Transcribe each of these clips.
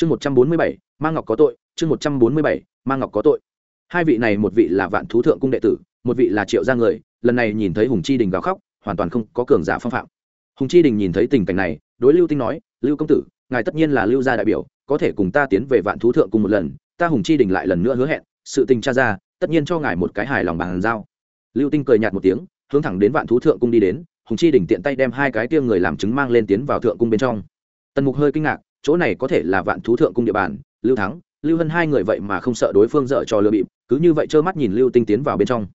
chương một trăm bốn mươi bảy mang ngọc có tội, chương một trăm bốn mươi bảy mang ngọc có tội. Hai vị này, một vị là vạn thú thượng cung đệ tử, một vị là triệu gia người, lần này nhìn thấy hùng chi đình gào khóc, hoàn toàn không có cường giả phong phạm. Hùng chi đình nhìn thấy tình cảnh này, đối lưu tinh nói, lưu công tử, ngài tất nhiên là lưu gia đại biểu, có thể cùng ta tiến về vạn thú thượng cung một lần, ta hùng chi đình lại lần nữa hứa hẹn, sự tình tra ra, tất nhiên cho ngài một cái hài lòng bàn giao. Lưu tinh cười nhạt một tiếng, hướng thẳng đến vạn thú thượng cung đi đến, hùng chi đình tiện tay đem hai cái tiêng người làm chứng mang lên tiến vào thượng cung bên trong. Tần mục hơi kinh ngạc chỗ này có thể là vạn thú thượng cung địa bàn, lưu thắng, lưu hân hai người vậy mà không sợ đối phương dở trò lừa bịp, cứ như vậy trơ mắt nhìn lưu tinh tiến vào bên trong.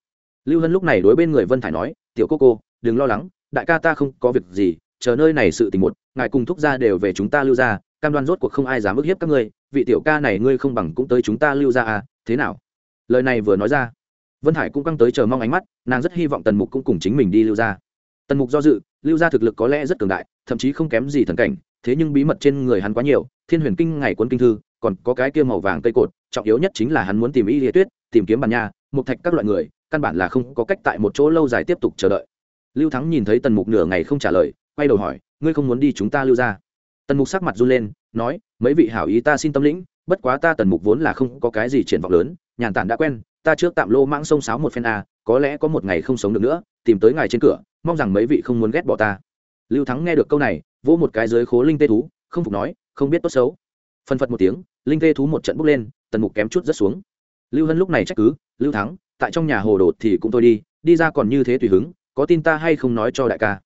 Lưu hân lúc này đối bên người vân thải nói, tiểu cô cô, đừng lo lắng, đại ca ta không có việc gì, chờ nơi này sự tình một, ngài cùng thúc ra đều về chúng ta lưu ra cam đoan rốt cuộc không ai dám ức hiếp các ngươi, vị tiểu ca này ngươi không bằng cũng tới chúng ta lưu ra à thế nào? Lời này vừa nói ra, vân hải cũng căng tới chờ mong ánh mắt, nàng rất hy vọng tần mục cũng cùng chính mình đi lưu ra tần mục do dự, lưu ra thực lực có lẽ rất cường đại, thậm chí không kém gì thần cảnh thế nhưng bí mật trên người hắn quá nhiều, thiên huyền kinh ngày cuốn kinh thư, còn có cái kia màu vàng cây cột, trọng yếu nhất chính là hắn muốn tìm y lý tuyết, tìm kiếm bàn nha, mục thạch các loại người, căn bản là không có cách tại một chỗ lâu dài tiếp tục chờ đợi. Lưu thắng nhìn thấy tần mục nửa ngày không trả lời, quay đầu hỏi, ngươi không muốn đi chúng ta lưu ra? Tần mục sắc mặt run lên, nói, mấy vị hảo ý ta xin tâm lĩnh, bất quá ta tần mục vốn là không có cái gì triển vọng lớn, nhàn tản đã quen, ta trước tạm lô mãng sông sáo một phen a, có lẽ có một ngày không sống được nữa, tìm tới ngài trên cửa, mong rằng mấy vị không muốn ghét bỏ ta lưu thắng nghe được câu này, vỗ một cái dưới khố linh tê thú, không phục nói, không biết tốt xấu. Phân phật một tiếng, linh tê thú một trận bốc lên, tần mục kém chút rất xuống. Lưu hân lúc này trách cứ, lưu thắng, tại trong nhà hồ đột thì cũng thôi đi đi ra còn như thế tùy hứng, có tin ta hay không nói cho đại ca?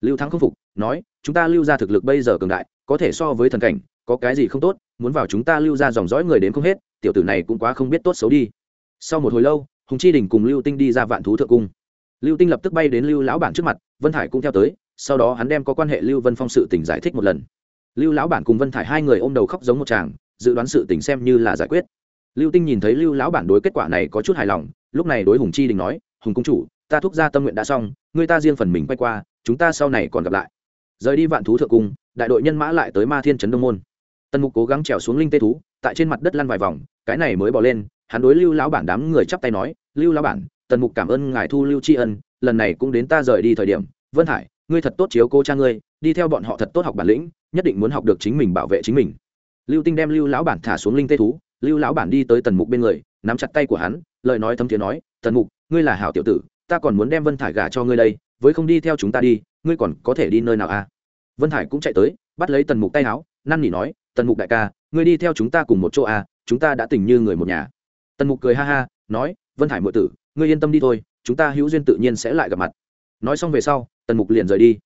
Lưu thắng không phục, nói, chúng ta lưu ra thực lực bây giờ cường đại, có thể so với thần cảnh, có cái gì không tốt, muốn vào chúng ta lưu ra dòng dõi người đến không hết, tiểu tử này cũng quá không biết tốt xấu đi. Sau một hồi lâu, hùng chi đình cùng lưu tinh đi ra vạn thú thượng cung. Lưu tinh lập tức bay đến lưu lão bản trước mặt, vân hải cũng theo tới sau đó hắn đem có quan hệ lưu vân phong sự tình giải thích một lần. Lưu lão bản cùng vân thải hai người ôm đầu khóc giống một chàng, dự đoán sự tình xem như là giải quyết. Lưu tinh nhìn thấy lưu lão bản đối kết quả này có chút hài lòng, lúc này đối hùng chi đình nói, hùng công chủ, ta thúc ra tâm nguyện đã xong, người ta riêng phần mình quay qua, chúng ta sau này còn gặp lại. Rời đi vạn thú thượng cung, đại đội nhân mã lại tới ma thiên trấn đông môn. Tần mục cố gắng trèo xuống linh tê thú, tại trên mặt đất lăn vài vòng, cái này mới bỏ lên, hắn đối lưu lão bản đám người chắp tay nói, lưu lão bản, tần mục cảm ơn ngài thu lưu tri ân, lần này cũng đến ta rời đi thời điểm, vân hải ngươi thật tốt chiếu cô cha ngươi đi theo bọn họ thật tốt học bản lĩnh nhất định muốn học được chính mình bảo vệ chính mình. Lưu tinh đem lưu lão bản thả xuống linh tê thú lưu lão bản đi tới tần mục bên người nắm chặt tay của hắn lời nói thấm thiế nói tần mục ngươi là hảo tiểu tử ta còn muốn đem vân thải gả cho ngươi đây với không đi theo chúng ta đi ngươi còn có thể đi nơi nào a à? vân thải cũng chạy tới bắt lấy tần mục tay áo năn nỉ nói tần mục đại ca ngươi đi theo chúng ta cùng một chỗ a à, chúng ta đã tình như người một nhà. Tần mục cười ha ha nói vân thải muội tử ngươi yên tâm đi thôi chúng ta hữu duyên tự nhiên sẽ lại gặp mặt. Nói xong về sau tần mục liền rời đi.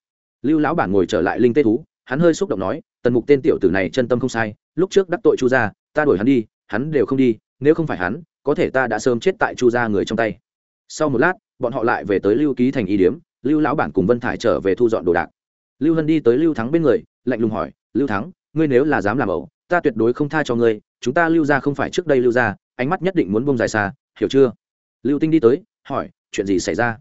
Lưu lão bản ngồi trở lại linh tê thú, hắn hơi xúc động nói, tần mục tên tiểu tử này chân tâm không sai, lúc trước đắc tội chu gia, ta đuổi hắn đi, hắn đều không đi, nếu không phải hắn, có thể ta đã sớm chết tại chu gia người trong tay. Sau một lát, bọn họ lại về tới lưu ký thành y điếm, lưu lão bản cùng vân thải trở về thu dọn đồ đạc. Lưu hân đi tới lưu thắng bên người, lạnh lùng hỏi, lưu thắng, ngươi nếu là dám làm ẩu, ta tuyệt đối không tha cho ngươi, chúng ta lưu ra không phải trước đây lưu ra ánh mắt nhất định muốn bông dài xa, hiểu chưa? Lưu tinh đi tới, hỏi, chuyện gì xảy ra?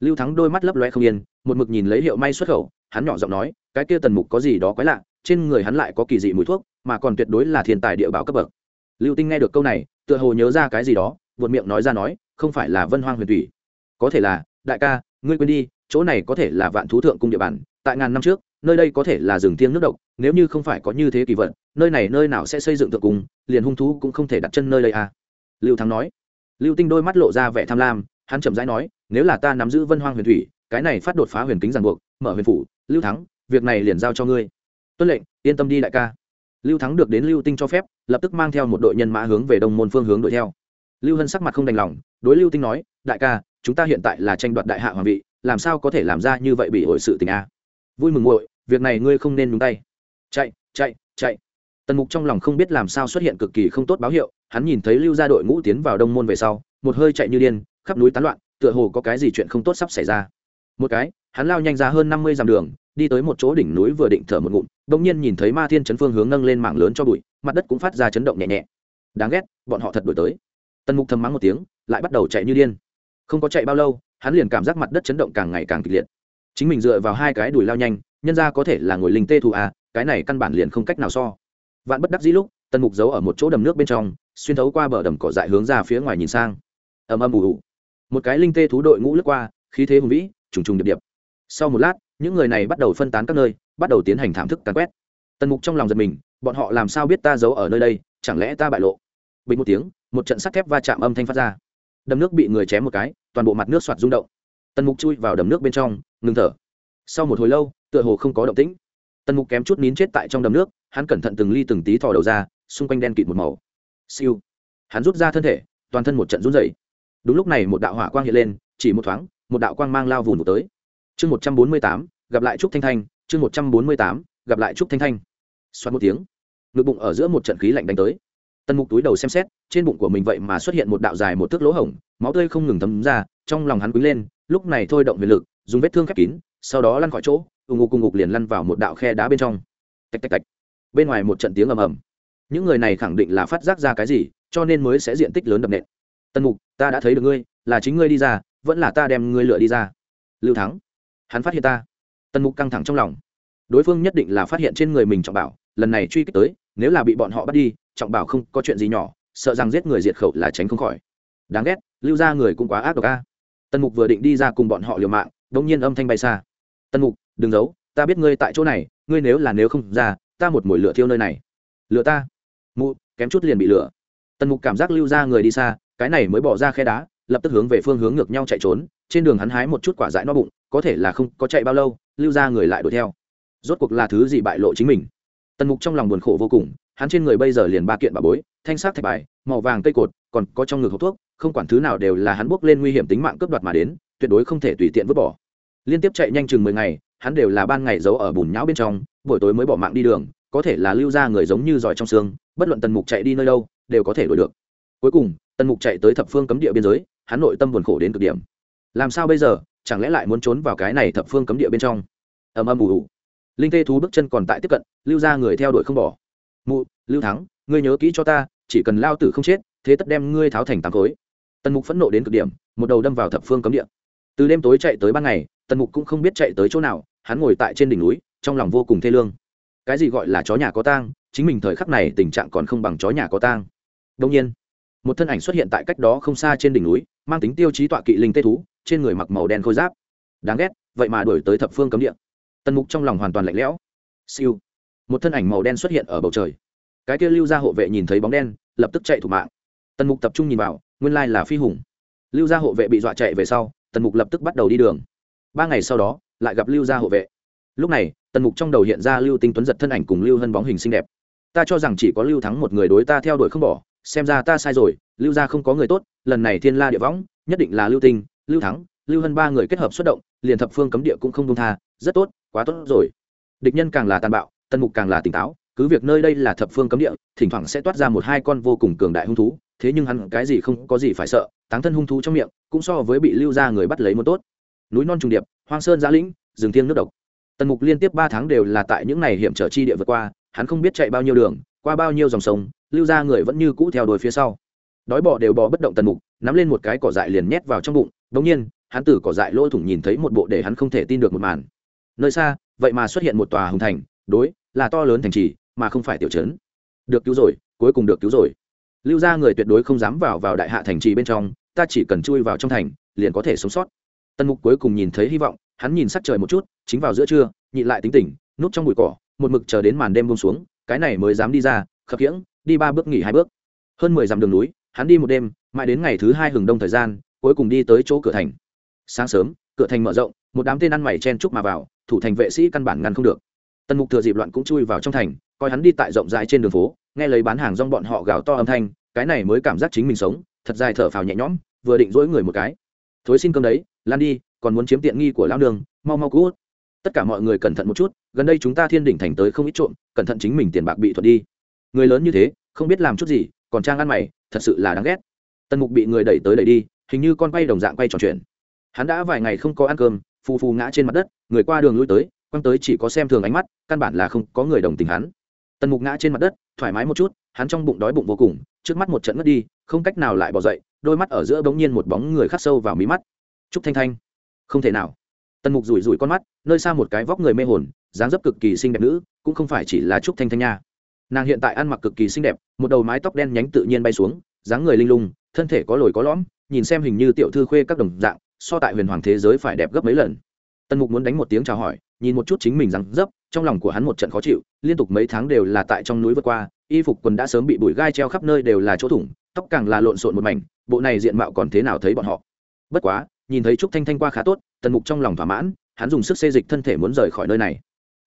Lưu thắng đôi mắt lấp loe không yên một mực nhìn lấy hiệu may xuất khẩu, hắn nhỏ giọng nói, cái kia tần mục có gì đó quái lạ, trên người hắn lại có kỳ dị mùi thuốc, mà còn tuyệt đối là thiên tài địa bảo cấp bậc. Lưu tinh nghe được câu này, tựa hồ nhớ ra cái gì đó, buột miệng nói ra nói, không phải là vân hoang huyền thủy. Có thể là, đại ca, ngươi quên đi, chỗ này có thể là vạn thú thượng cung địa bàn, tại ngàn năm trước, nơi đây có thể là rừng thiêng nước độc, nếu như không phải có như thế kỳ vận nơi này nơi nào sẽ xây dựng thượng cung, liền hung thú cũng không thể đặt chân nơi đây à. Lưu thắng nói. Lưu tinh đôi mắt lộ ra vẻ tham lam, hắn chậm rãi nói, nếu là ta nắm giữ vân hoang huyền thủy cái này phát đột phá huyền kính ràng buộc, mở huyền phủ, lưu thắng, việc này liền giao cho ngươi. Tuân lệnh, yên tâm đi đại ca. Lưu thắng được đến lưu tinh cho phép, lập tức mang theo một đội nhân mã hướng về đông môn phương hướng đuổi theo. Lưu hân sắc mặt không đành lòng, đối lưu tinh nói, đại ca, chúng ta hiện tại là tranh đoạt đại hạ hoàng vị, làm sao có thể làm ra như vậy bị hội sự tình a? Vui mừng muội, việc này ngươi không nên nhúng tay. Chạy chạy chạy. Tần mục trong lòng không biết làm sao xuất hiện cực kỳ không tốt báo hiệu, hắn nhìn thấy lưu gia đội ngũ tiến vào đông môn về sau, một hơi chạy như điên, khắp núi tán loạn, tựa hồ có cái gì chuyện không tốt sắp xảy ra một cái, hắn lao nhanh ra hơn năm mươi dặm đường, đi tới một chỗ đỉnh núi vừa định thở một ngụm, bỗng nhiên nhìn thấy ma thiên chấn phương hướng nâng lên mảng lớn cho bụi, mặt đất cũng phát ra chấn động nhẹ nhẹ. Đáng ghét, bọn họ thật đổi tới. Tần mục thầm mắng một tiếng, lại bắt đầu chạy như điên. Không có chạy bao lâu, hắn liền cảm giác mặt đất chấn động càng ngày càng kịch liệt. Chính mình dựa vào hai cái đùi lao nhanh, nhân ra có thể là ngồi linh tê thù à cái này căn bản liền không cách nào so. Vạn bất đắc dĩ lúc, tần mục giấu ở một chỗ đầm nước bên trong, xuyên thấu qua bờ đầm cỏ dại hướng ra phía ngoài nhìn sang. Ầm ầm ủ ù. Một cái linh tê thú đội ngũ lướt qua, khí thế hùng vĩ trùng trùng điệp điệp. Sau một lát, những người này bắt đầu phân tán các nơi, bắt đầu tiến hành thảm thức càn quét. Tần mục trong lòng giật mình, bọn họ làm sao biết ta giấu ở nơi đây, chẳng lẽ ta bại lộ? Bình một tiếng, một trận sắt thép va chạm âm thanh phát ra. Đầm nước bị người chém một cái, toàn bộ mặt nước soạt rung động. Tần mục chui vào đầm nước bên trong, ngừng thở. Sau một hồi lâu, tựa hồ không có động tĩnh. Tần mục kém chút nín chết tại trong đầm nước, hắn cẩn thận từng ly từng tí thò đầu ra, xung quanh đen kịt một màu. Siêu. Hắn rút ra thân thể, toàn thân một trận run dày đúng lúc này một đạo hỏa quang hiện lên, chỉ một thoáng một đạo quang mang lao vùn tới. Chương một trăm bốn mươi tám, gặp lại trúc thanh thanh, chương một trăm bốn mươi tám, gặp lại trúc thanh thanh. Xoát một tiếng, ngực bụng ở giữa một trận khí lạnh đánh tới. Tần mục túi đầu xem xét, trên bụng của mình vậy mà xuất hiện một đạo dài một thước lỗ hổng, máu tươi không ngừng thấm ra, trong lòng hắn quý lên, lúc này thôi động huyền lực, dùng vết thương khép kín, sau đó lăn khỏi chỗ ùng ục ùng ngục liền lăn vào một đạo khe đá bên trong. Tạch tạch tạch. Bên ngoài một trận tiếng ầm ầm. Những người này khẳng định là phát giác ra cái gì, cho nên mới sẽ diện tích lớn đập nện. Tần mục, ta đã thấy được ngươi, là chính ngươi đi ra vẫn là ta đem ngươi lựa đi ra. Lưu thắng, hắn phát hiện ta. Tần mục căng thẳng trong lòng. Đối phương nhất định là phát hiện trên người mình trọng bảo, lần này truy kích tới, nếu là bị bọn họ bắt đi, trọng bảo không có chuyện gì nhỏ, sợ rằng giết người diệt khẩu là tránh không khỏi. Đáng ghét, lưu ra người cũng quá ác độc a. Tần mục vừa định đi ra cùng bọn họ liều mạng đ ỗ n g nhiên âm thanh bay xa. Tần mục, đừng giấu, ta biết ngươi tại chỗ này, ngươi nếu là nếu không ra, ta một mồi lửa thiêu nơi này. Lửa ta? Mụ, kém chút liền bị lửa. Tần mục cảm giác lưu ra người đi xa, cái này mới bỏ ra khe đá lập tức hướng về phương hướng ngược nhau chạy trốn, trên đường hắn hái một chút quả dại no bụng, có thể là không có chạy bao lâu, lưu ra người lại đuổi theo. Rốt cuộc là thứ gì bại lộ chính mình? Tần mục trong lòng buồn khổ vô cùng, hắn trên người bây giờ liền ba kiện bà bối, thanh sát thạch bài, màu vàng cây cột, còn có trong ngực hộp thuốc, không quản thứ nào đều là hắn buộc lên nguy hiểm tính mạng cướp đoạt mà đến, tuyệt đối không thể tùy tiện vứt bỏ. Liên tiếp chạy nhanh chừng mười ngày, hắn đều là ban ngày giấu ở bùn nhão bên trong, buổi tối mới bỏ mạng đi đường, có thể là lưu ra người giống như giỏi trong xương, bất luận tần mục chạy đi nơi đâu, đều có thể đuổi được. Cuối cùng, tần mục chạy tới thập phương cấm địa biên giới hắn nội tâm buồn khổ đến cực điểm. Làm sao bây giờ? Chẳng lẽ lại muốn trốn vào cái này thập phương cấm địa bên trong? Ầm ầm ù ù. Linh tê thú bước chân còn tại tiếp cận, lưu ra người theo đuổi không bỏ. Mụ, lưu thắng, ngươi nhớ kỹ cho ta, chỉ cần lao tử không chết, thế tất đem ngươi tháo thành tám khối. Tần mục phẫn nộ đến cực điểm, một đầu đâm vào thập phương cấm địa. Từ đêm tối chạy tới ban ngày, tần mục cũng không biết chạy tới chỗ nào, hắn ngồi tại trên đỉnh núi, trong lòng vô cùng thê lương. Cái gì gọi là chó nhà có tang, chính mình thời khắc này tình trạng còn không bằng chó nhà có tang. Đông nhiên một thân ảnh xuất hiện tại cách đó không xa trên đỉnh núi, mang tính tiêu chí tọa kỵ linh tê thú, trên người mặc màu đen khôi giáp. Đáng ghét, vậy mà đuổi tới thập phương cấm địa. Tần mục trong lòng hoàn toàn lạnh lẽo. Siêu. Một thân ảnh màu đen xuất hiện ở bầu trời. Cái kia lưu gia hộ vệ nhìn thấy bóng đen, lập tức chạy thủ mạng. Tần mục tập trung nhìn vào, nguyên lai là phi hùng. Lưu gia hộ vệ bị dọa chạy về sau, tần mục lập tức bắt đầu đi đường. Ba ngày sau đó, lại gặp lưu gia hộ vệ. Lúc này, tần mục trong đầu hiện ra lưu tinh tuấn giật thân ảnh cùng lưu hân bóng hình xinh đẹp. Ta cho rằng chỉ có lưu thắng một người đối ta theo đuổi không bỏ xem ra ta sai rồi, lưu gia không có người tốt, lần này thiên la địa võng, nhất định là lưu tinh, lưu thắng, lưu hân ba người kết hợp xuất động, liền thập phương cấm địa cũng không đông tha, rất tốt, quá tốt rồi. Địch nhân càng là tàn bạo tân mục càng là tỉnh táo, cứ việc nơi đây là thập phương cấm địa, thỉnh thoảng sẽ toát ra một hai con vô cùng cường đại hung thú, thế nhưng hắn cái gì không có gì phải sợ, táng thân hung thú trong miệng, cũng so với bị lưu ra người bắt lấy một tốt. Núi non trùng điệp, hoang sơn giã lĩnh, rừng thiêng nước độc. Tần mục liên tiếp ba tháng đều là tại những n à y hiểm trở chi địa vượt qua, hắn không biết chạy bao nhiêu đường qua bao nhiêu dòng sông, lưu ra người vẫn như cũ theo đuổi phía sau. Đói bò đều bò bất động tần mục, nắm lên một cái cỏ dại liền nhét vào trong bụng, Đống nhiên, hắn từ cỏ dại lỗ thủng nhìn thấy một bộ để hắn không thể tin được một màn. Nơi xa, vậy mà xuất hiện một tòa hùng thành, đối, là to lớn thành trì, mà không phải tiểu trấn. Được cứu rồi, cuối cùng được cứu rồi. Lưu ra người tuyệt đối không dám vào vào đại hạ thành trì bên trong, ta chỉ cần chui vào trong thành, liền có thể sống sót. Tân mục cuối cùng nhìn thấy hy vọng, hắn nhìn sắc trời một chút, chính vào giữa trưa, nhịn lại tính tình núp trong bụi cỏ, một mực chờ đến màn đêm bông xuống cái này mới dám đi ra, khập khiễng, đi ba bước nghỉ hai bước. Hơn mười dặm đường núi, hắn đi một đêm, mãi đến ngày thứ hai hừng đông thời gian, cuối cùng đi tới chỗ cửa thành. Sáng sớm, cửa thành mở rộng, một đám tên ăn mày chen chúc mà vào, thủ thành vệ sĩ căn bản ngăn không được. Tần mục thừa dịp loạn cũng chui vào trong thành, coi hắn đi tại rộng rãi trên đường phố, nghe lấy bán hàng rong bọn họ gào to âm thanh, cái này mới cảm giác chính mình sống, thật dài thở phào nhẹ nhõm, vừa định dỗi người một cái. Thối xin cơm đấy, lan đi, còn muốn chiếm tiện nghi của lão đường mau mau cút tất cả mọi người cẩn thận một chút, gần đây chúng ta thiên đỉnh thành tới không ít trộm, cẩn thận chính mình tiền bạc bị thuật đi. Người lớn như thế, không biết làm chút gì, còn trang ăn mày, thật sự là đáng ghét. Tần mục bị người đẩy tới đẩy đi, hình như con quay đồng dạng quay trò chuyện. Hắn đã vài ngày không có ăn cơm, phù phù ngã trên mặt đất, người qua đường lui tới, quăng tới chỉ có xem thường ánh mắt, căn bản là không có người đồng tình hắn. Tần mục ngã trên mặt đất, thoải mái một chút, hắn trong bụng đói bụng vô cùng, trước mắt một trận ngất đi, không cách nào lại bỏ dậy, đôi mắt ở giữa bỗng nhiên một bóng người khắc sâu vào mí mắt. Trúc thanh thanh, không thể nào tần mục rủi rủi con mắt, nơi xa một cái vóc người mê hồn, dáng dấp cực kỳ xinh đẹp nữ, cũng không phải chỉ là trúc thanh thanh nha. Nàng hiện tại ăn mặc cực kỳ xinh đẹp, một đầu mái tóc đen nhánh tự nhiên bay xuống, dáng người linh lung, thân thể có lồi có lõm, nhìn xem hình như tiểu thư khuê các đồng dạng, so tại huyền hoàng thế giới phải đẹp gấp mấy lần. Tần mục muốn đánh một tiếng chào hỏi, nhìn một chút chính mình rằng dấp, trong lòng của hắn một trận khó chịu, liên tục mấy tháng đều là tại trong núi vượt qua, y phục quần đã sớm bị bụi gai treo khắp nơi đều là chỗ thủng, tóc càng là lộn xộn một mảnh, bộ này diện mạo còn thế nào thấy bọn họ? Bất quá nhìn thấy trúc thanh thanh qua khá tốt, tần mục trong lòng thỏa mãn, hắn dùng sức xê dịch thân thể muốn rời khỏi nơi này.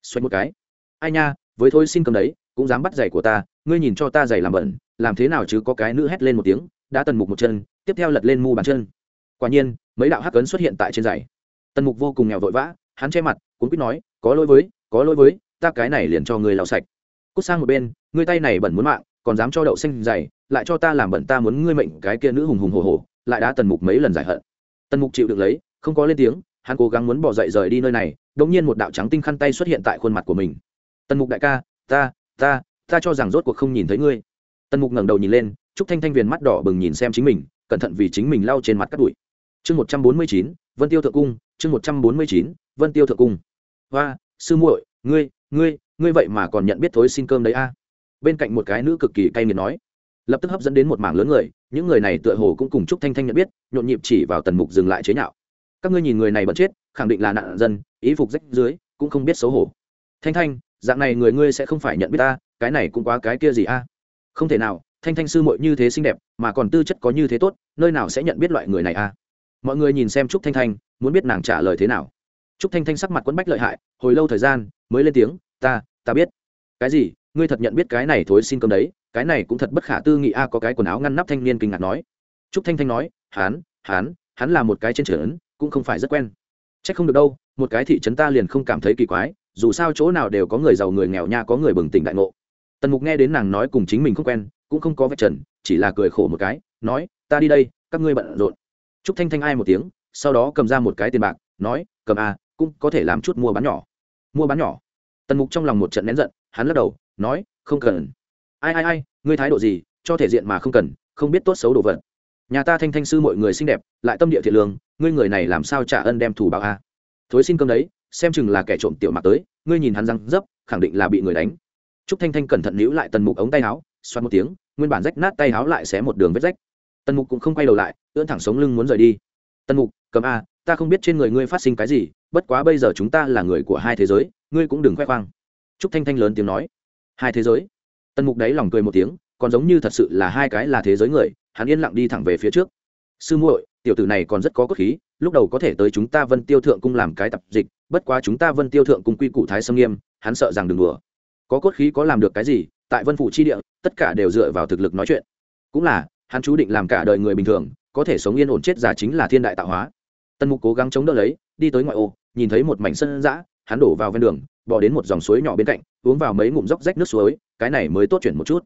Xoay một cái. Ai nha, với thôi xin cầm đấy, cũng dám bắt giày của ta, ngươi nhìn cho ta giày làm bẩn, làm thế nào chứ có cái nữ hét lên một tiếng, đã tần mục một chân, tiếp theo lật lên mu bàn chân. Quả nhiên, mấy đạo hắc cấn xuất hiện tại trên giày. Tần mục vô cùng nghèo vội vã, hắn che mặt, cuốn quýt nói, có lỗi với, có lỗi với, ta cái này liền cho ngươi lau sạch. Cút sang một bên, ngươi tay này bẩn muốn mạng, còn dám cho đậu xanh dày lại cho ta làm bẩn ta muốn ngươi mệnh cái kia nữ hùng hùng hồ hồ lại đã tần mục mấy lần giải hận tần mục chịu được lấy, không có lên tiếng, hắn cố gắng muốn bỏ dậy rời đi nơi này đ ỗ n g nhiên một đạo trắng tinh khăn tay xuất hiện tại khuôn mặt của mình. Tần mục đại ca, ta ta ta cho rằng rốt cuộc không nhìn thấy ngươi. Tần mục ngẩng đầu nhìn lên chúc thanh thanh viền mắt đỏ bừng nhìn xem chính mình, cẩn thận vì chính mình lau trên mặt cắt đùi chương một trăm bốn mươi chín, vân tiêu thượng cung, chương một trăm bốn mươi chín, vân tiêu thượng cung. Và sư muội, ngươi ngươi ngươi vậy mà còn nhận biết thối xin cơm đấy a? Bên cạnh một cái nữ cực kỳ cay nghiệt nói lập tức hấp dẫn đến một mảng lớn người, những người này tựa hồ cũng cùng chúc thanh thanh nhận biết, nhộn nhịp chỉ vào tần mục dừng lại chế nhạo. Các ngươi nhìn người này bật chết, khẳng định là nạn dân, ý phục rách dưới, cũng không biết xấu hổ. Thanh thanh, dạng này người ngươi sẽ không phải nhận biết ta, cái này cũng quá cái kia gì a? Không thể nào, thanh thanh sư muội như thế xinh đẹp, mà còn tư chất có như thế tốt, nơi nào sẽ nhận biết loại người này a? Mọi người nhìn xem trúc thanh thanh, muốn biết nàng trả lời thế nào. Trúc thanh thanh sắc mặt quẫn bách lợi hại, hồi lâu thời gian, mới lên tiếng, ta ta biết. Cái gì? Ngươi thật nhận biết cái này thối xin cơm đấy, cái này cũng thật bất khả tư nghị a, có cái quần áo ngăn nắp thanh niên kinh ngạc nói. Trúc thanh thanh nói, hán hán, hắn là một cái trên trấn cũng không phải rất quen. C h ắ c không được đâu, một cái thị trấn ta liền không cảm thấy kỳ quái, dù sao chỗ nào đều có người giàu người nghèo nha, có người bừng tỉnh đại ngộ. Tần mục nghe đến nàng nói cùng chính mình không quen, cũng không có vạch trần, chỉ là cười khổ một cái, nói, ta đi đây, các ngươi bận rộn. Trúc thanh thanh ai một tiếng, sau đó cầm ra một cái tiền bạc, nói, cầm a cũng có thể làm chút mua bán nhỏ. Mua bán nhỏ? Tần mục trong lòng một trận nén giận, hắn lắc đầu nói, không cần. Ai ai ai, ngươi thái độ gì, cho thể diện mà không cần, không biết tốt xấu đồ vật. Nhà ta thanh thanh sư mọi người xinh đẹp, lại tâm địa thiện lương, ngươi người này làm sao trả ân đem thủ báo a? Thối xin cơm đấy, xem chừng là kẻ trộm tiểu mặt tới, ngươi nhìn hắn răng dấp, khẳng định là bị người đánh. T r ú c thanh thanh cẩn thận níu lại tần mục ống tay áo, xoắn một tiếng, nguyên bản rách nát tay áo lại xé một đường vết rách. Tần mục cũng không quay đầu lại, ưỡn thẳng sống lưng muốn rời đi. Tần mục, cầm a, ta không biết trên người ngươi phát sinh cái gì, bất quá bây giờ chúng ta là người của hai thế giới, ngươi cũng đừng khoe khoang. T r ú c thanh thanh lớn tiếng nói hai thế giới. Tần mục đáy lòng cười một tiếng, còn giống như thật sự là hai cái là thế giới người, hắn yên lặng đi thẳng về phía trước. Sư muội, tiểu tử này còn rất có cốt khí, lúc đầu có thể tới chúng ta vân tiêu thượng cung làm cái tập dịch, bất quá chúng ta vân tiêu thượng cung quy củ thái sâm nghiêm, hắn sợ rằng đừng đùa. Có cốt khí có làm được cái gì, tại vân phủ chi địa, tất cả đều dựa vào thực lực nói chuyện. Cũng là, hắn chú định làm cả đời người bình thường, có thể sống yên ổn chết già chính là thiên đại tạo hóa. Tân mục cố gắng chống đỡ lấy, đi tới ngoại ô, nhìn thấy một mảnh sân dã, hắn đổ vào ven đường bỏ đến một dòng suối nhỏ bên cạnh, uống vào mấy ngụm róc rách nước suối, cái này mới tốt chuyển một chút.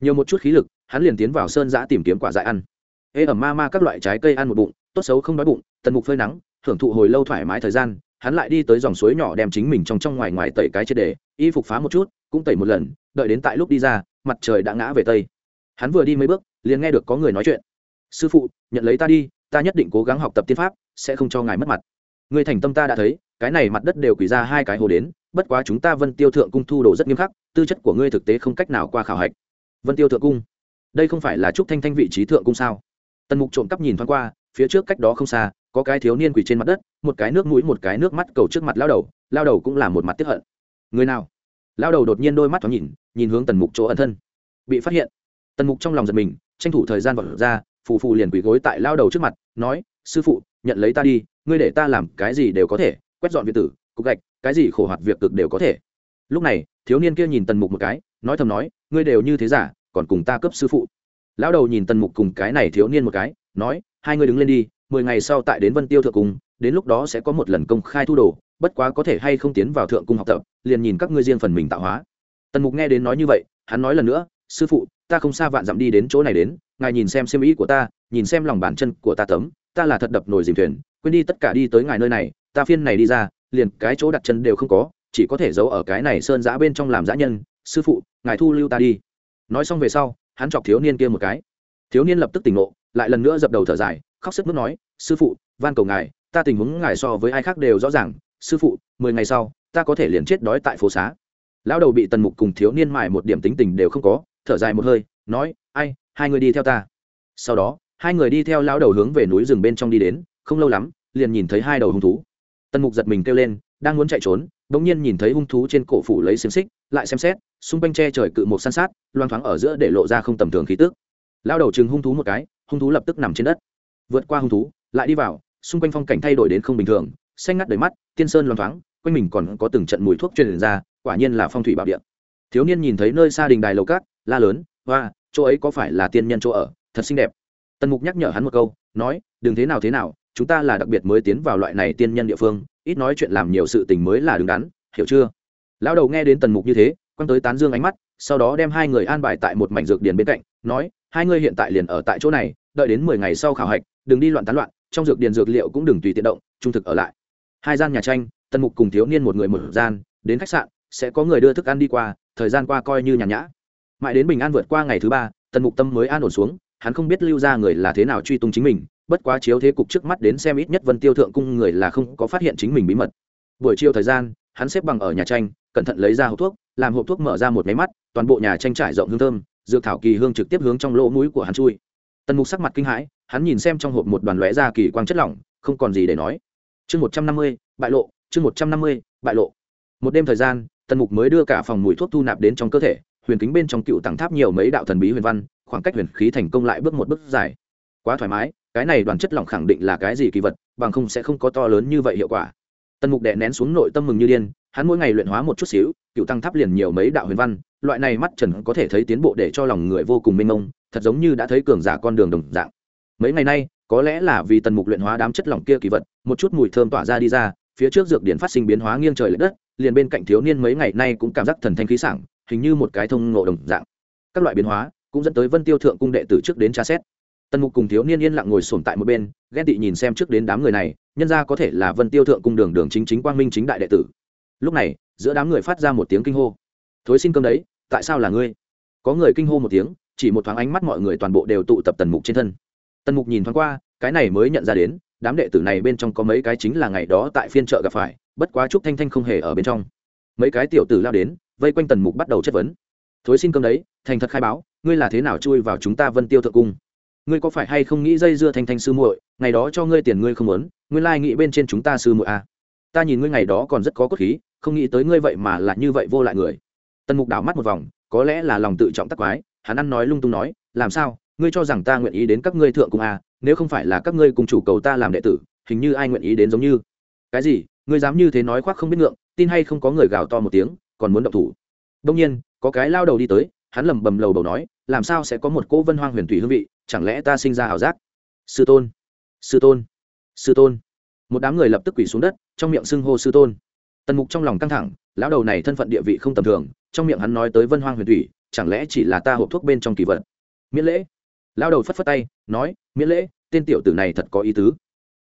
Nhiều một chút khí lực, hắn liền tiến vào sơn giã tìm kiếm quả dại ăn. Ê, ẩm ma ma các loại trái cây ăn một bụng, tốt xấu không đói bụng, tần mục phơi nắng, hưởng thụ hồi lâu thoải mái thời gian, hắn lại đi tới dòng suối nhỏ đem chính mình trong trong ngoài ngoài tẩy cái trên đề, y phục phá một chút, cũng tẩy một lần, đợi đến tại lúc đi ra, mặt trời đã ngã về tây. Hắn vừa đi mấy bước, liền nghe được có người nói chuyện. Sư phụ, nhận lấy ta đi, ta nhất định cố gắng học tập tiên pháp, sẽ không cho ngài mất mặt. Người thành tâm ta đã thấy cái này mặt đất đều quỳ ra hai cái hồ đến, bất quá chúng ta vân tiêu thượng cung thu đồ rất nghiêm khắc, tư chất của ngươi thực tế không cách nào qua khảo hạch. Vân tiêu thượng cung? Đây không phải là trúc thanh thanh vị trí thượng cung sao? Tần mục trộm cắp nhìn thoáng qua, phía trước cách đó không xa, có cái thiếu niên quỳ trên mặt đất, một cái nước mũi, một cái nước mắt cầu trước mặt lao đầu lao đầu cũng là một mặt tiếp hận. Người nào? Lao đầu đột nhiên đôi mắt thoáng nhìn nhìn hướng tần mục chỗ ẩn thân. Bị phát hiện. Tần mục trong lòng giật mình, tranh thủ thời gian vật ra, phù phù liền quỳ gối tại lao đầu trước mặt, nói, sư phụ, nhận lấy ta đi, ngươi để ta làm cái gì đều có thể quét dọn viện tử, cục gạch, cái gì khổ hoạt việc cực đều có thể. Lúc này, thiếu niên kia nhìn tần mục một cái, nói thầm nói, ngươi đều như thế giả, còn cùng ta cấp sư phụ. Lão đầu nhìn tần mục cùng cái này thiếu niên một cái, nói, hai ngươi đứng lên đi, mười ngày sau tại đến vân tiêu thượng cung, đến lúc đó sẽ có một lần công khai thu đồ, bất quá có thể hay không tiến vào thượng cung học tập, liền nhìn các ngươi riêng phần mình tạo hóa. Tần mục nghe đến nói như vậy, hắn nói lần nữa, sư phụ, ta không xa vạn dặm đi đến chỗ này đến, ngài nhìn xem xem ý của ta, nhìn xem lòng bàn chân của ta tấm, ta là thật đập nồi dìm thuyền, quên đi tất cả đi tới ngài nơi này ta phiên này đi ra, liền cái chỗ đặt chân đều không có, chỉ có thể giấu ở cái này sơn giã bên trong làm giã nhân, sư phụ, ngài thu lưu ta đi. Nói xong về sau, hắn chọc thiếu niên kia một cái. Thiếu niên lập tức tỉnh ngộ, lại lần nữa dập đầu thở dài, khóc sức nước nói, sư phụ, van cầu ngài, ta tình huống ngài so với ai khác đều rõ ràng, sư phụ, mười ngày sau, ta có thể liền chết đói tại phố xá. Lão đầu bị tần mục cùng thiếu niên mài một điểm tính tình đều không có, thở dài một hơi, nói, ai, hai người đi theo ta. Sau đó, hai người đi theo lão đầu hướng về núi rừng bên trong đi đến, không lâu lắm, liền nhìn thấy hai đầu hung thú tần mục giật mình kêu lên, đang muốn chạy trốn, bỗng nhiên nhìn thấy hung thú trên cổ phủ lấy xiềng xích, lại xem xét, xung quanh tre trời cự một san sát, loang thoáng ở giữa để lộ ra không tầm thường khí tức. Lao đầu chừng hung thú một cái, hung thú lập tức nằm trên đất. Vượt qua hung thú, lại đi vào, xung quanh phong cảnh thay đổi đến không bình thường, xanh ngắt đầy mắt, tiên sơn loang thoáng, quanh mình còn có từng trận mùi thuốc truyền ra, quả nhiên là phong thủy bảo địa. Thiếu niên nhìn thấy nơi xa đình đài lầu cát la lớn, hoa, chỗ ấy có phải là tiên nhân chỗ ở? Thật xinh đẹp. Tần mục nhắc nhở hắn một câu, nói, đừng thế nào thế nào chúng ta là đặc biệt mới tiến vào loại này tiên nhân địa phương, ít nói chuyện làm nhiều sự tình mới là đứng đắn, hiểu chưa? Lão đầu nghe đến tần mục như thế, quăng tới tán dương ánh mắt, sau đó đem hai người an bài tại một mảnh dược điền bên cạnh, nói, hai ngươi hiện tại liền ở tại chỗ này, đợi đến mười ngày sau khảo hạch, đừng đi loạn tán loạn, trong dược điền dược liệu cũng đừng tùy tiện động, trung thực ở lại. Hai gian nhà tranh, tần mục cùng thiếu niên một người một gian, đến khách sạn, sẽ có người đưa thức ăn đi qua, thời gian qua coi như nhàn nhã. Mãi đến bình an vượt qua ngày thứ ba, tần mục tâm mới an ổn xuống, hắn không biết lưu ra người là thế nào truy tung chính mình bất quá chiếu thế cục trước mắt đến xem ít nhất vân tiêu thượng cung người là không có phát hiện chính mình bí mật. Buổi chiều thời gian, hắn xếp bằng ở nhà tranh, cẩn thận lấy ra hộp thuốc, làm hộp thuốc mở ra một máy mắt, toàn bộ nhà tranh trải rộng hương thơm, dược thảo kỳ hương trực tiếp hướng trong lỗ mũi của hắn chui. Tần mục sắc mặt kinh hãi, hắn nhìn xem trong hộp một đoàn lóe ra kỳ quang chất lỏng, không còn gì để nói. Chương một trăm năm mươi, bại lộ, chương một trăm năm mươi, bại lộ. Một đêm thời gian, tần mục mới đưa cả phòng mùi thuốc thu nạp đến trong cơ thể, huyền kính bên trong cựu tàng tháp nhiều mấy đạo thần bí huyền văn, khoảng cách huyền khí thành công lại bước một bước dài. Quá thoải mái cái này đoàn chất lỏng khẳng định là cái gì kỳ vật, bằng không sẽ không có to lớn như vậy hiệu quả. Tần mục đè nén xuống nội tâm mừng như điên, hắn mỗi ngày luyện hóa một chút xíu, cựu tăng tháp liền nhiều mấy đạo huyền văn, loại này mắt trần có thể thấy tiến bộ để cho lòng người vô cùng mênh mông, thật giống như đã thấy cường giả con đường đồng dạng. Mấy ngày nay, có lẽ là vì tần mục luyện hóa đám chất lỏng kia kỳ vật, một chút mùi thơm tỏa ra đi ra, phía trước dược điển phát sinh biến hóa nghiêng trời l ệ đất, liền bên cạnh thiếu niên mấy ngày nay cũng cảm giác thần thanh khí sảng, hình như một cái thông ngộ đồng dạng. Các loại biến hóa cũng dẫn tới vân tiêu thượng cung đệ từ trước đến tra xét tần mục cùng thiếu niên yên lặng ngồi sổm tại một bên, ghen tị nhìn xem trước đến đám người này, nhân ra có thể là vân tiêu thượng cung đường đường chính chính quang minh chính đại đệ tử. Lúc này, giữa đám người phát ra một tiếng kinh hô. Thối xin cơm đấy, tại sao là ngươi? Có người kinh hô một tiếng, chỉ một thoáng ánh mắt mọi người toàn bộ đều tụ tập tần mục trên thân. Tần mục nhìn thoáng qua, cái này mới nhận ra đến, đám đệ tử này bên trong có mấy cái chính là ngày đó tại phiên chợ gặp phải, bất quá trúc thanh thanh không hề ở bên trong. Mấy cái tiểu tử lao đến, vây quanh tần mục bắt đầu chất vấn. Thối xin cơm đấy, thành thật khai báo, ngươi là thế nào chui vào chúng ta vân tiêu thượng cung? Ngươi có phải hay không nghĩ dây dưa thanh thanh sư muội ngày đó cho ngươi tiền ngươi không muốn ngươi lai nghĩ bên trên chúng ta sư muội à. ta nhìn ngươi ngày đó còn rất có cốt khí không nghĩ tới ngươi vậy mà là như vậy vô lại người. Tần mục đảo mắt một vòng có lẽ là lòng tự trọng tắc quái hắn ăn nói lung tung nói làm sao ngươi cho rằng ta nguyện ý đến các ngươi thượng cung à, nếu không phải là các ngươi cùng chủ cầu ta làm đệ tử hình như ai nguyện ý đến giống như. Cái gì ngươi dám như thế nói khoác không biết ngượng tin hay không có người gào to một tiếng còn muốn động thủ. Đông nhiên có cái lao đầu đi tới hắn lẩm bẩm lầu bầu nói làm sao sẽ có một cỗ vân hoang huyền thủy hương vị chẳng lẽ ta sinh ra ảo giác? Sư tôn sư tôn sư tôn. Một đám người lập tức quỳ xuống đất, trong miệng xưng hô sư tôn. Tần mục trong lòng căng thẳng, lão đầu này thân phận địa vị không tầm thường, trong miệng hắn nói tới vân hoang huyền thủy, chẳng lẽ chỉ là ta hộp thuốc bên trong kỳ vật? Miễn lễ. Lão đầu phất phất tay, nói, miễn lễ, tên tiểu tử này thật có ý tứ.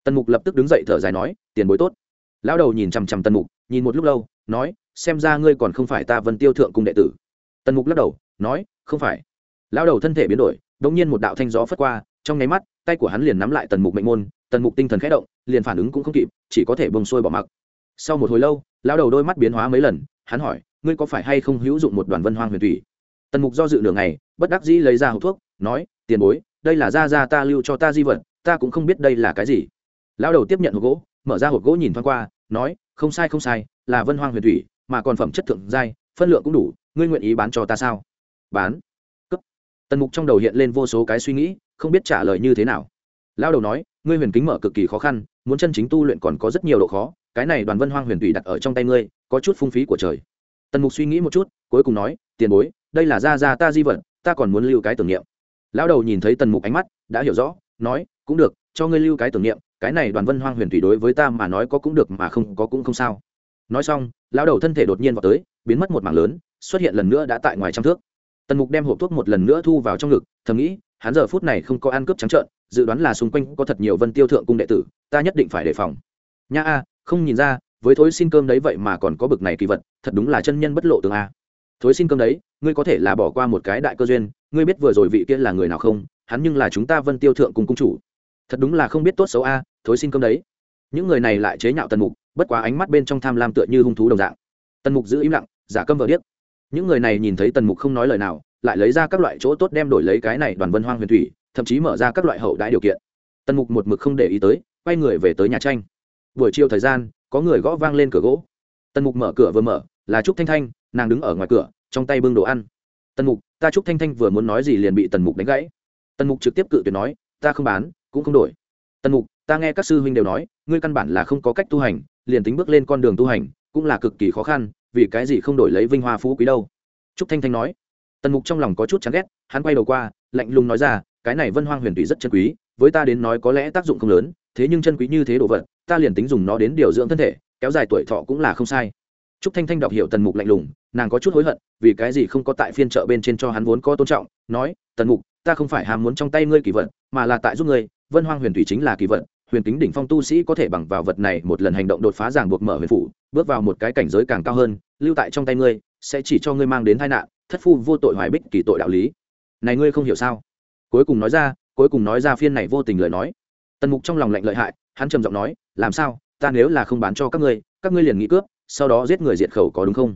Tần mục lập tức đứng dậy thở dài nói, tiền bối tốt. Lão đầu nhìn chằm chằm tần mục, nhìn một lúc lâu, nói, xem ra ngươi còn không phải ta vân tiêu thượng cung đệ tử. Tần mục lắc đầu, nói, không phải. Lão đầu thân thể biến đổi đột nhiên một đạo thanh gió phất qua, trong nháy mắt, tay của hắn liền nắm lại tần mục mệnh môn, tần mục tinh thần khẽ động, liền phản ứng cũng không kịp, chỉ có thể bông sôi bỏ mặc. Sau một hồi lâu, lão đầu đôi mắt biến hóa mấy lần, hắn hỏi, ngươi có phải hay không hữu dụng một đoàn vân hoang huyền thủy? Tần mục do dự nửa ngày, bất đắc dĩ lấy ra hộp thuốc, nói, tiền bối, đây là gia gia ta lưu cho ta di vật, ta cũng không biết đây là cái gì. Lão đầu tiếp nhận hộp gỗ, mở ra hộp gỗ nhìn thoáng qua, nói, không sai không sai, là vân hoang huyền thủy, mà còn phẩm chất thượng giai, phân lượng cũng đủ, ngươi nguyện ý bán cho ta sao? Bán tần mục trong đầu hiện lên vô số cái suy nghĩ, không biết trả lời như thế nào. Lao đầu nói, ngươi huyền kính mở cực kỳ khó khăn, muốn chân chính tu luyện còn có rất nhiều độ khó, cái này đoàn vân hoang huyền tùy đặt ở trong tay ngươi, có chút phung phí của trời. Tần mục suy nghĩ một chút, cuối cùng nói, tiền bối, đây là gia gia ta di vật, ta còn muốn lưu cái tưởng niệm. Lão đầu nhìn thấy tần mục ánh mắt, đã hiểu rõ, nói, cũng được, cho ngươi lưu cái tưởng niệm, cái này đoàn vân hoang huyền thủy đối với ta mà nói có cũng được mà không có cũng không sao. Nói xong lão đầu thân thể đột nhiên vào tới, biến mất một mảng lớn, xuất hiện lần nữa đã tại ngoài trăm thước tần mục đem hộp thuốc một lần nữa thu vào trong ngực, thầm nghĩ, hắn giờ phút này không có ăn cướp trắng trợn, dự đoán là xung quanh có thật nhiều vân tiêu thượng cung đệ tử, ta nhất định phải đề phòng. Nha a, không nhìn ra, với thối xin cơm đấy vậy mà còn có bực này kỳ vật, thật đúng là chân nhân bất lộ tường a. Thối xin cơm đấy, ngươi có thể là bỏ qua một cái đại cơ duyên, ngươi biết vừa rồi vị kia là người nào không, hắn nhưng là chúng ta vân tiêu thượng cung cung chủ. Thật đúng là không biết tốt xấu a, thối xin cơm đấy. Những người này lại chế nhạo tần mục, bất quá ánh mắt bên trong tham lam tựa như hung thú đồng dạng. Tần mục giữ im lặng, giả câm vờ điếc những người này nhìn thấy tần mục không nói lời nào, lại lấy ra các loại chỗ tốt đem đổi lấy cái này đoàn vân hoang huyền thủy, thậm chí mở ra các loại hậu đãi điều kiện. Tần mục một mực không để ý tới, quay người về tới nhà tranh. Buổi chiều thời gian, có người gõ vang lên cửa gỗ. Tần mục mở cửa vừa mở, là trúc thanh thanh, nàng đứng ở ngoài cửa, trong tay bưng đồ ăn. Tần mục, ta trúc thanh thanh vừa muốn nói gì liền bị tần mục đánh gãy. Tần mục trực tiếp cự tuyệt nói, ta không bán, cũng không đổi. Tần mục, ta nghe các sư huynh đều nói, ngươi căn bản là không có cách tu hành, liền tính bước lên con đường tu hành, cũng là cực kỳ khó khăn vì cái gì không đổi lấy vinh hoa phú quý đâu? Trúc thanh thanh nói. Tần mục trong lòng có chút chán ghét hắn quay đầu qua lạnh lùng nói ra cái này vân hoang huyền thủy rất chân quý với ta đến nói có lẽ tác dụng không lớn thế nhưng chân quý như thế đồ vật ta liền tính dùng nó đến điều dưỡng thân thể kéo dài tuổi thọ cũng là không sai. Trúc Thanh Thanh đọc hiểu Tần Mục lạnh lùng, nàng có chút hối hận, vì cái gì không có tại phiên chợ bên trên cho hắn vốn có tôn trọng, nói, "Tần Mục, ta không phải ham muốn trong tay ngươi kỳ vật, mà là tại giúp ngươi, Vân Hoang Huyền Thủy chính là kỳ vật, huyền kính đỉnh phong tu sĩ có thể bằng vào vật này một lần hành động đột phá giảng buộc mở huyền phủ, bước vào một cái cảnh giới càng cao hơn, lưu tại trong tay ngươi, sẽ chỉ cho ngươi mang đến tai nạn, thất phu vô tội hoài bích kỳ tội đạo lý." Này ngươi không hiểu sao? Cuối cùng nói ra, cuối cùng nói ra phiên này vô tình lời nói. Tần Mục trong lòng lạnh lợi hại, hắn trầm giọng nói, "Làm sao? Ta nếu là không bán cho các ngươi, các ngươi liền nghĩ cướp, sau đó giết người diệt khẩu có đúng không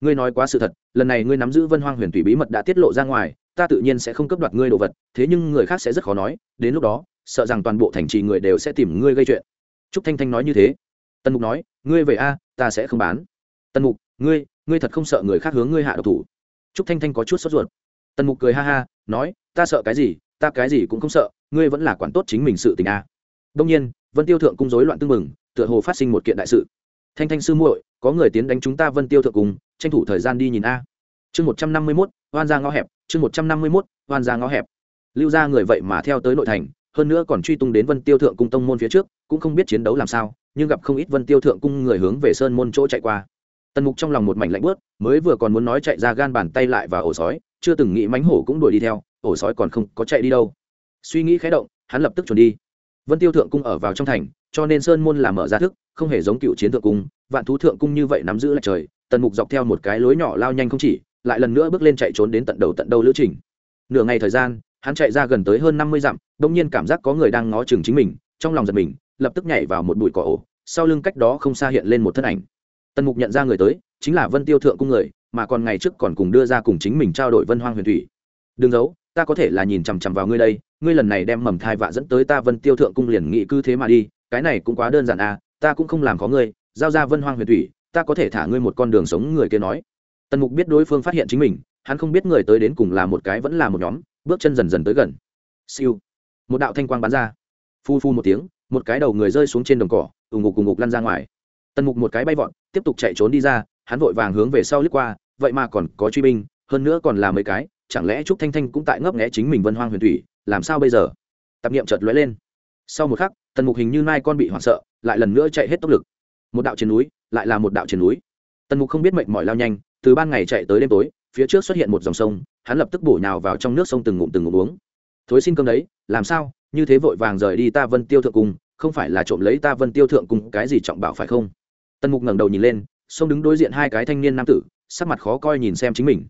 ngươi nói quá sự thật lần này ngươi nắm giữ vân hoang huyền thủy bí mật đã tiết lộ ra ngoài ta tự nhiên sẽ không cấp đoạt ngươi đồ vật thế nhưng người khác sẽ rất khó nói đến lúc đó sợ rằng toàn bộ thành trì người đều sẽ tìm ngươi gây chuyện trúc thanh thanh nói như thế tần mục nói ngươi về a ta sẽ không bán. Tần mục, ngươi ngươi thật không sợ người khác hướng ngươi hạ độc thủ? Trúc thanh thanh có chút sốt ruột. Tần mục cười ha ha, nói, ta sợ cái gì, ta cái gì cũng không sợ, ngươi vẫn là quản tốt chính mình sự tình a. Đông nhiên, vân tiêu thượng cung dối loạn tưng mừng tựa hồ phát sinh một kiện đại sự. Thanh thanh sư muội, có người tiến đánh chúng ta vân tiêu thượng cùng tranh thủ thời gian đi nhìn a. Chương một trăm năm mươi mốt, oan ra ngõ hẹp, chương một trăm năm mươi mốt, oan ra ngõ hẹp. Lưu ra người vậy mà theo tới nội thành, hơn nữa còn truy tung đến vân tiêu thượng cung tông môn phía trước, cũng không biết chiến đấu làm sao nhưng gặp không ít vân tiêu thượng cung người hướng về sơn môn chỗ chạy qua. Tần mục trong lòng một mảnh lạnh bớt mới vừa còn muốn nói chạy ra gan bàn tay lại và ổ sói, chưa từng nghĩ mánh hổ cũng đuổi đi theo, ổ sói còn không có chạy đi đâu. Suy nghĩ khé động, hắn lập tức chuẩn đi. Vân tiêu thượng cung ở vào trong thành, cho nên sơn môn là mở ra thức, không hề giống cựu chiến thượng cung, vạn thú thượng cung như vậy nắm giữ lại trời, tần mục dọc theo một cái lối nhỏ lao nhanh không chỉ, lại lần nữa bước lên chạy trốn đến tận đầu tận đầu lữ trình. Nửa ngày thời gian, hắn chạy ra gần tới hơn năm mươi dặm đông nhiên cảm giác có người đang ngó chừng chính mình, trong lòng giật mình lập tức nhảy vào một bụi cỏ ổ, sau lưng cách đó không xa hiện lên một thân ảnh. Tần mục nhận ra người tới, chính là vân tiêu thượng cung người, mà còn ngày trước còn cùng đưa ra cùng chính mình trao đổi vân hoang huyền thủy. Đừng giấu, ta có thể là nhìn chằm chằm vào ngươi đây, ngươi lần này đem mầm thai vạ dẫn tới ta vân tiêu thượng cung liền nghị cư thế mà đi, cái này cũng quá đơn giản à ta cũng không làm có ngươi, giao ra vân hoang huyền thủy, ta có thể thả ngươi một con đường sống người kia nói. Tần mục biết đối phương phát hiện chính mình, hắn không biết người tới đến cùng là một cái vẫn là một nhóm, bước chân dần dần tới gần. Siêu. Một đạo thanh quang bắn ra. Phu phu một tiếng một cái đầu người rơi xuống trên đồng cỏ ủng ngục cùng ngục lăn ra ngoài. Tần mục một cái bay vọt, tiếp tục chạy trốn đi ra, hắn vội vàng hướng về sau lướt qua, vậy mà còn có truy binh, hơn nữa còn là mấy cái, chẳng lẽ trúc thanh thanh cũng tại ngấp nghẽ chính mình vân hoang huyền thủy, làm sao bây giờ? Tạp nghiệm chợt lóe lên. Sau một khắc, tần mục hình như mai con bị hoảng sợ, lại lần nữa chạy hết tốc lực. Một đạo trên núi, lại là một đạo trên núi. Tần mục không biết mệnh mỏi lao nhanh, từ ban ngày chạy tới đêm tối, phía trước xuất hiện một dòng sông, hắn lập tức bổ nhào vào trong nước sông từng ngụm từng ngụm uống. Thối xin cơm đấy, làm sao? Như thế vội vàng rời đi ta vân tiêu thượng cung, không phải là trộm lấy ta vân tiêu thượng cung, cái gì trọng bảo phải không? Tần mục ngẩng đầu nhìn lên xông đứng đối diện hai cái thanh niên nam tử, sắc mặt khó coi nhìn xem chính mình.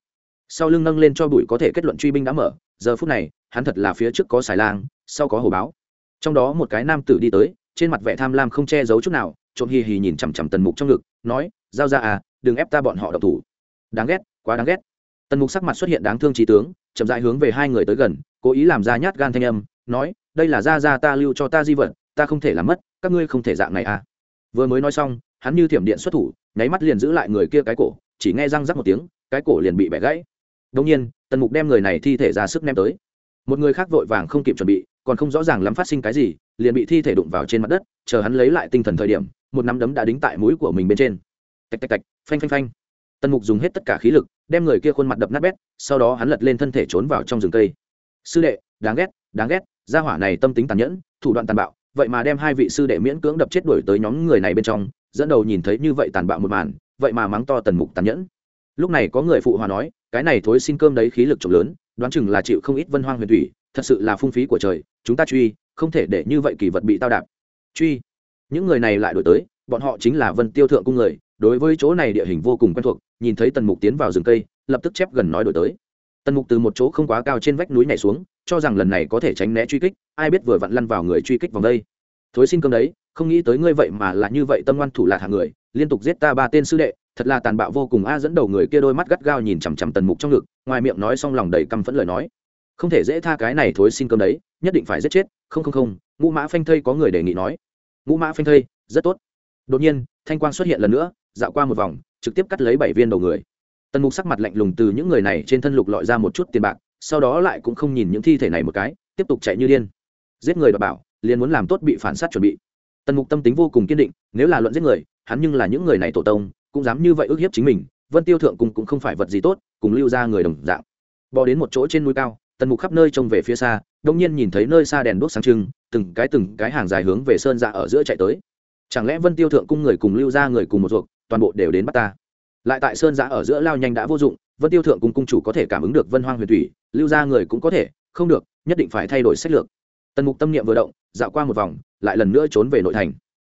Sau lưng nâng lên cho bụi có thể kết luận truy binh đã mở, giờ phút này, hắn thật là phía trước có xài lang, sau có hồ báo. Trong đó một cái nam tử đi tới, trên mặt vẻ tham lam không che giấu chút nào, trộm hì hì nhìn chằm chằm tần mục trong ngực, nói, giao ra à đừng ép ta bọn họ độc thủ. Đáng ghét, quá đáng ghét. Tần mục sắc mặt xuất hiện đáng thương trí tướng, chậm dại hướng về hai người tới gần, cố ý làm ra nhát gan thanh âm nói, đây là ra ra ta lưu cho ta di vật, ta không thể làm mất, các ngươi không thể dạng này à. Vừa mới nói xong, hắn như thiểm điện xuất thủ, nháy mắt liền giữ lại người kia cái cổ, chỉ nghe răng rắc một tiếng, cái cổ liền bị bẻ gãy. Đông nhiên, tần mục đem người này thi thể ra sức ném tới. Một người khác vội vàng không kịp chuẩn bị, còn không rõ ràng lắm phát sinh cái gì, liền bị thi thể đụng vào trên mặt đất, chờ hắn lấy lại tinh thần thời điểm, một nắm đấm đã đính tại mũi của mình bên trên. Tạch tạch tạch, phanh phanh phanh. Tần mục dùng hết tất cả khí lực, đem người kia khuôn mặt đập nát bét, sau đó hắn lật lên thân thể trốn vào trong rừng cây. Sư đệ, đáng ghét đáng ghét, gia hỏa này tâm tính tàn nhẫn, thủ đoạn tàn bạo, vậy mà đem hai vị sư đệ miễn cưỡng đập chết đuổi tới nhóm người này bên trong, dẫn đầu nhìn thấy như vậy tàn bạo một màn, vậy mà mắng to tần mục tàn nhẫn. Lúc này có người phụ hòa nói, cái này thối xin cơm đấy khí lực trộm lớn, đoán chừng là chịu không ít vân hoang huyền thủy, thật sự là phung phí của trời, chúng ta truy, không thể để như vậy kỳ vật bị tao đạp. Truy. Những người này lại đổi tới, bọn họ chính là vân tiêu thượng cung người, đối với chỗ này địa hình vô cùng quen thuộc, nhìn thấy tần mục tiến vào rừng cây, lập tức chép gần nói đổi tới tần mục từ một chỗ không quá cao trên vách núi nhảy xuống, cho rằng lần này có thể tránh né truy kích, ai biết vừa vặn lăn vào người truy kích vòng đây. Thối xin cơm đấy, không nghĩ tới ngươi vậy mà là như vậy tâm ngoan thủ lạc hạng người, liên tục giết ta ba tên sư đệ, thật là tàn bạo vô cùng. A dẫn đầu người kia đôi mắt gắt gao nhìn chằm chằm tần mục trong ngực, ngoài miệng nói xong lòng đầy căm phẫn lời nói. Không thể dễ tha cái này thối xin cơm đấy, nhất định phải giết chết, không không không, ngũ mã phanh thây có người đề nghị nói. Ngũ mã phanh thây, rất tốt. Đột nhiên, thanh quang xuất hiện lần nữa, dạo qua một vòng, trực tiếp cắt lấy bảy viên đầu người tần mục sắc mặt lạnh lùng từ những người này trên thân lục lọi ra một chút tiền bạc, sau đó lại cũng không nhìn những thi thể này một cái, tiếp tục chạy như điên. Giết người đọc bảo, liền muốn làm tốt bị phản sát chuẩn bị. Tần mục tâm tính vô cùng kiên định, nếu là luận giết người, hắn nhưng là những người này tổ tông, cũng dám như vậy ức hiếp chính mình, vân tiêu thượng cùng cũng không phải vật gì tốt, cùng lưu ra người đồng dạng. Bò đến một chỗ trên núi cao, tần mục khắp nơi trông về phía xa đông nhiên nhìn thấy nơi xa đèn đuốc sáng trưng, từng cái từng cái hàng dài hướng về sơn dạ ở giữa chạy tới. Chẳng lẽ vân tiêu thượng cung người cùng lưu ra người cùng một ruột, toàn bộ đều đến bắt ta? Lại tại sơn giã ở giữa lao nhanh đã vô dụng, vân tiêu thượng cùng cung chủ có thể cảm ứng được vân hoang huyền thủy, lưu ra người cũng có thể, không được, nhất định phải thay đổi sách lược. Tần mục tâm niệm vừa động, dạo qua một vòng, lại lần nữa trốn về nội thành.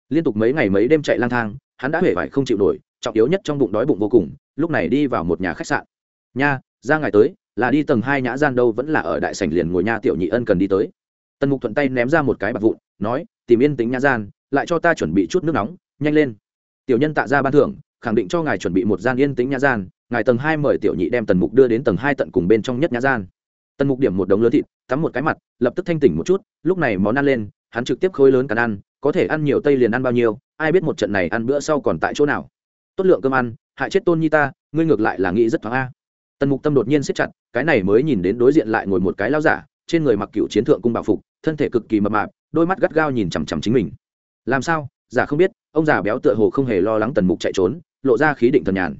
Liên tục mấy ngày mấy đêm chạy lang thang, hắn đã hể vải không chịu nổi, trọng yếu nhất trong bụng đói bụng vô cùng, lúc này đi vào một nhà khách sạn. Nha, ra ngày tới, là đi tầng hai nhã gian đâu vẫn là ở đại sảnh liền ngồi nha tiểu nhị ân cần đi tới. Tần mục thuận tay ném ra một cái bạc vụn, nói, tìm yên tính nhã gian, lại cho ta chuẩn bị chút nước nóng, nhanh lên. Tiểu nhân tạ ra ban thưởng khẳng định cho ngài chuẩn bị một gian yên tĩnh nhã gian, ngài tầng hai mời tiểu nhị đem tần mục đưa đến tầng hai tận cùng bên trong nhất nhã gian. Tần mục điểm một đống lớn thịt, tắm một cái mặt, lập tức thanh tỉnh một chút, lúc này món ăn lên, hắn trực tiếp khối lớn cắn ăn, có thể ăn nhiều tây liền ăn bao nhiêu, ai biết một trận này ăn bữa sau còn tại chỗ nào. Tốt lượng cơm ăn, hại chết tôn nhi ta, ngươi ngược lại là nghĩ rất thoáng a. Tần mục tâm đột nhiên siết chặt, cái này mới nhìn đến đối diện lại ngồi một cái lao giả, trên người mặc cựu chiến thượng cung bảo phục, thân thể cực kỳ mập mạp, đôi mắt gắt gao nhìn chằm chằm chính mình. Làm sao? Giả không biết, ông già béo tựa hồ không hề lo lắng tần mục chạy trốn lộ ra khí định thần nhàn.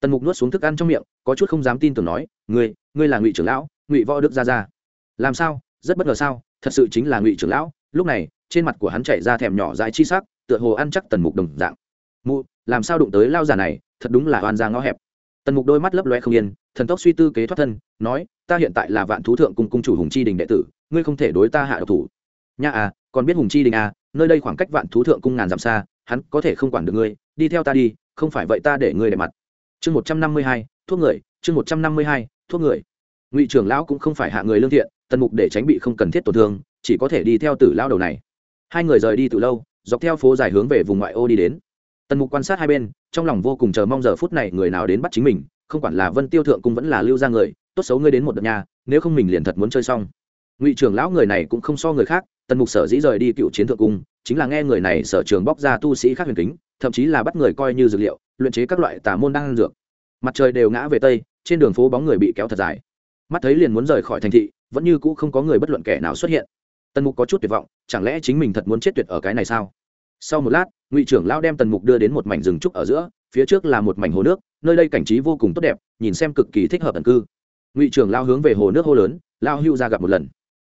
Tần mục nuốt xuống thức ăn trong miệng, có chút không dám tin tưởng nói, ngươi ngươi là ngụy trưởng lão, ngụy võ đức gia gia. Làm sao? Rất bất ngờ sao? Thật sự chính là ngụy trưởng lão. Lúc này, trên mặt của hắn chạy ra thèm nhỏ dãi chi sắc, tựa hồ ăn chắc tần mục đồng dạng. Mụ, làm sao đụng tới lao giả này? Thật đúng là oan ra ngõ hẹp. Tần mục đôi mắt lấp loe không yên, thần tốc suy tư kế thoát thân, nói, ta hiện tại là vạn thú thượng cùng cung chủ hùng chi đình đệ tử, ngươi không thể đối ta hạ độc thủ. Nha à còn biết hùng chi đình à nơi đây khoảng cách vạn thú thượng cung ngàn dặm xa, hắn có thể không quản được ngươi, đi theo ta đi không phải vậy ta để ngươi để mặt. Chương một trăm năm mươi hai, thuốc người. Chương một trăm năm mươi hai, thuốc người. Ngụy trưởng lão cũng không phải hạ người lương thiện, tần mục để tránh bị không cần thiết tổn thương, chỉ có thể đi theo tử lao đầu này. Hai người rời đi từ lâu, dọc theo phố dài hướng về vùng ngoại ô đi đến. Tần mục quan sát hai bên, trong lòng vô cùng chờ mong giờ phút này người nào đến bắt chính mình, không quản là vân tiêu thượng cung vẫn là lưu ra người, tốt xấu ngươi đến một đợt nhà, nếu không mình liền thật muốn chơi xong. Ngụy trưởng lão người này cũng không so người khác, tần mục sở dĩ rời đi cựu chiến thượng cung chính là nghe người này sở trường bóc ra tu sĩ khác huyền kính, thậm chí là bắt người coi như dược liệu, luyện chế các loại tà môn đang dược. Mặt trời đều ngã về tây, trên đường phố bóng người bị kéo thật dài. Mắt thấy liền muốn rời khỏi thành thị, vẫn như cũ không có người bất luận kẻ nào xuất hiện. Tần mục có chút tuyệt vọng, chẳng lẽ chính mình thật muốn chết tuyệt ở cái này sao? Sau một lát, ngụy trưởng lao đem tần mục đưa đến một mảnh rừng trúc ở giữa, phía trước là một mảnh hồ nước, nơi đây cảnh trí vô cùng tốt đẹp, nhìn xem cực kỳ thích hợp tần cư. Ngụy trưởng lao hướng về hồ nước hô lớn lao hưu ra gặp một lần.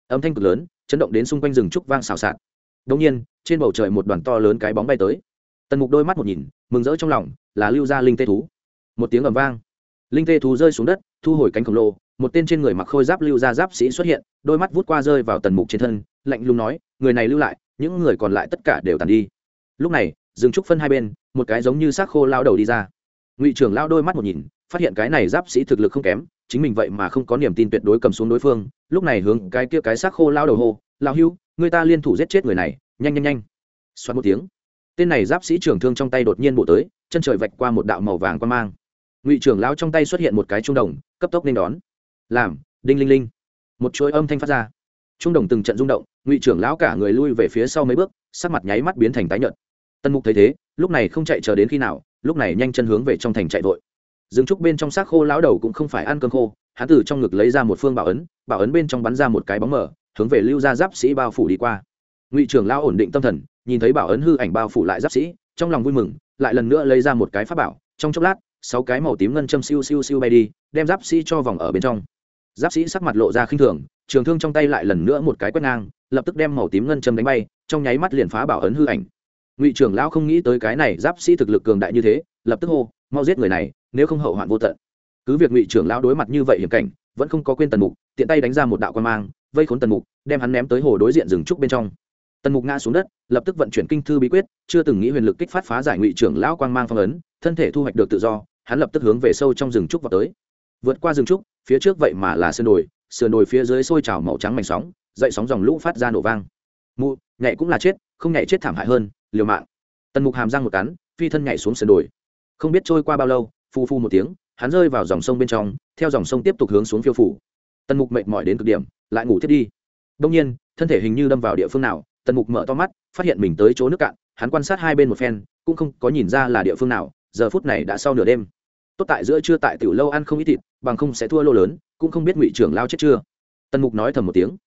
Âm thanh cực lớn, chấn động đến xung quanh rừng trúc vang xào xạc đông nhiên, trên bầu trời một đoàn to lớn cái bóng bay tới. Tần mục đôi mắt một nhìn, mừng rỡ trong lòng, là lưu gia linh tê thú. Một tiếng ầm vang. Linh tê thú rơi xuống đất, thu hồi cánh khổng lồ, một tên trên người mặc khôi giáp lưu gia giáp sĩ xuất hiện, đôi mắt vút qua rơi vào tần mục trên thân, lạnh lùng nói, người này lưu lại, những người còn lại tất cả đều tàn đi. Lúc này dừng trúc phân hai bên, một cái giống như xác khô lao đầu đi ra. Ngụy trưởng lao đôi mắt một nhìn phát hiện cái này giáp sĩ thực lực không kém, chính mình vậy mà không có niềm tin tuyệt đối cầm xuống đối phương, lúc này hướng cái kia cái xác khô lao đầu hô lao hưu, người ta liên thủ giết chết người này, nhanh nhanh nhanh. Xoắn một tiếng, tên này giáp sĩ trưởng thương trong tay đột nhiên bổ tới, chân trời vạch qua một đạo màu vàng quan mang. Ngụy trưởng lao trong tay xuất hiện một cái trung đồng, cấp tốc nên đón. Làm, đinh linh linh. Một chuỗi âm thanh phát ra. Trung đồng từng trận rung động, ngụy trưởng lão cả người lui về phía sau mấy bước, sắc mặt nháy mắt biến thành tái nhợt. Tân mục thấy thế, lúc này không chạy chờ đến khi nào, lúc này nhanh chân hướng về trong thành chạy vội dương trúc bên trong xác khô lão đầu cũng không phải ăn cơm khô, hắn từ trong ngực lấy ra một phương bảo ấn bảo ấn bên trong bắn ra một cái bóng mở hướng về lưu gia giáp sĩ bao phủ đi qua. Ngụy trưởng lão ổn định tâm thần, nhìn thấy bảo ấn hư ảnh bao phủ lại giáp sĩ, trong lòng vui mừng, lại lần nữa lấy ra một cái pháp bảo, trong chốc lát, sáu cái màu tím ngân châm siêu siêu siêu bay đi, đem giáp sĩ cho vòng ở bên trong. Giáp sĩ sắc mặt lộ ra khinh thường, trường thương trong tay lại lần nữa một cái quét ngang, lập tức đem màu tím ngân châm đánh bay, trong nháy mắt liền phá bảo ấn hư ảnh. Ngụy trưởng lão không nghĩ tới cái này giáp sĩ thực lực cường đại như thế, lập tức hô mau giết người này, nếu không hậu hoạn vô tận. Cứ việc ngụy trưởng lão đối mặt như vậy hiểm cảnh, vẫn không có quên tần mục, tiện tay đánh ra một đạo quan mang, vây khốn tần mục, đem hắn ném tới hồ đối diện rừng trúc bên trong. Tần mục ngã xuống đất, lập tức vận chuyển kinh thư bí quyết, chưa từng nghĩ huyền lực kích phát phá giải ngụy trưởng lão quang mang phong ấn, thân thể thu hoạch được tự do, hắn lập tức hướng về sâu trong rừng trúc vào tới. Vượt qua rừng trúc, phía trước vậy mà là sườn đồi sườn đồi phía dưới sôi trào màu trắng mảnh sóng, dậy sóng dòng lũ phát ra nổ vang. Mụ, nhảy cũng là chết, không nhảy chết thảm hại hơn, liều mạng. Tần mục hàm răng một cắn, phi thân nhảy xuống sườn đồi không biết trôi qua bao lâu phu phu một tiếng, hắn rơi vào dòng sông bên trong, theo dòng sông tiếp tục hướng xuống phiêu phủ. Tần mục mệt mỏi đến cực điểm, lại ngủ thiết đi. Đông nhiên, thân thể hình như đâm vào địa phương nào, tần mục mở to mắt, phát hiện mình tới chỗ nước cạn, hắn quan sát hai bên một phen, cũng không có nhìn ra là địa phương nào, giờ phút này đã sau nửa đêm. Tốt tại giữa trưa tại tiểu lâu ăn không ít thịt, bằng không sẽ thua lô lớn, cũng không biết ngụy trưởng lao chết chưa. Tần mục nói thầm một tiếng.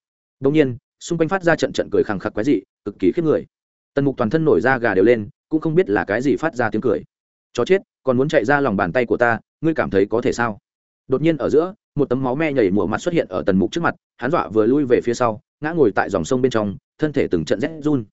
Đông nhiên, xung quanh phát ra trận trận cười khẳng khặc quái dị, cực kỳ khiếp người. Tần mục toàn thân nổi da gà đều lên, cũng không biết là cái gì phát ra tiếng cười chó chết, còn muốn chạy ra lòng bàn tay của ta, ngươi cảm thấy có thể sao? Đột nhiên ở giữa, một tấm máu me nhảy mùa mặt xuất hiện ở tần mục trước mặt, hắn dọa vừa lui về phía sau, ngã ngồi tại dòng sông bên trong, thân thể từng trận rét run.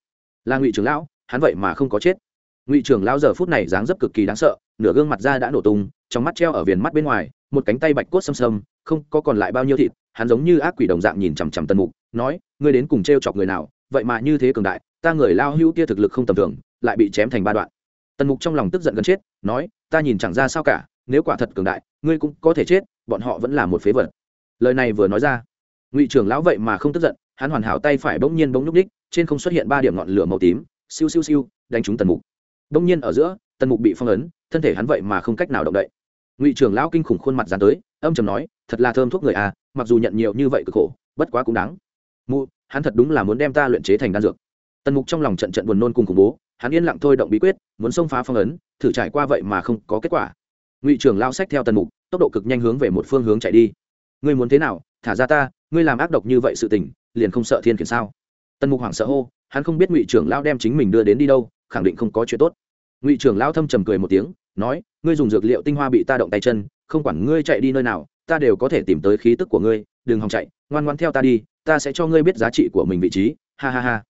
Là ngụy trưởng lão, hắn vậy mà không có chết. Ngụy trưởng lão giờ phút này dáng dấp cực kỳ đáng sợ, nửa gương mặt da đã nổ tung, trong mắt treo ở viền mắt bên ngoài, một cánh tay bạch cốt xâm xâm, không có còn lại bao nhiêu thịt, hắn giống như ác quỷ đồng dạng nhìn chằm chằm tần mục, nói, ngươi đến cùng t r e o chọc người nào? Vậy mà như thế cường đại, ta người lao hữu kia thực lực không tầm thường, lại bị chém thành ba đoạn. Tần mục trong lòng tức giận gần chết nói, ta nhìn chẳng ra sao cả, nếu quả thật cường đại, ngươi cũng có thể chết, bọn họ vẫn là một phế vật. Lời này vừa nói ra, ngụy trưởng lão vậy mà không tức giận, hắn hoàn hảo tay phải bỗng nhiên bỗng nhúc ních trên không xuất hiện ba điểm ngọn lửa màu tím, siêu siêu siêu, đánh trúng tần mục. Bỗng nhiên ở giữa, tần mục bị phong ấn, thân thể hắn vậy mà không cách nào động đậy. Ngụy trưởng lão kinh khủng khuôn mặt dán tới, âm trầm nói, thật là thơm thuốc người à mặc dù nhận nhiều như vậy cực khổ, bất quá cũng đáng. Mụ, hắn thật đúng là muốn đem ta luyện chế thành đan dược tần mục trong lòng trận trận buồn nôn cùng khủng bố, hắn yên lặng thôi động bí quyết, muốn xông phá phong ấn, thử trải qua vậy mà không có kết quả. Ngụy trưởng lao sách theo tần mục, tốc độ cực nhanh hướng về một phương hướng chạy đi. Ngươi muốn thế nào? Thả ra ta, ngươi làm ác độc như vậy sự tình, liền không sợ thiên khiển sao? Tần mục hoảng sợ hô, hắn không biết ngụy trưởng lao đem chính mình đưa đến đi đâu, khẳng định không có chuyện tốt. Ngụy trưởng lao thâm trầm cười một tiếng, nói, ngươi dùng dược liệu tinh hoa bị ta động tay chân, không quản ngươi chạy đi nơi nào, ta đều có thể tìm tới khí tức của ngươi, đừng hòng chạy, ngoan ngoan theo ta đi, ta sẽ cho ngươi biết giá trị của mình vị trí. Ha ha ha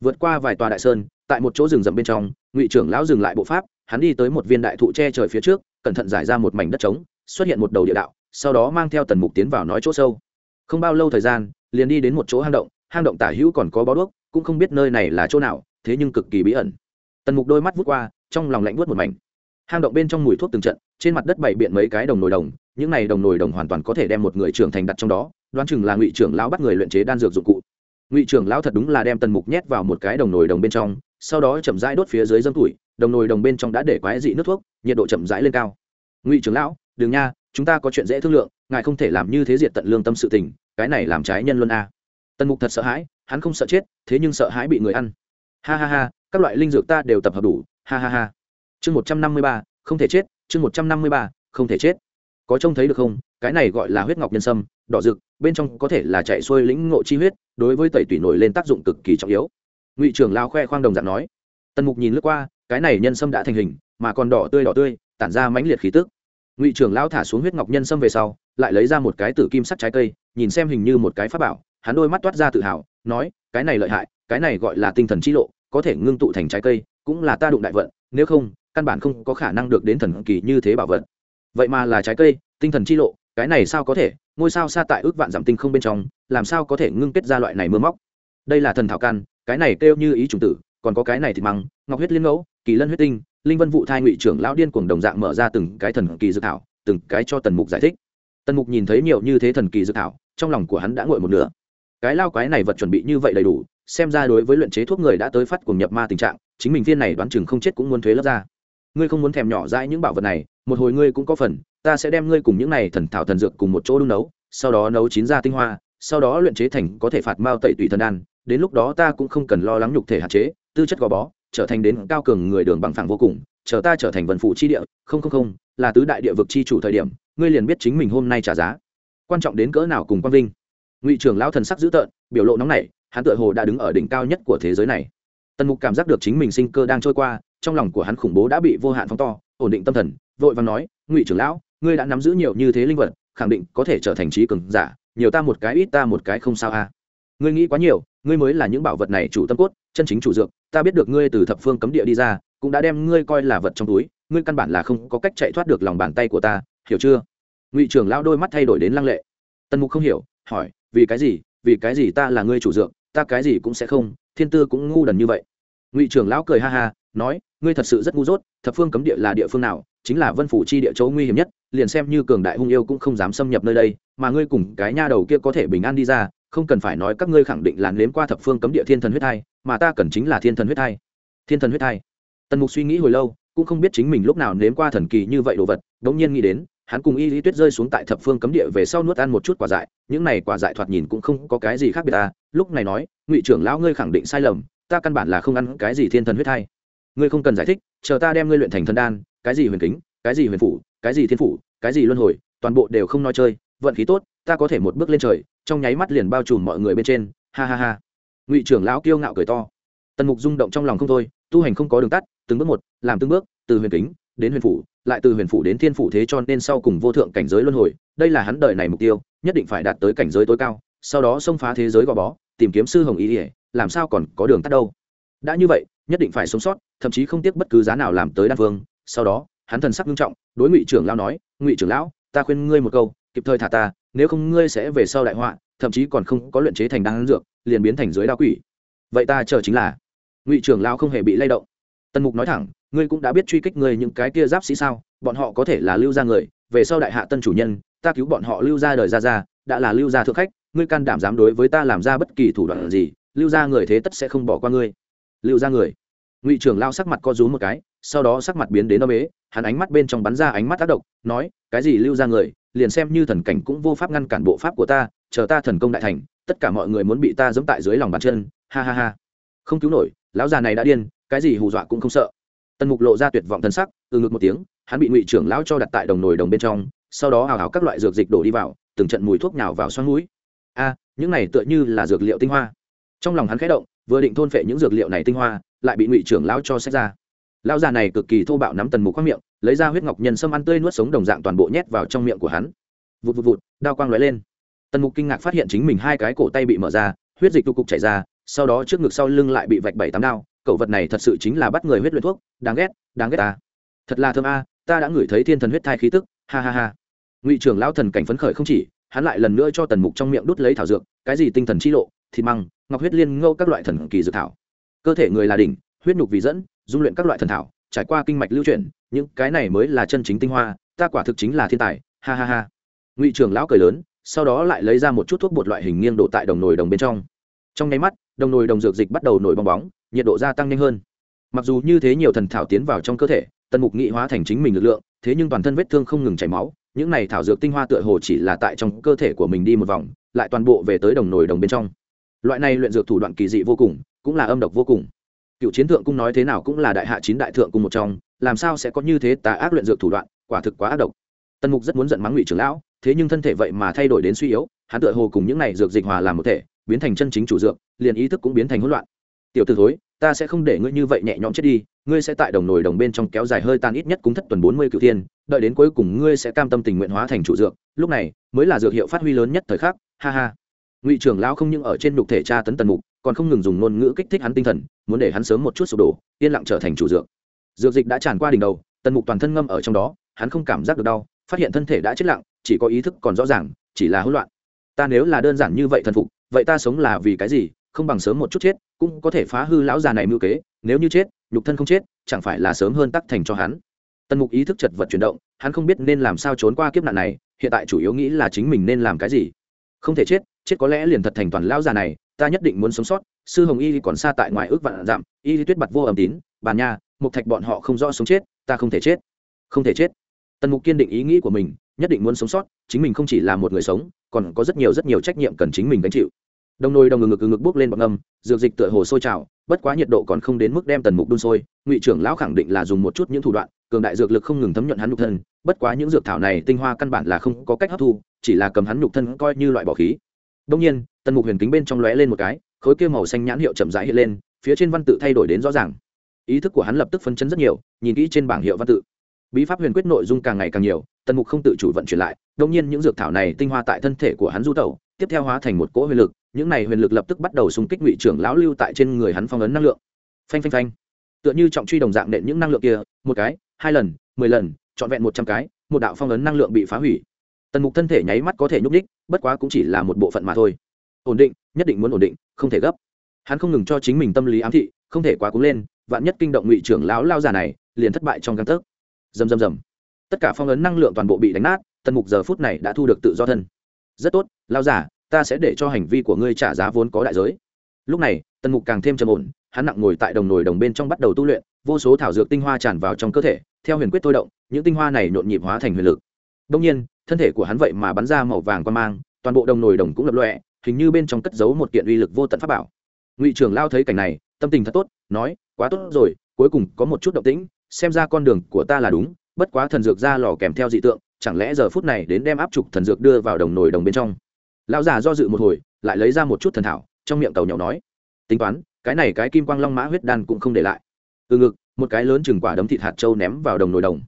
vượt qua vài tòa đại sơn, tại một chỗ rừng rậm bên trong, ngụy trưởng lão dừng lại bộ pháp, hắn đi tới một viên đại thụ che trời phía trước, cẩn thận giải ra một mảnh đất trống, xuất hiện một đầu địa đạo, sau đó mang theo tần mục tiến vào nói chỗ sâu. Không bao lâu thời gian, liền đi đến một chỗ hang động hang động tả hữu còn có bó đuốc, cũng không biết nơi này là chỗ nào, thế nhưng cực kỳ bí ẩn. Tần mục đôi mắt vút qua, trong lòng lạnh buốt một mảnh. Hang động bên trong mùi thuốc từng trận, trên mặt đất bày biện mấy cái đồng nồi đồng, những này đồng nồi đồng hoàn toàn có thể đem một người trưởng thành đặt trong đó, đoán chừng là ngụy trưởng lão bắt người luyện chế đan dược dụng cụ ngụy trưởng lão thật đúng là đem tần mục nhét vào một cái đồng nồi đồng bên trong, sau đó chậm rãi đốt phía dưới dâm tuổi, đồng nồi đồng bên trong đã để quái dị nước thuốc, nhiệt độ chậm rãi lên cao. Ngụy trưởng lão, đừng nha, chúng ta có chuyện dễ thương lượng, ngài không thể làm như thế diệt tận lương tâm sự tình, cái này làm trái nhân luân a. Tần mục thật sợ hãi, hắn không sợ chết, thế nhưng sợ hãi bị người ăn. Ha ha ha, các loại linh dược ta đều tập hợp đủ, ha ha ha. Chương một trăm năm mươi ba, không thể chết, chương một trăm năm mươi ba, không thể chết. Có trông thấy được không? Cái này gọi là huyết ngọc nhân sâm, đỏ rực bên trong có thể là chạy xuôi lĩnh ngộ chi huyết, đối với tẩy tủy nổi lên tác dụng cực kỳ trọng yếu. Ngụy trưởng lao khoe khoang đồng dạng nói. Tần mục nhìn lướt qua, cái này nhân sâm đã thành hình, mà còn đỏ tươi đỏ tươi, tản ra mãnh liệt khí tức. Ngụy trưởng lao thả xuống huyết ngọc nhân sâm về sau, lại lấy ra một cái tử kim sắc trái cây, nhìn xem hình như một cái pháp bảo, hắn đôi mắt toát ra tự hào, nói, cái này lợi hại, cái này gọi là tinh thần chi lộ, có thể ngưng tụ thành trái cây, cũng là ta đụng đại vận, nếu không, căn bản không có khả năng được đến thần kỳ như thế bảo vật. Vậy mà là trái cây, tinh thần chi lộ cái này sao có thể, ngôi sao xa tại ước vạn giảm tinh không bên trong, làm sao có thể ngưng kết ra loại này mưa móc? Đây là thần thảo căn cái này kêu như ý chủng tử, còn có cái này thì măng, ngọc huyết liên ngẫu, kỳ lân huyết tinh, linh vân vụ thai ngụy trưởng lão điên cuồng đồng dạng mở ra từng cái thần kỳ dự thảo, từng cái cho tần mục giải thích. Tần mục nhìn thấy nhiều như thế thần kỳ dự thảo, trong lòng của hắn đã ngội một nửa. Cái lao quái này vật chuẩn bị như vậy đầy đủ, xem ra đối với luyện chế thuốc người đã tới phát cùng nhập ma tình trạng, chính mình viên này đoán chừng không chết cũng muốn thuế lấp ra. Ngươi không muốn thèm nhỏ dãi những bảo vật này, một hồi ngươi cũng có phần ta sẽ đem ngươi cùng những này thần thảo thần dược cùng một chỗ đun nấu, sau đó nấu chín ra tinh hoa, sau đó luyện chế thành có thể phạt mao tẩy tùy thần đan. Đến lúc đó ta cũng không cần lo lắng nhục thể hạn chế, tư chất gò bó, trở thành đến cao cường người đường bằng phẳng vô cùng, chờ ta trở thành vần phụ chi địa, không không không, là tứ đại địa vực chi chủ thời điểm, ngươi liền biết chính mình hôm nay trả giá. Quan trọng đến cỡ nào cùng quang vinh. Ngụy trưởng lão thần sắc dữ tợn, biểu lộ nóng nảy, hắn tựa hồ đã đứng ở đỉnh cao nhất của thế giới này. Tần mục cảm giác được chính mình sinh cơ đang trôi qua, trong lòng của hắn khủng bố đã bị vô hạn phóng to, ổn định tâm thần, vội vàng nói, ngụy trưởng lão ngươi đã nắm giữ nhiều như thế linh vật, khẳng định có thể trở thành trí cường giả, nhiều ta một cái ít ta một cái không sao a à. ngươi nghĩ quá nhiều, ngươi mới là những bảo vật này chủ tâm cốt, chân chính chủ dược, ta biết được ngươi từ thập phương cấm địa đi ra, cũng đã đem ngươi coi là vật trong túi, ngươi căn bản là không có cách chạy thoát được lòng bàn tay của ta, hiểu chưa? Ngụy trưởng lão đôi mắt thay đổi đến lăng lệ. Tần mục không hiểu, hỏi, vì cái gì, vì cái gì ta là ngươi chủ dược, ta cái gì cũng sẽ không, thiên tư cũng ngu đần như vậy. Ngụy trưởng lão cười ha ha, nói, ngươi thật sự rất ngu dốt, thập phương cấm địa là địa phương nào, chính là vân phủ chi địa chỗ nguy hiểm nhất liền xem như cường đại hung yêu cũng không dám xâm nhập nơi đây, mà ngươi cùng cái nha đầu kia có thể bình an đi ra, không cần phải nói các ngươi khẳng định là nếm qua thập phương cấm địa thiên thần huyết thai, mà ta cần chính là thiên thần huyết thai. Thiên thần huyết thai. Tần mục suy nghĩ hồi lâu, cũng không biết chính mình lúc nào nếm qua thần kỳ như vậy đồ vật đ ỗ n g nhiên nghĩ đến, hắn cùng y lý tuyết rơi xuống tại thập phương cấm địa về sau nuốt ăn một chút quả dại, những này quả dại thoạt nhìn cũng không có cái gì khác biệt ta, lúc này nói, ngụy trưởng lão ngươi khẳng định sai lầm, ta căn bản là không ăn cái gì thiên thần huyết thai. Ngươi không cần giải thích, chờ ta đem ngươi luyện thành thần đan, cái gì huyền kính, cái gì huyền phủ cái gì thiên phủ, cái gì luân hồi, toàn bộ đều không nói chơi, vận khí tốt, ta có thể một bước lên trời, trong nháy mắt liền bao trùm mọi người bên trên, ha ha ha. Ngụy trưởng lão kiêu ngạo cười to. Tần mục rung động trong lòng không thôi, tu hành không có đường tắt, từng bước một, làm từng bước, từ huyền kính, đến huyền phủ, lại từ huyền phủ đến thiên phủ thế cho nên sau cùng vô thượng cảnh giới luân hồi, đây là hắn đời này mục tiêu, nhất định phải đạt tới cảnh giới tối cao, sau đó xông phá thế giới gò bó, tìm kiếm sư hồng ý ỉa, làm sao còn có đường tắt đâu. Đã như vậy, nhất định phải sống sót, thậm chí không tiếc bất cứ giá nào làm tới đan phương sau đó, hắn thần sắc nghiêm trọng đối ngụy trưởng lão nói, ngụy trưởng lão, ta khuyên ngươi một câu, kịp thời thả ta, nếu không ngươi sẽ về sau đại họa, thậm chí còn không có luyện chế thành đan dược, liền biến thành dưới đa quỷ. Vậy ta chờ chính là. Ngụy trưởng lão không hề bị lay động. Tần mục nói thẳng, ngươi cũng đã biết truy kích ngươi những cái kia giáp sĩ sao, bọn họ có thể là lưu gia người, về sau đại hạ tân chủ nhân, ta cứu bọn họ lưu gia đời ra ra, đã là lưu gia thượng khách, ngươi can đảm dám đối với ta làm ra bất kỳ thủ đoạn gì, lưu gia người thế tất sẽ không bỏ qua ngươi. Lưu gia người? Ngụy trưởng lao sắc mặt co rúm một cái, sau đó sắc mặt biến đến nó bế hắn ánh mắt bên trong bắn ra ánh mắt tác động, nói, cái gì lưu ra người, liền xem như thần cảnh cũng vô pháp ngăn cản bộ pháp của ta, chờ ta thần công đại thành, tất cả mọi người muốn bị ta giẫm tại dưới lòng bàn chân. Ha ha ha. Không cứu nổi, lão già này đã điên, cái gì hù dọa cũng không sợ. Tần mục lộ ra tuyệt vọng thân sắc từ ngực một tiếng, hắn bị ngụy trưởng lão cho đặt tại đồng nồi đồng bên trong, sau đó hào hào các loại dược dịch đổ đi vào, từng trận mùi thuốc nhào vào xoắn mũi. A, những này tựa như là dược liệu tinh hoa. Trong lòng hắn khẽ động, vừa định thôn phệ những dược liệu này tinh hoa, lại bị ngụy trưởng lão cho xét ra lão già này cực kỳ thô bạo nắm tần mục khoác miệng, lấy ra huyết ngọc nhân sâm ăn tươi nuốt sống đồng dạng toàn bộ nhét vào trong miệng của hắn. Vụt vụt vụt, đao quang lóe lên. Tần mục kinh ngạc phát hiện chính mình hai cái cổ tay bị mở ra, huyết dịch tu cục chảy ra, sau đó trước ngực sau lưng lại bị vạch bảy tám đao. Cậu vật này thật sự chính là bắt người huyết luyện thuốc, đáng ghét đáng ghét ta. Thật là thơm a, ta đã ngửi thấy thiên thần huyết thai khí tức, ha ha ha. Ngụy trưởng lão thần cảnh phấn khởi không chỉ, hắn lại lần nữa cho tần mục trong miệng đút lấy thảo dược, cái gì tinh thần chi lộ, thịt măng, ngọc huyết liên ngâu các loại thần kỳ dược thảo. Cơ thể người là đỉnh, huyết nhục vì dẫn dung luyện các loại thần thảo, trải qua kinh mạch lưu chuyển, những cái này mới là chân chính tinh hoa, ta quả thực chính là thiên tài, ha ha ha. Ngụy trưởng lão cười lớn, sau đó lại lấy ra một chút thuốc bột loại hình nghiêng đổ tại đồng nồi đồng bên trong. Trong nháy mắt, đồng nồi đồng dược dịch bắt đầu nổi bong bóng, nhiệt độ gia tăng nhanh hơn. Mặc dù như thế nhiều thần thảo tiến vào trong cơ thể, tần mục nghị hóa thành chính mình lực lượng, thế nhưng toàn thân vết thương không ngừng chảy máu, những này thảo dược tinh hoa tựa hồ chỉ là tại trong cơ thể của mình đi một vòng, lại toàn bộ về tới đồng nồi đồng bên trong. Loại này luyện dược thủ đoạn kỳ dị vô cùng, cũng là âm độc vô cùng cựu chiến thượng cung nói thế nào cũng là đại hạ chín đại thượng cung một trong, làm sao sẽ có như thế tà ác luyện dược thủ đoạn, quả thực quá ác độc. Tần mục rất muốn giận mắng ngụy trưởng lão, thế nhưng thân thể vậy mà thay đổi đến suy yếu, hắn tựa hồ cùng những này dược dịch hòa làm một thể, biến thành chân chính chủ dược, liền ý thức cũng biến thành hỗn loạn. Tiểu t ử thối, ta sẽ không để ngươi như vậy nhẹ nhõm chết đi, ngươi sẽ tại đồng nồi đồng bên trong kéo dài hơi tan ít nhất cúng thất tuần bốn mươi cựu thiên, đợi đến cuối cùng ngươi sẽ cam tâm tình nguyện hóa thành chủ dược, lúc này mới là dược hiệu phát huy lớn nhất thời khắc, ha ha. Ngụy trưởng lão không những ở trên nhục thể tra tấn tần mục còn không ngừng dùng ngôn ngữ kích thích hắn tinh thần, muốn để hắn sớm một chút sụp đổ, yên lặng trở thành chủ dược. Dược dịch đã tràn qua đỉnh đầu, tần mục toàn thân ngâm ở trong đó, hắn không cảm giác được đau, phát hiện thân thể đã chết lặng, chỉ có ý thức còn rõ ràng, chỉ là hỗn loạn. Ta nếu là đơn giản như vậy thần phục, vậy ta sống là vì cái gì, không bằng sớm một chút chết, cũng có thể phá hư lão già này mưu kế, nếu như chết, nhục thân không chết, chẳng phải là sớm hơn tắc thành cho hắn. Tần mục ý thức chật vật chuyển động, hắn không biết nên làm sao trốn qua kiếp nạn này, hiện tại chủ yếu nghĩ là chính mình nên làm cái gì. Không thể chết chết có lẽ liền thật thành toàn lão già này ta nhất định muốn sống sót, sư hồng y còn xa tại ngoài ước vạn dặm, y tuyết bặt vô ẩm tín bàn nha, mục thạch bọn họ không rõ sống chết, ta không thể chết. Không thể chết. Tần mục kiên định ý nghĩ của mình, nhất định muốn sống sót, chính mình không chỉ là một người sống, còn có rất nhiều rất nhiều trách nhiệm cần chính mình gánh chịu. Đồng nồi đồng ngực ngực ngực bốc lên bọc ngâm dược dịch tựa hồ sôi trào, bất quá nhiệt độ còn không đến mức đem tần mục đun sôi, ngụy trưởng lão khẳng định là dùng một chút những thủ đoạn, cường đại dược lực không ngừng thấm nhuận hắn nhục thân, bất quá những dược thảo này tinh hoa căn bản là không có cách hấp thu, chỉ là cầm hắn nhục thân coi như loại bỏ khí đông nhiên, tần mục huyền kính bên trong lóe lên một cái, khối kia màu xanh nhãn hiệu chậm rãi hiện lên, phía trên văn tự thay đổi đến rõ ràng. Ý thức của hắn lập tức phân chấn rất nhiều, nhìn kỹ trên bảng hiệu văn tự. Bí pháp huyền quyết nội dung càng ngày càng nhiều, tần mục không tự chủ vận chuyển lại đồng nhiên những dược thảo này tinh hoa tại thân thể của hắn du tẩu, tiếp theo hóa thành một cỗ huyền lực, những này huyền lực lập tức bắt đầu xung kích ngụy trưởng lão lưu tại trên người hắn phong ấn năng lượng. Phanh phanh phanh. Tựa như trọng truy đồng dạng nện những năng lượng kia, một cái, hai lần, mười lần, trọn vẹn một trăm cái, một đạo phong ấn năng lượng bị phá hủy. Tần mục thân thể nháy mắt có thể nhúc nhích bất quá cũng chỉ là một bộ phận mà thôi. Ổn định, nhất định muốn ổn định, không thể gấp. Hắn không ngừng cho chính mình tâm lý ám thị, không thể quá cúng lên, vạn nhất kinh động ngụy trưởng lão lao già này, liền thất bại trong căn tấc. Dầm dầm dầm tất cả phong ấn năng lượng toàn bộ bị đánh nát, tần mục giờ phút này đã thu được tự do thân. Rất tốt, lao giả ta sẽ để cho hành vi của ngươi trả giá vốn có đại giới. Lúc này, tần mục càng thêm trầm ổn, hắn nặng ngồi tại đồng nồi đồng bên trong bắt đầu tu luyện, vô số thảo dược tinh hoa tràn vào trong cơ thể, theo huyền quyết thôi động, những tinh hoa này nhộn nhịp hóa thành huyền lực. Đông nhiên thân thể của hắn vậy mà bắn ra màu vàng quan mang, toàn bộ đồng nồi đồng cũng lập lọe hình như bên trong cất giấu một kiện uy lực vô tận pháp bảo. Ngụy trưởng lao thấy cảnh này, tâm tình thật tốt, nói, quá tốt rồi, cuối cùng có một chút động tĩnh, xem ra con đường của ta là đúng, bất quá thần dược ra lò kèm theo dị tượng, chẳng lẽ giờ phút này đến đem áp trục thần dược đưa vào đồng nồi đồng bên trong? Lão già do dự một hồi, lại lấy ra một chút thần thảo, trong miệng tàu nhậu nói, tính toán, cái này cái kim quang long mã huyết đan cũng không để lại. Từ ngực, một cái lớn chừng quả đấm thịt hạt trâu ném vào đồng nồi đồng.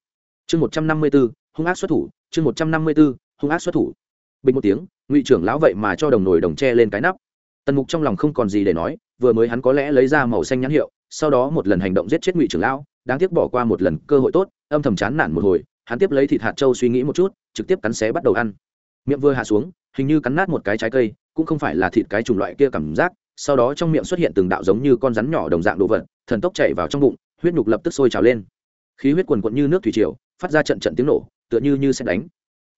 Chương một trăm năm mươi bốn hung ác xuất thủ, chương một trăm năm mươi b ố hung ác xuất thủ. Bình một tiếng, ngụy trưởng lão vậy mà cho đồng nồi đồng tre lên cái nắp. Tần mục trong lòng không còn gì để nói, vừa mới hắn có lẽ lấy ra màu xanh nhãn hiệu, sau đó một lần hành động giết chết ngụy trưởng lão, đáng tiếc bỏ qua một lần cơ hội tốt, âm thầm chán nản một hồi, hắn tiếp lấy thịt hạt trâu suy nghĩ một chút, trực tiếp cắn xé bắt đầu ăn. Miệng vừa hạ xuống, hình như cắn nát một cái trái cây, cũng không phải là thịt cái chủng loại kia cảm giác, sau đó trong miệng xuất hiện từng đạo giống như con rắn nhỏ đồng dạng đồ vật, thần tốc chạy vào trong bụng, huyết nhục lập tức sôi trào lên. Khí huyết quần quận như nước thủy triều, phát ra trận trận tiếng nổ tựa như như sẽ đánh.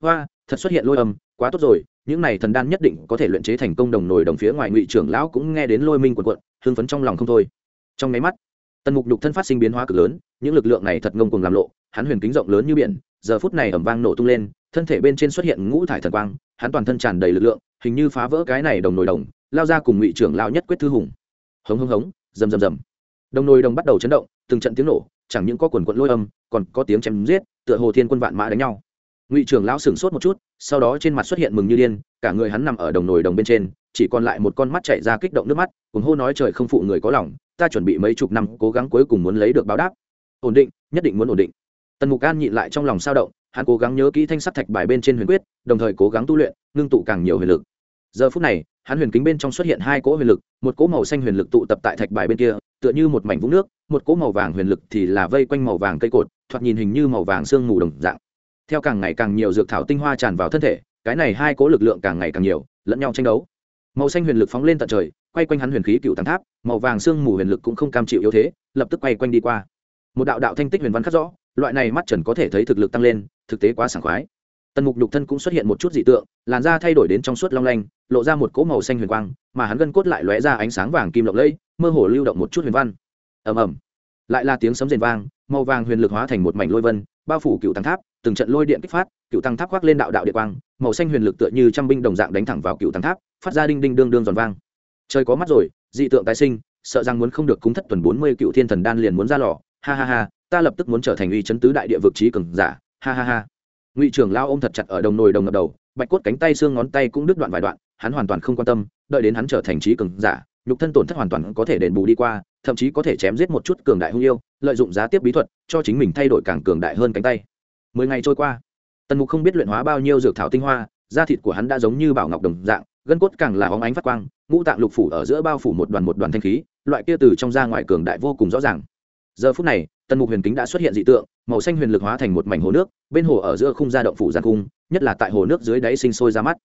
Hoa, thật xuất hiện lôi âm, quá tốt rồi, những này thần đan nhất định có thể luyện chế thành công đồng nồi đồng phía ngoài ngụy trưởng lão cũng nghe đến lôi minh quần quận, hưng phấn trong lòng không thôi. Trong máy mắt, tần mục nhục thân phát sinh biến hóa cực lớn, những lực lượng này thật ngông cùng làm lộ, hắn huyền kính rộng lớn như biển, giờ phút này ẩm vang nổ tung lên, thân thể bên trên xuất hiện ngũ thải thần quang, hắn toàn thân tràn đầy lực lượng, hình như phá vỡ cái này đồng nồi đồng, lao ra cùng ngụy trưởng lão nhất quyết thư hùng. Hống hống hống, rầm rầm rầm. Đồng nồi đồng bắt đầu chấn động, từng trận tiếng nổ, chẳng những có quần quận lôi âm, còn có tiếng chém giết tựa hồ thiên quân vạn mã đánh nhau. Ngụy trưởng lão sửng sốt một chút, sau đó trên mặt xuất hiện mừng như điên, cả người hắn nằm ở đồng nồi đồng bên trên, chỉ còn lại một con mắt chạy ra kích động nước mắt, cùng hô nói trời không phụ người có lòng, ta chuẩn bị mấy chục năm, cố gắng cuối cùng muốn lấy được báo đáp. Ổn định, nhất định muốn ổn định. Tần mục an nhịn lại trong lòng sao động, hắn cố gắng nhớ kỹ thanh sắt thạch bài bên trên huyền quyết, đồng thời cố gắng tu luyện, ngưng tụ càng nhiều huyền lực. Giờ phút này, hắn huyền kính bên trong xuất hiện hai cỗ huyền lực, một cỗ màu xanh huyền lực tụ tập tại thạch bài bên kia, tựa như một mảnh vũng nước, một cỗ màu vàng huyền lực thì là vây quanh màu vàng cây cột thoạt nhìn hình như màu vàng sương mù đồng dạng. Theo càng ngày càng nhiều dược thảo tinh hoa tràn vào thân thể, cái này hai cố lực lượng càng ngày càng nhiều, lẫn nhau tranh đấu. Màu xanh huyền lực phóng lên tận trời, quay quanh hắn huyền khí cựu tầng tháp, màu vàng sương mù huyền lực cũng không cam chịu yếu thế, lập tức quay quanh đi qua. Một đạo đạo thanh tích huyền văn khắc rõ, loại này mắt trần có thể thấy thực lực tăng lên, thực tế quá sảng khoái. Tần mục nhục thân cũng xuất hiện một chút dị tượng, làn da thay đổi đến trong suốt long lanh, lộ ra một cỗ màu xanh huyền quang, mà hắn gân cốt lại lóe ra ánh sáng vàng kim lộng lẫy, mơ hồ lưu động một chút huyền văn. Ầm ầm. Lại là tiếng sấm rền vang màu vàng huyền lực hóa thành một mảnh lôi vân, bao phủ cựu tăng tháp, từng trận lôi điện kích phát, cựu tăng tháp khoác lên đạo đạo địa quang, màu xanh huyền lực tựa như trăm binh đồng dạng đánh thẳng vào cựu tăng tháp, phát ra đinh đinh đương đương giòn vang. Trời có mắt rồi, dị tượng tái sinh, sợ rằng muốn không được cúng thất tuần bốn mươi cựu thiên thần đan liền muốn ra lò. Ha ha ha, ta lập tức muốn trở thành uy chấn tứ đại địa vực trí cường giả. Ha ha ha. Ngụy trưởng lao ôm thật chặt ở đồng nồi đồng ngập đầu, bạch cốt cánh tay xương ngón tay cũng đứt đoạn vài đoạn, hắn hoàn toàn không quan tâm, đợi đến hắn trở thành trí cường giả, nhục thân tổn thất hoàn toàn có thể đền bù đi qua thậm chí có thể chém giết một chút cường đại hung yêu, lợi dụng giá tiếp bí thuật, cho chính mình thay đổi càng cường đại hơn cánh tay. Mười ngày trôi qua, tần mục không biết luyện hóa bao nhiêu dược thảo tinh hoa, da thịt của hắn đã giống như bảo ngọc đồng dạng, gân cốt càng là óng ánh phát quang, ngũ tạng lục phủ ở giữa bao phủ một đoàn một đoàn thanh khí, loại kia từ trong ra ngoài cường đại vô cùng rõ ràng. Giờ phút này, tần mục huyền kính đã xuất hiện dị tượng, màu xanh huyền lực hóa thành một mảnh hồ nước, bên hồ ở giữa khung gia động phủ giang cung, nhất là tại hồ nước dưới đáy sinh sôi ra mắt.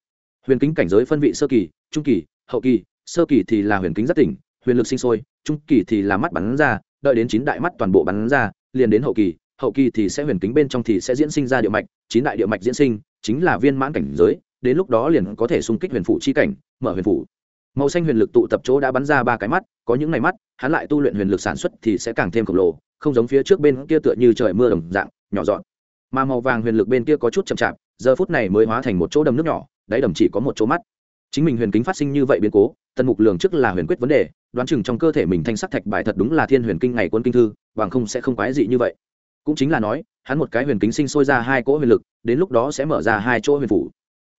Huyền kính cảnh giới phân vị sơ kỳ, trung kỳ, hậu kỳ, sơ kỳ thì là huyền kính rất tỉnh huyền lực sinh sôi trung kỳ thì là mắt bắn ra, đợi đến chín đại mắt toàn bộ bắn ra, liền đến hậu kỳ hậu kỳ thì sẽ huyền kính bên trong thì sẽ diễn sinh ra địa mạch, chín đại địa mạch diễn sinh, chính là viên mãn cảnh giới, đến lúc đó liền có thể xung kích huyền phụ chi cảnh, mở huyền phụ màu xanh huyền lực tụ tập chỗ đã bắn ra ba cái mắt, có những ngày mắt, hắn lại tu luyện huyền lực sản xuất thì sẽ càng thêm khổng lồ, không giống phía trước bên kia tựa như trời mưa đồng dạng, nhỏ dọn mà màu vàng huyền lực bên kia có chút chậm chạp, giờ phút này mới hóa thành một chỗ đầm nước nhỏ, đáy đầm chỉ có một chỗ mắt chính mình huyền kính phát sinh như vậy biến cố, tần mục lường trước là huyền quyết vấn đề, đoán chừng trong cơ thể mình thanh sắc thạch bài thật đúng là thiên huyền kinh ngày quân kinh thư, bằng không sẽ không quái dị như vậy. Cũng chính là nói, hắn một cái huyền kính sinh sôi ra hai cỗ huyền lực, đến lúc đó sẽ mở ra hai chỗ huyền phủ.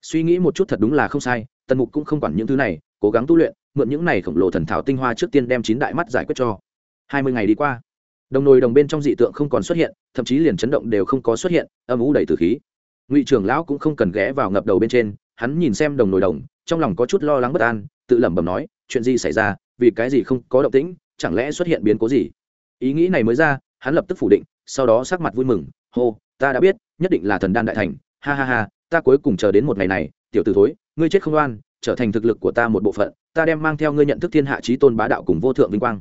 Suy nghĩ một chút thật đúng là không sai, tần mục cũng không quản những thứ này, cố gắng tu luyện, mượn những này khổng lồ thần thảo tinh hoa trước tiên đem chín đại mắt giải quyết cho. Hai mươi ngày đi qua, đồng nồi đồng bên trong dị tượng không còn xuất hiện, thậm chí liền chấn động đều không có xuất hiện, âm ủ đầy từ khí. Ngụy trưởng lão cũng không cần ghé vào ngập đầu bên trên, hắn nhìn xem đồng nồi đồng trong lòng có chút lo lắng bất an, tự lẩm bẩm nói, chuyện gì xảy ra? Vì cái gì không có động tĩnh? Chẳng lẽ xuất hiện biến cố gì? Ý nghĩ này mới ra, hắn lập tức phủ định, sau đó sắc mặt vui mừng, hô, ta đã biết, nhất định là thần đan đại thành. Ha ha ha, ta cuối cùng chờ đến một ngày này, tiểu t ử thối, ngươi chết không oan, trở thành thực lực của ta một bộ phận, ta đem mang theo ngươi nhận thức thiên hạ trí tôn bá đạo cùng vô thượng vinh quang.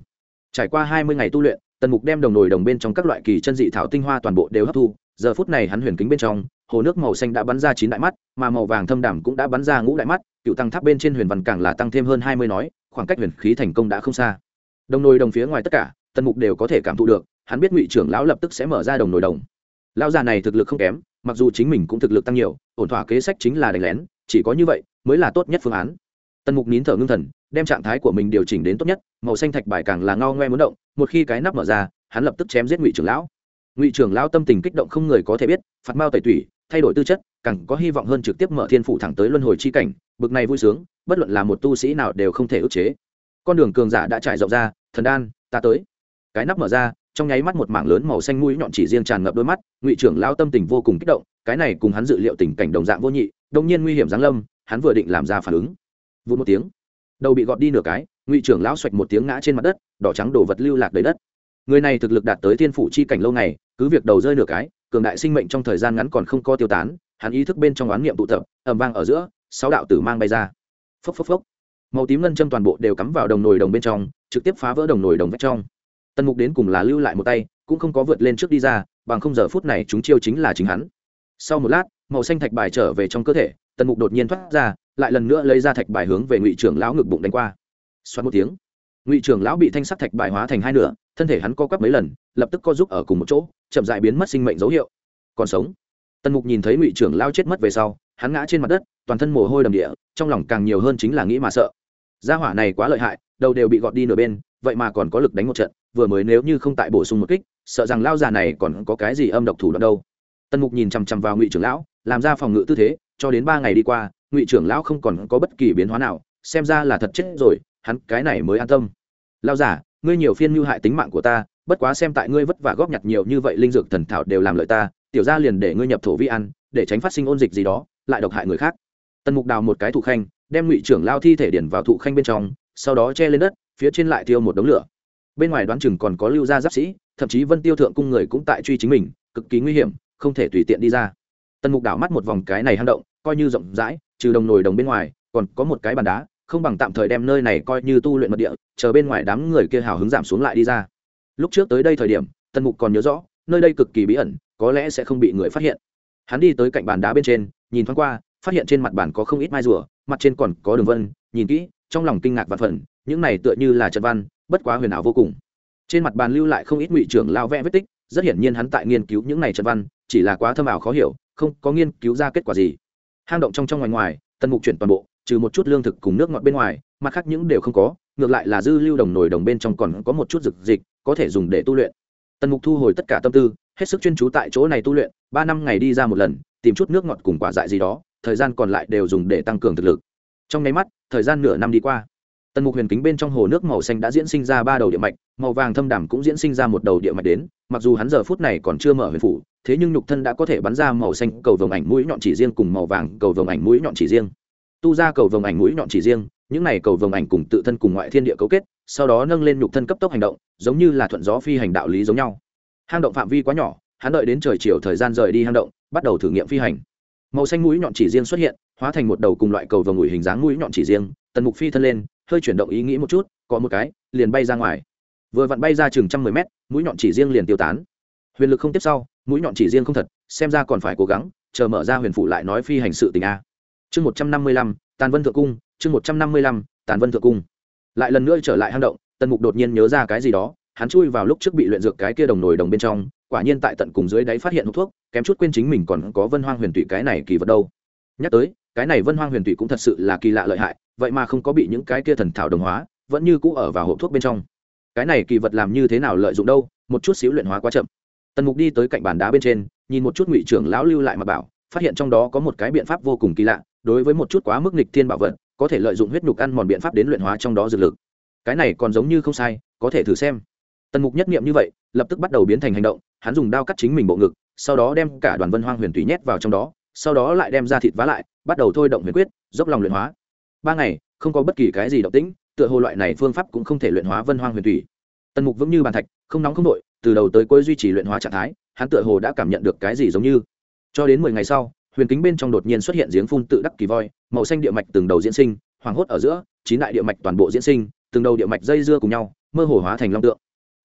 Trải qua hai mươi ngày tu luyện, tần mục đem đồng nồi đồng bên trong các loại kỳ chân dị thảo tinh hoa toàn bộ đều hấp thu giờ phút này hắn huyền kính bên trong, hồ nước màu xanh đã bắn ra chín đại mắt, mà màu vàng thâm đảm cũng đã bắn ra ngũ đại mắt, cựu tăng tháp bên trên huyền văn càng là tăng thêm hơn hai mươi nói, khoảng cách huyền khí thành công đã không xa. Đồng nồi đồng phía ngoài tất cả, tần mục đều có thể cảm thụ được, hắn biết ngụy trưởng lão lập tức sẽ mở ra đồng nồi đồng. Lão già này thực lực không kém, mặc dù chính mình cũng thực lực tăng nhiều, ổn thỏa kế sách chính là đánh lén, chỉ có như vậy mới là tốt nhất phương án. Tần mục nín thở ngưng thần, đem trạng thái của mình điều chỉnh đến tốt nhất, màu xanh thạch bài càng là ngao ngoe muốn động, một khi cái nắp mở ra, hắn lập tức chém giết ngụy trưởng lão ngụy trưởng lão tâm tình kích động không người có thể biết phạt mao tẩy tủy, thay đổi tư chất, càng có hy vọng hơn trực tiếp mở thiên phủ thẳng tới luân hồi chi cảnh, bực này vui sướng, bất luận là một tu sĩ nào đều không thể ức chế. Con đường cường giả đã trải rộng ra, thần đan, ta tới. Cái nắp mở ra, trong nháy mắt một mảng lớn màu xanh mũi nhọn chỉ riêng tràn ngập đôi mắt, ngụy trưởng lao tâm tình vô cùng kích động, cái này cùng hắn dự liệu tình cảnh đồng dạng vô nhị đông nhiên nguy hiểm giáng lâm, hắn vừa định làm ra phản ứng. Vụ một tiếng, đầu bị gọt đi nửa cái, ngụy trưởng lão xoạch một tiếng ngã trên mặt đất, đỏ trắng đổ vật lưu lạc đầy đất người này thực lực đạt tới thiên phủ chi cảnh lâu ngày, cứ việc đầu rơi nửa cái, cường đại sinh mệnh trong thời gian ngắn còn không có tiêu tán, hắn ý thức bên trong oán niệm tụ tập ẩm vang ở giữa, sáu đạo tử mang bay ra. Phốc phốc phốc. Màu tím ngân châm toàn bộ đều cắm vào đồng nồi đồng bên trong, trực tiếp phá vỡ đồng nồi đồng vách trong. Tần mục đến cùng là lưu lại một tay, cũng không có vượt lên trước đi ra, bằng không giờ phút này chúng chiêu chính là chính hắn. Sau một lát, màu xanh thạch bài trở về trong cơ thể, tần mục đột nhiên thoát ra, lại lần nữa lấy ra thạch bài hướng về ngụy trưởng lão ngực bụng đánh qua. Xoắn một tiếng ngụy trưởng lão bị thanh sắc thạch bại hóa thành hai nửa, thân thể hắn co quắp mấy lần, lập tức co giúp ở cùng một chỗ, chậm dại biến mất sinh mệnh dấu hiệu. Còn sống. Tần mục nhìn thấy ngụy trưởng lao chết mất về sau, hắn ngã trên mặt đất, toàn thân mồ hôi đầm địa, trong lòng càng nhiều hơn chính là nghĩ mà sợ. Gia hỏa này quá lợi hại, đầu đều bị gọt đi nửa bên, vậy mà còn có lực đánh một trận, vừa mới nếu như không tại bổ sung một kích, sợ rằng lao già này còn có cái gì âm độc thủ đoạn đâu. Tần mục nhìn chằm chằm vào ngụy trưởng lão, làm ra phòng ngự tư thế, cho đến ba ngày đi qua, ngụy trưởng lão không còn có bất kỳ biến hóa nào, xem ra là thật chết rồi hắn cái này mới an tâm. Lao giả, ngươi nhiều phiên mưu hại tính mạng của ta, bất quá xem tại ngươi vất vả góp nhặt nhiều như vậy linh dược thần thảo đều làm lợi ta, tiểu ra liền để ngươi nhập thổ vi ăn, để tránh phát sinh ôn dịch gì đó, lại độc hại người khác. Tần mục đào một cái thụ khanh, đem ngụy trưởng lao thi thể điển vào thụ khanh bên trong, sau đó che lên đất, phía trên lại thiêu một đống lửa. Bên ngoài đoán chừng còn có lưu gia giáp sĩ, thậm chí vân tiêu thượng cung người cũng tại truy chính mình, cực kỳ nguy hiểm, không thể tùy tiện đi ra. Tần mục đảo mắt một vòng cái này hang động, coi như rộng rãi, trừ đồng nồi đồng bên ngoài, còn có một cái bàn đá không bằng tạm thời đem nơi này coi như tu luyện mật địa, chờ bên ngoài đám người kia hào hứng giảm xuống lại đi ra. Lúc trước tới đây thời điểm, tần mục còn nhớ rõ, nơi đây cực kỳ bí ẩn, có lẽ sẽ không bị người phát hiện. Hắn đi tới cạnh bàn đá bên trên, nhìn thoáng qua, phát hiện trên mặt bàn có không ít mai rùa, mặt trên còn có đường vân, nhìn kỹ, trong lòng kinh ngạc và phần, những này tựa như là trận văn, bất quá huyền ảo vô cùng. Trên mặt bàn lưu lại không ít ngụy trưởng lao vẽ vết tích, rất hiển nhiên hắn tại nghiên cứu những này trận văn, chỉ là quá thâm ảo khó hiểu, không có nghiên cứu ra kết quả gì. Hang động trong trong ngoài ngoài, tần mục chuyển toàn bộ trừ một chút lương thực cùng nước ngọt bên ngoài, mặt khác những đều không có, ngược lại là dư lưu đồng nồi đồng bên trong còn có một chút dược dịch, có thể dùng để tu luyện. Tần mục thu hồi tất cả tâm tư, hết sức chuyên chú tại chỗ này tu luyện, ba năm ngày đi ra một lần, tìm chút nước ngọt cùng quả dại gì đó, thời gian còn lại đều dùng để tăng cường thực lực. Trong nháy mắt, thời gian nửa năm đi qua. Tần mục huyền kính bên trong hồ nước màu xanh đã diễn sinh ra ba đầu địa mạch, màu vàng thâm đàm cũng diễn sinh ra một đầu địa mạch đến, mặc dù hắn giờ phút này còn chưa mở huyền phủ, thế nhưng nhục thân đã có thể bắn ra màu xanh cầu vồng ảnh mũi nhọn chỉ riêng cùng màu vàng cầu vồng ảnh mũi nhọn chỉ riêng tu ra cầu vồng ảnh mũi nhọn chỉ riêng, những này cầu vồng ảnh cùng tự thân cùng ngoại thiên địa cấu kết, sau đó nâng lên nhục thân cấp tốc hành động, giống như là thuận gió phi hành đạo lý giống nhau. Hang động phạm vi quá nhỏ, hắn đợi đến trời chiều thời gian rời đi hang động, bắt đầu thử nghiệm phi hành. Màu xanh mũi nhọn chỉ riêng xuất hiện, hóa thành một đầu cùng loại cầu vồng mũi hình dáng mũi nhọn chỉ riêng, tần mục phi thân lên, hơi chuyển động ý nghĩ một chút, có một cái, liền bay ra ngoài. Vừa vặn bay ra chừng trăm mười mét, mũi nhọn chỉ riêng liền tiêu tán. Huyền lực không tiếp sau, mũi nhọn chỉ riêng không thật, xem ra còn phải cố gắng, chờ mở ra huyền phủ lại nói phi hành sự tình a chương một trăm năm mươi lăm, tàn vân thượng cung, chương một trăm năm mươi lăm, tàn vân thượng cung. Lại lần nữa trở lại hang động, tần mục đột nhiên nhớ ra cái gì đó, hắn chui vào lúc trước bị luyện dược cái kia đồng nồi đồng bên trong, quả nhiên tại tận cùng dưới đáy phát hiện hút thuốc, kém chút quên chính mình còn có vân hoang huyền tụy cái này kỳ vật đâu. Nhắc tới, cái này vân hoang huyền tụy cũng thật sự là kỳ lạ lợi hại, vậy mà không có bị những cái kia thần thảo đồng hóa, vẫn như cũ ở vào hộp thuốc bên trong. Cái này kỳ vật làm như thế nào lợi dụng đâu, một chút xíu luyện hóa quá chậm. Tần mục đi tới cạnh bàn đá bên trên, nhìn một chút ngụy trưởng lão lưu lại mà bảo, phát hiện trong đó có một cái biện pháp vô cùng kỳ lạ đối với một chút quá mức nghịch thiên bảo vật, có thể lợi dụng huyết nhục ăn mòn biện pháp đến luyện hóa trong đó dược lực. Cái này còn giống như không sai, có thể thử xem. Tần mục nhất nghiệm như vậy, lập tức bắt đầu biến thành hành động, hắn dùng đao cắt chính mình bộ ngực, sau đó đem cả đoàn vân hoang huyền tùy nhét vào trong đó, sau đó lại đem ra thịt vá lại, bắt đầu thôi động huyền quyết, dốc lòng luyện hóa. Ba ngày, không có bất kỳ cái gì động tĩnh, tựa hồ loại này phương pháp cũng không thể luyện hóa vân hoang huyền tùy tần mục vững như bàn thạch, không nóng không đội từ đầu tới cuối duy trì luyện hóa trạng thái, hắn tựa hồ đã cảm nhận được cái gì giống như. Cho đến mười ngày sau huyền kính bên trong đột nhiên xuất hiện giếng phun tự đắc kỳ voi, màu xanh địa mạch từng đầu diễn sinh hoàng hốt ở giữa, chín đại địa mạch toàn bộ diễn sinh, từng đầu địa mạch dây dưa cùng nhau, mơ hồ hóa thành long tượng.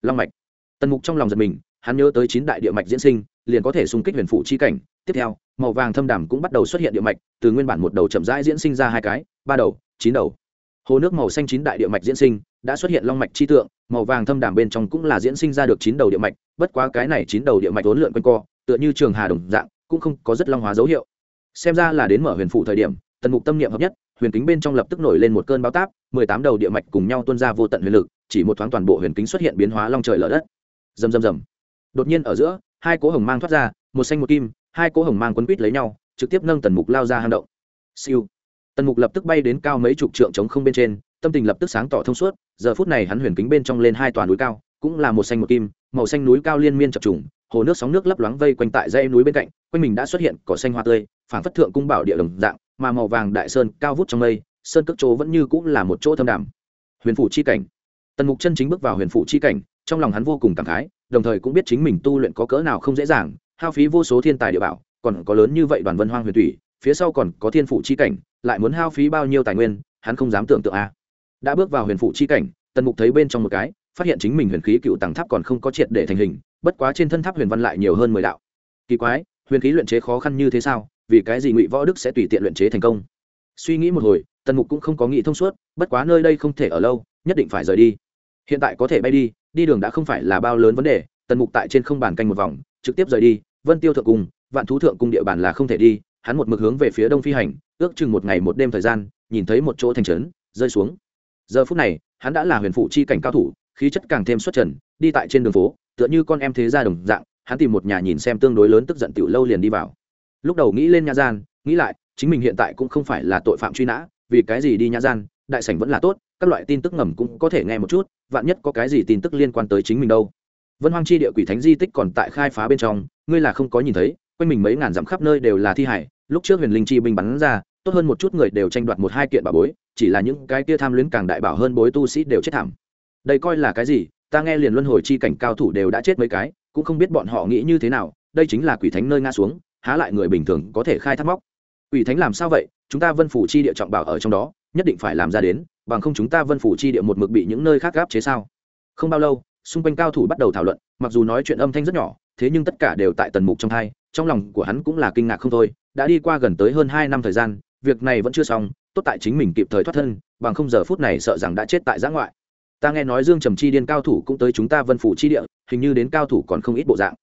Long mạch. Tần mục trong lòng giật mình, hắn nhớ tới chín đại địa mạch diễn sinh, liền có thể xung kích huyền phụ chi cảnh. Tiếp theo, màu vàng thâm đàm cũng bắt đầu xuất hiện địa mạch, từ nguyên bản một đầu chậm rãi diễn sinh ra hai cái, ba đầu, chín đầu. Hồ nước màu xanh chín đại địa mạch diễn sinh, đã xuất hiện long mạch chi tượng, màu vàng thâm đàm bên trong cũng là diễn sinh ra được chín đầu địa mạch, bất quá cái này chín đầu địa mạch vốn lượn quanh co, tựa như trường hà đồng dạng cũng không có rất long hóa dấu hiệu. Xem ra là đến mở huyền phụ thời điểm, tần mục tâm niệm hợp nhất, huyền kính bên trong lập tức nổi lên một cơn bao táp, mười tám đầu địa mạch cùng nhau tuôn ra vô tận huyền lực, chỉ một thoáng toàn bộ huyền kính xuất hiện biến hóa long trời lở đất. Rầm rầm rầm. Đột nhiên ở giữa, hai cỗ hồng mang thoát ra, một xanh một kim, hai cỗ hồng mang quấn quít lấy nhau, trực tiếp nâng tần mục lao ra hang động. Siêu. Tần mục lập tức bay đến cao mấy chục trượng trống không bên trên, tâm tình lập tức sáng tỏ thông suốt, giờ phút này hắn huyền kính bên trong lên hai toàn núi cao, cũng là một xanh một kim, màu xanh núi cao liên miên chập trùng hồ nước sóng nước lấp loáng vây quanh tại dãy núi bên cạnh, quanh mình đã xuất hiện cỏ xanh hoa tươi, phảng phất thượng cung bảo địa đồng dạng, mà màu vàng đại sơn cao vút trong mây, sơn cước chỗ vẫn như cũng là một chỗ thâm đàm huyền phủ chi cảnh. Tần mục chân chính bước vào huyền phủ chi cảnh, trong lòng hắn vô cùng cảm khái, đồng thời cũng biết chính mình tu luyện có cỡ nào không dễ dàng, hao phí vô số thiên tài địa bảo, còn có lớn như vậy đoàn vân hoang huyền thủy, phía sau còn có thiên phủ chi cảnh, lại muốn hao phí bao nhiêu tài nguyên, hắn không dám tưởng tượng a. Đã bước vào huyền phủ chi cảnh, tần mục thấy bên trong một cái, phát hiện chính mình huyền khí cựu tầng tháp còn không có triệt để thành hình bất quá trên thân tháp huyền văn lại nhiều hơn mười đạo. Kỳ quái, huyền khí luyện chế khó khăn như thế sao? Vì cái gì ngụy võ đức sẽ tùy tiện luyện chế thành công? Suy nghĩ một hồi, tần mục cũng không có nghĩ thông suốt, bất quá nơi đây không thể ở lâu, nhất định phải rời đi. Hiện tại có thể bay đi đi đường đã không phải là bao lớn vấn đề, tần mục tại trên không bàn canh một vòng, trực tiếp rời đi, vân tiêu thượng cung vạn thú thượng cung địa bàn là không thể đi, hắn một mực hướng về phía đông phi hành, ước chừng một ngày một đêm thời gian, nhìn thấy một chỗ thành trấn, rơi xuống. Giờ phút này, hắn đã là huyền phụ chi cảnh cao thủ, khí chất càng thêm xuất trần, đi tại trên đường phố tựa như con em thế gia đồng dạng, hắn tìm một nhà nhìn xem tương đối lớn tức giận tiểu lâu liền đi vào. Lúc đầu nghĩ lên nhà gian, nghĩ lại, chính mình hiện tại cũng không phải là tội phạm truy nã, vì cái gì đi nhà gian, đại sảnh vẫn là tốt, các loại tin tức ngầm cũng có thể nghe một chút, vạn nhất có cái gì tin tức liên quan tới chính mình đâu. Vân hoang chi địa quỷ thánh di tích còn tại khai phá bên trong, ngươi là không có nhìn thấy, quanh mình mấy ngàn dặm khắp nơi đều là thi hải, lúc trước huyền linh chi binh bắn ra, tốt hơn một chút người đều tranh đoạt một hai kiện bảo bối, chỉ là những cái kia tham luyến càng đại bảo hơn bối tu sĩ đều chết thảm. Đây coi là cái gì ta nghe liền luân hồi chi cảnh cao thủ đều đã chết mấy cái, cũng không biết bọn họ nghĩ như thế nào, đây chính là quỷ thánh nơi nga xuống, há lại người bình thường có thể khai thác móc. Quỷ thánh làm sao vậy? Chúng ta vân phủ chi địa trọng bảo ở trong đó, nhất định phải làm ra đến, bằng không chúng ta vân phủ chi địa một mực bị những nơi khác gáp chế sao? Không bao lâu, xung quanh cao thủ bắt đầu thảo luận, mặc dù nói chuyện âm thanh rất nhỏ, thế nhưng tất cả đều tại tần mục trong thai, trong lòng của hắn cũng là kinh ngạc không thôi, đã đi qua gần tới hơn hai năm thời gian, việc này vẫn chưa xong, tốt tại chính mình kịp thời thoát thân, bằng không giờ phút này sợ rằng đã chết tại giã ngoại ta nghe nói dương trầm chi điên cao thủ cũng tới chúng ta vân phủ chi địa hình như đến cao thủ còn không ít bộ dạng.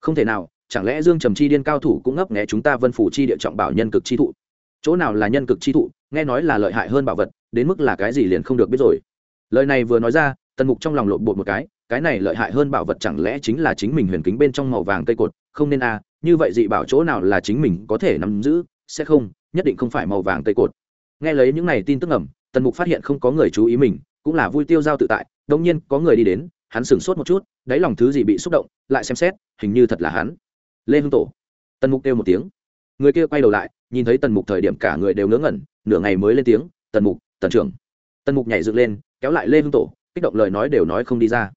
Không thể nào chẳng lẽ dương trầm chi điên cao thủ cũng ngấp nghé chúng ta vân phủ chi địa trọng bảo nhân cực chi thụ? Chỗ nào là nhân cực chi thụ nghe nói là lợi hại hơn bảo vật đến mức là cái gì liền không được biết rồi. Lời này vừa nói ra tần mục trong lòng lộn bột một cái cái này lợi hại hơn bảo vật chẳng lẽ chính là chính mình huyền kính bên trong màu vàng cây cột không nên a à, như vậy dị bảo chỗ nào là chính mình có thể nắm giữ sẽ không nhất định không phải màu vàng cây cột. Nghe lấy những này tin tức ẩm tần mục phát hiện không có người chú ý mình cũng là vui tiêu giao tự tại đông nhiên có người đi đến, hắn sửng sốt một chút, đáy lòng thứ gì bị xúc động, lại xem xét, hình như thật là hắn. Lê hưng tổ. Tần mục kêu một tiếng. Người kia quay đầu lại, nhìn thấy tần mục thời điểm cả người đều ngớ ngẩn, nửa ngày mới lên tiếng, tần mục, tần trưởng. Tần mục nhảy dựng lên, kéo lại lê hưng tổ, kích động lời nói đều nói không đi ra.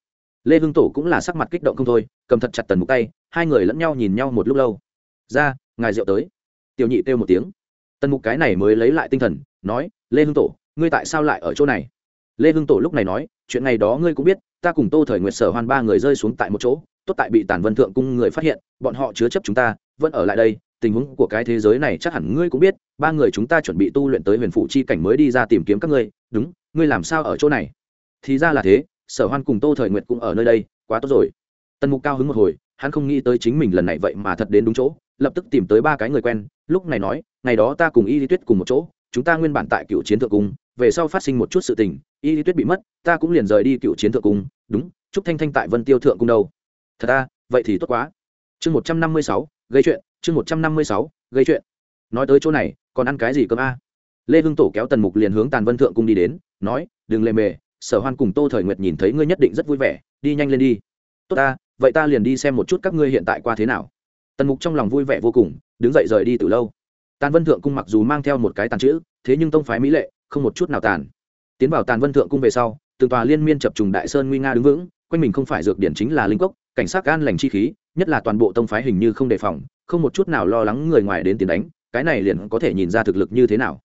Lê hưng tổ cũng là sắc mặt kích động không thôi, cầm thật chặt tần mục tay, hai người lẫn nhau nhìn nhau một lúc lâu. Ra, ngài rượu tới. Tiểu nhị kêu một tiếng. Tần mục cái này mới lấy lại tinh thần, nói, lê hưng tổ, ngươi tại sao lại ở chỗ này? Lê hưng tổ lúc này nói, chuyện ngày đó ngươi cũng biết, ta cùng tô thời nguyệt sở hoan ba người rơi xuống tại một chỗ, tốt tại bị tản vân thượng cung người phát hiện, bọn họ chứa chấp chúng ta, vẫn ở lại đây, tình huống của cái thế giới này chắc hẳn ngươi cũng biết, ba người chúng ta chuẩn bị tu luyện tới huyền phủ chi cảnh mới đi ra tìm kiếm các ngươi, đúng, ngươi làm sao ở chỗ này? Thì ra là thế, sở hoan cùng tô thời nguyệt cũng ở nơi đây, quá tốt rồi. Tần mục cao hứng một hồi, hắn không nghĩ tới chính mình lần này vậy mà thật đến đúng chỗ, lập tức tìm tới ba cái người quen, lúc này nói, ngày đó ta cùng y lý tuyết cùng một chỗ chúng ta nguyên bản tại cựu chiến thượng cung, về sau phát sinh một chút sự tình, y lý tuyết bị mất, ta cũng liền rời đi cựu chiến thượng cung, đúng, chúc thanh thanh tại vân tiêu thượng cung đâu. Thật ta vậy thì tốt quá. Chương một trăm năm mươi sáu, gây chuyện, chương một trăm năm mươi sáu, gây chuyện. Nói tới chỗ này, còn ăn cái gì cơm a? Lê hưng tổ kéo tần mục liền hướng tàn vân thượng cung đi đến, nói, đừng lề mề, sở hoan cùng tô thời nguyệt nhìn thấy ngươi nhất định rất vui vẻ, đi nhanh lên đi. Tốt ta, vậy ta liền đi xem một chút các ngươi hiện tại qua thế nào. Tần mục trong lòng vui vẻ vô cùng, đứng dậy rời đi từ lâu tàn vân thượng cung mặc dù mang theo một cái tàn chữ, thế nhưng tông phái mỹ lệ, không một chút nào tàn. Tiến vào tàn vân thượng cung về sau, từng tòa liên miên chập trùng đại sơn nguy nga đứng vững, quanh mình không phải dược điển chính là linh cốc, cảnh sát an lành chi khí, nhất là toàn bộ tông phái hình như không đề phòng, không một chút nào lo lắng người ngoài đến tiền đánh, cái này liền có thể nhìn ra thực lực như thế nào.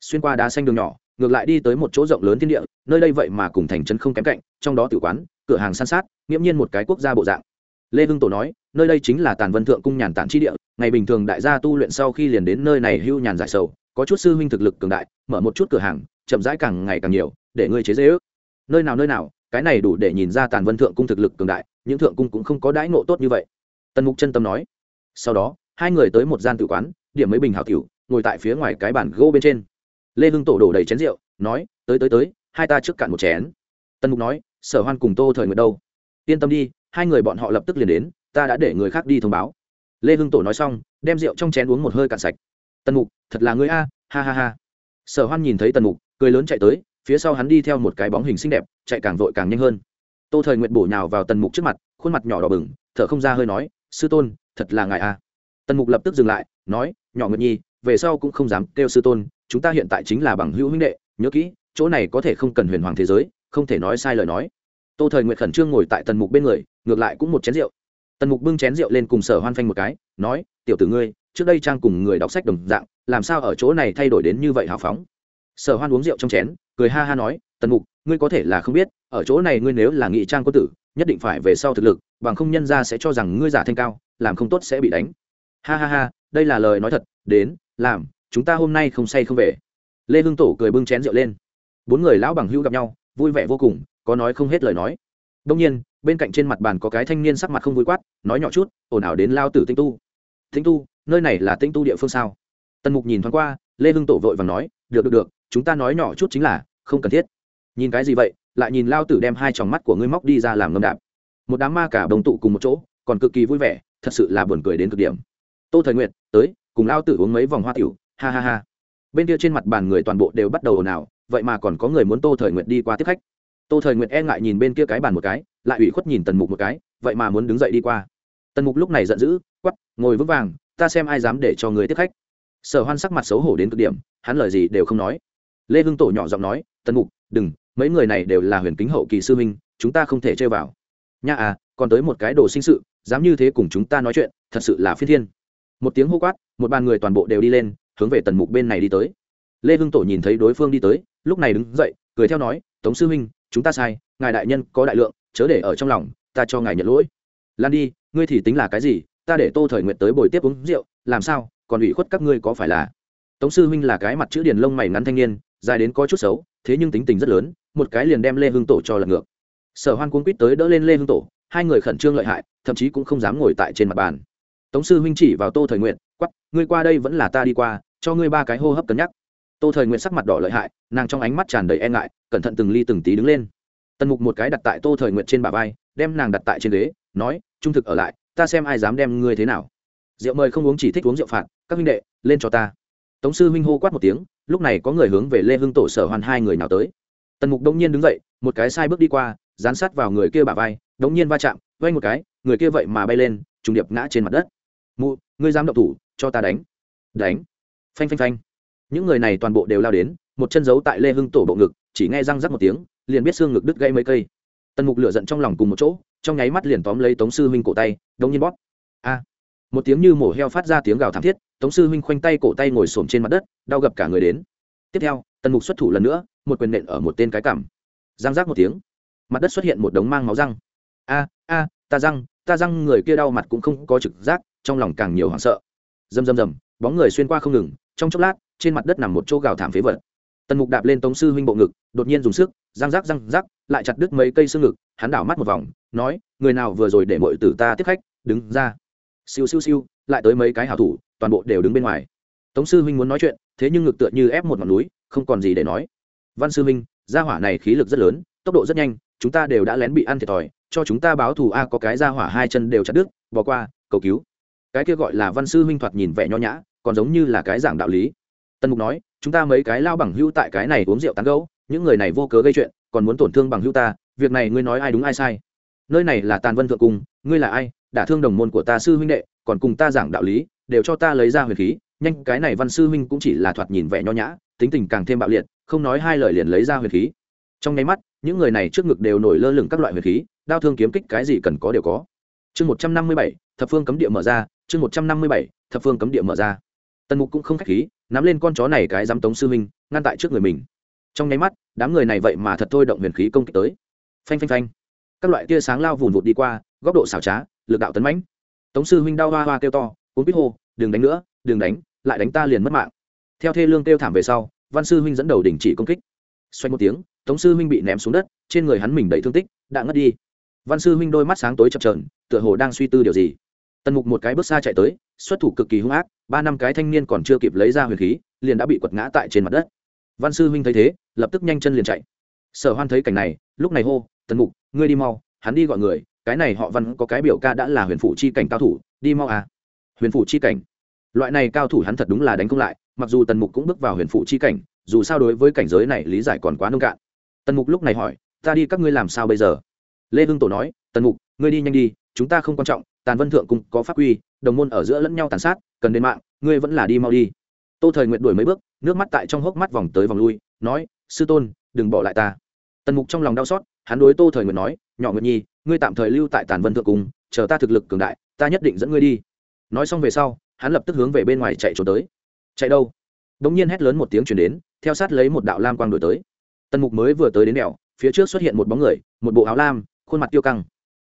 Xuyên qua đá xanh đường nhỏ, ngược lại đi tới một chỗ rộng lớn thiên địa, nơi đây vậy mà cùng thành trấn không kém cạnh, trong đó tử quán, cửa hàng san sát, nghiễm nhiên một cái quốc gia bộ dạng. Lê hưng tổ nói nơi đây chính là tàn vân thượng cung nhàn tản chi địa, ngày bình thường đại gia tu luyện sau khi liền đến nơi này hưu nhàn giải sầu, có chút sư huynh thực lực cường đại, mở một chút cửa hàng, chậm rãi càng ngày càng nhiều, để ngươi chế dễ ước. Nơi nào nơi nào, cái này đủ để nhìn ra tàn vân thượng cung thực lực cường đại, những thượng cung cũng không có đãi ngộ tốt như vậy. Tần mục chân tâm nói. Sau đó, hai người tới một gian tử quán, điểm mấy bình hảo cửu ngồi tại phía ngoài cái bàn gỗ bên trên. Lê hưng tổ đổ đầy chén rượu, nói, tới tới tới, hai ta trước cạn một chén. Tần mục nói, sở hoan cùng tô thời nguyệt đâu? Yên tâm đi, hai người bọn họ lập tức liền đến ta đã để người khác đi thông báo. Lê hưng tổ nói xong, đem rượu trong chén uống một hơi cạn sạch. Tần mục, thật là người a, ha ha ha. Sở hoan nhìn thấy tần mục, cười lớn chạy tới, phía sau hắn đi theo một cái bóng hình xinh đẹp, chạy càng vội càng nhanh hơn. Tô thời nguyện bổ nhào vào tần mục trước mặt, khuôn mặt nhỏ đỏ bừng, thở không ra hơi nói, sư tôn, thật là ngài a. Tần mục lập tức dừng lại, nói, nhỏ nguyệt nhi, về sau cũng không dám kêu sư tôn, chúng ta hiện tại chính là bằng hữu huynh đệ, nhớ kỹ, chỗ này có thể không cần huyền hoàng thế giới, không thể nói sai lời nói. Tô thời nguyện khẩn trương ngồi tại tần mục bên người, ngược lại cũng một chén rượu tần mục bưng chén rượu lên cùng sở hoan phanh một cái, nói, tiểu tử ngươi, trước đây trang cùng người đọc sách đồng dạng, làm sao ở chỗ này thay đổi đến như vậy hào phóng? Sở hoan uống rượu trong chén, cười ha ha nói, tần mục, ngươi có thể là không biết, ở chỗ này ngươi nếu là nghị trang quân tử, nhất định phải về sau thực lực, bằng không nhân ra sẽ cho rằng ngươi giả thanh cao, làm không tốt sẽ bị đánh. Ha ha ha, đây là lời nói thật, đến, làm, chúng ta hôm nay không say không về. Lê hưng tổ cười bưng chén rượu lên. Bốn người lão bằng hữu gặp nhau, vui vẻ vô cùng, có nói không hết lời nói. Đông nhiên bên cạnh trên mặt bàn có cái thanh niên sắc mặt không vui quát, nói nhỏ chút, ồn ào đến lao tử tinh tu. Tinh tu, nơi này là tinh tu địa phương sao? Tần mục nhìn thoáng qua, lê hưng tổ vội và nói, được được được, chúng ta nói nhỏ chút chính là, không cần thiết. Nhìn cái gì vậy, lại nhìn lao tử đem hai tròng mắt của ngươi móc đi ra làm ngâm đạp. Một đám ma cả đồng tụ cùng một chỗ, còn cực kỳ vui vẻ, thật sự là buồn cười đến cực điểm. Tô thời nguyện tới, cùng lao tử uống mấy vòng hoa tiểu, ha ha ha. Bên kia trên mặt bàn người toàn bộ đều bắt đầu ồn ào, vậy mà còn có người muốn tô thời nguyện đi qua tiếp khách. Tô thời nguyện e ngại nhìn bên kia cái bàn một cái lại ủy khuất nhìn tần mục một cái, vậy mà muốn đứng dậy đi qua. Tần mục lúc này giận dữ quắp ngồi vững vàng, ta xem ai dám để cho người tiếp khách. Sở hoan sắc mặt xấu hổ đến cực điểm, hắn lời gì đều không nói. Lê hưng tổ nhỏ giọng nói, tần mục, đừng, mấy người này đều là huyền kính hậu kỳ sư minh chúng ta không thể chơi vào. Nha à còn tới một cái đồ sinh sự, dám như thế cùng chúng ta nói chuyện, thật sự là phi thiên. Một tiếng hô quát, một bàn người toàn bộ đều đi lên, hướng về tần mục bên này đi tới. Lê hưng tổ nhìn thấy đối phương đi tới, lúc này đứng dậy, cười theo nói, tống sư huynh, chúng ta sai, ngài đại nhân có đại lượng chớ để ở trong lòng, ta cho ngài nhận lỗi. Lan đi, ngươi thì tính là cái gì? Ta để tô thời nguyện tới bồi tiếp uống rượu, làm sao? Còn ủy khuất các ngươi có phải là? Tống sư huynh là cái mặt chữ điền lông mày ngắn thanh niên, dài đến có chút xấu, thế nhưng tính tình rất lớn, một cái liền đem lê hương tổ cho lật ngược. Sở hoan cuốn quýt tới đỡ lên lê hương tổ, hai người khẩn trương lợi hại, thậm chí cũng không dám ngồi tại trên mặt bàn. Tống sư huynh chỉ vào tô thời nguyện quắp ngươi qua đây vẫn là ta đi qua, cho ngươi ba cái hô hấp cân nhắc. Tô thời nguyện sắc mặt đỏ lợi hại, nàng trong ánh mắt tràn đầy e ngại, cẩn thận từng ly từng tí đứng lên tần mục một cái đặt tại tô thời nguyện trên bà vai, đem nàng đặt tại trên ghế, nói, trung thực ở lại, ta xem ai dám đem ngươi thế nào. Rượu mời không uống chỉ thích uống rượu phạt, các huynh đệ, lên cho ta. Tống sư huynh hô quát một tiếng, lúc này có người hướng về lê hưng tổ sở hoàn hai người nào tới. Tần mục đông nhiên đứng dậy, một cái sai bước đi qua, dán sát vào người kia bà vai đông nhiên va chạm vay một cái, người kia vậy mà bay lên, trùng điệp ngã trên mặt đất. Mụ, ngươi dám động thủ, cho ta đánh. Đánh? Phanh phanh phanh. Những người này toàn bộ đều lao đến, một chân giấu tại lê hưng tổ bộ ngực, chỉ nghe răng rắc một tiếng liền biết xương ngực đứt gãy mấy cây. Tần mục lửa giận trong lòng cùng một chỗ, trong nháy mắt liền tóm lấy tống sư huynh cổ tay, đống nhiên bóp. A! Một tiếng như mổ heo phát ra tiếng gào thảm thiết, tống sư huynh khoanh tay cổ tay ngồi xổm trên mặt đất, đau gập cả người đến. Tiếp theo, tần mục xuất thủ lần nữa, một quyền nện ở một tên cái cảm giang giác một tiếng, mặt đất xuất hiện một đống mang máu răng. A a, ta răng ta răng người kia đau mặt cũng không có trực giác, trong lòng càng nhiều hoảng sợ. Rầm rầm rầm, bóng người xuyên qua không ngừng, trong chốc lát, trên mặt đất nằm một chỗ gào thảm phế vật tần mục đạp lên tống sư huynh bộ ngực, đột nhiên dùng sức, răng rác răng rác lại chặt đứt mấy cây xương ngực, hắn đảo mắt một vòng, nói, người nào vừa rồi để mọi tử ta tiếp khách, đứng ra. Siêu siêu siêu, lại tới mấy cái hảo thủ, toàn bộ đều đứng bên ngoài. Tống sư huynh muốn nói chuyện, thế nhưng ngực tựa như ép một ngọn núi, không còn gì để nói. Văn sư huynh, gia hỏa này khí lực rất lớn, tốc độ rất nhanh, chúng ta đều đã lén bị ăn thiệt thòi, cho chúng ta báo thù a, có cái gia hỏa hai chân đều chặt đứt, bỏ qua, cầu cứu. Cái kia gọi là văn sư huynh thoạt nhìn vẻ nho nhã, còn giống như là cái giảng đạo lý. Tân mục nói chúng ta mấy cái lao bằng hưu tại cái này uống rượu tán gấu những người này vô cớ gây chuyện, còn muốn tổn thương bằng hưu ta, việc này ngươi nói ai đúng ai sai. Nơi này là tàn vân thượng cung, ngươi là ai? Đả thương đồng môn của ta sư huynh đệ, còn cùng ta giảng đạo lý, đều cho ta lấy ra huyền khí, nhanh, cái này văn sư huynh cũng chỉ là thoạt nhìn vẻ nho nhã, tính tình càng thêm bạo liệt, không nói hai lời liền lấy ra huyền khí. Trong nháy mắt, những người này trước ngực đều nổi lơ lửng các loại huyền khí, đao thương kiếm kích cái gì cần có đều có. Chương một trăm năm mươi bảy, thập phương cấm địa mở ra, chương một trăm năm mươi bảy, thập phương cấm địa mở ra. Tần mục cũng không k h á c h khí nắm lên con chó này cái dám tống sư huynh, ngăn tại trước người mình. Trong nháy mắt, đám người này vậy mà thật thôi động huyền khí công kích tới. Phanh phanh phanh. Các loại tia sáng lao vùn vụt đi qua, góc độ xảo trá, lực đạo tấn mãnh. Tống sư huynh đau hoa hoa kêu to, cuốn biết hô, đừng đánh nữa, đừng đánh, lại đánh ta liền mất mạng. Theo thê lương kêu thảm về sau, văn sư huynh dẫn đầu đình chỉ công kích. Xoay một tiếng, tống sư huynh bị ném xuống đất, trên người hắn mình đầy thương tích, đã ngất đi. Văn sư huynh đôi mắt sáng tối chập trờn tựa hồ đang suy tư điều gì. Tần mục một cái bước xa chạy tới, xuất thủ cực kỳ hung ác ba năm cái thanh niên còn chưa kịp lấy ra huyền khí, liền đã bị quật ngã tại trên mặt đất. Văn sư huynh thấy thế, lập tức nhanh chân liền chạy. Sở hoan thấy cảnh này, lúc này hô, tần mục, ngươi đi mau, hắn đi gọi người, cái này họ văn có cái biểu ca đã là huyền phủ chi cảnh cao thủ, đi mau à. Huyền phủ chi cảnh. Loại này cao thủ hắn thật đúng là đánh không lại, mặc dù tần mục cũng bước vào huyền phủ chi cảnh, dù sao đối với cảnh giới này lý giải còn quá nông cạn. Tần mục lúc này hỏi, ta đi các ngươi làm sao bây giờ? Lê hưng tổ nói, tần mục, ngươi đi nhanh đi, chúng ta không quan trọng, tàn vân thượng cung có pháp quy đồng môn ở giữa lẫn nhau tàn sát, cần đến mạng, ngươi vẫn là đi mau đi. Tô thời nguyện đuổi mấy bước, nước mắt tại trong hốc mắt vòng tới vòng lui, nói, sư tôn, đừng bỏ lại ta. Tần mục trong lòng đau xót, hắn đối tô thời nguyện nói, nhỏ nguyện nhi, ngươi tạm thời lưu tại tàn vân thượng cung, chờ ta thực lực cường đại, ta nhất định dẫn ngươi đi. Nói xong về sau, hắn lập tức hướng về bên ngoài chạy trốn tới. Chạy đâu? Đ ỗ n g nhiên hét lớn một tiếng chuyển đến, theo sát lấy một đạo lam quang đổi tới. Tần mục mới vừa tới đến đèo, phía trước xuất hiện một bóng người, một bộ áo lam, khuôn mặt tiêu căng.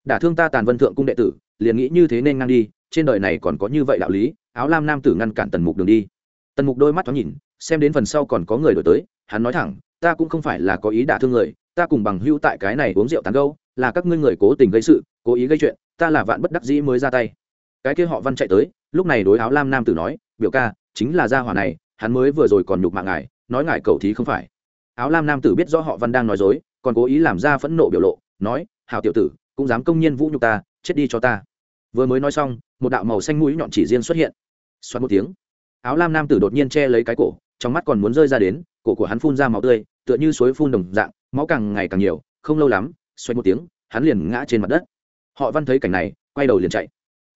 Đả thương ta tàn vân thượng cung đệ tử, liền nghĩ như thế nên ngang đi trên đời này còn có như vậy đạo lý, áo lam nam tử ngăn cản tần mục đường đi. Tần mục đôi mắt thoáng nhìn, xem đến phần sau còn có người đổi tới, hắn nói thẳng, ta cũng không phải là có ý đả thương người, ta cùng bằng hưu tại cái này uống rượu tán gâu là các ngươi người cố tình gây sự, cố ý gây chuyện, ta là vạn bất đắc dĩ mới ra tay. Cái kia họ văn chạy tới, lúc này đối áo lam nam tử nói, biểu ca, chính là gia hỏa này, hắn mới vừa rồi còn nhục mạng ngài, nói ngài cầu thí không phải. Áo lam nam tử biết rõ họ văn đang nói dối, còn cố ý làm ra phẫn nộ biểu lộ, nói hào tiểu tử, cũng dám công nhiên vũ nhục ta, chết đi cho ta vừa mới nói xong, một đạo màu xanh mũi nhọn chỉ riêng xuất hiện. Xoắn một tiếng, áo lam nam tử đột nhiên che lấy cái cổ, trong mắt còn muốn rơi ra đến, cổ của hắn phun ra máu tươi, tựa như suối phun đồng dạng, máu càng ngày càng nhiều, không lâu lắm xoay một tiếng, hắn liền ngã trên mặt đất. Họ văn thấy cảnh này, quay đầu liền chạy.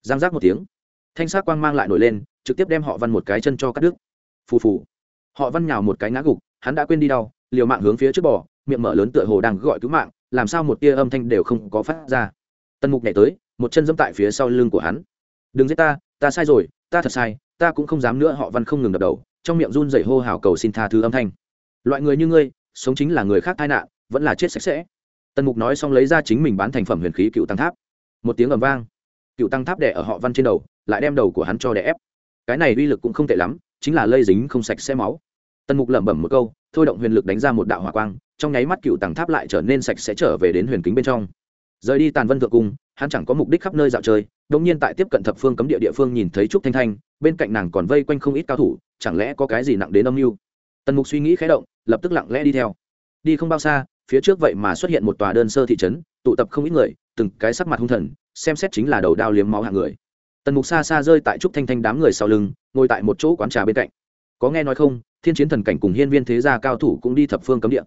Giang giác một tiếng, thanh sát quang mang lại nổi lên, trực tiếp đem họ văn một cái chân cho cắt đứt. Phù phù. Họ văn nhào một cái ngã gục, hắn đã quên đi đau, liều mạng hướng phía trước bò, miệng mở lớn tựa hồ đang gọi cứu mạng, làm sao một tia âm thanh đều không có phát ra. Tần mục nhảy tới một chân dẫm tại phía sau lưng của hắn. Đừng giết ta ta sai rồi, ta thật sai, ta cũng không dám nữa. Họ văn không ngừng đập đầu, trong miệng run dậy hô hào cầu xin tha thứ âm thanh. Loại người như ngươi, sống chính là người khác tai nạn, vẫn là chết sạch sẽ. Tần mục nói xong lấy ra chính mình bán thành phẩm huyền khí cựu tăng tháp. Một tiếng ầm vang. Cựu tăng tháp đẻ ở họ văn trên đầu, lại đem đầu của hắn cho đè ép. Cái này uy lực cũng không tệ lắm, chính là lây dính không sạch sẽ máu. Tần mục lẩm bẩm một câu, thôi động huyền lực đánh ra một đạo hỏa quang, trong nháy mắt cựu tăng tháp lại trở nên sạch sẽ trở về đến huyền kính bên trong rời đi tàn vân thượng cung, hắn chẳng có mục đích khắp nơi dạo chơi đông nhiên tại tiếp cận thập phương cấm địa địa phương nhìn thấy trúc thanh thanh, bên cạnh nàng còn vây quanh không ít cao thủ, chẳng lẽ có cái gì nặng đến âm mưu? Tần mục suy nghĩ khé động, lập tức lặng lẽ đi theo. Đi không bao xa, phía trước vậy mà xuất hiện một tòa đơn sơ thị trấn, tụ tập không ít người, từng cái sắc mặt hung thần, xem xét chính là đầu đao liếm máu hạng người. Tần mục xa xa rơi tại trúc thanh thanh đám người sau lưng, ngồi tại một chỗ quán trà bên cạnh. Có nghe nói không, thiên chiến thần cảnh cùng hiên viên thế gia cao thủ cũng đi thập phương cấm địa.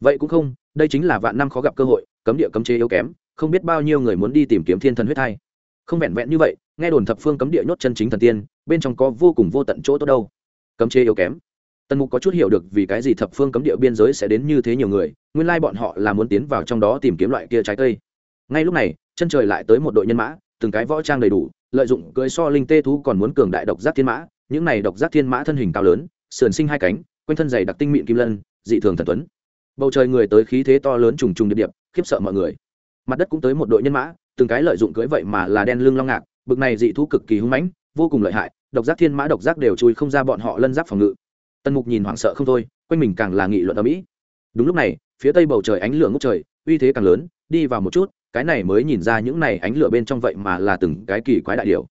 Vậy cũng không, đây chính là vạn năm khó gặp cơ hội, cấm địa cấm chế yếu kém không biết bao nhiêu người muốn đi tìm kiếm thiên thần huyết thai. Không vẹn vẹn như vậy, nghe đồn thập phương cấm địa nhốt chân chính thần tiên, bên trong có vô cùng vô tận chỗ tốt đâu. Cấm chế yếu kém. Tần mục có chút hiểu được vì cái gì thập phương cấm địa biên giới sẽ đến như thế nhiều người, nguyên lai bọn họ là muốn tiến vào trong đó tìm kiếm loại kia trái cây. Ngay lúc này, chân trời lại tới một đội nhân mã, từng cái võ trang đầy đủ, lợi dụng cưới so linh tê thú còn muốn cường đại độc giác thiên mã, những này độc giác thiên mã thân hình cao lớn, sườn sinh hai cánh, quanh thân dày đặc tinh mịn kim lân, dị thường thần tuấn. Bầu trời người tới khí thế to lớn trùng trùng điệp điệp, khiếp sợ mọi người mặt đất cũng tới một đội nhân mã, từng cái lợi dụng cưới vậy mà là đen lưng long ngạc, bực này dị thú cực kỳ hung mãnh, vô cùng lợi hại, độc giác thiên mã độc giác đều chui không ra bọn họ lân giáp phòng ngự. Tần mục nhìn hoảng sợ không thôi, quanh mình càng là nghị luận ở mỹ đúng lúc này, phía tây bầu trời ánh lửa ngốc trời, uy thế càng lớn, đi vào một chút, cái này mới nhìn ra những này ánh lửa bên trong vậy mà là từng cái kỳ quái đại điều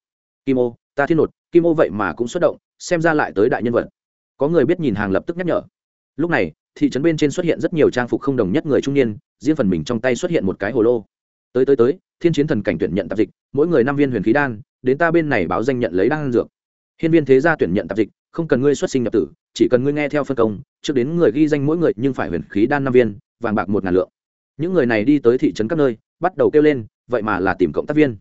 kim ô, ta thiên nột, kim ô vậy mà cũng xuất động, xem ra lại tới đại nhân vật. Có người biết nhìn hàng lập tức nhắc nhở. Lúc này thị trấn bên trên xuất hiện rất nhiều trang phục không đồng nhất người trung niên, riêng phần mình trong tay xuất hiện một cái hồ lô. Tới tới tới, thiên chiến thần cảnh tuyển nhận tạp dịch, mỗi người năm viên huyền khí đan, đến ta bên này báo danh nhận lấy đan dược. Hiên viên thế gia tuyển nhận tạp dịch, không cần ngươi xuất sinh nhập tử, chỉ cần ngươi nghe theo phân công, trước đến người ghi danh mỗi người nhưng phải huyền khí đan năm viên, vàng bạc một ngàn lượng. Những người này đi tới thị trấn các nơi, bắt đầu kêu lên, vậy mà là tìm cộng tác viên.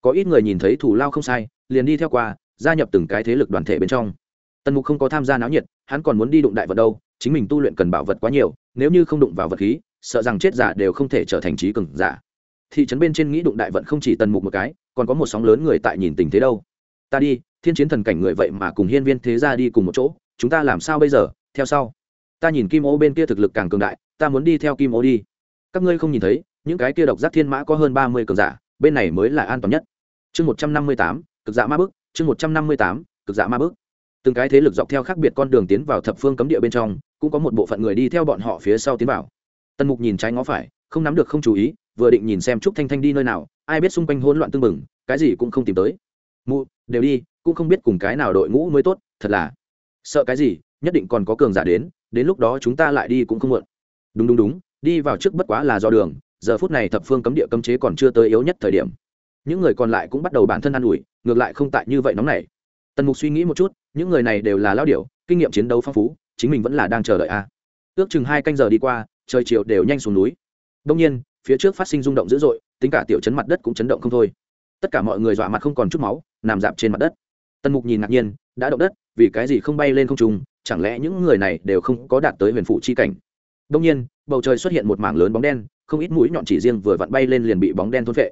Có ít người nhìn thấy thủ lao không sai, liền đi theo qua, gia nhập từng cái thế lực đoàn thể bên trong. Tần mục không có tham gia náo nhiệt, hắn còn muốn đi đụng đại vật đâu chính mình tu luyện cần bảo vật quá nhiều, nếu như không đụng vào vật khí, sợ rằng chết giả đều không thể trở thành trí cường giả. Thị trấn bên trên nghĩ đụng đại vận không chỉ tần mục một cái, còn có một sóng lớn người tại nhìn tình thế đâu. Ta đi, thiên chiến thần cảnh người vậy mà cùng hiên viên thế ra đi cùng một chỗ, chúng ta làm sao bây giờ, theo sau. Ta nhìn kim ô bên kia thực lực càng cường đại, ta muốn đi theo kim ô đi. Các ngươi không nhìn thấy, những cái kia độc giác thiên mã có hơn ba mươi cường giả, bên này mới là an toàn nhất. Chương một trăm năm mươi tám, cực dạ ma bức chương một trăm năm mươi tám, cực dạ ma bức từng cái thế lực dọc theo khác biệt con đường tiến vào thập phương cấm địa bên trong cũng có một bộ phận người đi theo bọn họ phía sau tiến vào. Tần mục nhìn trái ngó phải, không nắm được không chú ý, vừa định nhìn xem trúc thanh thanh đi nơi nào, ai biết xung quanh hỗn loạn tưng bừng, cái gì cũng không tìm tới. Mụ, đều đi, cũng không biết cùng cái nào đội ngũ mới tốt, thật là sợ cái gì, nhất định còn có cường giả đến đến lúc đó chúng ta lại đi cũng không muộn. Đúng đúng đúng, đi vào trước bất quá là do đường, giờ phút này thập phương cấm địa cấm chế còn chưa tới yếu nhất thời điểm. Những người còn lại cũng bắt đầu bản thân ă n ủi, ngược lại không tại như vậy nóng này tần mục suy nghĩ một chút, những người này đều là lao điệu kinh nghiệm chiến đấu phong phú chính mình vẫn là đang chờ đợi a. Ước chừng hai canh giờ đi qua, trời chiều đều nhanh xuống núi. Đông nhiên, phía trước phát sinh rung động dữ dội, tính cả tiểu chấn mặt đất cũng chấn động không thôi. Tất cả mọi người dọa mặt không còn chút máu, nằm dạp trên mặt đất. Tần mục nhìn ngạc nhiên, đã động đất, vì cái gì không bay lên không trung, chẳng lẽ những người này đều không có đạt tới huyền phụ chi cảnh? Đông nhiên, bầu trời xuất hiện một mảng lớn bóng đen, không ít mũi nhọn chỉ riêng vừa vặn bay lên liền bị bóng đen thôn phệ.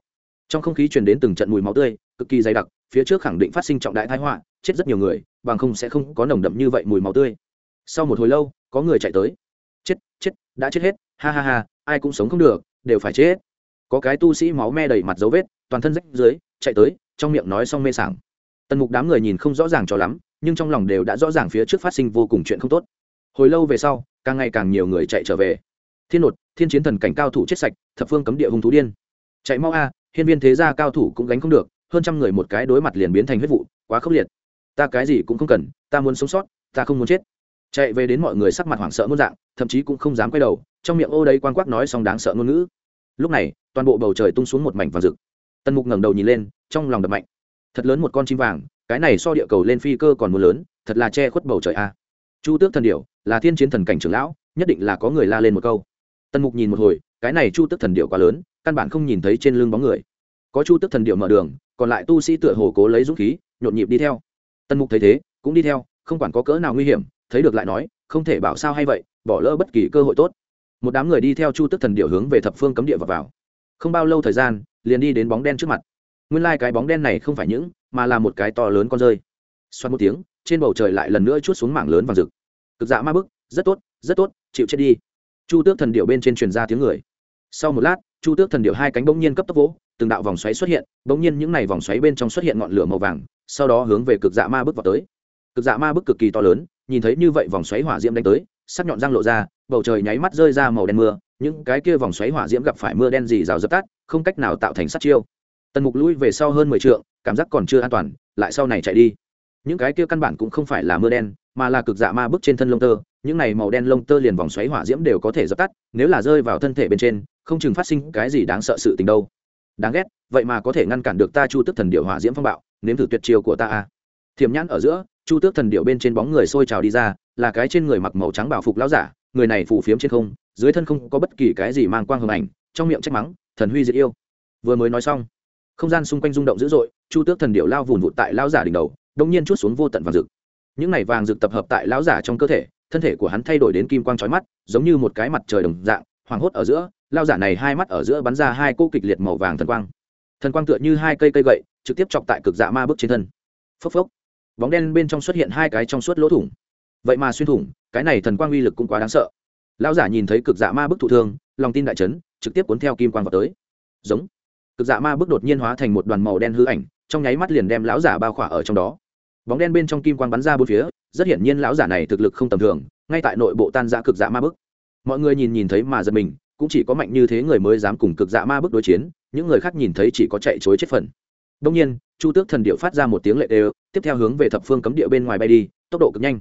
Trong không khí truyền đến từng trận mùi máu tươi, cực kỳ dày đặc, phía trước khẳng định phát sinh trọng đại thái họa, chết rất nhiều người, bằng không sẽ không có nồng đậm như vậy mùi máu tươi sau một hồi lâu, có người chạy tới. Chết chết, đã chết hết, ha ha ha, ai cũng sống không được, đều phải chết. Có cái tu sĩ máu me đầy mặt dấu vết, toàn thân rách dưới, chạy tới, trong miệng nói xong mê sảng. Tần mục đám người nhìn không rõ ràng cho lắm, nhưng trong lòng đều đã rõ ràng phía trước phát sinh vô cùng chuyện không tốt. Hồi lâu về sau, càng ngày càng nhiều người chạy trở về. Thiên nột, thiên chiến thần cảnh cao thủ chết sạch, thập phương cấm địa hung thú điên. Chạy mau a à, hiên viên thế gia cao thủ cũng gánh không được, hơn trăm người một cái đối mặt liền biến thành huyết vụ, quá khốc liệt. Ta cái gì cũng không cần, ta muốn sống sót, ta không muốn chết chạy về đến mọi người sắc mặt hoảng sợ muôn dạng, thậm chí cũng không dám quay đầu, trong miệng ô đấy quan quắc nói xong đáng sợ ngôn ngữ. Lúc này, toàn bộ bầu trời tung xuống một mảnh vàng rực. Tần mục ngẩng đầu nhìn lên, trong lòng đập mạnh. Thật lớn một con chim vàng, cái này so địa cầu lên phi cơ còn muốn lớn, thật là che khuất bầu trời a. Chu tước thần điệu là thiên chiến thần cảnh trưởng lão, nhất định là có người la lên một câu. Tần mục nhìn một hồi, cái này chu tước thần điệu quá lớn, căn bản không nhìn thấy trên lưng bóng người. Có chu tước thần điệu mở đường, còn lại tu sĩ tựa hồ cố lấy dũng khí, nhộn nhịp đi theo. Tần mục thấy thế, cũng đi theo, không quản có cỡ nào nguy hiểm thấy được lại nói không thể bảo sao hay vậy bỏ lỡ bất kỳ cơ hội tốt. Một đám người đi theo chu tước thần điệu hướng về thập phương cấm địa vào, vào. không bao lâu thời gian liền đi đến bóng đen trước mặt. Nguyên lai、like、cái bóng đen này không phải những mà là một cái to lớn con rơi. Xoắn một tiếng trên bầu trời lại lần nữa chút xuống mảng lớn vàng rực. Cực dạ ma bức rất tốt rất tốt chịu chết đi. Chu tước thần điệu bên trên truyền ra tiếng người. Sau một lát chu tước thần điệu hai cánh bỗng nhiên cấp tốc vỗ từng đạo vòng xoáy xuất hiện bỗng nhiên những n à y vòng xoáy bên trong xuất hiện ngọn lửa màu vàng sau đó hướng về cực dạ ma bức vào tới. Cực dạ ma bức cực kỳ to lớn nhìn thấy như vậy vòng xoáy hỏa diễm đánh tới, sắc nhọn răng lộ ra, bầu trời nháy mắt rơi ra màu đen mưa, những cái kia vòng xoáy hỏa diễm gặp phải mưa đen gì rào dập tắt, không cách nào tạo thành sát chiêu. Tần mục lui về sau hơn mười t cảm giác còn chưa an toàn, lại sau này chạy đi. Những cái kia căn bản cũng không phải là mưa đen, mà là cực dạ ma bức trên thân lông tơ, những này màu đen lông tơ liền vòng xoáy hỏa diễm đều có thể dập tắt, nếu là rơi vào thân thể bên trên, không chừng phát sinh cái gì đáng sợ sự tình đâu. Đáng ghét, vậy mà có thể ngăn cản được ta chu tước thần điệu hỏa diễm phong bạo, nếm thử tuyệt chiêu của ta a à thiềm nhãn ở giữa, chu tước thần điệu bên trên bóng người sôi trào đi ra, là cái trên người mặc màu trắng bảo phục lão giả, người này phủ phiếm trên không, dưới thân không có bất kỳ cái gì mang quang hầm ảnh, trong miệng trách mắng, thần huy diệt yêu. Vừa mới nói xong, không gian xung quanh rung động dữ dội, chu tước thần điệu lao vùn vụt tại lão giả đỉnh đầu đông nhiên chút xuống vô tận vàng rực. Những này vàng rực tập hợp tại lão giả trong cơ thể, thân thể của hắn thay đổi đến kim quang trói mắt, giống như một cái mặt trời đồng dạng, hoảng hốt ở giữa lao giả này hai mắt ở giữa bắn ra hai cỗ kịch liệt màu vàng thần quang. Thần quang tựa như hai cây cây gậy, trực tiếp chọc tại cực dạ ma bước trên thân. Phốc phốc bóng đen bên trong xuất hiện hai cái trong suốt lỗ thủng. Vậy mà xuyên thủng, cái này thần quang uy lực cũng quá đáng sợ. Lão giả nhìn thấy cực dạ ma bức thụ thương, lòng tin đại chấn, trực tiếp cuốn theo kim quang vào tới. Giống. Cực dạ ma bức đột nhiên hóa thành một đoàn màu đen hư ảnh, trong nháy mắt liền đem lão giả bao khỏa ở trong đó. Bóng đen bên trong kim quang bắn ra bốn phía, rất hiển nhiên lão giả này thực lực không tầm thường, ngay tại nội bộ tan giã cực dạ ma bức. Mọi người nhìn nhìn thấy mà giật mình, cũng chỉ có mạnh như thế người mới dám cùng cực dạ ma bức đối chiến, những người khác nhìn thấy chỉ có chạy chối chết phần đông nhiên, chu tước thần điệu phát ra một tiếng lệ đều, tiếp theo hướng về thập phương cấm địa bên ngoài bay đi, tốc độ cực nhanh.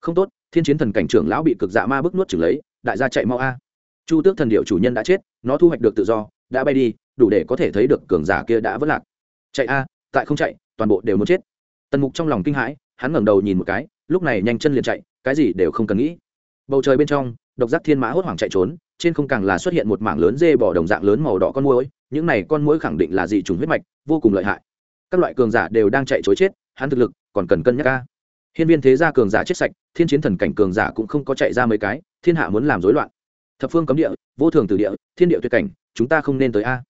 Không tốt, thiên chiến thần cảnh trưởng lão bị cực dạ ma bức nuốt chừng lấy, đại gia chạy mau a. Chu tước thần điệu chủ nhân đã chết, nó thu hoạch được tự do, đã bay đi, đủ để có thể thấy được cường giả kia đã vất lạc. Chạy a, tại không chạy, toàn bộ đều muốn chết. Tần mục trong lòng kinh hãi, hắn ngẩng đầu nhìn một cái, lúc này nhanh chân liền chạy, cái gì đều không cần nghĩ. Bầu trời bên trong, độc giác thiên mã hốt hoảng chạy trốn, trên không càng là xuất hiện một mảng lớn dê bỏ đồng dạng lớn màu đỏ con mũi những này con mũi khẳng định là dị trùng huyết mạch, vô cùng lợi hại. Các loại cường giả đều đang chạy chối chết, hắn thực lực còn cần cân nhắc ca hiên viên thế gia cường giả chết sạch, thiên chiến thần cảnh cường giả cũng không có chạy ra mấy cái, thiên hạ muốn làm rối loạn. Thập phương cấm địa, vô thường từ địa, thiên địa tuyệt cảnh, chúng ta không nên tới a.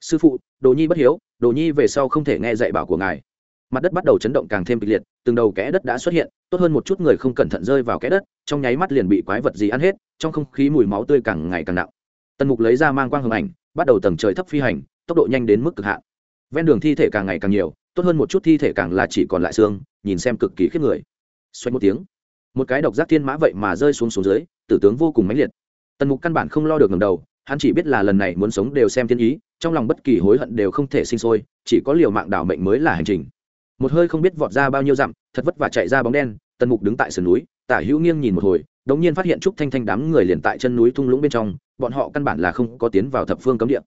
Sư phụ, đồ nhi bất hiếu, đồ nhi về sau không thể nghe dạy bảo của ngài. Mặt đất bắt đầu chấn động càng thêm kịch liệt, từng đầu kẽ đất đã xuất hiện, tốt hơn một chút người không cẩn thận rơi vào kẽ đất, trong nháy mắt liền bị quái vật gì ăn hết, trong không khí mùi máu tươi càng ngày càng nặng. Tần mục lấy ra mang quang hồng ảnh bắt đầu tầng trời thấp phi hành, tốc độ nhanh đến mức cực hạn. Ven đường thi thể càng ngày càng nhiều, tốt hơn một chút thi thể càng là chỉ còn lại xương, nhìn xem cực kỳ khiếp người. Xoay một tiếng, một cái độc giác thiên mã vậy mà rơi xuống xuống dưới, tử tướng vô cùng mãnh liệt. Tần mục căn bản không lo được ngầm đầu, hắn chỉ biết là lần này muốn sống đều xem thiên ý, trong lòng bất kỳ hối hận đều không thể sinh sôi, chỉ có liều mạng đảo mệnh mới là hành trình. Một hơi không biết vọt ra bao nhiêu dặm, thật vất vả chạy ra bóng đen, tần mục đứng tại sườn núi, tả hữu nghiêng nhìn một hồi đống nhiên phát hiện trúc thanh thanh đám người liền tại chân núi thung lũng bên trong, bọn họ căn bản là không có tiến vào thập phương cấm địa.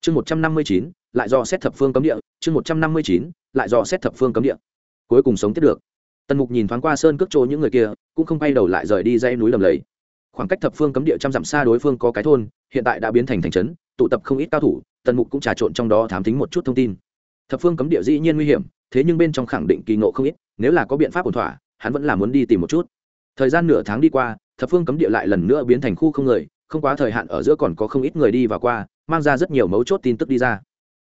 Chương một trăm năm mươi chín, lại do xét thập phương cấm địa, chương một trăm năm mươi chín, lại do xét thập phương cấm địa. Cuối cùng sống tiếp được. Tần mục nhìn thoáng qua sơn cước chỗ những người kia, cũng không bay đầu lại rời đi dây núi lầm lầy. Khoảng cách thập phương cấm địa trăm dặm xa đối phương có cái thôn, hiện tại đã biến thành thành trấn, tụ tập không ít cao thủ, tần mục cũng trà trộn trong đó thám tính một chút thông tin. Thập phương cấm địa dĩ nhiên nguy hiểm, thế nhưng bên trong khẳng định kỳ ngộ không ít, nếu là có biện pháp ổn thỏa, hắn vẫn là muốn đi tìm một chút. Thời gian nửa tháng đi qua thập phương cấm địa lại lần nữa biến thành khu không người, không quá thời hạn ở giữa còn có không ít người đi và qua, mang ra rất nhiều mấu chốt tin tức đi ra.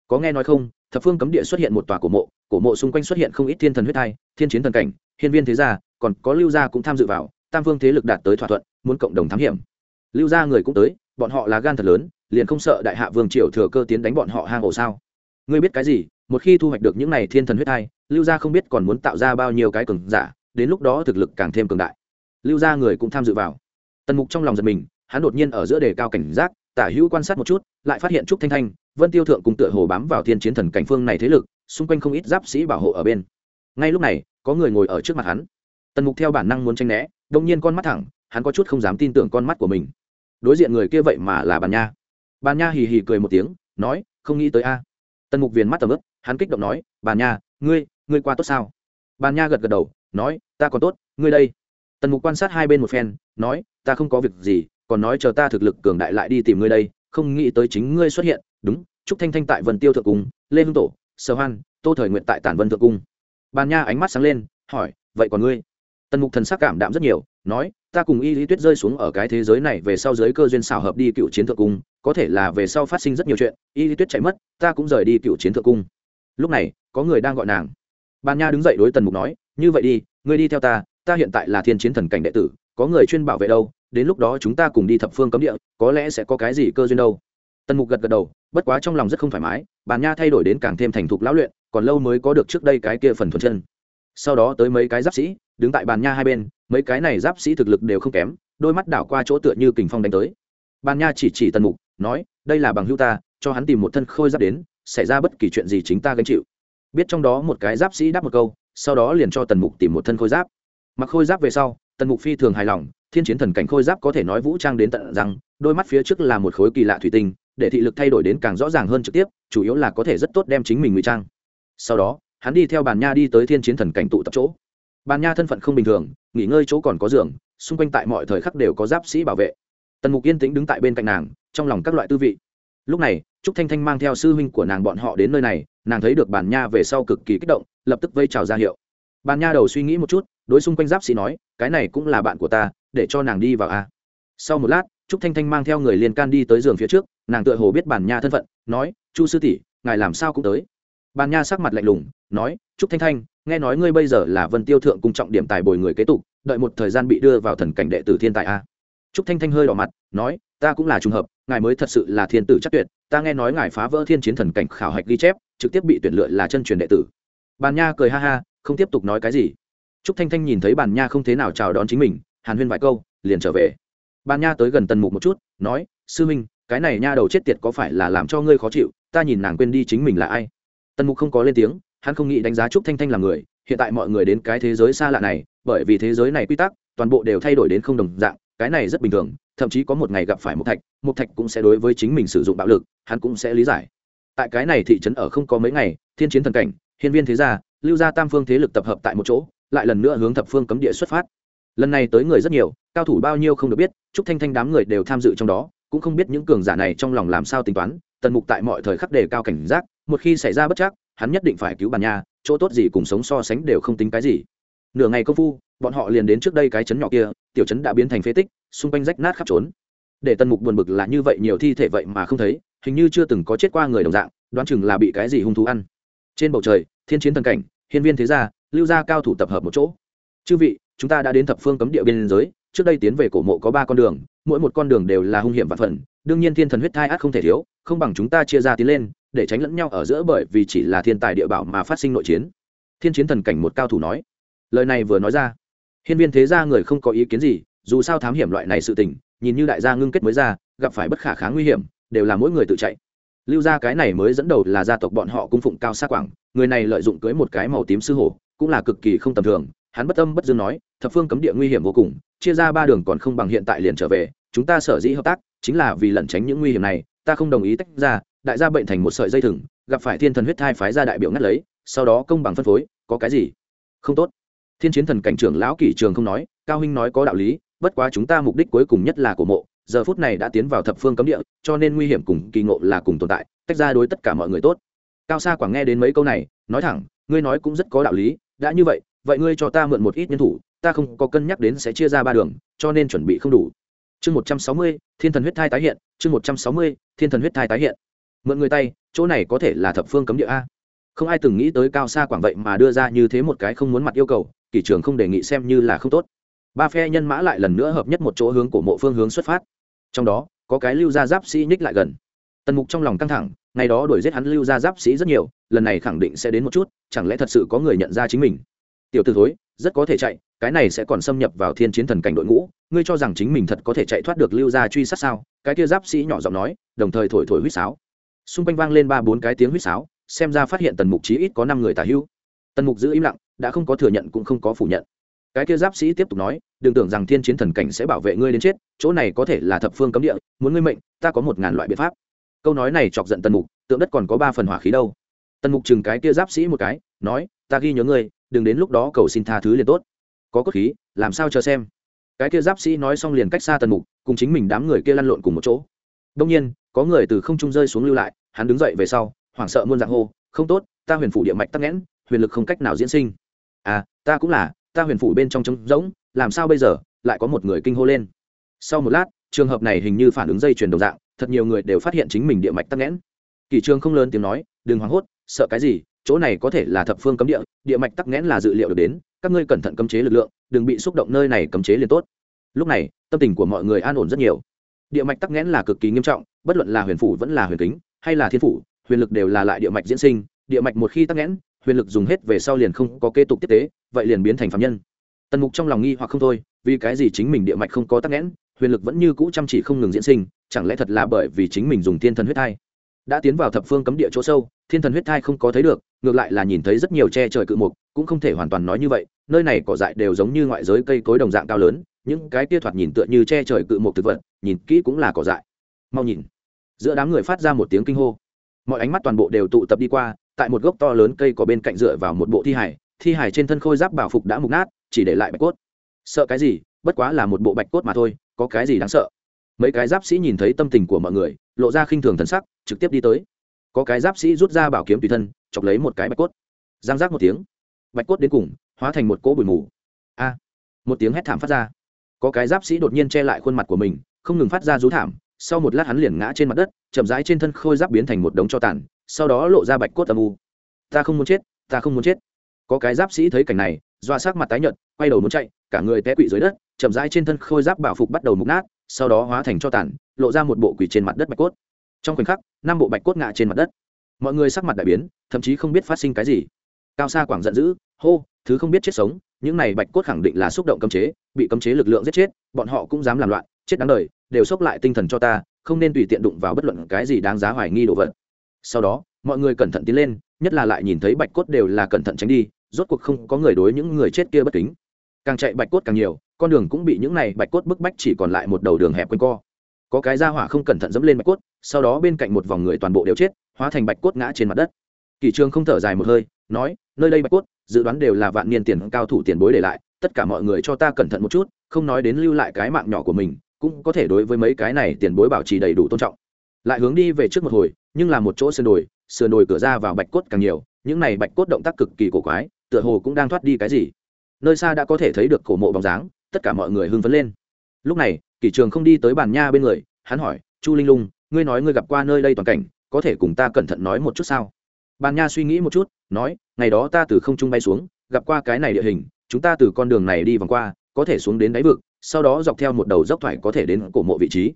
Có nghe nói không, thập phương cấm địa xuất hiện một tòa cổ mộ cổ mộ xung quanh xuất hiện không ít thiên thần huyết thai, thiên chiến thần cảnh, hiên viên thế gia, còn có lưu gia cũng tham dự vào, tam phương thế lực đạt tới thỏa thuận, muốn cộng đồng thám hiểm. Lưu gia người cũng tới, bọn họ là gan thật lớn, liền không sợ đại hạ vương triều thừa cơ tiến đánh bọn họ hang ổ sao? Ngươi biết cái gì, một khi thu hoạch được những này thiên thần huyết thai, lưu gia không biết còn muốn tạo ra bao nhiêu cái cường giả, đến lúc đó thực lực càng thêm cường đại lưu gia người cũng tham dự vào. Tần mục trong lòng giật mình, hắn đột nhiên ở giữa đề cao cảnh giác, tả hữu quan sát một chút, lại phát hiện trúc thanh thanh, vân tiêu thượng cùng tựa hồ bám vào thiên chiến thần cảnh phương này thế lực, xung quanh không ít giáp sĩ bảo hộ ở bên. Ngay lúc này, có người ngồi ở trước mặt hắn. Tần mục theo bản năng muốn tranh né đông nhiên con mắt thẳng, hắn có chút không dám tin tưởng con mắt của mình. Đối diện người kia vậy mà là bàn nha. Bàn nha hì hì cười một tiếng, nói, không nghĩ tới a. Tần mục viền mắt tầm ướp hắn kích động nói, bàn nha, ngươi ngươi qua tốt sao? Bàn nha gật gật đầu, nói, ta còn tốt, ngươi đây tần mục quan sát hai bên một phen, nói, ta không có việc gì, còn nói chờ ta thực lực cường đại lại đi tìm ngươi đây, không nghĩ tới chính ngươi xuất hiện. Đúng, trúc thanh thanh tại vân tiêu thượng cung, lê hưng tổ, sở hoan, tô thời nguyện tại tản vân thượng cung. Bàn nha ánh mắt sáng lên, hỏi, vậy còn ngươi? Tần mục thần sắc cảm đạm rất nhiều, nói, ta cùng y lý tuyết rơi xuống ở cái thế giới này về sau giới cơ duyên xảo hợp đi cựu chiến thượng cung, có thể là về sau phát sinh rất nhiều chuyện, y lý tuyết chạy mất, ta cũng rời đi cựu chiến thượng cung. Lúc này, có người đang gọi nàng. Bàn nha đứng dậy đối tần mục nói, như vậy đi, ngươi đi theo ta ta hiện tại là thiên chiến thần cảnh đệ tử, có người chuyên bảo vệ đâu, đến lúc đó chúng ta cùng đi thập phương cấm địa, có lẽ sẽ có cái gì cơ duyên đâu. Tần mục gật gật đầu, bất quá trong lòng rất không thoải mái bàn nha thay đổi đến càng thêm thành thục lão luyện, còn lâu mới có được trước đây cái kia phần thuần chân. Sau đó tới mấy cái giáp sĩ, đứng tại bàn nha hai bên, mấy cái này giáp sĩ thực lực đều không kém, đôi mắt đảo qua chỗ tựa như kình phong đánh tới. Bàn nha chỉ chỉ tần mục, nói, đây là bằng hữu ta, cho hắn tìm một thân khôi giáp đến, xảy ra bất kỳ chuyện gì chính ta gánh chịu. Biết trong đó một cái giáp sĩ đáp một câu, sau đó liền cho tần mục tìm một thân khôi giáp mặc khôi giáp về sau, tần mục phi thường hài lòng, thiên chiến thần cảnh khôi giáp có thể nói vũ trang đến tận rằng đôi mắt phía trước là một khối kỳ lạ thủy tinh, để thị lực thay đổi đến càng rõ ràng hơn trực tiếp, chủ yếu là có thể rất tốt đem chính mình ngụy trang. Sau đó, hắn đi theo bàn nha đi tới thiên chiến thần cảnh tụ tập chỗ. Bàn nha thân phận không bình thường, nghỉ ngơi chỗ còn có giường, xung quanh tại mọi thời khắc đều có giáp sĩ bảo vệ. Tần mục yên tĩnh đứng tại bên cạnh nàng, trong lòng các loại tư vị. Lúc này, trúc thanh thanh mang theo sư huynh của nàng bọn họ đến nơi này, nàng thấy được bàn nha về sau cực kỳ kích động, lập tức vây trào ra hiệu. Bàn nha đầu suy nghĩ một chút đối xung quanh giáp sĩ nói, cái này cũng là bạn của ta, để cho nàng đi vào a. Sau một lát, trúc thanh thanh mang theo người liên can đi tới giường phía trước, nàng tựa hồ biết bàn nha thân phận, nói, chu sư tỷ, ngài làm sao cũng tới. Bàn nha sắc mặt lạnh lùng, nói, trúc thanh thanh, nghe nói ngươi bây giờ là vân tiêu thượng cung trọng điểm tài bồi người kế tục, đợi một thời gian bị đưa vào thần cảnh đệ tử thiên tài a. Trúc thanh thanh hơi đỏ mặt, nói, ta cũng là trùng hợp, ngài mới thật sự là thiên tử chắc tuyệt, ta nghe nói ngài phá vỡ thiên chiến thần cảnh khảo hạch ghi chép, trực tiếp bị tuyển lựa là chân truyền đệ tử. Bàn nha cười ha ha, không tiếp tục nói cái gì trúc thanh thanh nhìn thấy bàn nha không thế nào chào đón chính mình, hàn huyên vài câu, liền trở về. Bàn nha tới gần tần mục một chút, nói, sư minh, cái này nha đầu chết tiệt có phải là làm cho ngươi khó chịu, ta nhìn nàng quên đi chính mình là ai? Tần mục không có lên tiếng, hắn không nghĩ đánh giá trúc thanh thanh là người, hiện tại mọi người đến cái thế giới xa lạ này, bởi vì thế giới này quy tắc, toàn bộ đều thay đổi đến không đồng dạng, cái này rất bình thường, thậm chí có một ngày gặp phải một thạch một thạch cũng sẽ đối với chính mình sử dụng bạo lực, hắn cũng sẽ lý giải. Tại cái này thị trấn ở không có mấy ngày, thiên chiến thần cảnh, hiên viên thế gia, lưu gia tam phương thế lực tập hợp tại một chỗ lại lần nữa hướng thập phương cấm địa xuất phát. Lần này tới người rất nhiều, cao thủ bao nhiêu không được biết chúc thanh thanh đám người đều tham dự trong đó, cũng không biết những cường giả này trong lòng làm sao tính toán, tần mục tại mọi thời khắc đề cao cảnh giác, một khi xảy ra bất chắc, hắn nhất định phải cứu bàn nha chỗ tốt gì cùng sống so sánh đều không tính cái gì. Nửa ngày công phu, bọn họ liền đến trước đây cái chấn nhỏ kia, tiểu chấn đã biến thành phế tích, xung quanh rách nát khắp trốn. Để tần mục buồn bực là như vậy, nhiều thi thể vậy mà không thấy, hình như chưa từng có chết qua người đồng dạng, đoán chừng là bị cái gì hung thú ăn. Trên bầu trời, thiên chiến thần cảnh, hiên viên thế gia lưu gia cao thủ tập hợp một chỗ. Chư vị, chúng ta đã đến thập phương cấm địa biên giới, trước đây tiến về cổ mộ có ba con đường, mỗi một con đường đều là hung hiểm và phần, đương nhiên thiên thần huyết thai át không thể thiếu, không bằng chúng ta chia ra tiến lên, để tránh lẫn nhau ở giữa bởi vì chỉ là thiên tài địa bảo mà phát sinh nội chiến. Thiên chiến thần cảnh một cao thủ nói. Lời này vừa nói ra, hiên viên thế gia người không có ý kiến gì, dù sao thám hiểm loại này sự tình, nhìn như đại gia ngưng kết mới ra, gặp phải bất khả kháng nguy hiểm, đều là mỗi người tự chạy. Lưu gia cái này mới dẫn đầu là gia tộc bọn họ cung phụng cao xa quảng, người này lợi dụng cưới một cái màu tím sư hổ cũng là cực kỳ không tầm thường. Hắn bất âm bất dương nói, thập phương cấm địa nguy hiểm vô cùng, chia ra ba đường còn không bằng hiện tại liền trở về, chúng ta sở dĩ hợp tác, chính là vì lẩn tránh những nguy hiểm này. Ta không đồng ý tách ra, đại gia bệnh thành một sợi dây thừng, gặp phải thiên thần huyết thai phái ra đại biểu ngắt lấy, sau đó công bằng phân phối, có cái gì? Không tốt. Thiên chiến thần cảnh trưởng lão kỷ trường không nói, cao huynh nói có đạo lý, bất quá chúng ta mục đích cuối cùng nhất là của mộ, giờ phút này đã tiến vào thập phương cấm địa, cho nên nguy hiểm cùng kỳ ngộ là cùng tồn tại, tách ra đối tất cả mọi người tốt. Cao sa quảng nghe đến mấy câu này, nói thẳng, ngươi nói cũng rất có đạo lý đã như vậy vậy ngươi cho ta mượn một ít nhân thủ, ta không có cân nhắc đến sẽ chia ra ba đường, cho nên chuẩn bị không đủ. Chương một trăm sáu mươi, thiên thần huyết thai tái hiện, chương một trăm sáu mươi, thiên thần huyết thai tái hiện. Mượn người tay, chỗ này có thể là thập phương cấm địa a. Không ai từng nghĩ tới cao xa quảng vậy mà đưa ra như thế một cái không muốn mặt yêu cầu kỷ trường không đề nghị xem như là không tốt. Ba phe nhân mã lại lần nữa hợp nhất một chỗ hướng của mộ phương hướng xuất phát. Trong đó, có cái lưu gia giáp sĩ nhích lại gần. Tần mục trong lòng căng thẳng ngày đó đuổi giết hắn lưu gia giáp sĩ rất nhiều, lần này khẳng định sẽ đến một chút, chẳng lẽ thật sự có người nhận ra chính mình? Tiểu t ử thối, rất có thể chạy, cái này sẽ còn xâm nhập vào thiên chiến thần cảnh đội ngũ, ngươi cho rằng chính mình thật có thể chạy thoát được lưu gia truy sát sao? Cái kia giáp sĩ nhỏ giọng nói, đồng thời thổi thổi huýt sáo. Xung quanh vang lên ba bốn cái tiếng huýt sáo, xem ra phát hiện tần mục chí ít có năm người tả hữu tần mục giữ im lặng, đã không có thừa nhận cũng không có phủ nhận. Cái kia giáp sĩ tiếp tục nói, đừng tưởng rằng thiên chiến thần cảnh sẽ bảo vệ ngươi đến chết, chỗ này có thể là thập phương cấm địa, muốn ngươi mệnh, ta có một ngàn loại biện pháp câu nói này chọc giận tần mục, tượng đất còn có ba phần hỏa khí đâu. Tần mục chừng cái kia giáp sĩ một cái, nói, ta ghi nhớ ngươi, đừng đến lúc đó cầu xin tha thứ liền tốt. Có cốt khí, làm sao chờ xem? Cái kia giáp sĩ nói xong liền cách xa tần mục, cùng chính mình đám người kia lăn lộn cùng một chỗ. Đông nhiên, có người từ không trung rơi xuống lưu lại, hắn đứng dậy về sau, hoảng sợ muôn dạng hô, không tốt, ta huyền phủ địa mạch tắc nghẽn, huyền lực không cách nào diễn sinh. À ta cũng là, ta huyền phủ bên trong trống rỗng, làm sao bây giờ? Lại có một người kinh hô lên. Sau một lát, trường hợp này hình như phản ứng dây chuyền đồng dạng thật nhiều người đều phát hiện chính mình địa mạch tắc nghẽn. Kỳ trường không lớn tiếng nói, đừng hoảng hốt, sợ cái gì, chỗ này có thể là thập phương cấm địa địa mạch tắc nghẽn là dự liệu được đến, các ngươi cẩn thận cấm chế lực lượng, đừng bị xúc động nơi này cấm chế liền tốt. Lúc này, tâm tình của mọi người an ổn rất nhiều. Địa mạch tắc nghẽn là cực kỳ nghiêm trọng, bất luận là huyền phủ vẫn là huyền kính, hay là thiên phủ, huyền lực đều là lại địa mạch diễn sinh, địa mạch một khi tắc nghẽn, huyền lực dùng hết về sau liền không có kế tục tiếp tế, vậy liền biến thành phạm nhân. Tần mục trong lòng nghi hoặc không thôi, vì cái gì chính mình địa mạch không có tắc nghẽn huyền lực vẫn như cũ chăm chỉ không ngừng diễn sinh, chẳng lẽ thật là bởi vì chính mình dùng thiên thần huyết thai? Đã tiến vào thập phương cấm địa chỗ sâu, thiên thần huyết thai không có thấy được, ngược lại là nhìn thấy rất nhiều che trời cự mục, cũng không thể hoàn toàn nói như vậy, nơi này cỏ dại đều giống như ngoại giới cây cối đồng dạng cao lớn, những cái kia thoạt nhìn tựa như che trời cự mục thực vật, nhìn kỹ cũng là cỏ dại. Mau nhìn. Giữa đám người phát ra một tiếng kinh hô. Mọi ánh mắt toàn bộ đều tụ tập đi qua, tại một gốc to lớn cây có bên cạnh dựa vào một bộ thi hải thi hải trên thân khôi giáp bảo phục đã mục nát, chỉ để lại bạch cốt. Sợ cái gì, bất quá là một bộ bạch cốt mà thôi có cái gì đáng sợ? Mấy cái giáp sĩ nhìn thấy tâm tình của mọi người, lộ ra khinh thường thần sắc, trực tiếp đi tới. Có cái giáp sĩ rút ra bảo kiếm tùy thân, chọc lấy một cái bạch cốt. Giang giác một tiếng. Bạch cốt đến cùng, hóa thành một cỗ bụi mù. A! Một tiếng hét thảm phát ra. Có cái giáp sĩ đột nhiên che lại khuôn mặt của mình, không ngừng phát ra rú thảm. Sau một lát hắn liền ngã trên mặt đất, chậm rãi trên thân khôi giáp biến thành một đống cho tàn, sau đó lộ ra bạch cốt âm u. Ta không muốn chết, ta không muốn chết. Có cái giáp sĩ thấy cảnh này, doa sắc mặt tái nhợt, quay đầu muốn chạy, cả người té quỵ dưới đất chậm rãi trên thân khôi giáp bảo phục bắt đầu mục nát, sau đó hóa thành cho tàn, lộ ra một bộ quỷ trên mặt đất bạch cốt. Trong khoảnh khắc, năm bộ bạch cốt ngã trên mặt đất. Mọi người sắc mặt đại biến, thậm chí không biết phát sinh cái gì. Cao sa quảng giận dữ, hô, thứ không biết chết sống, những này bạch cốt khẳng định là xúc động cấm chế, bị cấm chế lực lượng giết chết, bọn họ cũng dám làm loạn, chết đáng đời, đều xốc lại tinh thần cho ta, không nên tùy tiện đụng vào bất luận cái gì đáng giá hoài nghi đồ vật. Sau đó, mọi người cẩn thận tiến lên, nhất là lại nhìn thấy bạch cốt đều là cẩn thận tránh đi, rốt cuộc không có người đối những người chết kia bất kính. Càng chạy bạch cốt càng nhiều con đường cũng bị những này bạch cốt bức bách chỉ còn lại một đầu đường hẹp quanh co. Có cái ra hỏa không cẩn thận dẫm lên bạch cốt, sau đó bên cạnh một vòng người toàn bộ đều chết, hóa thành bạch cốt ngã trên mặt đất. Kỳ trường không thở dài một hơi, nói, nơi đây bạch cốt, dự đoán đều là vạn niên tiền cao thủ tiền bối để lại, tất cả mọi người cho ta cẩn thận một chút, không nói đến lưu lại cái mạng nhỏ của mình, cũng có thể đối với mấy cái này tiền bối bảo trì đầy đủ tôn trọng. Lại hướng đi về trước một hồi, nhưng là một chỗ sườn đồi sườn đồi cửa ra vào bạch cốt càng nhiều, những này bạch cốt động tác cực kỳ cổ quái, tựa hồ cũng đang thoát đi cái gì. Nơi xa đã có thể thấy được cổ mộ bóng dáng tất cả mọi người hưng phấn lên. Lúc này, kỷ trường không đi tới bàn nha bên người, hắn hỏi, chu linh lung, ngươi nói ngươi gặp qua nơi đây toàn cảnh, có thể cùng ta cẩn thận nói một chút sao? Bàn nha suy nghĩ một chút, nói, ngày đó ta từ không trung bay xuống, gặp qua cái này địa hình, chúng ta từ con đường này đi vòng qua, có thể xuống đến đáy vực, sau đó dọc theo một đầu dốc thoải có thể đến cổ mộ vị trí.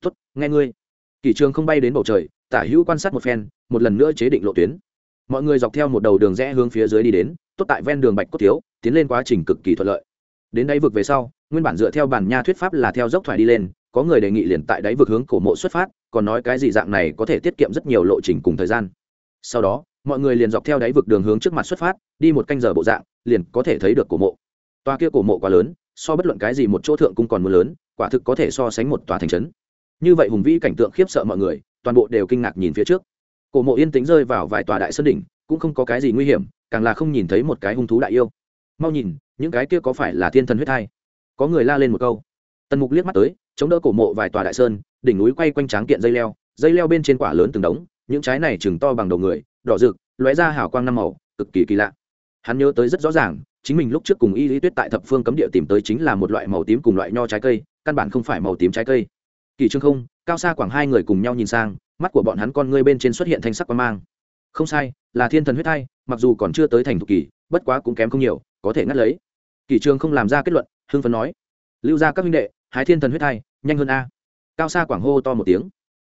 Tốt, nghe ngươi. Kỷ trường không bay đến bầu trời, tả hữu quan sát một phen, một lần nữa chế định lộ tuyến. Mọi người dọc theo một đầu đường rẽ hướng phía dưới đi đến, tốt tại ven đường bạch cốt thiếu, tiến lên quá trình cực kỳ thuận lợi đến đáy vực về sau, nguyên bản dựa theo bản nha thuyết pháp là theo dốc thoải đi lên, có người đề nghị liền tại đáy vực hướng cổ mộ xuất phát, còn nói cái gì dạng này có thể tiết kiệm rất nhiều lộ trình cùng thời gian. Sau đó, mọi người liền dọc theo đáy vực đường hướng trước mặt xuất phát, đi một canh giờ bộ dạng, liền có thể thấy được cổ mộ. Toa kia cổ mộ quá lớn, so bất luận cái gì một chỗ thượng cung còn mưa lớn, quả thực có thể so sánh một tòa thành trấn. Như vậy hùng vĩ cảnh tượng khiếp sợ mọi người, toàn bộ đều kinh ngạc nhìn phía trước. Cổ mộ yên tĩnh rơi vào vài tòa đại sơn đỉnh, cũng không có cái gì nguy hiểm, càng là không nhìn thấy một cái hung thú đại yêu. Mau nhìn những cái kia có phải là thiên thần huyết thai? Có người la lên một câu. Tần mục liếc mắt tới, chống đỡ cổ mộ vài tòa đại sơn, đỉnh núi quay quanh tráng kiện dây leo dây leo bên trên quả lớn từng đống, những trái này chừng to bằng đầu người, đỏ rực, lóe ra hào quang năm màu, cực kỳ kỳ lạ. Hắn nhớ tới rất rõ ràng, chính mình lúc trước cùng y lý tuyết tại thập phương cấm địa tìm tới chính là một loại màu tím cùng loại nho trái cây, căn bản không phải màu tím trái cây. Kỳ trương không, cao xa khoảng hai người cùng nhau nhìn sang, mắt của bọn hắn con ngươi bên trên xuất hiện thanh sắc quan mang. Không sai, là thiên thần huyết thai, mặc dù còn chưa tới thành thục kỳ, bất quá cũng kém không nhiều, có thể ngắt lấy kỳ trường không làm ra kết luận, hưng phấn nói, lưu ra các minh đệ, hái thiên thần huyết thai, nhanh hơn a. Cao xa quảng hô to một tiếng.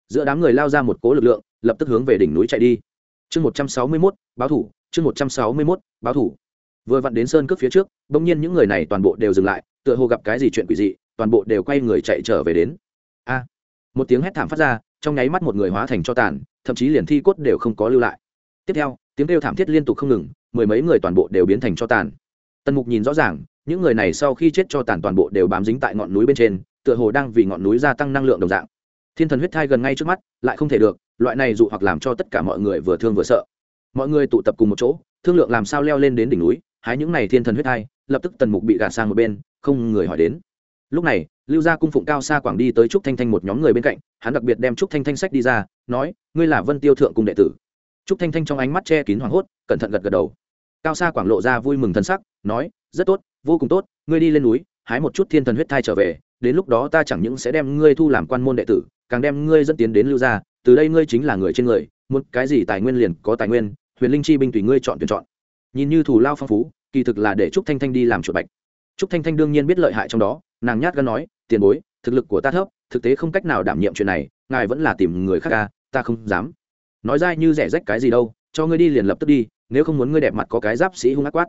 Giữa đám người lao ra một cố lực lượng, lập tức hướng về đỉnh núi chạy đi. Chương một trăm sáu mươi mốt, báo thủ, chương một trăm sáu mươi mốt, báo thủ. Vừa vặn đến sơn cướp phía trước, bỗng nhiên những người này toàn bộ đều dừng lại, tựa hồ gặp cái gì chuyện quỷ dị, toàn bộ đều quay người chạy trở về đến. A! Một tiếng hét thảm phát ra, trong nháy mắt một người hóa thành cho tàn, thậm chí liền thi cốt đều không có lưu lại. Tiếp theo, tiếng kêu thảm thiết liên tục không ngừng, mười mấy người toàn bộ đều biến thành cho tàn tần mục nhìn rõ ràng, những người này sau khi chết cho tàn toàn bộ đều bám dính tại ngọn núi bên trên, tựa hồ đang vì ngọn núi gia tăng năng lượng đồng dạng. Thiên thần huyết thai gần ngay trước mắt, lại không thể được, loại này dụ hoặc làm cho tất cả mọi người vừa thương vừa sợ. Mọi người tụ tập cùng một chỗ, thương lượng làm sao leo lên đến đỉnh núi, hái những này thiên thần huyết thai, lập tức tần mục bị gạt sang một bên, không người hỏi đến. Lúc này, lưu gia cung phụng cao xa quảng đi tới trúc thanh thanh một nhóm người bên cạnh, hắn đặc biệt đem trúc thanh thanh sách đi ra, nói, ngươi là vân tiêu thượng cung đệ tử. Trúc thanh thanh trong ánh mắt che kín hoảng hốt, cẩn thận gật gật đầu cao xa quảng lộ ra vui mừng thân sắc, nói, rất tốt, vô cùng tốt, ngươi đi lên núi, hái một chút thiên thần huyết thai trở về, đến lúc đó ta chẳng những sẽ đem ngươi thu làm quan môn đệ tử, càng đem ngươi dẫn tiến đến lưu gia, từ đây ngươi chính là người trên người, muốn cái gì tài nguyên liền có tài nguyên, huyền linh chi binh tùy ngươi chọn tuyển chọn. Nhìn như thủ lao phong phú, kỳ thực là để trúc thanh thanh đi làm chuột bạch. Trúc thanh thanh đương nhiên biết lợi hại trong đó, nàng nhát gan nói, tiền bối, thực lực của ta thấp, thực tế không cách nào đảm nhiệm chuyện này, ngài vẫn là tìm người khác ca ta không dám. Nói ra như rẻ rách cái gì đâu cho ngươi đi liền lập tức đi, nếu không muốn ngươi đẹp mặt có cái giáp sĩ hung ác quát.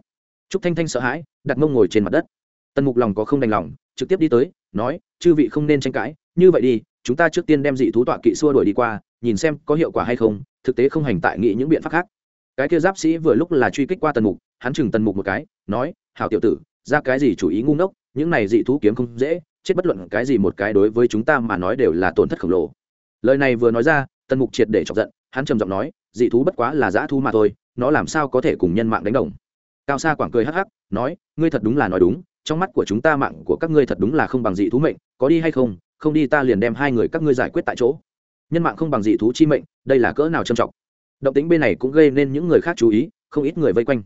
Trúc thanh thanh sợ hãi, đặt mông ngồi trên mặt đất. Tần mục lòng có không đành lòng, trực tiếp đi tới, nói, chư vị không nên tranh cãi, như vậy đi, chúng ta trước tiên đem dị thú tọa kỵ xua đuổi đi qua, nhìn xem có hiệu quả hay không, thực tế không hành tại nghị những biện pháp khác. Cái kia giáp sĩ vừa lúc là truy kích qua tần mục, hắn chừng tần mục một cái, nói, hảo tiểu tử, ra cái gì chủ ý ngu ngốc, những này dị thú kiếm không dễ, chết bất luận cái gì một cái đối với chúng ta mà nói đều là tổn thất khổng lồ. Lời này vừa nói ra, tần mục triệt để chọc giận hắn trầm giọng nói, dị thú bất quá là dã thu mà thôi, nó làm sao có thể cùng nhân mạng đánh đồng? Cao sa quảng cười hắc hắc, nói, ngươi thật đúng là nói đúng, trong mắt của chúng ta mạng của các ngươi thật đúng là không bằng dị thú mệnh, có đi hay không không đi ta liền đem hai người các ngươi giải quyết tại chỗ. Nhân mạng không bằng dị thú chi mệnh, đây là cỡ nào trầm trọng? Động tính bên này cũng gây nên những người khác chú ý, không ít người vây quanh.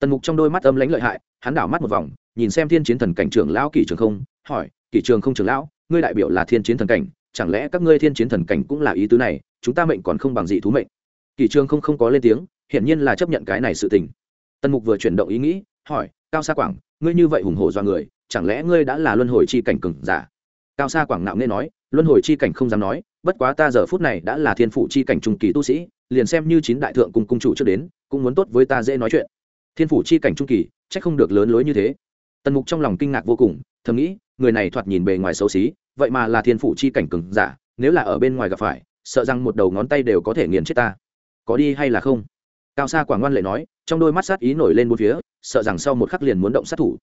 Tần mục trong đôi mắt âm lãnh lợi hại, hắn đảo mắt một vòng, nhìn xem thiên chiến thần cảnh trưởng lão kỷ trường không, hỏi, kỷ trường không trưởng lão, ngươi đại biểu là thiên chiến thần cảnh chẳng lẽ các ngươi thiên chiến thần cảnh cũng là ý tứ này, chúng ta mệnh còn không bằng dị thú mệnh. Kỳ trường không không có lên tiếng, hiển nhiên là chấp nhận cái này sự tình. Tần mục vừa chuyển động ý nghĩ, hỏi, cao sa quảng, ngươi như vậy hùng hổ do người, chẳng lẽ ngươi đã là luân hồi chi cảnh cừng giả? Cao sa quảng nạo nghe nói, luân hồi chi cảnh không dám nói, bất quá ta giờ phút này đã là thiên phụ chi cảnh trung kỳ tu sĩ, liền xem như chín đại thượng cùng cung chủ trước đến, cũng muốn tốt với ta dễ nói chuyện. Thiên phủ chi cảnh trung kỳ, chắc không được lớn lối như thế. Tần mục trong lòng kinh ngạc vô cùng, thầm nghĩ, người này thoạt nhìn bề ngoài xấu xí vậy mà là thiên phủ chi cảnh cường giả, nếu là ở bên ngoài gặp phải, sợ rằng một đầu ngón tay đều có thể nghiền chết ta. Có đi hay là không? Cao sa quảng ngoan lệ nói, trong đôi mắt sát ý nổi lên bốn phía, sợ rằng sau một khắc liền muốn động sát thủ.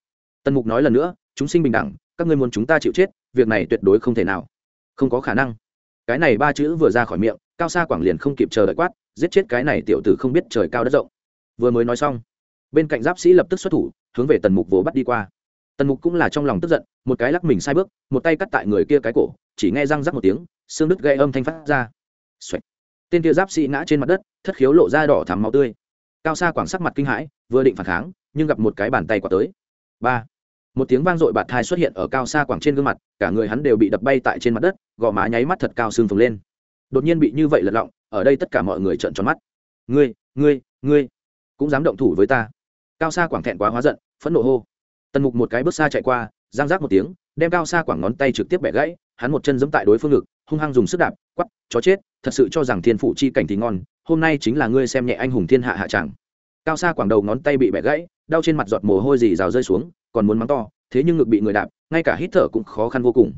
Tần mục nói lần nữa, chúng sinh bình đẳng, các ngươi muốn chúng ta chịu chết, việc này tuyệt đối không thể nào. Không có khả năng. Cái này ba chữ vừa ra khỏi miệng, cao sa quảng liền không kịp chờ đợi quát, giết chết cái này tiểu tử không biết trời cao đất rộng. Vừa mới nói xong, bên cạnh giáp sĩ lập tức xuất thủ, hướng về tần mục vỗ bắt đi qua tần mục cũng là trong lòng tức giận, một cái lắc mình sai bước, một tay cắt tại người kia cái cổ, chỉ nghe răng rắc một tiếng, xương đứt gây âm thanh phát ra. Tên kia giáp sĩ ngã trên mặt đất, thất khiếu lộ ra đỏ thắm máu tươi. Cao xa quảng sắc mặt kinh hãi, vừa định phản kháng, nhưng gặp một cái bàn tay quả tới. Ba. Một tiếng vang dội bạt thai xuất hiện ở cao xa quảng trên gương mặt, cả người hắn đều bị đập bay tại trên mặt đất, gò má nháy mắt thật cao xương phồng lên. Đột nhiên bị như vậy lật lọng, ở đây tất cả mọi người trợn tròn mắt. Ngươi ngươi ngươi, cũng dám động thủ với ta. Cao xa quảng thẹn quá hóa giận, phẫn nộ hô tần mục một cái bước xa chạy qua, giang rác một tiếng, đem cao xa quảng ngón tay trực tiếp bẻ gãy, hắn một chân giẫm tại đối phương ngực, hung hăng dùng sức đạp quắp chó chết, thật sự cho rằng thiên phụ chi cảnh thì ngon, hôm nay chính là ngươi xem nhẹ anh hùng thiên hạ hạ tràng cao xa quảng đầu ngón tay bị bẻ gãy, đau trên mặt giọt mồ hôi dì rào rơi xuống, còn muốn mắng to, thế nhưng ngực bị người đạp, ngay cả hít thở cũng khó khăn vô cùng.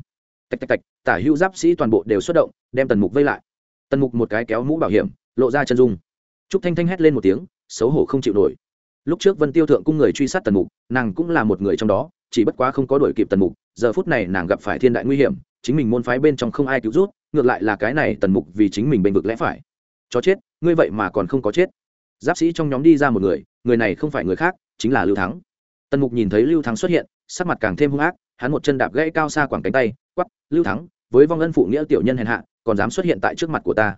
Tạch tạch tạch, tả hữu giáp sĩ toàn bộ đều xuất động, đem tần mục vây lại. Tần mục một cái kéo mũ bảo hiểm, lộ ra chân dung. Trúc thanh thanh hét lên một tiếng, xấu hổ không chịu nổi lúc trước vân tiêu thượng cung người truy sát tần mục, nàng cũng là một người trong đó, chỉ bất quá không có đuổi kịp tần mục, giờ phút này nàng gặp phải thiên đại nguy hiểm, chính mình môn phái bên trong không ai cứu rút, ngược lại là cái này tần mục vì chính mình bênh vực lẽ phải. Cho chết, ngươi vậy mà còn không có chết. Giáp sĩ trong nhóm đi ra một người người này không phải người khác, chính là lưu thắng. Tần mục nhìn thấy lưu thắng xuất hiện, sắc mặt càng thêm hung ác, hắn một chân đạp gãy cao xa quảng cánh tay quắp lưu thắng, với vong ân phụ nghĩa tiểu nhân hèn hạ, còn dám xuất hiện tại trước mặt của ta.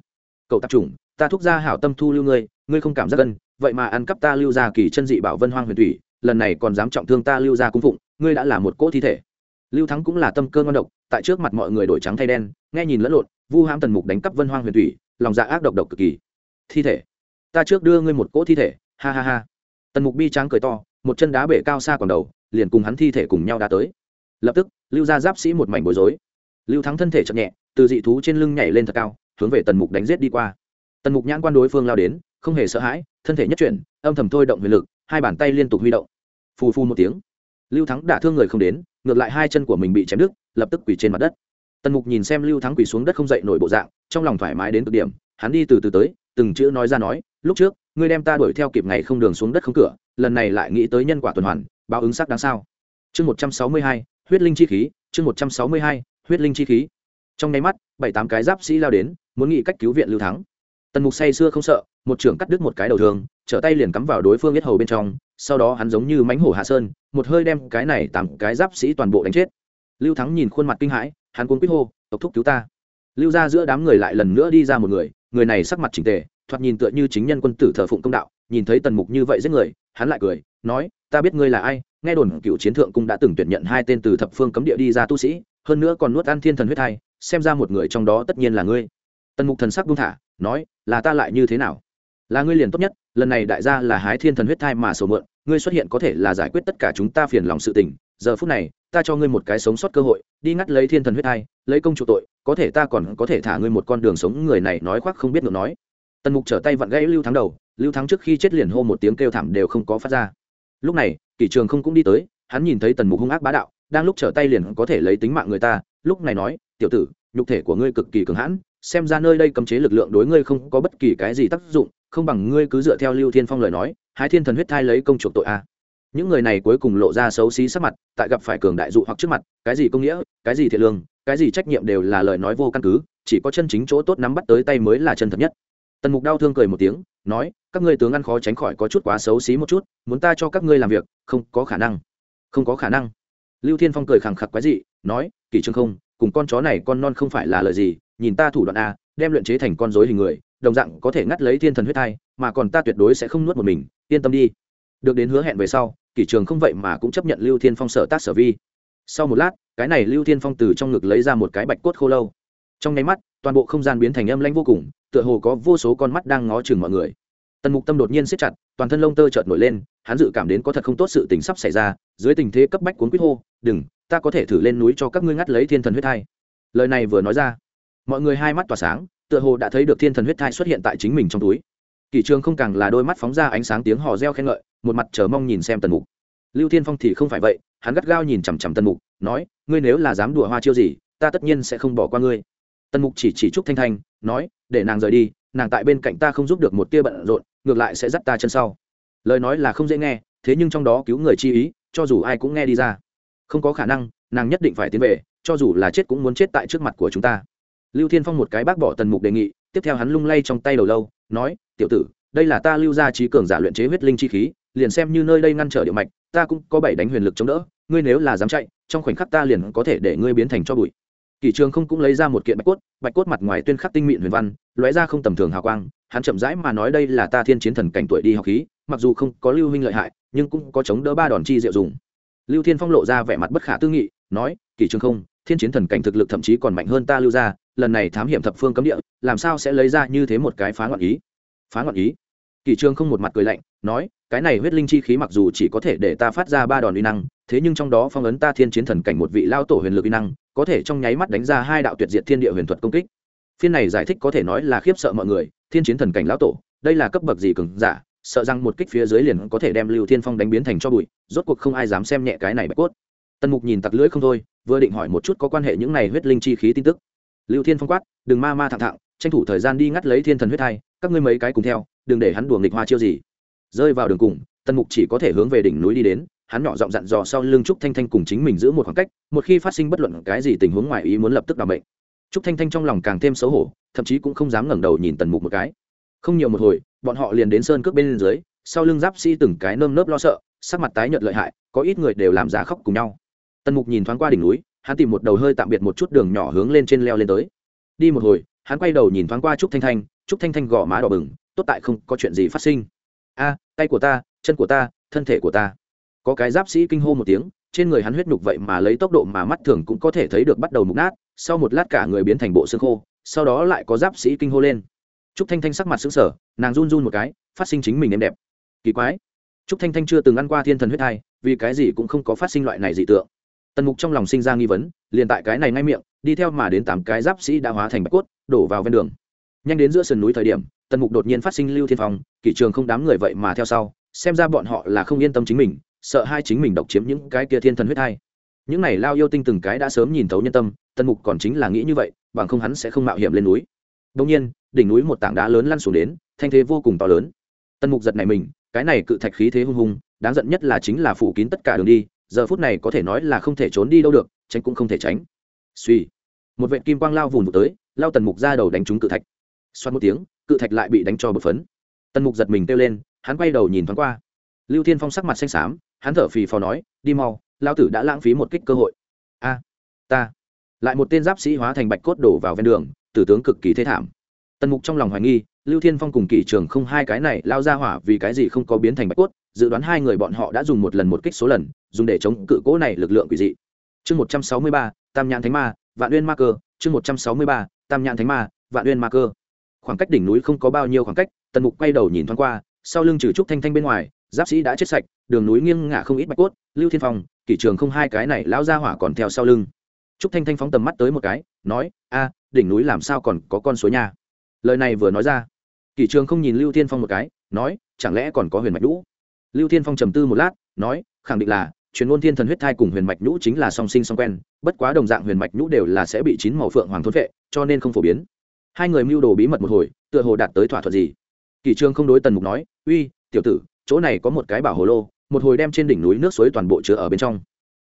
Cậu tạp chủng, ta thúc ra hảo tâm thu lưu ngươi ngươi không cảm giác gân vậy mà ăn cắp ta lưu ra kỳ chân dị bảo vân hoang huyền thủy, lần này còn dám trọng thương ta lưu ra cung phụng, ngươi đã là một cỗ thi thể. Lưu thắng cũng là tâm cơ ngon độc, tại trước mặt mọi người đổi trắng thay đen, nghe nhìn lẫn lộn, vu ham tần mục đánh cắp vân hoang huyền thủy, lòng dạ ác độc độc cực kỳ. Thi thể. Ta trước đưa ngươi một cỗ thi thể, ha ha ha. Tần mục bi trắng cười to, một chân đá bể cao xa còn đầu, liền cùng hắn thi thể cùng nhau đá tới. Lập tức, lưu ra giáp sĩ một mảnh bối rối. Lưu thắng thân thể chậm nhẹ, từ dị thú trên lưng nhảy lên thật cao, hướng về tần mục đánh g i ế t đi qua. Tần mục nhãn quan đối phương lao đến không hề sợ hãi, thân thể nhất chuyển, âm thầm thôi động huyền lực, hai bàn tay liên tục huy động. Phù phù một tiếng, lưu thắng đả thương người không đến, ngược lại hai chân của mình bị chém đứt, lập tức quỳ trên mặt đất. Tần mục nhìn xem lưu thắng quỳ xuống đất không dậy nổi bộ dạng, trong lòng thoải mái đến cực điểm, hắn đi từ từ tới, từng chữ nói ra nói, lúc trước, ngươi đem ta đuổi theo kịp ngày không đường xuống đất không cửa, lần này lại nghĩ tới nhân quả tuần hoàn, báo ứng sắc đáng sao. Chương một trăm sáu mươi hai, huyết linh chi khí, chương một trăm sáu mươi hai, huyết linh chi khí. Trong nháy mắt, bảy tám cái giáp sĩ lao đến, muốn nghĩ cách cứu viện lưu thắng. Tần mục say xưa không sợ một trưởng cắt đứt một cái đầu thường trở tay liền cắm vào đối phương biết hầu bên trong, sau đó hắn giống như mánh hổ hạ sơn, một hơi đem cái này tặng cái giáp sĩ toàn bộ đánh chết. Lưu thắng nhìn khuôn mặt kinh hãi, hắn cuốn quýt hô, tộc thúc cứu ta. Lưu ra giữa đám người lại lần nữa đi ra một người người này sắc mặt chỉnh tề, thoạt nhìn tựa như chính nhân quân tử thờ phụng công đạo, nhìn thấy tần mục như vậy giết người, hắn lại cười, nói, ta biết ngươi là ai, nghe đồn cựu chiến thượng cung đã từng tuyển nhận hai tên từ thập phương cấm địa đi ra tu sĩ, hơn nữa còn nuốt ăn thiên thần huyết thai, xem ra một người trong đó tất nhiên là ngươi. Tần mục thần sắc buông thả, nói, là ta lại như thế nào? Là ngươi liền tốt nhất, lần này đại gia là hái thiên thần huyết thai mà sầu mượn, ngươi xuất hiện có thể là giải quyết tất cả chúng ta phiền lòng sự tình. Giờ phút này, ta cho ngươi một cái sống sót cơ hội, đi ngắt lấy thiên thần huyết thai, lấy công chủ tội, có thể ta còn có thể thả ngươi một con đường sống, người này nói khoác không biết ngược nói. Tần mục trở tay vặn gãy lưu thắng đầu, lưu thắng trước khi chết liền hô một tiếng kêu thảm đều không có phát ra. Lúc này, kỷ trường không cũng đi tới, hắn nhìn thấy tần mục hung ác bá đạo, đang lúc trở tay liền có thể lấy tính mạng người ta, lúc này nói, tiểu tử, nhục thể của ngươi cực kỳ cường hãn, xem ra nơi đây cấm chế lực lượng đối ngươi không có bất kỳ cái gì tác dụng không bằng ngươi cứ dựa theo lưu thiên phong lời nói hai thiên thần huyết thai lấy công chuộc tội a. Những người này cuối cùng lộ ra xấu xí sắc mặt, tại gặp phải cường đại dụ hoặc trước mặt, cái gì công nghĩa, cái gì thiện lương, cái gì trách nhiệm đều là lời nói vô căn cứ, chỉ có chân chính chỗ tốt nắm bắt tới tay mới là chân thật nhất. Tần mục đau thương cười một tiếng, nói, các ngươi tướng ăn khó tránh khỏi có chút quá xấu xí một chút, muốn ta cho các ngươi làm việc, không có khả năng. Không có khả năng. Lưu thiên phong cười khẳng khặc quái dị, nói, kỷ trương không, cùng con chó này con non không phải là lời gì, nhìn ta thủ đoạn a, đem luyện chế thành con dối hình người đồng dạng có thể ngắt lấy thiên thần huyết thai, mà còn ta tuyệt đối sẽ không nuốt một mình, yên tâm đi. Được đến hứa hẹn về sau, kỷ trường không vậy mà cũng chấp nhận lưu thiên phong sở tác sở vi. Sau một lát, cái này lưu thiên phong từ trong ngực lấy ra một cái bạch cốt khô lâu. Trong nháy mắt, toàn bộ không gian biến thành âm lanh vô cùng, tựa hồ có vô số con mắt đang ngó chừng mọi người. Tần mục tâm đột nhiên siết chặt, toàn thân lông tơ chợt nổi lên, hắn dự cảm đến có thật không tốt sự tình sắp xảy ra, dưới tình thế cấp bách cuốn quýt hô, đừng, ta có thể thử lên núi cho các ngươi ngắt lấy thiên thần huyết thai. Lời này vừa nói ra, mọi người hai mắt tỏa sáng tựa hồ đã thấy được thiên thần huyết thai xuất hiện tại chính mình trong túi. Kỷ trường không càng là đôi mắt phóng ra ánh sáng tiếng hò reo khen ngợi, một mặt chờ mong nhìn xem tần mục. Lưu thiên phong thì không phải vậy, hắn gắt gao nhìn chằm chằm tần mục, nói, ngươi nếu là dám đùa hoa chiêu gì, ta tất nhiên sẽ không bỏ qua ngươi. Tần mục chỉ chỉ trúc thanh thanh, nói, để nàng rời đi, nàng tại bên cạnh ta không giúp được một tia bận rộn, ngược lại sẽ dắt ta chân sau. Lời nói là không dễ nghe, thế nhưng trong đó cứu người chi ý, cho dù ai cũng nghe đi ra. Không có khả năng, nàng nhất định phải tiến về, cho dù là chết cũng muốn chết tại trước mặt của chúng ta lưu thiên phong một cái bác bỏ tần mục đề nghị, tiếp theo hắn lung lay trong tay đầu lâu, nói, tiểu tử, đây là ta lưu ra trí cường giả luyện chế huyết linh chi khí, liền xem như nơi đây ngăn trở địa mạch, ta cũng có bảy đánh huyền lực chống đỡ, ngươi nếu là dám chạy, trong khoảnh khắc ta liền có thể để ngươi biến thành cho bụi. Kỷ trường không cũng lấy ra một kiện bạch cốt bạch cốt mặt ngoài tuyên khắc tinh mịn huyền văn, lóe ra không tầm thường hào quang, hắn chậm rãi mà nói đây là ta thiên chiến thần cảnh tuổi đi học khí, mặc dù không có lưu huynh lợi hại, nhưng cũng có chống đỡ ba đòn chi diệu dùng lưu thiên phong lộ ra vẻ mặt bất khả tư nghị, nói kỷ trường không, thiên chiến thần cảnh thực lực thậm chí còn mạnh hơn ta lưu ra lần này thám hiểm thập phương cấm địa, làm sao sẽ lấy ra như thế một cái phá ngọn ý? Phá ngọn ý? Kỷ trương không một mặt cười lạnh, nói, cái này huyết linh chi khí mặc dù chỉ có thể để ta phát ra ba đòn uy năng, thế nhưng trong đó phong ấn ta thiên chiến thần cảnh một vị lao tổ huyền lực uy năng, có thể trong nháy mắt đánh ra hai đạo tuyệt diệt thiên địa huyền thuật công kích. Phiên này giải thích có thể nói là khiếp sợ mọi người, thiên chiến thần cảnh lão tổ, đây là cấp bậc gì cường giả, sợ rằng một kích phía dưới liền có thể đem lưu thiên phong đánh biến thành cho bụi, rốt cuộc không ai dám xem nhẹ cái này bạch cốt. Tần mục nhìn tặc lưỡi không thôi, vừa định hỏi một chút có quan hệ những này huyết linh chi khí tin tức lưu thiên phong quát, đừng ma ma thẳng thẳng, tranh thủ thời gian đi ngắt lấy thiên thần huyết thai, các ngươi mấy cái cùng theo, đừng để hắn đùa nghịch hoa chiêu gì. Rơi vào đường cùng, tần mục chỉ có thể hướng về đỉnh núi đi đến, hắn nhỏ giọng dặn dò sau lưng trúc thanh thanh cùng chính mình giữ một khoảng cách, một khi phát sinh bất luận cái gì tình huống ngoài ý muốn lập tức đ ả bệnh trúc thanh thanh trong lòng càng thêm xấu hổ, thậm chí cũng không dám ngẩng đầu nhìn tần mục một cái. Không nhiều một hồi, bọn họ liền đến sơn cước bên dưới, sau lưng giáp sĩ từng cái nơm nớp lo sợ, sắc mặt tái nhợt lợi hại, có ít người đều làm giá khóc cùng nhau. Tần mục nhìn thoáng qua đỉnh núi hắn tìm một đầu hơi tạm biệt một chút đường nhỏ hướng lên trên leo lên tới. Đi một hồi, hắn quay đầu nhìn thoáng qua trúc thanh thanh, trúc thanh thanh gõ má đỏ bừng, tốt tại không có chuyện gì phát sinh. A, tay của ta, chân của ta, thân thể của ta. Có cái giáp sĩ kinh hô một tiếng, trên người hắn huyết nhục vậy mà lấy tốc độ mà mắt thường cũng có thể thấy được bắt đầu mục nát, sau một lát cả người biến thành bộ xương khô, sau đó lại có giáp sĩ kinh hô lên. Trúc thanh thanh sắc mặt xứng sở nàng run run một cái, phát sinh chính mình em đẹp. Kỳ quái. Trúc thanh thanh chưa từng ăn qua thiên thần huyết thai, vì cái gì cũng không có phát sinh loại này dị tượng tần mục trong lòng sinh ra nghi vấn, liền tại cái này ngay miệng, đi theo mà đến tám cái giáp sĩ đã hóa thành bạch cốt, đổ vào ven đường. Nhanh đến giữa sườn núi thời điểm, tần mục đột nhiên phát sinh lưu thiên phong, kỷ trường không đám người vậy mà theo sau, xem ra bọn họ là không yên tâm chính mình, sợ hai chính mình độc chiếm những cái kia thiên thần huyết thai. Những này lao yêu tinh từng cái đã sớm nhìn thấu nhân tâm, tần mục còn chính là nghĩ như vậy, bằng không hắn sẽ không mạo hiểm lên núi. Đông nhiên, đỉnh núi một tảng đá lớn lăn xuống đến, thanh thế vô cùng to lớn. Tần mục giật này mình, cái này cự thạch khí thế hung hùng, đáng giận nhất là chính là phủ kín tất cả đường đi giờ phút này có thể nói là không thể trốn đi đâu được, tránh cũng không thể tránh. Suy. Một vệ kim quang lao vùn vụt tới, lao tần mục ra đầu đánh trúng cự thạch. Xoắn một tiếng, cự thạch lại bị đánh cho bật phấn. Tần mục giật mình kêu lên, hắn quay đầu nhìn thoáng qua. Lưu thiên phong sắc mặt xanh xám, hắn thở phì phò nói, đi mau, lao tử đã lãng phí một kích cơ hội. A, ta. Lại một tên giáp sĩ hóa thành bạch cốt đổ vào ven đường, tử tướng cực kỳ thê thảm. Tần mục trong lòng hoài nghi, lưu thiên phong cùng kỷ trường không hai cái này lao ra hỏa vì cái gì không có biến thành bạch cốt, dự đoán hai người bọn họ đã dùng một lần một kích số lần dùng để chống cự cố này lực lượng quỷ dị. Chương một trăm sáu mươi ba, tam nhãn thánh ma, vạn uyên ma cơ. Chương một trăm sáu mươi ba, tam nhãn thánh ma, vạn uyên ma cơ. Khoảng cách đỉnh núi không có bao nhiêu khoảng cách, tần mục quay đầu nhìn thoáng qua, sau lưng trừ trúc thanh thanh bên ngoài, giáp sĩ đã chết sạch, đường núi nghiêng ngả không ít bạch cốt, lưu thiên phong, kỷ trường không hai cái này lão ra hỏa còn theo sau lưng. Trúc thanh thanh phóng tầm mắt tới một cái, nói, a, đỉnh núi làm sao còn có con suối nhà lời này vừa nói ra, kỷ trường không nhìn lưu thiên phong một cái, nói, chẳng lẽ còn có huyền mạch đũ? lưu thiên phong trầm tư một lát, nói, khẳng định là truyền ngôn thiên thần huyết thai cùng huyền mạch nhũ chính là song sinh song quen, bất quá đồng dạng huyền mạch nhũ đều là sẽ bị chín màu phượng hoàng thôn vệ cho nên không phổ biến. Hai người mưu đồ bí mật một hồi, tựa hồ đạt tới thỏa thuận gì. Kỷ trương không đối tần mục nói, uy, tiểu tử, chỗ này có một cái bảo hồ lô, một hồi đem trên đỉnh núi nước suối toàn bộ chứa ở bên trong.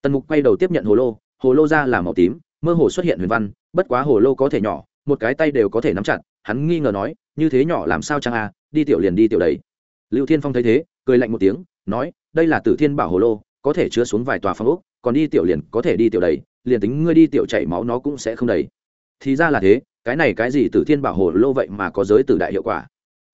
Tần mục quay đầu tiếp nhận hồ lô hồ lô ra là màu tím, mơ hồ xuất hiện huyền văn, bất quá hồ lô có thể nhỏ, một cái tay đều có thể nắm chặt, hắn nghi ngờ nói, như thế nhỏ làm sao chăng à đi tiểu liền đi tiểu đấy lưu thiên phong thấy thế, cười lạnh một tiếng, nói, đây là tử thiên bảo hồ lô có thể chứa xuống vài tòa phong ốc, còn đi tiểu liền có thể đi tiểu đầy, liền tính ngươi đi tiểu chảy máu nó cũng sẽ không đầy. Thì ra là thế, cái này cái gì tử thiên bảo hồ lô vậy mà có giới tử đại hiệu quả.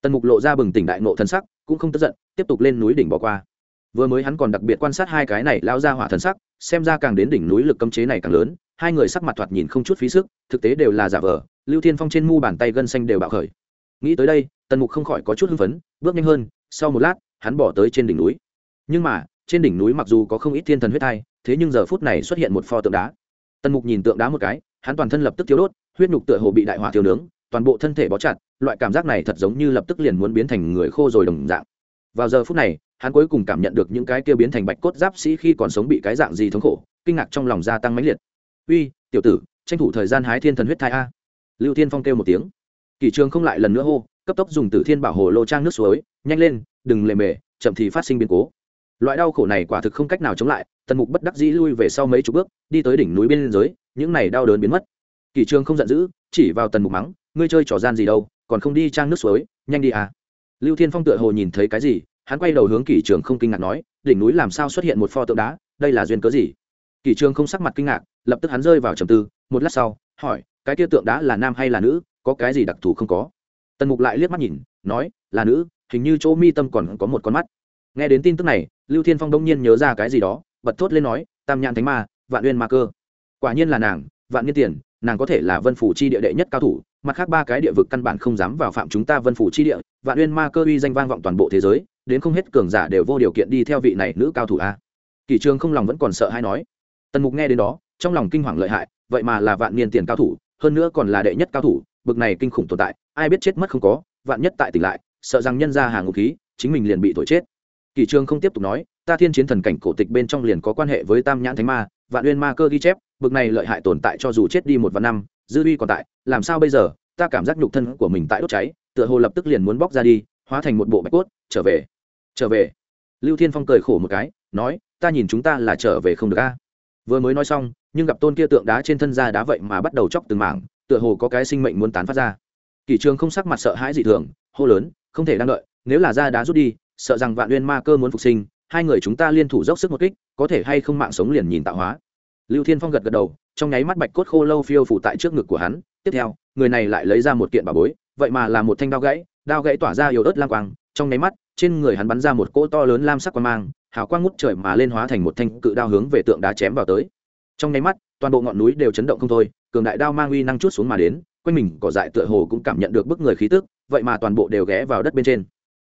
Tần mục lộ ra bừng tỉnh đại nộ thân sắc, cũng không tức giận, tiếp tục lên núi đỉnh bỏ qua. Vừa mới hắn còn đặc biệt quan sát hai cái này lao ra hỏa thần sắc, xem ra càng đến đỉnh núi lực cấm chế này càng lớn, hai người sắc mặt thoạt nhìn không chút phí sức, thực tế đều là giả vờ, lưu thiên phong trên mu bàn tay gân xanh đều bạo khởi. Nghĩ tới đây, tần mục không khỏi có chút hưng phấn, bước nhanh hơn, sau một lát, hắn bỏ tới trên đỉnh núi. Nhưng mà trên đỉnh núi mặc dù có không ít thiên thần huyết thai, thế nhưng giờ phút này xuất hiện một pho tượng đá. Tần mục nhìn tượng đá một cái, hắn toàn thân lập tức thiếu đốt, huyết nhục tựa hồ bị đại hỏa thiêu nướng, toàn bộ thân thể bó chặt, loại cảm giác này thật giống như lập tức liền muốn biến thành người khô rồi đồng dạng. Vào giờ phút này, hắn cuối cùng cảm nhận được những cái kia biến thành bạch cốt giáp sĩ khi còn sống bị cái dạng gì thống khổ, kinh ngạc trong lòng gia tăng mãnh liệt. Uy, tiểu tử, tranh thủ thời gian hái thiên thần huyết thai a. Lưu thiên phong kêu một tiếng. Kỷ trường không lại lần nữa hô, cấp tốc dùng tử thiên bảo hồ lô trang nước suối, nhanh lên, đừng lề mề, chậm thì phát sinh biến cố loại đau khổ này quả thực không cách nào chống lại, tần mục bất đắc dĩ lui về sau mấy chục bước, đi tới đỉnh núi bên giới những này đau đớn biến mất. Kỷ trường không giận dữ, chỉ vào tần mục mắng, ngươi chơi trò gian gì đâu, còn không đi trang nước suối, nhanh đi à. Lưu thiên phong tựa hồ nhìn thấy cái gì, hắn quay đầu hướng kỷ trường không kinh ngạc nói, đỉnh núi làm sao xuất hiện một pho tượng đá, đây là duyên cớ gì? Kỷ trường không sắc mặt kinh ngạc, lập tức hắn rơi vào trầm tư, một lát sau, hỏi, cái kia tượng đá là nam hay là nữ, có cái gì đặc thù không có? Tần mục lại liếc mắt nhìn, nói, là nữ, hình như chỗ mi tâm còn có một con mắt nghe đến tin tức này, lưu thiên phong đông nhiên nhớ ra cái gì đó, bật thốt lên nói, tam nhãn thánh ma, vạn uyên ma cơ. Quả nhiên là nàng, vạn niên tiền, nàng có thể là vân phủ chi địa đệ nhất cao thủ, mặt khác ba cái địa vực căn bản không dám vào phạm chúng ta vân phủ chi địa, vạn uyên ma cơ uy danh vang vọng toàn bộ thế giới, đến không hết cường giả đều vô điều kiện đi theo vị này nữ cao thủ a. Kỷ trường không lòng vẫn còn sợ hay nói. Tần mục nghe đến đó, trong lòng kinh hoàng lợi hại, vậy mà là vạn niên tiền cao thủ, hơn nữa còn là đệ nhất cao thủ, bực này kinh khủng tồn tại, ai biết chết mất không có, vạn nhất tại tỉnh lại, sợ rằng nhân ra hàng ngũ khí, chính mình liền bị thổi chết kỳ trường không tiếp tục nói, ta thiên chiến thần cảnh cổ tịch bên trong liền có quan hệ với tam nhãn thánh ma, vạn Nguyên ma cơ ghi chép, bực này lợi hại tồn tại cho dù chết đi một vạn năm, dư uy còn tại, làm sao bây giờ? Ta cảm giác nhục thân của mình tại đốt cháy, tựa hồ lập tức liền muốn bóc ra đi, hóa thành một bộ bạch cốt, trở về trở về. Lưu thiên phong cười khổ một cái, nói, ta nhìn chúng ta là trở về không được a. Vừa mới nói xong, nhưng gặp tôn kia tượng đá trên thân da đá vậy mà bắt đầu chóc từng mảng, tựa hồ có cái sinh mệnh muốn tán phát ra. Kỷ trường không sắc mặt sợ hãi dị thường, hô lớn, không thể đang đợi, nếu là da đá rút đi sợ rằng vạn uyên ma cơ muốn phục sinh, hai người chúng ta liên thủ dốc sức một kích, có thể hay không mạng sống liền nhìn tạo hóa. Lưu thiên phong gật gật đầu, trong nháy mắt bạch cốt khô lâu phiêu phủ tại trước ngực của hắn. Tiếp theo, người này lại lấy ra một kiện bà bối, vậy mà là một thanh đao gãy đao gãy tỏa ra yếu ớt lang quang, trong nháy mắt, trên người hắn bắn ra một cỗ to lớn lam sắc quang mang, hào quang ngút trời mà lên hóa thành một thanh cự đao hướng về tượng đá chém vào tới. Trong nháy mắt, toàn bộ ngọn núi đều chấn động không thôi, cường đại đao mang uy năng chút xuống mà đến, quanh mình cỏ dại tựa hồ cũng cảm nhận được bức người khí tức, vậy mà toàn bộ đều ghé vào đất bên trên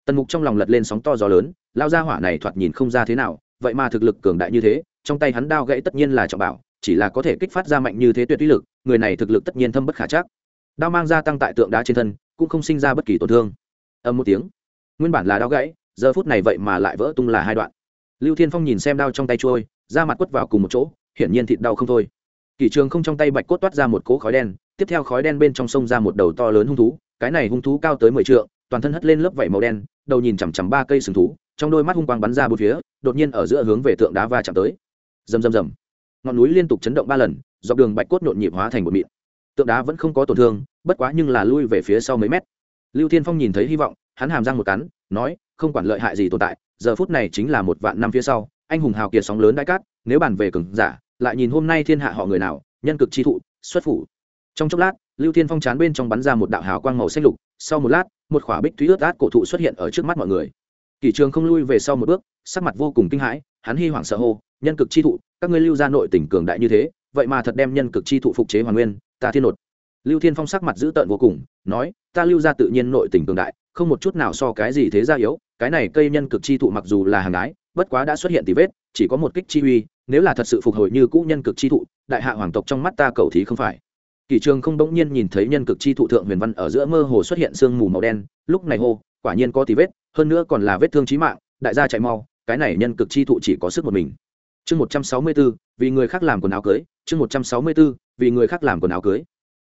tần mục trong lòng lật lên sóng to gió lớn lao ra hỏa này thoạt nhìn không ra thế nào, vậy mà thực lực cường đại như thế, trong tay hắn đao gãy tất nhiên là trọng bảo, chỉ là có thể kích phát ra mạnh như thế tuyệt uy lực, người này thực lực tất nhiên thâm bất khả chắc. Đao mang ra tăng tại tượng đá trên thân, cũng không sinh ra bất kỳ tổn thương. Âm một tiếng, nguyên bản là đao gãy, giờ phút này vậy mà lại vỡ tung là hai đoạn. Lưu thiên phong nhìn xem đao trong tay trôi, da mặt quất vào cùng một chỗ, hiển nhiên thịt đau không thôi. Kỷ trường không trong tay bạch cốt toát ra một cỗ khói đen, tiếp theo khói đen bên trong sông ra một đầu to lớn hung thú, cái này hung thú cao tới mười trượng toàn thân hất lên lớp vảy màu đen, đầu nhìn chằm chằm ba cây sừng thú, trong đôi mắt hung quang bắn ra bốn phía, đột nhiên ở giữa hướng về tượng đá va chạm tới. Rầm rầm rầm. Ngọn núi liên tục chấn động ba lần, dọc đường bạch cốt nhộn nhịp hóa thành một mịn. Tượng đá vẫn không có tổn thương, bất quá nhưng là lui về phía sau mấy mét. Lưu thiên phong nhìn thấy hy vọng, hắn hàm răng một cắn, nói, không quản lợi hại gì tồn tại, giờ phút này chính là một vạn năm phía sau, anh hùng hào kiệt sóng lớn đại cát, nếu bàn về cường giả, lại nhìn hôm nay thiên hạ họ người nào, nhân cực chi thụ, xuất phủ. Trong chốc lát lưu thiên phong chán bên trong bắn ra một đạo hào quang màu xanh lục, sau một lát, một khỏa bích thúy ướt át cổ thụ xuất hiện ở trước mắt mọi người. Kỷ trường không lui về sau một bước, sắc mặt vô cùng kinh hãi, hắn hy hoảng sợ hô, nhân cực chi thụ, các ngươi lưu ra nội tỉnh cường đại như thế, vậy mà thật đem nhân cực chi thụ phục chế hoàn nguyên, ta thiên nột. Lưu thiên phong sắc mặt dữ tợn vô cùng, nói, ta lưu ra tự nhiên nội tỉnh cường đại, không một chút nào so cái gì thế ra yếu, cái này cây nhân cực chi thụ mặc dù là hàng ái, bất quá đã xuất hiện tỷ vết, chỉ có một kích chi uy, nếu là thật sự phục hồi như cũ nhân cực chi thụ, đại hạ hoàng tộc trong mắt ta cầu thí không phải kỷ trường không bỗng nhiên nhìn thấy nhân cực chi thụ thượng huyền văn ở giữa mơ hồ xuất hiện sương mù màu đen lúc này hô quả nhiên có tí vết hơn nữa còn là vết thương chí mạng đại gia chạy mau cái này nhân cực chi thụ chỉ có sức một mình. Chương một trăm sáu mươi 164, vì người khác làm quần áo cưới chương một trăm sáu mươi 164, vì người khác làm quần áo cưới.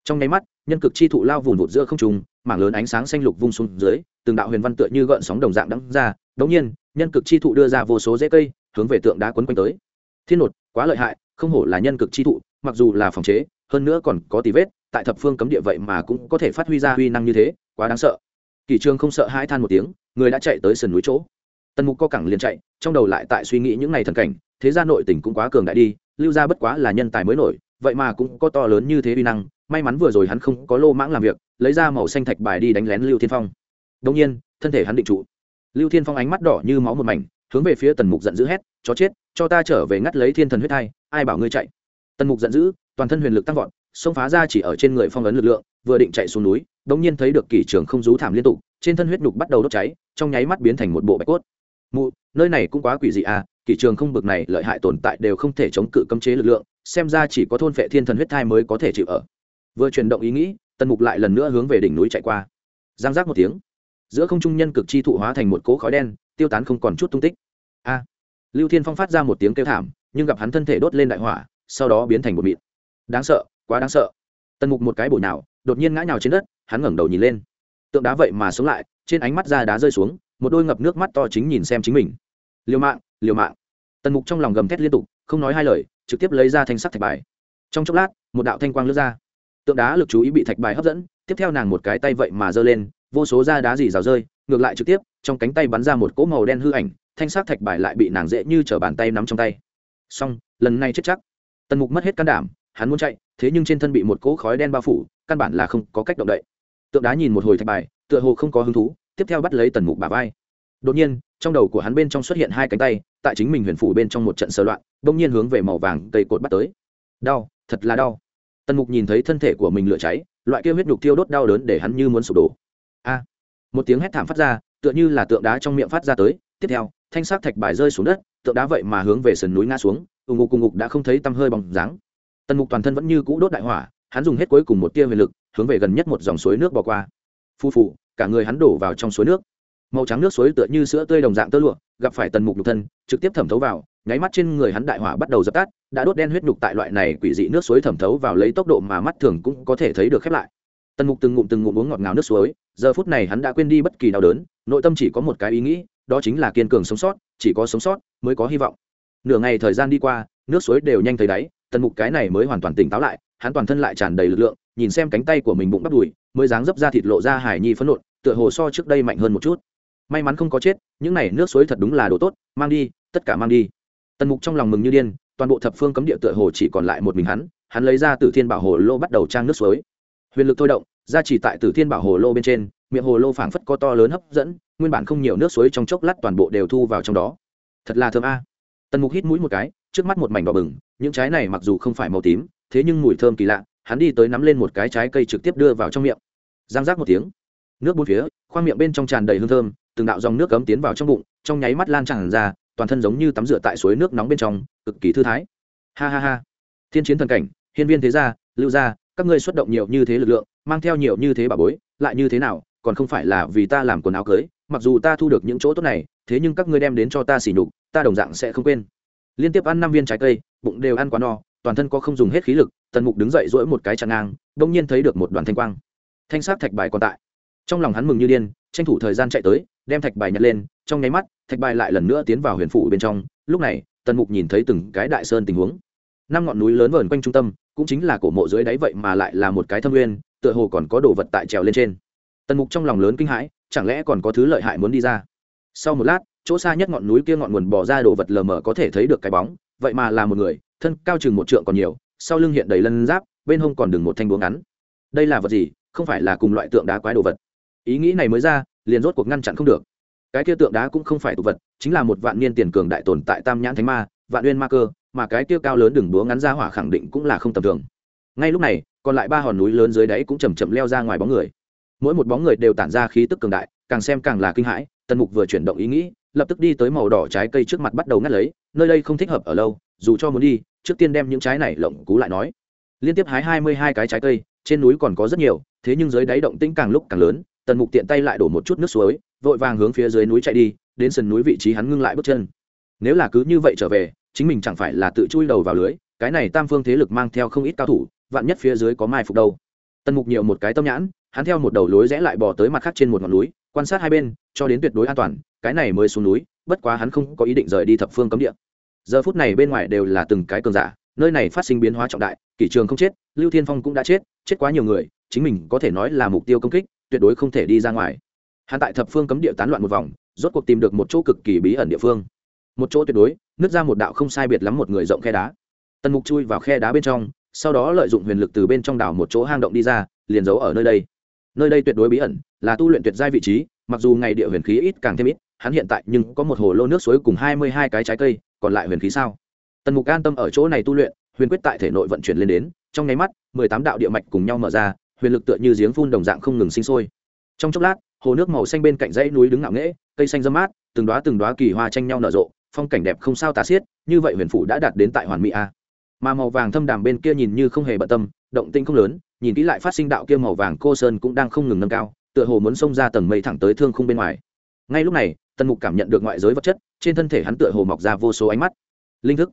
Trong nháy mắt nhân cực chi thụ lao vụn vụt giữa không trung mảng lớn ánh sáng xanh lục vung xuống dưới từng đạo huyền văn tựa như gợn sóng đồng dạng đắng ra đống nhiên nhân cực chi thụ đưa ra vô số rễ cây hướng về tượng đá quấn quanh tới. Thiên nột quá lợi hại không hổ là nhân cực chi thụ mặc dù là phòng chế hơn nữa còn có tì vết, tại thập phương cấm địa vậy mà cũng có thể phát huy ra huy năng như thế, quá đáng sợ. Kỳ trương không sợ hai than một tiếng, người đã chạy tới sườn núi chỗ. Tần mục co cẳng liền chạy, trong đầu lại tại suy nghĩ những ngày thần cảnh, thế ra nội tình cũng quá cường đại đi, lưu ra bất quá là nhân tài mới nổi, vậy mà cũng có to lớn như thế uy năng, may mắn vừa rồi hắn không có lô mãng làm việc, lấy ra màu xanh thạch bài đi đánh lén lưu thiên phong. Đông nhiên, thân thể hắn định trụ. Lưu thiên phong ánh mắt đỏ như máu một mảnh, hướng về phía tần mục giận dữ hét, chó chết, cho ta trở về ngắt lấy thiên thần huyết thai, ai bảo ngươi chạy? Tần mục giận dữ toàn thân huyền lực tăng vọt, xông phá ra chỉ ở trên người phong ấn lực lượng, vừa định chạy xuống núi, đống nhiên thấy được kỷ trường không rú thảm liên tục, trên thân huyết nhục bắt đầu đốt cháy, trong nháy mắt biến thành một bộ bạch cốt. Mụ, nơi này cũng quá quỷ dị à kỷ trường không bực này lợi hại tồn tại đều không thể chống cự cấm chế lực lượng, xem ra chỉ có thôn phệ thiên thần huyết thai mới có thể chịu ở. Vừa chuyển động ý nghĩ, tần mục lại lần nữa hướng về đỉnh núi chạy qua. Giang giác một tiếng, giữa không trung nhân cực chi thụ hóa thành một cỗ khói đen, tiêu tán không còn chút tung tích. A, lưu thiên phong phát ra một tiếng kêu thảm, nhưng gặp hắn thân thể đốt lên đại hỏa, sau đó biến thành một mịn đáng sợ, quá đáng sợ. Tần mục một cái bồi nào đột nhiên ngã nhào trên đất, hắn ngẩng đầu nhìn lên. Tượng đá vậy mà sống lại, trên ánh mắt da đá rơi xuống, một đôi ngập nước mắt to chính nhìn xem chính mình. Liều mạng liều mạng. Tần mục trong lòng gầm thét liên tục, không nói hai lời, trực tiếp lấy ra thanh sắt thạch bài. Trong chốc lát, một đạo thanh quang lướt ra. Tượng đá lực chú ý bị thạch bài hấp dẫn, tiếp theo nàng một cái tay vậy mà giơ lên, vô số da đá dì rào rơi, ngược lại trực tiếp, trong cánh tay bắn ra một cỗ màu đen hư ảnh, thanh sắc thạch bài lại bị nàng dễ như t bàn tay nắm trong tay. Xong, lần này chết chắc. Tần mục mất hết can đảm hắn muốn chạy, thế nhưng trên thân bị một cỗ khói đen bao phủ, căn bản là không có cách động đậy. Tượng đá nhìn một hồi thạch bài, tựa hồ không có hứng thú, tiếp theo bắt lấy tần mục bà vai. Đột nhiên, trong đầu của hắn bên trong xuất hiện hai cánh tay, tại chính mình huyền phủ bên trong một trận sơ loạn đ ỗ n g nhiên hướng về màu vàng cây cột bắt tới. Đau, thật là đau. Tần mục nhìn thấy thân thể của mình lửa cháy, loại kia huyết nhục thiêu đốt đau đớn để hắn như muốn sụp đổ. A! Một tiếng hét thảm phát ra, tựa như là tượng đá trong miệng phát ra tới. Tiếp theo, thanh sắc thạch bài rơi xuống đất, tượng đá vậy mà hướng về sườn núi ngã xuống, ù ngục cùng ngục đã không thấy tăm hơi bằng dáng tần mục toàn thân vẫn như cũ đốt đại hỏa, hắn dùng hết cuối cùng một tia huyền lực, hướng về gần nhất một dòng suối nước bỏ qua. Phu phụ cả người hắn đổ vào trong suối nước. Màu trắng nước suối tựa như sữa tươi đồng dạng tơ lụa, gặp phải tần mục nhục thân, trực tiếp thẩm thấu vào, nháy mắt trên người hắn đại hỏa bắt đầu dập tắt, đã đốt đen huyết nhục tại loại này quỷ dị nước suối thẩm thấu vào lấy tốc độ mà mắt thường cũng có thể thấy được khép lại. Tần mục từng ngụm từng ngụm uống ngọt ngào nước suối, giờ phút này hắn đã quên đi bất kỳ đau đớn, nội tâm chỉ có một cái ý nghĩ, đó chính là kiên cường sống sót, chỉ có sống sót mới có hy vọng. Nửa ngày thời gian đi qua, nước suối đều nhanh thấy đáy tần mục cái này mới hoàn toàn tỉnh táo lại, hắn toàn thân lại tràn đầy lực lượng, nhìn xem cánh tay của mình bụng bắp đùi, mới dáng dấp ra thịt lộ ra hải nhi phấn nộn, tựa hồ so trước đây mạnh hơn một chút. May mắn không có chết, những này nước suối thật đúng là đồ tốt, mang đi, tất cả mang đi. Tần mục trong lòng mừng như điên, toàn bộ thập phương cấm địa tựa hồ chỉ còn lại một mình hắn hắn lấy ra tử thiên bảo hồ lô bắt đầu trang nước suối. Huyền lực thôi động, ra chỉ tại tử thiên bảo hồ lô bên trên, miệng hồ lô phảng phất có to lớn hấp dẫn, nguyên bản không nhiều nước suối trong chốc lát toàn bộ đều thu vào trong đó. Thật là thơm a. Tần mục hít mũi một cái trước mắt một mảnh đỏ bừng, những trái này mặc dù không phải màu tím, thế nhưng mùi thơm kỳ lạ, hắn đi tới nắm lên một cái trái cây trực tiếp đưa vào trong miệng. Giang rác một tiếng, nước bốn phía, khoang miệng bên trong tràn đầy hương thơm, từng đạo dòng nước cấm tiến vào trong bụng, trong nháy mắt lan tràn ra, toàn thân giống như tắm rửa tại suối nước nóng bên trong, cực kỳ thư thái. Ha ha ha. Thiên chiến thần cảnh, hiên viên thế gia, lưu gia, các ngươi xuất động nhiều như thế lực lượng, mang theo nhiều như thế bà bối, lại như thế nào, còn không phải là vì ta làm quần áo cưới, mặc dù ta thu được những chỗ tốt này, thế nhưng các ngươi đem đến cho ta xỉ nhục, ta đồng dạng sẽ không quên liên tiếp ăn năm viên trái cây, bụng đều ăn quá no, toàn thân có không dùng hết khí lực, tần mục đứng dậy dỗi một cái chặn ngang đông nhiên thấy được một đoàn thanh quang. Thanh sát thạch bài còn tại. Trong lòng hắn mừng như điên, tranh thủ thời gian chạy tới, đem thạch bài nhặt lên, trong nháy mắt, thạch bài lại lần nữa tiến vào huyền phủ bên trong. Lúc này, tần mục nhìn thấy từng cái đại sơn tình huống. Năm ngọn núi lớn vờn quanh trung tâm, cũng chính là cổ mộ dưới đáy vậy mà lại là một cái thâm nguyên, tựa hồ còn có đồ vật tại trèo lên trên. Tần mục trong lòng lớn kinh hãi, chẳng lẽ còn có thứ lợi hại muốn đi ra? Sau một lát chỗ xa nhất ngọn núi kia ngọn nguồn bỏ ra đồ vật lờ mờ có thể thấy được cái bóng, vậy mà là một người, thân cao chừng một trượng còn nhiều, sau lưng hiện đầy lân giáp, bên hông còn đừng một thanh búa ngắn. Đây là vật gì? Không phải là cùng loại tượng đá quái đồ vật. Ý nghĩ này mới ra, liền rốt cuộc ngăn chặn không được. Cái kia tượng đá cũng không phải tụ vật, chính là một vạn niên tiền cường đại tồn tại tam nhãn thánh ma, vạn uyên ma cơ, mà cái kia cao lớn đừng búa ngắn ra hỏa khẳng định cũng là không tầm thường. Ngay lúc này, còn lại ba hòn núi lớn dưới đáy cũng chầm chậm leo ra ngoài bóng người. Mỗi một bóng người đều tản ra khí tức cường đại, càng xem càng là kinh hãi tần mục vừa chuyển động ý nghĩ, lập tức đi tới màu đỏ trái cây trước mặt bắt đầu ngắt lấy, nơi đây không thích hợp ở lâu, dù cho muốn đi, trước tiên đem những trái này lộng cú lại nói. Liên tiếp hái hai mươi hai cái trái cây, trên núi còn có rất nhiều, thế nhưng dưới đáy động tĩnh càng lúc càng lớn, tần mục tiện tay lại đổ một chút nước suối, vội vàng hướng phía dưới núi chạy đi, đến sườn núi vị trí hắn ngưng lại bước chân. Nếu là cứ như vậy trở về, chính mình chẳng phải là tự chui đầu vào lưới, cái này tam phương thế lực mang theo không ít cao thủ, vạn nhất phía dưới có mai phục đâu. Tần mục nhiều một cái tâm nhãn, hắn theo một đầu lối rẽ lại bỏ tới mặt khác trên một ngọn núi quan sát hai bên, cho đến tuyệt đối an toàn, cái này mới xuống núi, bất quá hắn không có ý định rời đi thập phương cấm địa. Giờ phút này bên ngoài đều là từng cái cường giả, nơi này phát sinh biến hóa trọng đại, kỷ trường không chết, lưu thiên phong cũng đã chết chết quá nhiều người, chính mình có thể nói là mục tiêu công kích, tuyệt đối không thể đi ra ngoài. Hắn tại thập phương cấm địa tán loạn một vòng, rốt cuộc tìm được một chỗ cực kỳ bí ẩn địa phương. Một chỗ tuyệt đối, nứt ra một đạo không sai biệt lắm một người rộng khe đá. Tần mục chui vào khe đá bên trong, sau đó lợi dụng huyền lực từ bên trong đảo một chỗ hang động đi ra, liền giấu ở nơi đây nơi đây tuyệt đối bí ẩn, là tu luyện tuyệt giai vị trí, mặc dù ngày địa huyền khí ít càng thêm ít, hắn hiện tại nhưng có một hồ lô nước suối cùng hai mươi hai cái trái cây, còn lại huyền khí sao? Tần mục an tâm ở chỗ này tu luyện, huyền quyết tại thể nội vận chuyển lên đến, trong nháy mắt, mười tám đạo địa mạch cùng nhau mở ra, huyền lực tựa như giếng phun đồng dạng không ngừng sinh sôi. Trong chốc lát, hồ nước màu xanh bên cạnh dãy núi đứng ngạo nghễ, cây xanh dâm mát, từng đoá từng đoá kỳ hoa tranh nhau nở rộ, phong cảnh đẹp không sao tả xiết, như vậy huyền phủ đã đạt đến tại hoàn mỹ a. Mà màu vàng thâm đàm bên kia nhìn như không hề bận tâm động tinh không lớn, nhìn kỹ lại phát sinh đạo kia màu vàng cô sơn cũng đang không ngừng nâng cao, tựa hồ muốn xông ra tầng mây thẳng tới thương khung bên ngoài. Ngay lúc này, tần mục cảm nhận được ngoại giới vật chất, trên thân thể hắn tựa hồ mọc ra vô số ánh mắt. Linh thức.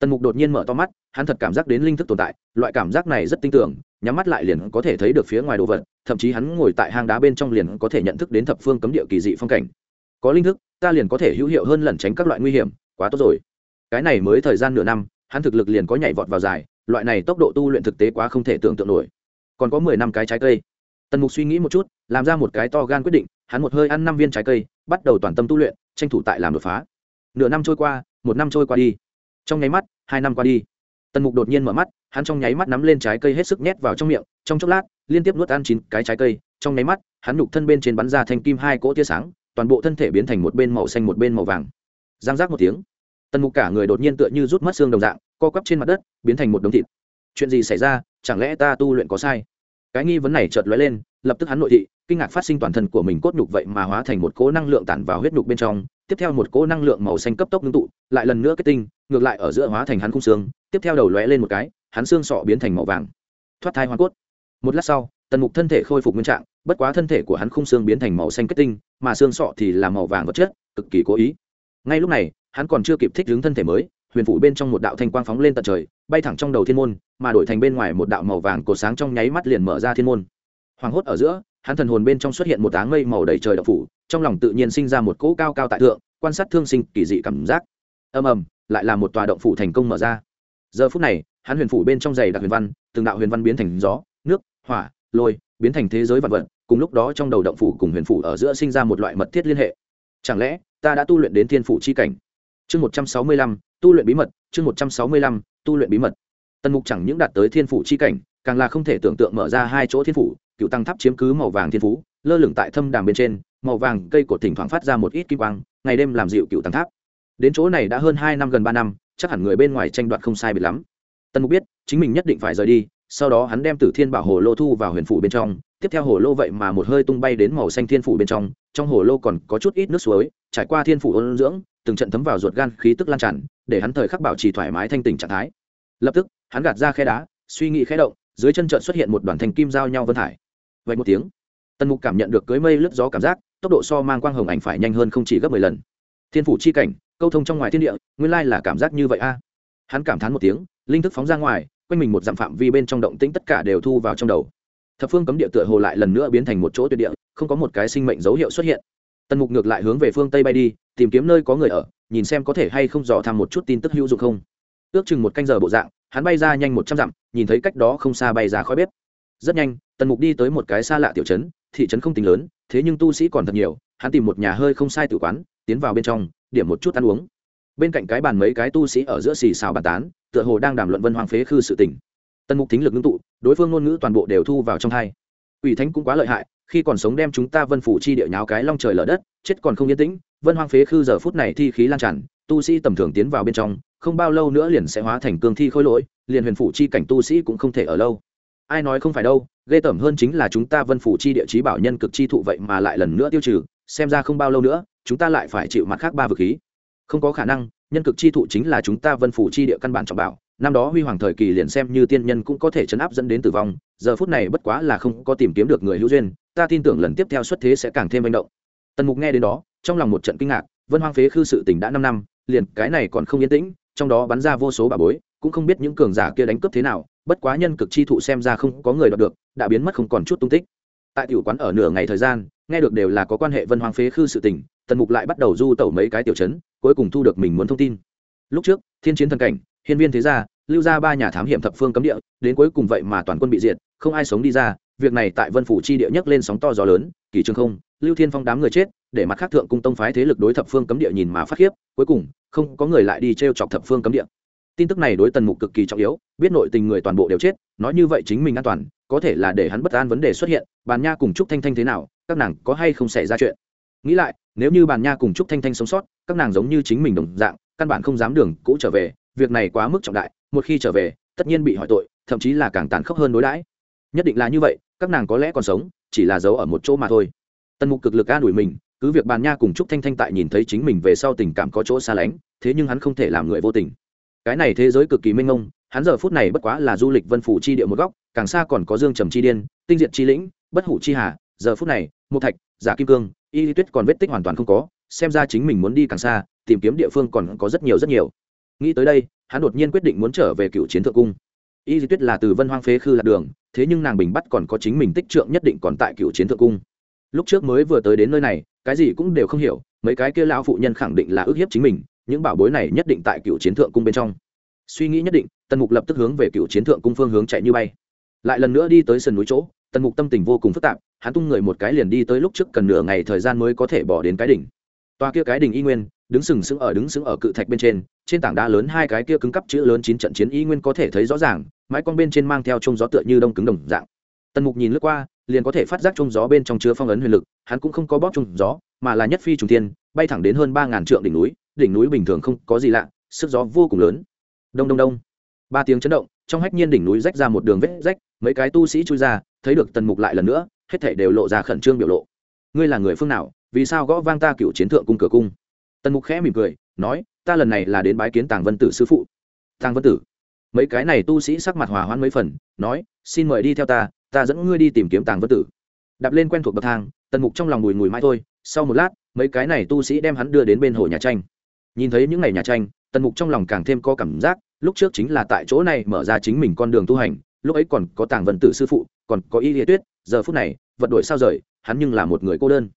Tần mục đột nhiên mở to mắt, hắn thật cảm giác đến linh thức tồn tại, loại cảm giác này rất tinh tưởng nhắm mắt lại liền có thể thấy được phía ngoài đồ vật, thậm chí hắn ngồi tại hang đá bên trong liền có thể nhận thức đến thập phương cấm địa kỳ dị phong cảnh. Có linh thức, ta liền có thể hữu hiệu hơn lẩn tránh các loại nguy hiểm, quá tốt rồi. Cái này mới thời gian nửa năm, hắn thực lực liền có nhảy vọt vào dài loại này tốc độ tu luyện thực tế quá không thể tưởng tượng nổi. Còn có mười năm cái trái cây. Tần mục suy nghĩ một chút, làm ra một cái to gan quyết định, hắn một hơi ăn năm viên trái cây, bắt đầu toàn tâm tu luyện, tranh thủ tại làm đột phá. Nửa năm trôi qua, một năm trôi qua đi. Trong nháy mắt, hai năm qua đi. Tần mục đột nhiên mở mắt, hắn trong nháy mắt nắm lên trái cây hết sức nhét vào trong miệng, trong chốc lát, liên tiếp nuốt ăn chín cái trái cây. Trong nháy mắt, hắn nhục thân bên trên bắn ra thanh kim hai cỗ tia sáng, toàn bộ thân thể biến thành một bên màu xanh một bên màu vàng. Giang giác một tiếng, tần mục cả người đột nhiên tựa như rút mất xương đồng dạng co quắp trên mặt đất, biến thành một đống thịt. Chuyện gì xảy ra, chẳng lẽ ta tu luyện có sai? Cái nghi vấn này chợt lóe lên, lập tức hắn nội thị, kinh ngạc phát sinh toàn thân của mình cốt nhục vậy mà hóa thành một cỗ năng lượng tản vào huyết nhục bên trong, tiếp theo một cỗ năng lượng màu xanh cấp tốc ngưng tụ, lại lần nữa kết tinh, ngược lại ở giữa hóa thành hắn khung xương, tiếp theo đầu lóe lên một cái, hắn xương sọ biến thành màu vàng. Thoát thai hoa cốt. Một lát sau, tần mục thân thể khôi phục nguyên trạng, bất quá thân thể của hắn khung xương biến thành màu xanh kết tinh, mà xương sọ thì là màu vàng vật chất, cực kỳ cố ý. Ngay lúc này, hắn còn chưa kịp thích ứng thân thể mới huyền phủ bên trong một đạo thanh quang phóng lên tận trời, bay thẳng trong đầu thiên môn, mà đổi thành bên ngoài một đạo màu vàng cột sáng trong nháy mắt liền mở ra thiên môn. Hoàng hốt ở giữa, hắn thần hồn bên trong xuất hiện một áng mây màu đầy trời đậu phủ, trong lòng tự nhiên sinh ra một cỗ cao cao tại thượng, quan sát thương sinh kỳ dị cảm giác. Ầm ầm, lại là một tòa động phủ thành công mở ra. Giờ phút này, hắn huyền phủ bên trong giày đặc huyền văn, từng đạo huyền văn biến thành gió, nước, hỏa, lôi, biến thành thế giới vật vật, cùng lúc đó trong đầu động phủ cùng huyền phủ ở giữa sinh ra một loại mật thiết liên hệ. Chẳng lẽ, ta đã tu luyện đến thiên phủ chi cảnh? Chương một trăm sáu mươi lăm tu luyện bí mật, chương một trăm sáu mươi lăm, tu luyện bí mật. Tần mục chẳng những đạt tới thiên phủ chi cảnh, càng là không thể tưởng tượng mở ra hai chỗ thiên phủ, cựu tăng tháp chiếm cứ màu vàng thiên phú, lơ lửng tại thâm đàm bên trên, màu vàng cây cột thỉnh thoảng phát ra một ít kim quang, ngày đêm làm dịu cựu tăng tháp. Đến chỗ này đã hơn hai năm gần ba năm, chắc hẳn người bên ngoài tranh đoạt không sai biệt lắm. Tần mục biết, chính mình nhất định phải rời đi, sau đó hắn đem tử thiên bảo hồ lô thu vào huyền phủ bên trong. Tiếp theo hồ lô vậy mà một hơi tung bay đến màu xanh thiên phủ bên trong trong hồ lô còn có chút ít nước suối, trải qua thiên phủ ôn dưỡng, từng trận thấm vào ruột gan khí tức lan tràn để hắn thời khắc bảo trì thoải mái thanh tỉnh trạng thái. Lập tức, hắn gạt ra khe đá, suy nghĩ khẽ động, dưới chân chợt xuất hiện một đoàn thanh kim giao nhau vân hải. Vậy một tiếng, tần mục cảm nhận được cưới mây lướt gió cảm giác, tốc độ so mang quang hồng ảnh phải nhanh hơn không chỉ gấp mười lần. Thiên phủ chi cảnh, câu thông trong ngoài thiên địa, nguyên lai là cảm giác như vậy a. Hắn cảm thán một tiếng, linh thức phóng ra ngoài, quanh mình một dặm phạm vi bên trong động tĩnh tất cả đều thu vào trong đầu. Thập phương cấm địa tựa hồ lại lần nữa biến thành một chỗ tuyệt địa, không có một cái sinh mệnh dấu hiệu xuất hiện tần mục ngược lại hướng về phương tây bay đi, tìm kiếm nơi có người ở, nhìn xem có thể hay không dò thăm một chút tin tức hữu dụng không. Ước chừng một canh giờ bộ dạng, hắn bay ra nhanh một trăm dặm, nhìn thấy cách đó không xa bay ra khói bếp. Rất nhanh, tần mục đi tới một cái xa lạ tiểu trấn, thị trấn không tính lớn, thế nhưng tu sĩ còn thật nhiều, hắn tìm một nhà hơi không sai tử quán, tiến vào bên trong, điểm một chút ăn uống. Bên cạnh cái bàn mấy cái tu sĩ ở giữa xì xào bàn tán, tựa hồ đang đàm luận vân hoàng phế khư sự tỉnh tần mục thính lực ngưng tụ, đối phương ngôn ngữ toàn bộ đều thu vào trong thai ủy thánh cũng quá lợi hại khi còn sống đem chúng ta vân phủ chi địa nháo cái long trời lở đất, chết còn không yên tĩnh, vân hoang phế khư giờ phút này thi khí lan tràn, tu sĩ tầm thường tiến vào bên trong, không bao lâu nữa liền sẽ hóa thành cương thi khôi lỗi, liền huyền phủ chi cảnh tu sĩ cũng không thể ở lâu. Ai nói không phải đâu, ghê tởm hơn chính là chúng ta vân phủ chi địa chí bảo nhân cực chi thụ vậy mà lại lần nữa tiêu trừ, xem ra không bao lâu nữa, chúng ta lại phải chịu mặt khác ba vực khí. Không có khả năng, nhân cực chi thụ chính là chúng ta vân phủ chi địa căn bản trọng bảo, năm đó huy hoàng thời kỳ liền xem như tiên nhân cũng có thể chấn áp dẫn đến tử vong, giờ phút này bất quá là không có tìm kiếm được người hữu duyên ta tin tưởng lần tiếp theo xuất thế sẽ càng thêm manh động. Tần mục nghe đến đó, trong lòng một trận kinh ngạc, vân hoang phế khư sự tỉnh đã năm năm, liền cái này còn không yên tĩnh, trong đó bắn ra vô số bà bối, cũng không biết những cường giả kia đánh cướp thế nào, bất quá nhân cực chi thụ xem ra không có người đoạt được, đã biến mất không còn chút tung tích. Tại tiểu quán ở nửa ngày thời gian, nghe được đều là có quan hệ vân hoang phế khư sự tỉnh tần mục lại bắt đầu du tẩu mấy cái tiểu chấn cuối cùng thu được mình muốn thông tin. Lúc trước, thiên chiến thần cảnh, hiên viên thế gia, lưu ra ba nhà thám hiểm thập phương cấm địa, đến cuối cùng vậy mà toàn quân bị diệt, không ai sống đi ra việc này tại vân phủ chi địa nhấc lên sóng to gió lớn, kỳ trường không, lưu thiên phong đám người chết, để mặt khác thượng cung tông phái thế lực đối thập phương cấm địa nhìn mà phát khiếp, cuối cùng, không có người lại đi t r e o chọc thập phương cấm địa. Tin tức này đối tần mục cực kỳ trọng yếu, biết nội tình người toàn bộ đều chết, nói như vậy chính mình an toàn, có thể là để hắn bất an vấn đề xuất hiện, bàn nha cùng trúc thanh thanh thế nào, các nàng có hay không xảy ra chuyện? Nghĩ lại, nếu như bàn nha cùng trúc thanh thanh sống sót, các nàng giống như chính mình đồng dạng, căn bản không dám đường cũ trở về, việc này quá mức trọng đại, một khi trở về, tất nhiên bị hỏi tội, thậm chí là càng tàn khốc hơn đối đãi. Nhất định là như vậy các nàng có lẽ còn sống chỉ là giấu ở một chỗ mà thôi. Tần mục cực lực an ủi mình cứ việc bàn nha cùng trúc thanh thanh tại nhìn thấy chính mình về sau tình cảm có chỗ xa lánh thế nhưng hắn không thể làm người vô tình. Cái này thế giới cực kỳ minh mông, hắn giờ phút này bất quá là du lịch vân phủ chi địa một góc càng xa còn có dương trầm chi điên tinh diệt chi lĩnh bất hủ chi hà giờ phút này một thạch giả kim cương y tuyết còn vết tích hoàn toàn không có xem ra chính mình muốn đi càng xa tìm kiếm địa phương còn có rất nhiều rất nhiều. Nghĩ tới đây hắn đột nhiên quyết định muốn trở về cựu chiến thượng cung y di tuyết là từ vân hoang phế khư lạc đường, thế nhưng nàng bình bắt còn có chính mình tích trượng nhất định còn tại cựu chiến thượng cung. Lúc trước mới vừa tới đến nơi này, cái gì cũng đều không hiểu, mấy cái kia lão phụ nhân khẳng định là ước hiếp chính mình, những bảo bối này nhất định tại cựu chiến thượng cung bên trong. Suy nghĩ nhất định, tần mục lập tức hướng về cựu chiến thượng cung phương hướng chạy như bay. Lại lần nữa đi tới sườn núi chỗ, tần mục tâm tình vô cùng phức tạp, hắn tung người một cái liền đi tới lúc trước cần nửa ngày thời gian mới có thể bỏ đến cái đỉnh. Toa kia cái đỉnh y nguyên, đứng sừng sững ở đứng sững ở cự thạch bên trên trên tảng đá lớn hai cái kia cứng cắp chữ lớn chín trận chiến y nguyên có thể thấy rõ ràng, mái con bên trên mang theo trông gió tựa như đông cứng đồng dạng. Tần mục nhìn lướt qua, liền có thể phát giác trông gió bên trong chứa phong ấn huyền lực, hắn cũng không có bóp trông gió, mà là nhất phi trùng tiên bay thẳng đến hơn ba ngàn trượng đỉnh núi đỉnh núi bình thường không có gì lạ, sức gió vô cùng lớn. Đông đông đông. Ba tiếng chấn động, trong hách nhiên đỉnh núi rách ra một đường vết rách, mấy cái tu sĩ chui ra, thấy được tần mục lại lần nữa, hết thể đều lộ ra khẩn trương biểu lộ. Ngươi là người phương nào? Vì sao gõ vang ta cựu chiến thượng cung cửa cung? Tần mục khẽ mỉm cười, nói ta lần này là đến bái kiến tàng vân tử sư phụ. Tàng vân tử, mấy cái này tu sĩ sắc mặt hòa hoãn mấy phần, nói, xin mời đi theo ta ta dẫn ngươi đi tìm kiếm tàng vân tử. Đạp lên quen thuộc bậc thang, tần mục trong lòng mùi mùi mãi thôi, sau một lát, mấy cái này tu sĩ đem hắn đưa đến bên hồ nhà tranh. Nhìn thấy những ngày nhà tranh, tần mục trong lòng càng thêm có cảm giác, lúc trước chính là tại chỗ này mở ra chính mình con đường tu hành, lúc ấy còn có tàng vân tử sư phụ, còn có y lý tuyết, giờ phút này, vật đổi sao rời, hắn nhưng là một người cô đơn.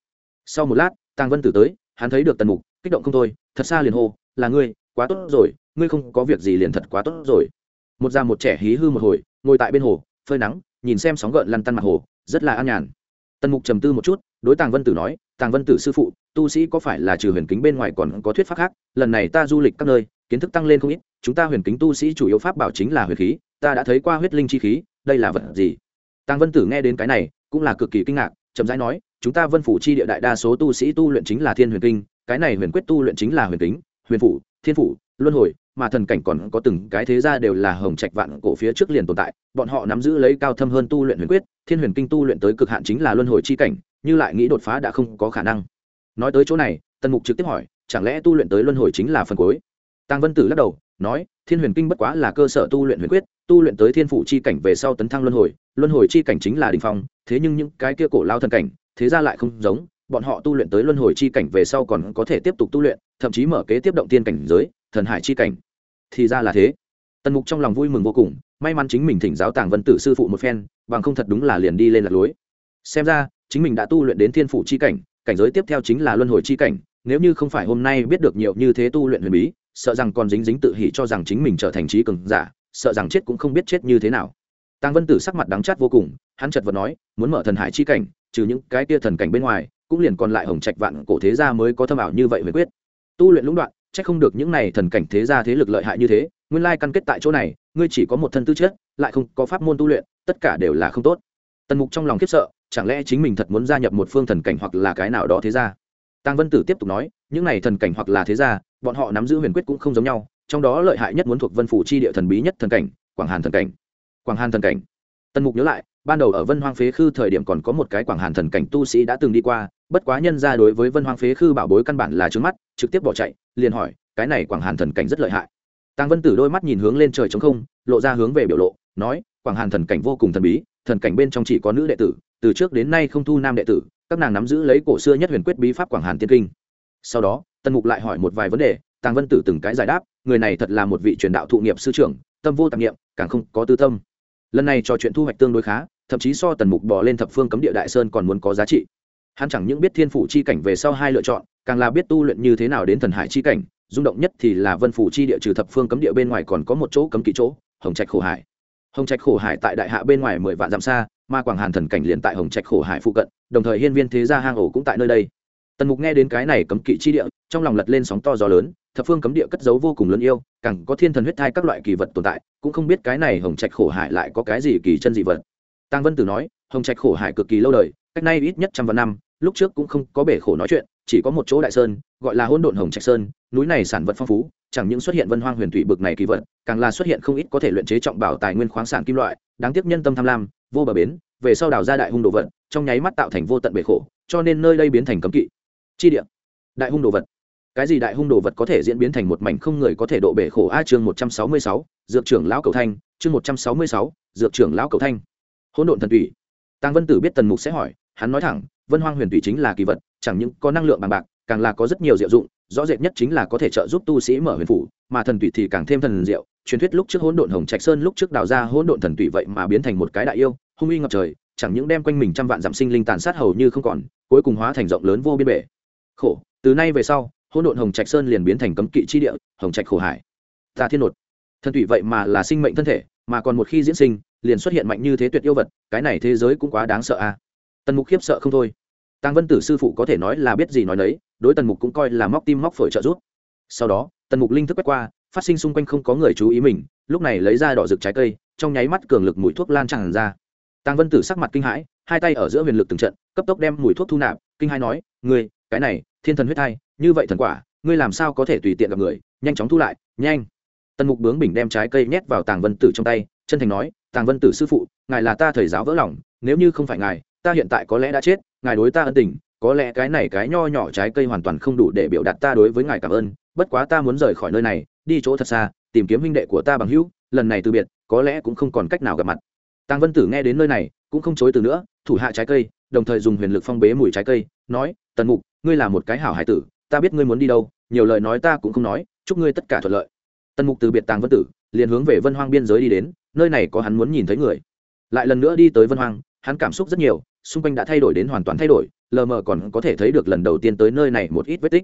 Sau một lát, tàng vân tử tới, hắn thấy được tần mục, kích động không thôi, thật xa liền hô là ngươi, quá tốt rồi, ngươi không có việc gì liền thật quá tốt rồi. Một già một trẻ hí hư một hồi, ngồi tại bên hồ, phơi nắng, nhìn xem sóng gợn lăn tăn mặt hồ, rất là an nhàn. Tần mục trầm tư một chút, đối tàng vân tử nói, tàng vân tử sư phụ, tu sĩ có phải là trừ huyền kính bên ngoài còn có thuyết pháp khác? Lần này ta du lịch các nơi, kiến thức tăng lên không ít, chúng ta huyền kính tu sĩ chủ yếu pháp bảo chính là huyền khí, ta đã thấy qua huyết linh chi khí, đây là vật gì? Tàng vân tử nghe đến cái này, cũng là cực kỳ kinh ngạc, chậm rãi nói, chúng ta vân phủ chi địa đại đa số tu sĩ tu luyện chính là thiên huyền kinh, cái này huyền quyết tu luyện chính là huyền kính huyền phủ, thiên phủ, luân hồi, mà thần cảnh còn có từng cái thế gia đều là hồng trạch vạn cổ phía trước liền tồn tại, bọn họ nắm giữ lấy cao thâm hơn tu luyện huyền quyết, thiên huyền kinh tu luyện tới cực hạn chính là luân hồi chi cảnh, như lại nghĩ đột phá đã không có khả năng. Nói tới chỗ này, tần mục trực tiếp hỏi, chẳng lẽ tu luyện tới luân hồi chính là phần cuối? Tăng vân tử lắc đầu, nói, thiên huyền kinh bất quá là cơ sở tu luyện huyền quyết, tu luyện tới thiên phủ chi cảnh về sau tấn thăng luân hồi luân hồi chi cảnh chính là đình phong, thế nhưng những cái kia cổ lao thần cảnh, thế ra lại không giống, bọn họ tu luyện tới luân hồi chi cảnh về sau còn có thể tiếp tục tu luyện thậm chí mở kế tiếp động tiên cảnh giới, thần hải chi cảnh. Thì ra là thế. Tần mục trong lòng vui mừng vô cùng, may mắn chính mình thỉnh giáo tàng vân tử sư phụ một phen, bằng không thật đúng là liền đi lên lạc lối. Xem ra, chính mình đã tu luyện đến thiên phủ chi cảnh cảnh giới tiếp theo chính là luân hồi chi cảnh, nếu như không phải hôm nay biết được nhiều như thế tu luyện huyền bí, sợ rằng còn dính dính tự hỉ cho rằng chính mình trở thành trí cường giả, sợ rằng chết cũng không biết chết như thế nào. Tăng vân tử sắc mặt đắng chát vô cùng, hắn chợt vật nói, muốn mở thần hải chi cảnh, trừ những cái kia thần cảnh bên ngoài, cũng liền còn lại hồng trạch vạn cổ thế gia mới có thâm ảo như vậy mới quyết tu luyện lũng đoạn, chắc không được những này thần cảnh thế gia thế lực lợi hại như thế, nguyên lai căn kết tại chỗ này, ngươi chỉ có một thân tư chất, lại không có pháp môn tu luyện, tất cả đều là không tốt. Tần mục trong lòng khiếp sợ, chẳng lẽ chính mình thật muốn gia nhập một phương thần cảnh hoặc là cái nào đó thế gia? Tăng vân tử tiếp tục nói, những này thần cảnh hoặc là thế gia, bọn họ nắm giữ huyền quyết cũng không giống nhau, trong đó lợi hại nhất muốn thuộc vân phủ chi địa thần bí nhất thần cảnh, quảng hàn thần cảnh. Quảng hàn thần cảnh. Tần mục nhớ lại, ban đầu ở vân hoang phế khư thời điểm còn có một cái quảng hàn thần cảnh tu sĩ đã từng đi qua bất quá nhân ra đối với vân hoang phế khư bảo bối căn bản là trướng mắt, trực tiếp bỏ chạy, liền hỏi, cái này quảng hàn thần cảnh rất lợi hại. Tăng vân tử đôi mắt nhìn hướng lên trời trống không, lộ ra hướng về biểu lộ, nói, quảng hàn thần cảnh vô cùng thần bí, thần cảnh bên trong chỉ có nữ đệ tử, từ trước đến nay không thu nam đệ tử, các nàng nắm giữ lấy cổ xưa nhất huyền quyết bí pháp quảng hàn tiên kinh. Sau đó, tần mục lại hỏi một vài vấn đề tăng vân tử từng cái giải đáp, người này thật là một vị truyền đạo thụ nghiệp sư trưởng, tâm vô tạp nghiệm càng không có tư tâm. Lần này trò chuyện thu hoạch tương đối khá, thậm chí so tần mục bỏ lên thập phương cấm địa đại sơn còn muốn có giá trị hắn chẳng những biết thiên phủ chi cảnh về sau hai lựa chọn, càng là biết tu luyện như thế nào đến thần hải chi cảnh, rung động nhất thì là vân phủ chi địa trừ thập phương cấm địa bên ngoài còn có một chỗ cấm kỵ chỗ, hồng trạch khổ hải. Hồng trạch khổ hải tại đại hạ bên ngoài mười vạn dặm xa mà quảng hàn thần cảnh liền tại hồng trạch khổ hải phụ cận, đồng thời hiên viên thế gia hang ổ cũng tại nơi đây. Tần mục nghe đến cái này cấm kỵ chi địa, trong lòng lật lên sóng to gió lớn, thập phương cấm địa cất giấu vô cùng lớn yêu, càng có thiên thần huyết thai các loại kỳ vật tồn tại, cũng không biết cái này hồng trạch khổ hải lại có cái gì kỳ chân dị vật. Tăng vân tử nói, hồng trạch khổ hải cực kỳ lâu đời, cách nay ít nhất trăm vạn năm lúc trước cũng không có bể khổ nói chuyện, chỉ có một chỗ đại sơn, gọi là hôn độn hồng trạch sơn, núi này sản vật phong phú, chẳng những xuất hiện vân hoang huyền thủy bực này kỳ vật, càng là xuất hiện không ít có thể luyện chế trọng bảo tài nguyên khoáng sản kim loại, đáng tiếc nhân tâm tham lam, vô bờ bến, về sau đào ra đại hung đồ vật, trong nháy mắt tạo thành vô tận bể khổ, cho nên nơi đây biến thành cấm kỵ. Chi địa. Đại hung đồ vật. Cái gì đại hung đồ vật có thể diễn biến thành một mảnh không người có thể độ bể khổ? A chương một trăm sáu mươi sáu, dược trưởng lão cầu thanh. Chương một trăm sáu mươi sáu, dược trưởng lão cầu thanh. Hỗn độn thần thủy. Tăng vân tử biết tần mục sẽ hỏi, hắn nói thẳng vân hoang huyền thủy chính là kỳ vật, chẳng những có năng lượng bằng bạc, càng là có rất nhiều diệu dụng, rõ rệt nhất chính là có thể trợ giúp tu sĩ mở huyền phủ, mà thần thủy thì càng thêm thần diệu. Truyền thuyết lúc trước hỗn độn hồng trạch sơn lúc trước đào ra hỗn độn thần thủy vậy mà biến thành một cái đại yêu, hung uy ngập trời, chẳng những đem quanh mình trăm vạn giảm sinh linh tàn sát hầu như không còn, cuối cùng hóa thành rộng lớn vô biên bể. Khổ, từ nay về sau, hỗn độn hồng trạch sơn liền biến thành cấm kỵ chi địa, hồng trạch khổ hải. Ta thiên nột. Thần thủy vậy mà là sinh mệnh thân thể, mà còn một khi diễn sinh, liền xuất hiện mạnh như thế tuyệt yêu vật, cái này thế giới cũng quá đáng sợ a. à? Tần mục khiếp sợ không thôi. Tăng vân tử sư phụ có thể nói là biết gì nói nấy, đối tần mục cũng coi là móc tim móc phổi trợ giúp. Sau đó, tần mục linh thức quét qua, phát sinh xung quanh không có người chú ý mình, lúc này lấy ra đỏ rực trái cây, trong nháy mắt cường lực mùi thuốc lan tràn ra. Tăng vân tử sắc mặt kinh hãi, hai tay ở giữa huyền lực từng trận, cấp tốc đem mùi thuốc thu nạp, kinh hai nói, ngươi, cái này, thiên thần huyết thai, như vậy thần quả, ngươi làm sao có thể tùy tiện gặp người, nhanh chóng thu lại, nhanh. Tần mục bướng bình đem trái cây nhét vào tàng vân tử trong tay, chân thành nói, tàng vân tử sư phụ, ngài là ta thầy giáo vỡ lòng, nếu như không phải ngài ta hiện tại có lẽ đã chết, ngài đối ta ân tình, có lẽ cái này cái nho nhỏ trái cây hoàn toàn không đủ để biểu đạt ta đối với ngài cảm ơn, bất quá ta muốn rời khỏi nơi này, đi chỗ thật xa, tìm kiếm huynh đệ của ta bằng hữu, lần này từ biệt, có lẽ cũng không còn cách nào gặp mặt. Tăng vân tử nghe đến nơi này, cũng không chối từ nữa, thủ hạ trái cây, đồng thời dùng huyền lực phong bế mùi trái cây, nói, tần mục, ngươi là một cái hảo hải tử, ta biết ngươi muốn đi đâu, nhiều lời nói ta cũng không nói, chúc ngươi tất cả thuận lợi. Tần mục từ biệt tàng vân tử, liền hướng về vân hoang biên giới đi đến, nơi này có hắn muốn nhìn thấy người. Lại lần nữa đi tới vân hoang hắn cảm xúc rất nhiều, xung quanh đã thay đổi đến hoàn toàn thay đổi, lờ mờ còn có thể thấy được lần đầu tiên tới nơi này một ít vết tích.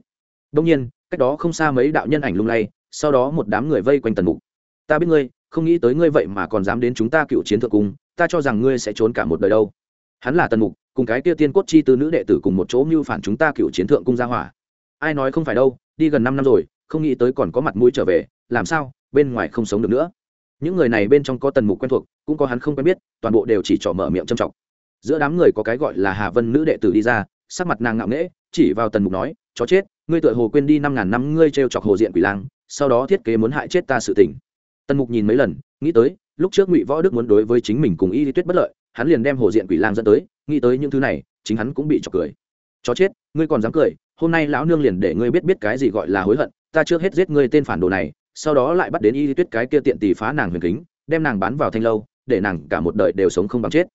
Đông nhiên, cách đó không xa mấy đạo nhân ảnh lung lay, sau đó một đám người vây quanh tần mục. Ta biết ngươi, không nghĩ tới ngươi vậy mà còn dám đến chúng ta cựu chiến thượng cung, ta cho rằng ngươi sẽ trốn cả một đời đâu. Hắn là tần mục, cùng cái kia tiên cốt chi từ nữ đệ tử cùng một chỗ mưu phản chúng ta cựu chiến thượng cung gia hỏa. Ai nói không phải đâu, đi gần năm năm rồi, không nghĩ tới còn có mặt mũi trở về, làm sao, bên ngoài không sống được nữa những người này bên trong có tần mục quen thuộc, cũng có hắn không quen biết, toàn bộ đều chỉ trỏ mở miệng trầm trọng giữa đám người có cái gọi là hà vân nữ đệ tử đi ra, sắc mặt nàng ngạo nghễ, chỉ vào tần mục nói, chó chết, ngươi tựa hồ quên đi năm ngàn năm ngươi t r e o chọc hồ diện quỷ lang, sau đó thiết kế muốn hại chết ta sự tình. Tần mục nhìn mấy lần, nghĩ tới, lúc trước ngụy võ đức muốn đối với chính mình cùng y lý tuyết bất lợi, hắn liền đem hồ diện quỷ lang dẫn tới, nghĩ tới những thứ này, chính hắn cũng bị chọc cười. Chó chết, ngươi còn dám cười, hôm nay lão nương liền để ngươi biết biết cái gì gọi là hối hận, ta trước hết giết ngươi tên phản đồ này sau đó lại bắt đến y tuyết cái kia tiện tỷ phá nàng huyền kính, đem nàng bán vào thanh lâu, để nàng cả một đời đều sống không bằng chết.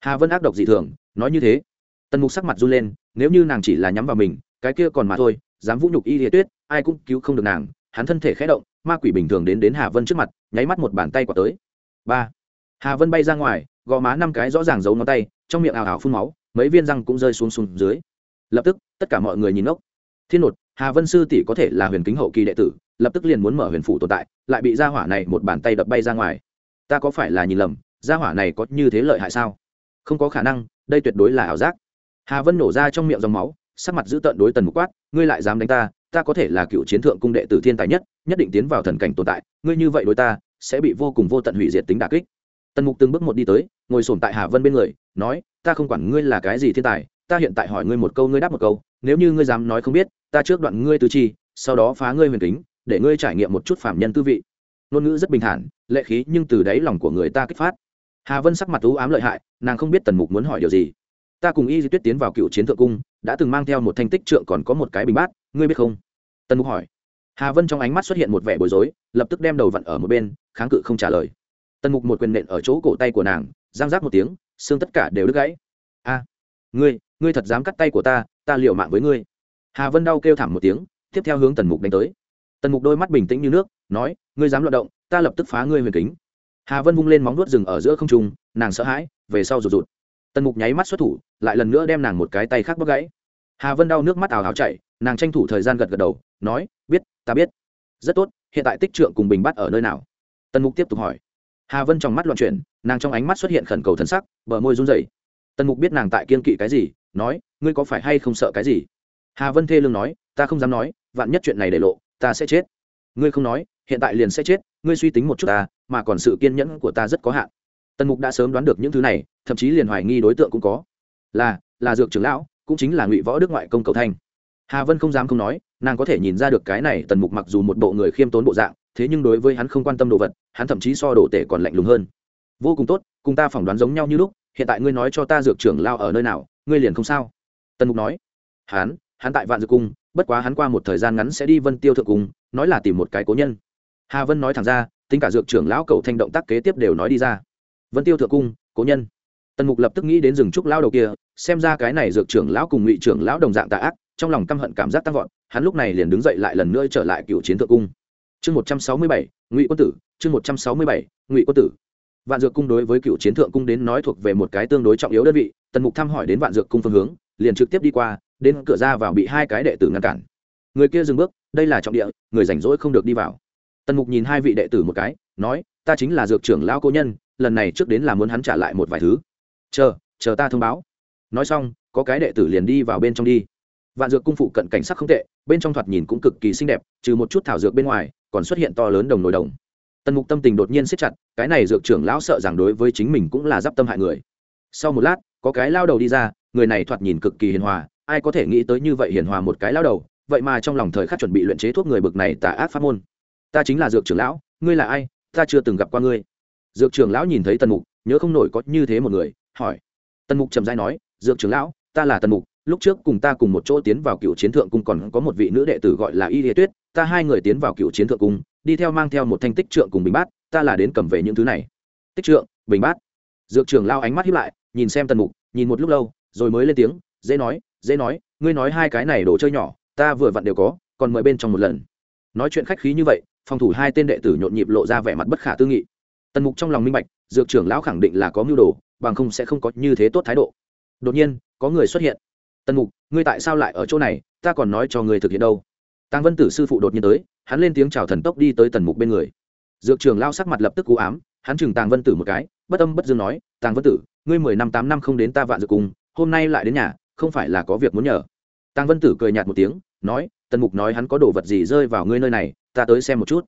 Hà vân ác độc dị thường, nói như thế. Tần mục sắc mặt run lên, nếu như nàng chỉ là nhắm vào mình, cái kia còn mà thôi, dám vũ nhục y lý tuyết, ai cũng cứu không được nàng, hắn thân thể khẽ động, ma quỷ bình thường đến đến hà vân trước mặt, nháy mắt một bàn tay quả tới. Ba. Hà vân bay ra ngoài, gò má năm cái rõ ràng giấu ngón tay, trong miệng ảo ảo phun máu, mấy viên răng cũng rơi xuống xuống dưới. Lập tức, tất cả mọi người nhìn ốc thiên nột, hà vân sư tỷ có thể là huyền kính hậu kỳ đệ tử lập tức liền muốn mở huyền phủ tồn tại, lại bị gia hỏa này một bàn tay đập bay ra ngoài. Ta có phải là nhìn lầm, gia hỏa này có như thế lợi hại sao? Không có khả năng, đây tuyệt đối là ảo giác. Hà vân nổ ra trong miệng dòng máu, sắc mặt giữ tợn đối tần mục quát, ngươi lại dám đánh ta ta có thể là cựu chiến thượng cung đệ tử thiên tài nhất nhất định tiến vào thần cảnh tồn tại, ngươi như vậy đối ta, sẽ bị vô cùng vô tận hủy diệt tính đà kích. Tần mục từng bước một đi tới, ngồi sồn tại hà vân bên người, nói, ta không quản ngươi là cái gì thiên tài, ta hiện tại hỏi ngươi một câu, ngươi đáp một câu, nếu như ngươi dám nói không biết, ta trước đoạn ngươi tư chi, sau đó phá ngươi huyền kính để ngươi trải nghiệm một chút phạm nhân tư vị. Ngôn ngữ rất bình thản, lệ khí nhưng từ đáy lòng của người ta kích phát. Hà vân sắc mặt u ám lợi hại, nàng không biết tần mục muốn hỏi điều gì. Ta cùng y di tuyết tiến vào cựu chiến thượng cung, đã từng mang theo một thanh tích trượng còn có một cái bình bát, ngươi biết không? Tần mục hỏi. Hà vân trong ánh mắt xuất hiện một vẻ bối rối, lập tức đem đầu vặn ở một bên, kháng cự không trả lời. Tần mục một quyền nện ở chỗ cổ tay của nàng, giang giác một tiếng, xương tất cả đều đứt gãy. A, ngươi ngươi thật dám cắt tay của ta ta liều mạng với ngươi. Hà vân đau kêu thảm một tiếng, tiếp theo hướng tần mục đánh tới tần mục đôi mắt bình tĩnh như nước, nói, ngươi dám loạt động, ta lập tức phá ngươi huyền kính. Hà vân vung lên móng nuốt rừng ở giữa không trung, nàng sợ hãi, về sau rụt rụt. Tần mục nháy mắt xuất thủ, lại lần nữa đem nàng một cái tay khác bóc gãy. Hà vân đau nước mắt ào ào chạy nàng tranh thủ thời gian gật gật đầu, nói, biết, ta biết. Rất tốt, hiện tại tích trượng cùng bình bắt ở nơi nào? Tần mục tiếp tục hỏi. Hà vân trong mắt loạn chuyển, nàng trong ánh mắt xuất hiện khẩn cầu thân sắc, bờ môi run rẩy. Tần mục biết nàng tại kiên kỵ cái gì, nói, ngươi có phải hay không sợ cái gì? Hà vân thê lương nói, ta không dám nói, vạn nhất chuyện này để lộ ta sẽ chết. Ngươi không nói, hiện tại liền sẽ chết, ngươi suy tính một chút ta, mà còn sự kiên nhẫn của ta rất có hạn. Tần mục đã sớm đoán được những thứ này, thậm chí liền hoài nghi đối tượng cũng có. Là là dược trưởng lão, cũng chính là ngụy võ đức ngoại công cầu thanh. Hà vân không dám không nói, nàng có thể nhìn ra được cái này tần mục mặc dù một bộ người khiêm tốn bộ dạng, thế nhưng đối với hắn không quan tâm đồ vật, hắn thậm chí so đồ tể còn lạnh lùng hơn. Vô cùng tốt, cùng ta phỏng đoán giống nhau như lúc, hiện tại ngươi nói cho ta dược trưởng lao ở nơi nào, ngươi liền không sao. Tần mục nói. Hắn hắn tại vạn dược cung bất quá hắn qua một thời gian ngắn sẽ đi vân tiêu thượng cung, nói là tìm một cái cố nhân. Hà vân nói thẳng ra, tính cả dược trưởng lão cầu thanh động tác kế tiếp đều nói đi ra. Vân tiêu thượng cung, cố nhân. Tần mục lập tức nghĩ đến rừng trúc lao đầu kia, xem ra cái này dược trưởng lão cùng ngụy trưởng lão đồng dạng tạ ác, trong lòng căm hận cảm giác tăng vọt, hắn lúc này liền đứng dậy lại lần nữa trở lại cựu chiến thượng cung. Chương một trăm sáu mươi bảy, ngụy quân tử, chương một trăm sáu mươi bảy, ngụy quân tử. Vạn dược cung đối với cựu chiến thượng cung đến nói thuộc về một cái tương đối trọng yếu đơn vị, tần mục thăm hỏi đến vạn dược cung phương hướng, liền trực tiếp đi qua đến cửa ra vào bị hai cái đệ tử ngăn cản. Người kia dừng bước, đây là trọng địa, người rảnh rỗi không được đi vào. Tần mục nhìn hai vị đệ tử một cái, nói, ta chính là dược trưởng lão cô nhân, lần này trước đến là muốn hắn trả lại một vài thứ. Chờ chờ ta thông báo. Nói xong, có cái đệ tử liền đi vào bên trong đi. Vạn dược cung phụ cận cảnh sắc không tệ, bên trong thoạt nhìn cũng cực kỳ xinh đẹp, trừ một chút thảo dược bên ngoài, còn xuất hiện to lớn đồng nồi đồng. Tần mục tâm tình đột nhiên siết chặt, cái này dược trưởng lão sợ rằng đối với chính mình cũng là d i p tâm hại người. Sau một lát, có cái lao đầu đi ra, người này thoạt nhìn cực kỳ hiền hòa ai có thể nghĩ tới như vậy hiền hòa một cái lao đầu, vậy mà trong lòng thời khắc chuẩn bị luyện chế thuốc người bực này tà ác pháp môn. Ta chính là dược trưởng lão, ngươi là ai? Ta chưa từng gặp qua ngươi. Dược trưởng lão nhìn thấy tần mục, nhớ không nổi có như thế một người, hỏi. Tần mục trầm dai nói, dược trưởng lão, ta là tần mục, lúc trước cùng ta cùng một chỗ tiến vào cựu chiến thượng cung còn có một vị nữ đệ tử gọi là y địa tuyết, ta hai người tiến vào cựu chiến thượng cung, đi theo mang theo một thanh tích trượng cùng bình bát, ta là đến cầm về những thứ này. Tích trượng, bình bát. Dược trưởng lao ánh mắt hiếp lại, nhìn xem tần mục, nhìn một lúc lâu, rồi mới lên tiếng, dễ nói dễ nói, ngươi nói hai cái này đồ chơi nhỏ, ta vừa vặn đều có, còn mời bên trong một lần. Nói chuyện khách khí như vậy, phòng thủ hai tên đệ tử nhộn nhịp lộ ra vẻ mặt bất khả tư nghị. Tần mục trong lòng minh bạch, dược trưởng lão khẳng định là có mưu đồ, bằng không sẽ không có như thế tốt thái độ. Đột nhiên, có người xuất hiện. Tần mục, ngươi tại sao lại ở chỗ này, ta còn nói cho ngươi thực hiện đâu. Tăng vân tử sư phụ đột nhiên tới, hắn lên tiếng chào thần tốc đi tới tần mục bên người. Dược trưởng lao sắc mặt lập tức cú ám, hắn chừng tàng vân tử một cái, bất âm bất dương nói, tàng vân tử, ngươi mười năm tám năm không đến ta vạn dược cùng, hôm nay lại đến nhà không phải là có việc muốn nhờ. Tăng vân tử cười nhạt một tiếng, nói, tần mục nói hắn có đồ vật gì rơi vào ngươi nơi này, ta tới xem một chút.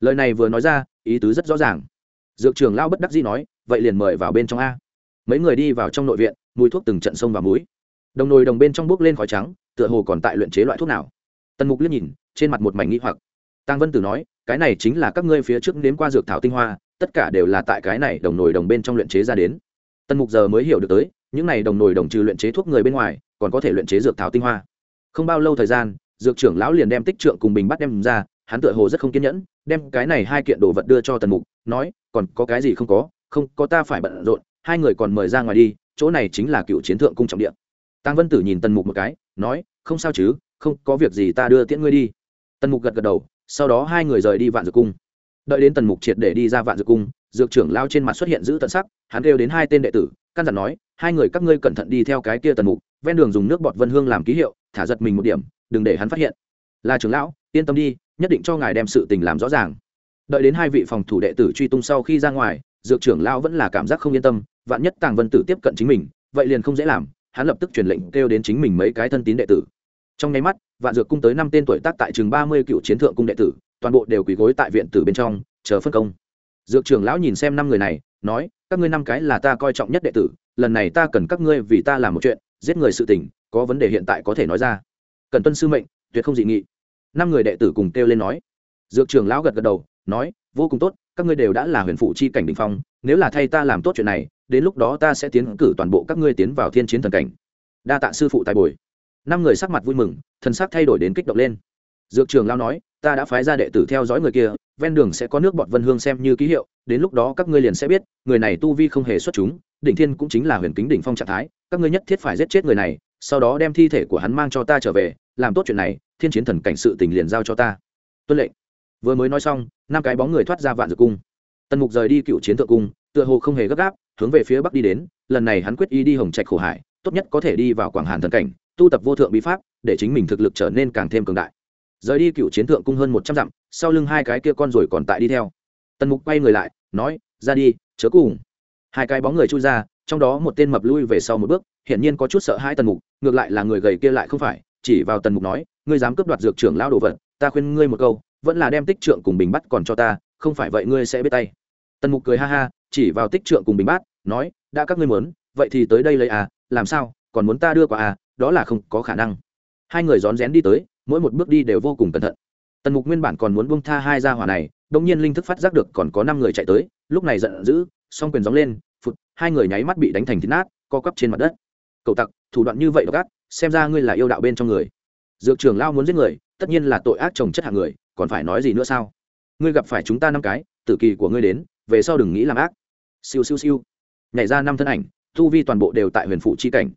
Lời này vừa nói ra, ý tứ rất rõ ràng. Dược trường lao bất đắc dĩ nói, vậy liền mời vào bên trong a. Mấy người đi vào trong nội viện, mùi thuốc từng trận sông và múi đồng nồi đồng bên trong bước lên khói trắng, tựa hồ còn tại luyện chế loại thuốc nào. Tần mục liếc nhìn, trên mặt một mảnh nghĩ hoặc. Tăng vân tử nói, cái này chính là các ngươi phía trước nếm qua dược thảo tinh hoa, tất cả đều là tại cái này đồng nồi đồng bên trong luyện chế ra đến. Tần mục giờ mới hiểu được tới những này đồng nồi đồng trừ luyện chế thuốc người bên ngoài, còn có thể luyện chế dược thảo tinh hoa. Không bao lâu thời gian, dược trưởng lão liền đem tích trượng cùng bình bắt đem ra, hắn tựa hồ rất không kiên nhẫn, đem cái này hai kiện đồ vật đưa cho tần mục, nói, còn có cái gì không có? Không, có ta phải bận rộn, hai người còn mời ra ngoài đi, chỗ này chính là cựu chiến thượng cung trọng điện tăng vân tử nhìn tần mục một cái, nói, không sao chứ, không, có việc gì ta đưa tiễn ngươi đi. Tần mục gật gật đầu, sau đó hai người rời đi vạn dược cung. Đợi đến tần mục triệt để đi ra vạn dược cung dược trưởng lao trên mặt xuất hiện giữ tận sắc, hắn kêu đến hai tên đệ tử, căn dặn nói, hai người các ngươi cẩn thận đi theo cái kia tần mục, ven đường dùng nước bọt vân hương làm ký hiệu, thả giật mình một điểm, đừng để hắn phát hiện. Là trưởng lão, yên tâm đi, nhất định cho ngài đem sự tình làm rõ ràng. Đợi đến hai vị phòng thủ đệ tử truy tung sau khi ra ngoài, dược trưởng lão vẫn là cảm giác không yên tâm, vạn nhất tàng vân tử tiếp cận chính mình, vậy liền không dễ làm, hắn lập tức truyền lệnh kêu đến chính mình mấy cái thân tín đệ tử. Trong nháy mắt, vạn dược cung tới năm tên tuổi tác tại chừng ba mươi cựu chiến thượng cung đệ tử, toàn bộ đều quỳ gối tại viện tử bên trong, chờ phân công dược trưởng lão nhìn xem năm người này, nói, các ngươi năm cái là ta coi trọng nhất đệ tử, lần này ta cần các ngươi vì ta làm một chuyện, giết người sự tình, có vấn đề hiện tại có thể nói ra. Cần tuân sư mệnh, tuyệt không dị nghị. Năm người đệ tử cùng kêu lên nói. Dược trưởng lão gật gật đầu, nói, vô cùng tốt, các ngươi đều đã là huyền phụ chi cảnh đình phong, nếu là thay ta làm tốt chuyện này, đến lúc đó ta sẽ tiến cử toàn bộ các ngươi tiến vào thiên chiến thần cảnh. Đa tạ sư phụ tài bồi. Năm người sắc mặt vui mừng, thần sắc thay đổi đến kích động lên dược trường lao nói, ta đã phái ra đệ tử theo dõi người kia, ven đường sẽ có nước bọt vân hương xem như ký hiệu, đến lúc đó các ngươi liền sẽ biết, người này tu vi không hề xuất chúng, đỉnh thiên cũng chính là huyền kính đỉnh phong trạng thái, các ngươi nhất thiết phải giết chết người này, sau đó đem thi thể của hắn mang cho ta trở về, làm tốt chuyện này, thiên chiến thần cảnh sự tình liền giao cho ta. Tuân lệnh. Vừa mới nói xong, năm cái bóng người thoát ra vạn dược cung. Tần mục rời đi cựu chiến thượng cung, tựa hồ không hề gấp gáp, hướng về phía bắc đi đến, lần này hắn quyết ý đi hồng trạch khổ hải, tốt nhất có thể đi vào quảng hàn thần cảnh, tu tập vô thượng bí pháp, để chính mình thực lực trở nên càng thêm cường đại rời đi cựu chiến thượng cung hơn một trăm dặm, sau lưng hai cái kia con rồi còn tại đi theo. Tần mục quay người lại, nói, ra đi, chớ cùng. Hai cái bóng người chui ra, trong đó một tên mập lui về sau một bước, hiển nhiên có chút sợ hai tần mục, ngược lại là người gầy kia lại không phải, chỉ vào tần mục nói, ngươi dám cướp đoạt dược trưởng lao đồ vật, ta khuyên ngươi một câu, vẫn là đem tích trượng cùng bình bắt còn cho ta, không phải vậy ngươi sẽ biết tay. Tần mục cười ha ha, chỉ vào tích trượng cùng bình bát, nói, đã các ngươi muốn, vậy thì tới đây lấy à làm sao, còn muốn ta đưa qua à đó là không có khả năng. Hai người rón rén đi tới mỗi một bước đi đều vô cùng cẩn thận. Tần mục nguyên bản còn muốn buông tha hai gia hỏa này đông nhiên linh thức phát giác được còn có năm người chạy tới, lúc này giận dữ, song quyền gióng lên, phụt, hai người nháy mắt bị đánh thành thịt nát, co quắp trên mặt đất. Cậu tặc, thủ đoạn như vậy gắt xem ra ngươi là yêu đạo bên trong người. Dược trưởng lao muốn giết người, tất nhiên là tội ác trồng chất hạng người, còn phải nói gì nữa sao? Ngươi gặp phải chúng ta năm cái, tử kỳ của ngươi đến, về sau đừng nghĩ làm ác. Siêu siêu siêu. Nhảy ra năm thân ảnh thu vi toàn bộ đều tại huyền phụ chi cảnh.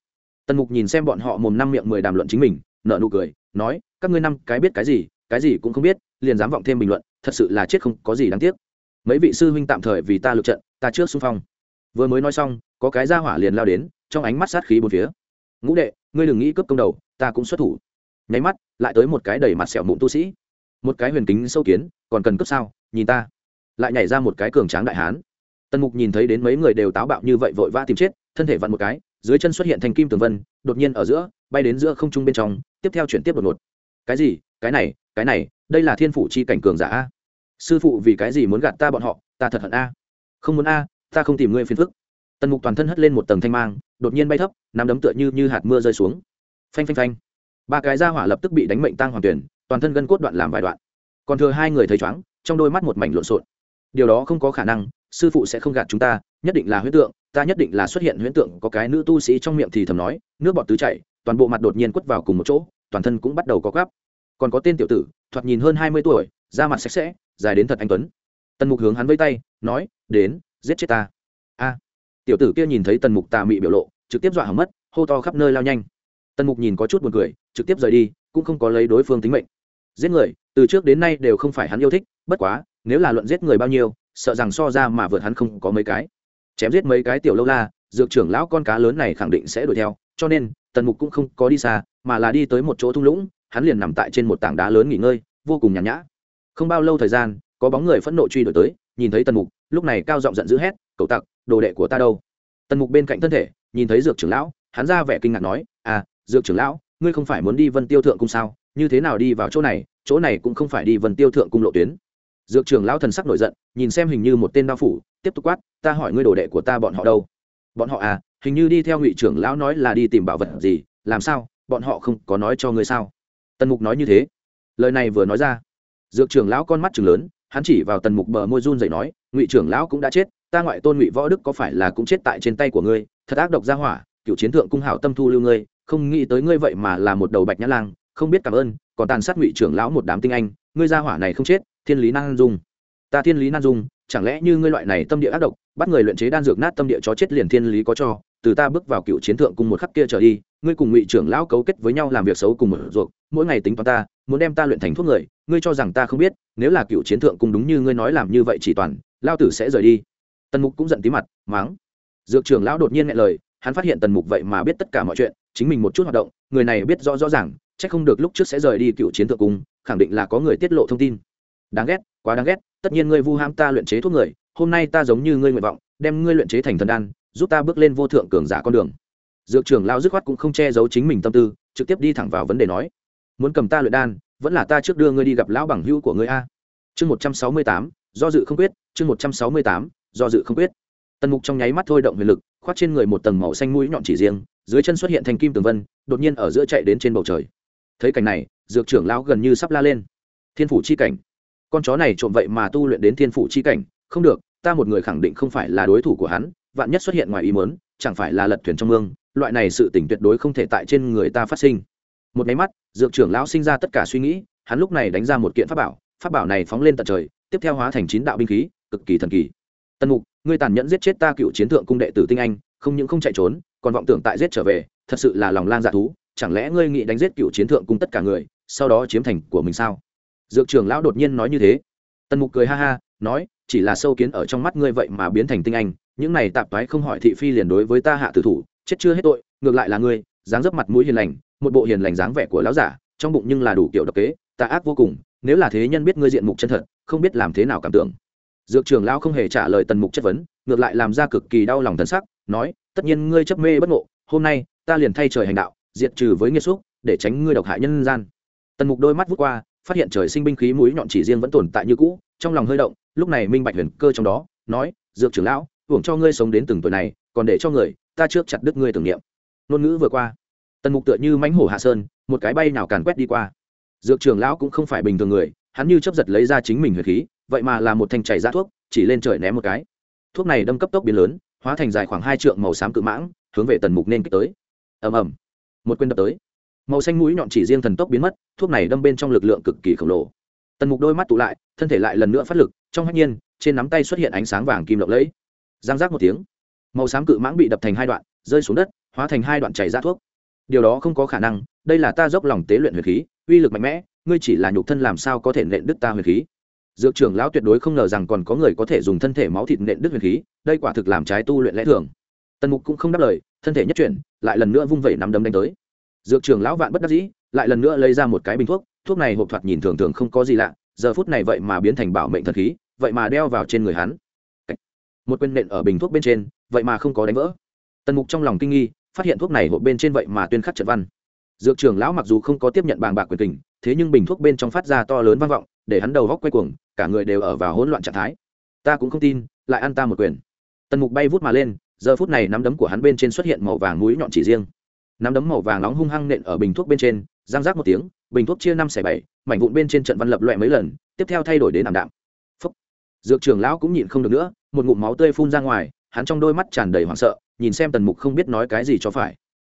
Tần mục nhìn xem bọn họ mồm năm miệng mười đàm luận chính mình nợ nụ cười, nói, các ngươi năm cái biết cái gì cái gì cũng không biết, liền dám vọng thêm bình luận, thật sự là chết không có gì đáng tiếc. Mấy vị sư huynh tạm thời vì ta lượt trận, ta trước xung phong. Vừa mới nói xong, có cái ra hỏa liền lao đến, trong ánh mắt sát khí bốn phía. Ngũ đệ, ngươi đừng nghĩ cướp công đầu, ta cũng xuất thủ. Nháy mắt, lại tới một cái đầy mặt sẹo mụn tu sĩ. Một cái huyền kính sâu kiến, còn cần cướp sao, nhìn ta. Lại nhảy ra một cái cường tráng đại hán. Tần mục nhìn thấy đến mấy người đều táo bạo như vậy vội vã tìm chết, thân thể vặn một cái dưới chân xuất hiện thành kim tường vân, đột nhiên ở giữa, bay đến giữa không trung bên trong, tiếp theo chuyển tiếp đột ngột. Cái gì? Cái này cái này, đây là thiên phủ chi cảnh cường giả a. Sư phụ vì cái gì muốn gạt ta bọn họ? Ta thật hận a. Không muốn a, ta không tìm ngươi phiền phức. Tần mục toàn thân hất lên một tầng thanh mang, đột nhiên bay thấp, nắm đấm tựa như như hạt mưa rơi xuống. Phanh phanh phanh. Ba cái ra hỏa lập tức bị đánh mệnh tăng hoàn tuyển, toàn thân gân cốt đoạn làm vài đoạn. Còn thừa hai người thấy chóng, trong đôi mắt một mảnh lộn xộn. Điều đó không có khả năng, sư phụ sẽ không gạt chúng ta nhất định là huyễn tượng, ta nhất định là xuất hiện huyễn tượng, có cái nữ tu sĩ trong miệng thì thầm nói, nước bọt tứ chảy, toàn bộ mặt đột nhiên quất vào cùng một chỗ, toàn thân cũng bắt đầu có gắp còn có tên tiểu tử, thoạt nhìn hơn hai mươi tuổi, da mặt sạch sẽ, dài đến thật anh tuấn. Tần mục hướng hắn vây tay, nói, đến, giết chết ta. A. Tiểu tử kia nhìn thấy tần mục tà mị biểu lộ, trực tiếp dọa hỏng mất, hô to khắp nơi lao nhanh. Tần mục nhìn có chút buồn cười, trực tiếp rời đi, cũng không có lấy đối phương tính mệnh. Giết người, từ trước đến nay đều không phải hắn yêu thích, bất quá, nếu là luận giết người bao nhiêu, sợ rằng so ra mà vượt hắn không có mấy cái chém giết mấy cái tiểu lâu la, dược trưởng lão con cá lớn này khẳng định sẽ đuổi theo, cho nên, tần mục cũng không có đi xa, mà là đi tới một chỗ thung lũng, hắn liền nằm tại trên một tảng đá lớn nghỉ ngơi, vô cùng nhàn nhã. Không bao lâu thời gian, có bóng người phẫn nộ truy đuổi tới, nhìn thấy tần mục, lúc này cao giọng giận dữ hét cậu tặc, đồ đệ của ta đâu? Tần mục bên cạnh thân thể, nhìn thấy dược trưởng lão, hắn ra vẻ kinh ngạc nói à dược trưởng lão, ngươi không phải muốn đi vân tiêu thượng cung sao? Như thế nào đi vào chỗ này chỗ này cũng không phải đi vân tiêu thượng cung lộ tuyến. Dược trưởng lão thần sắc nổi giận, nhìn xem hình như một tên đao phủ tiếp tục quát, ta hỏi ngươi đồ đệ của ta bọn họ đâu? Bọn họ à hình như đi theo ngụy trưởng lão nói là đi tìm bảo vật gì, làm sao, bọn họ không có nói cho ngươi sao? Tần mục nói như thế. Lời này vừa nói ra, dược trưởng lão con mắt chừng lớn, hắn chỉ vào tần mục bờ môi run dậy nói, ngụy trưởng lão cũng đã chết, ta ngoại tôn ngụy võ đức có phải là cũng chết tại trên tay của ngươi, thật ác độc ra hỏa, cựu chiến thượng cung hảo tâm thu lưu ngươi, không nghĩ tới ngươi vậy mà là một đầu bạch nhã lang, không biết cảm ơn, còn tàn sát ngụy trưởng lão một đám tinh anh, ngươi ra hỏa này không chết, thiên lý nan dung ta thiên lý nan dung, chẳng lẽ như ngươi loại này tâm địa ác độc, bắt người luyện chế đan dược nát tâm địa chó chết liền thiên lý có cho, từ ta bước vào cựu chiến thượng cùng một khắc kia trở đi, ngươi cùng ngụy trưởng lão cấu kết với nhau làm việc xấu cùng một ruột mỗi ngày tính toán ta, muốn đem ta luyện thành thuốc người, ngươi cho rằng ta không biết, nếu là cựu chiến thượng cùng đúng như ngươi nói làm như vậy chỉ toàn, lao tử sẽ rời đi. Tần mục cũng giận tí mặt máng dược trưởng lão đột nhiên nghe lời, hắn phát hiện tần mục vậy mà biết tất cả mọi chuyện, chính mình một chút hoạt động, người này biết rõ rõ ràng c h ắ c không được lúc trước sẽ rời đi cựu chiến thượng cung khẳng định là có người tiết lộ thông tin đáng ghét, quá đáng ghét, tất nhiên ngươi vu ham ta luyện chế thuốc người, hôm nay ta giống như ngươi nguyện vọng, đem ngươi luyện chế thành thần đan, giúp ta bước lên vô thượng cường giả con đường. Dược trưởng lao dứt khoát cũng không che giấu chính mình tâm tư, trực tiếp đi thẳng vào vấn đề nói. Muốn cầm ta luyện đan, vẫn là ta trước đưa ngươi đi gặp lão bằng hữu của ngươi a. Chương một trăm sáu mươi tám, do dự không quyết, chương một trăm sáu mươi tám, do dự không quyết. Tần mục trong nháy mắt thôi động huyền lực, khoác trên người một tầng màu xanh mũi nhọn chỉ riêng, dưới chân xuất hiện thành kim tường vân, đột nhiên ở giữa chạy đến trên bầu trời. Thấy cảnh này, dược trưởng lão gần như sắp la lên. Thiên phủ chi cảnh con chó này trộm vậy mà tu luyện đến thiên phủ chi cảnh, không được, ta một người khẳng định không phải là đối thủ của hắn, vạn nhất xuất hiện ngoài ý mớn chẳng phải là lật thuyền trong mương, loại này sự tỉnh tuyệt đối không thể tại trên người ta phát sinh. Một máy mắt, dược trưởng lão sinh ra tất cả suy nghĩ, hắn lúc này đánh ra một kiện pháp bảo pháp bảo này phóng lên tận trời, tiếp theo hóa thành chín đạo binh khí, cực kỳ thần kỳ. Tân mục, ngươi tàn nhẫn giết chết ta cựu chiến thượng cung đệ tử tinh anh, không những không chạy trốn, còn vọng tưởng tại giết trở về, thật sự là lòng lan dạ thú, chẳng lẽ ngươi nghĩ đánh giết cựu chiến thượng cung tất cả người, sau đó chiếm thành của mình sao? Dược trưởng lão đột nhiên nói như thế. Tần mục cười ha ha, nói, chỉ là sâu kiến ở trong mắt ngươi vậy mà biến thành tinh anh, những này tạp toái không hỏi thị phi liền đối với ta hạ tử thủ, chết chưa hết tội, ngược lại là ngươi, dáng dấp mặt mũi hiền lành, một bộ hiền lành dáng vẻ của lão giả, trong bụng nhưng là đủ kiểu độc kế tà ác vô cùng, nếu là thế nhân biết ngươi diện mục chân thật, không biết làm thế nào cảm tưởng. Dược trưởng lão không hề trả lời tần mục chất vấn, ngược lại làm ra cực kỳ đau lòng thân sắc, nói, tất nhiên ngươi chấp mê bất ngộ, hôm nay, ta liền thay trời hành đạo, diệt trừ với nghiệt xúc, để tránh ngươi độc hại nhân gian. Tần mục đôi mắt vút qua phát hiện trời sinh binh khí mũi nhọn chỉ riêng vẫn tồn tại như cũ, trong lòng hơi động, lúc này minh bạch huyền cơ trong đó, nói, dược trưởng lão, hưởng cho ngươi sống đến từng tuổi này, còn để cho người, ta trước chặt đứt ngươi tưởng niệm. Ngôn ngữ vừa qua, tần mục tựa như mánh hổ hạ sơn, một cái bay nào càn quét đi qua. Dược trưởng lão cũng không phải bình thường người, hắn như chấp giật lấy ra chính mình huyền khí, vậy mà là một thanh chảy ra thuốc, chỉ lên trời ném một cái. Thuốc này đâm cấp tốc biến lớn, hóa thành dài khoảng hai trượng màu xám cự mãng, hướng về tần mục nên kích tới. Ầm ầm. Một quyền đập tới màu xanh mũi nhọn chỉ riêng thần tốc biến mất, thuốc này đâm bên trong lực lượng cực kỳ khổng lồ. Tần mục đôi mắt tụ lại, thân thể lại lần nữa phát lực, trong hạnh nhiên, trên nắm tay xuất hiện ánh sáng vàng kim lộng lẫy. Giang giác một tiếng, màu xám cự mãng bị đập thành hai đoạn, rơi xuống đất, hóa thành hai đoạn chảy ra thuốc. Điều đó không có khả năng, đây là ta dốc lòng tế luyện huyền khí, uy lực mạnh mẽ, ngươi chỉ là nhục thân làm sao có thể nện đứt ta huyền khí? Dược trưởng lão tuyệt đối không ngờ rằng còn có người có thể dùng thân thể máu thịt nện đứt huyền khí, đây quả thực làm trái tu luyện lẽ thường. Tần mục cũng không đáp lời, thân thể nhất chuyển, lại lần nữa vung vẩy nắm đấm đánh tới dược trưởng lão vạn bất đắc dĩ, lại lần nữa lấy ra một cái bình thuốc thuốc này hộp thoạt nhìn thường thường không có gì lạ, giờ phút này vậy mà biến thành bảo mệnh thần khí, vậy mà đeo vào trên người hắn. Một quên nện ở bình thuốc bên trên, vậy mà không có đánh vỡ. Tần mục trong lòng kinh nghi, phát hiện thuốc này hộp bên trên vậy mà tuyên khắc trận văn. Dược trưởng lão mặc dù không có tiếp nhận bàng bạc quyền tình thế nhưng bình thuốc bên trong phát ra to lớn vang vọng, để hắn đầu góc quay cuồng, cả người đều ở vào hỗn loạn trạng thái. Ta cũng không tin, lại ăn ta một quyền. Tần mục bay vút mà lên, giờ phút này nắm đấm của hắn bên trên xuất hiện màu vàng mũi nhọn chỉ riêng nắm đấm màu vàng nóng hung hăng nện ở bình thuốc bên trên giang rác một tiếng, bình thuốc chia năm xẻ bảy, mảnh vụn bên trên trận văn lập loẹ mấy lần, tiếp theo thay đổi đến ảm đạm. Phúc. dược trưởng lão cũng nhịn không được nữa, một ngụm máu tươi phun ra ngoài, hắn trong đôi mắt tràn đầy hoảng sợ, nhìn xem tần mục không biết nói cái gì cho phải.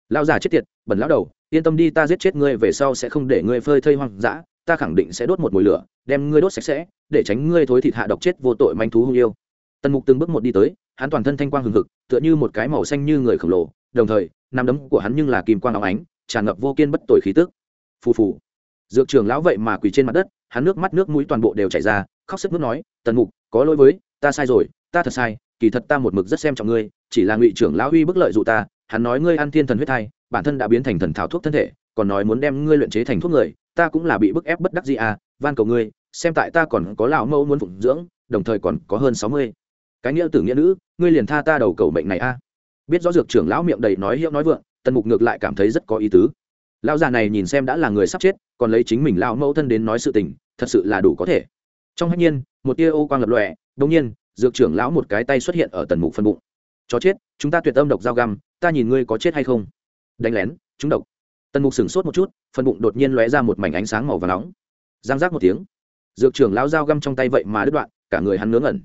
Lão già chết tiệt, bẩn lão đầu, yên tâm đi ta giết chết ngươi về sau sẽ không để ngươi phơi thây hoang dã, ta khẳng định sẽ đốt một mùi lửa, đem ngươi đốt sạch sẽ, để tránh ngươi thối thịt hạ độc chết vô tội manh thú hung yêu. Tần mục từng bước một đi tới, hắn toàn thân thanh quang hừng hực, tựa như một cái màu xanh như người khổng lồ, đồng thời nắm đấm của hắn nhưng là kim quang áo ánh, tràn ngập vô kiên bất tội khí tức. Phù phù. Dược trưởng lão vậy mà quỳ trên mặt đất, hắn nước mắt nước mũi toàn bộ đều chảy ra, khóc sức nước nói, tần mục, có lỗi với, ta sai rồi, ta thật sai, kỳ thật ta một mực rất xem trọng ngươi, chỉ là ngụy trưởng lão uy bức lợi dụ ta, hắn nói ngươi ăn thiên thần huyết thai, bản thân đã biến thành thần thảo thuốc thân thể, còn nói muốn đem ngươi luyện chế thành thuốc người, ta cũng là bị bức ép bất đắc gì à van cầu ngươi, xem tại ta còn có lão mẫu muốn phụng dưỡng, đồng thời còn có hơn sáu mươi. Cái nghĩa tử nghĩa nữ, ngươi liền tha ta đầu cầu bệnh này a biết rõ dược trưởng lão miệng đầy nói hiệu nói vượng, tần mục ngược lại cảm thấy rất có ý tứ. Lão già này nhìn xem đã là người sắp chết, còn lấy chính mình lão mẫu thân đến nói sự tình, thật sự là đủ có thể. Trong hạnh nhiên, một tia ô quang lập lòe đ nhiên, dược trưởng lão một cái tay xuất hiện ở tần mục phân bụng. Chó chết, chúng ta tuyệt tâm độc dao găm, ta nhìn ngươi có chết hay không? Đánh lén, chúng độc. Tần mục sửng sốt một chút, phân bụng đột nhiên lóe ra một mảnh ánh sáng màu và nóng. Giang giác một tiếng, dược trưởng lão dao găm trong tay vậy mà đứt đoạn, cả người hắn ngớ ngẩn.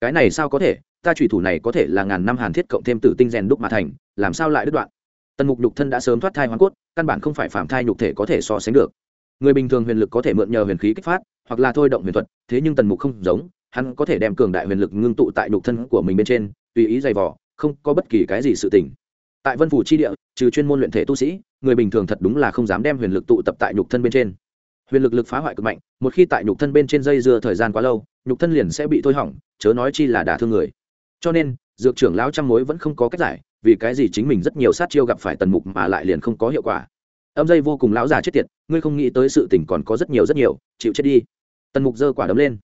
Cái này sao có thể? Ta chủy thủ này có thể là ngàn năm hàn thiết cộng thêm tử tinh rèn đúc mà thành, làm sao lại đứt đoạn? Tần mục nhục thân đã sớm thoát thai hoàn cốt, căn bản không phải phạm thai nhục thể có thể so sánh được. Người bình thường huyền lực có thể mượn nhờ huyền khí kích phát, hoặc là thôi động huyền thuật, thế nhưng tần mục không giống, hắn có thể đem cường đại huyền lực ngưng tụ tại nhục thân của mình bên trên, tùy ý dày vỏ không có bất kỳ cái gì sự tình. Tại vân phủ chi địa, trừ chuyên môn luyện thể tu sĩ, người bình thường thật đúng là không dám đem huyền lực tụ tập tại nhục thân bên trên. Huyền lực lực phá hoại cực mạnh, một khi tại nhục thân bên trên dây dưa thời gian quá lâu, nhục thân liền sẽ bị thôi hỏng, chớ nói chi là đả thương người cho nên, dược trưởng lão trăm mối vẫn không có cách giải, vì cái gì chính mình rất nhiều sát chiêu gặp phải tần mục mà lại liền không có hiệu quả. Âm dây vô cùng lão già chết tiệt, ngươi không nghĩ tới sự tình còn có rất nhiều rất nhiều, chịu chết đi. Tần mục giơ quả đấm lên.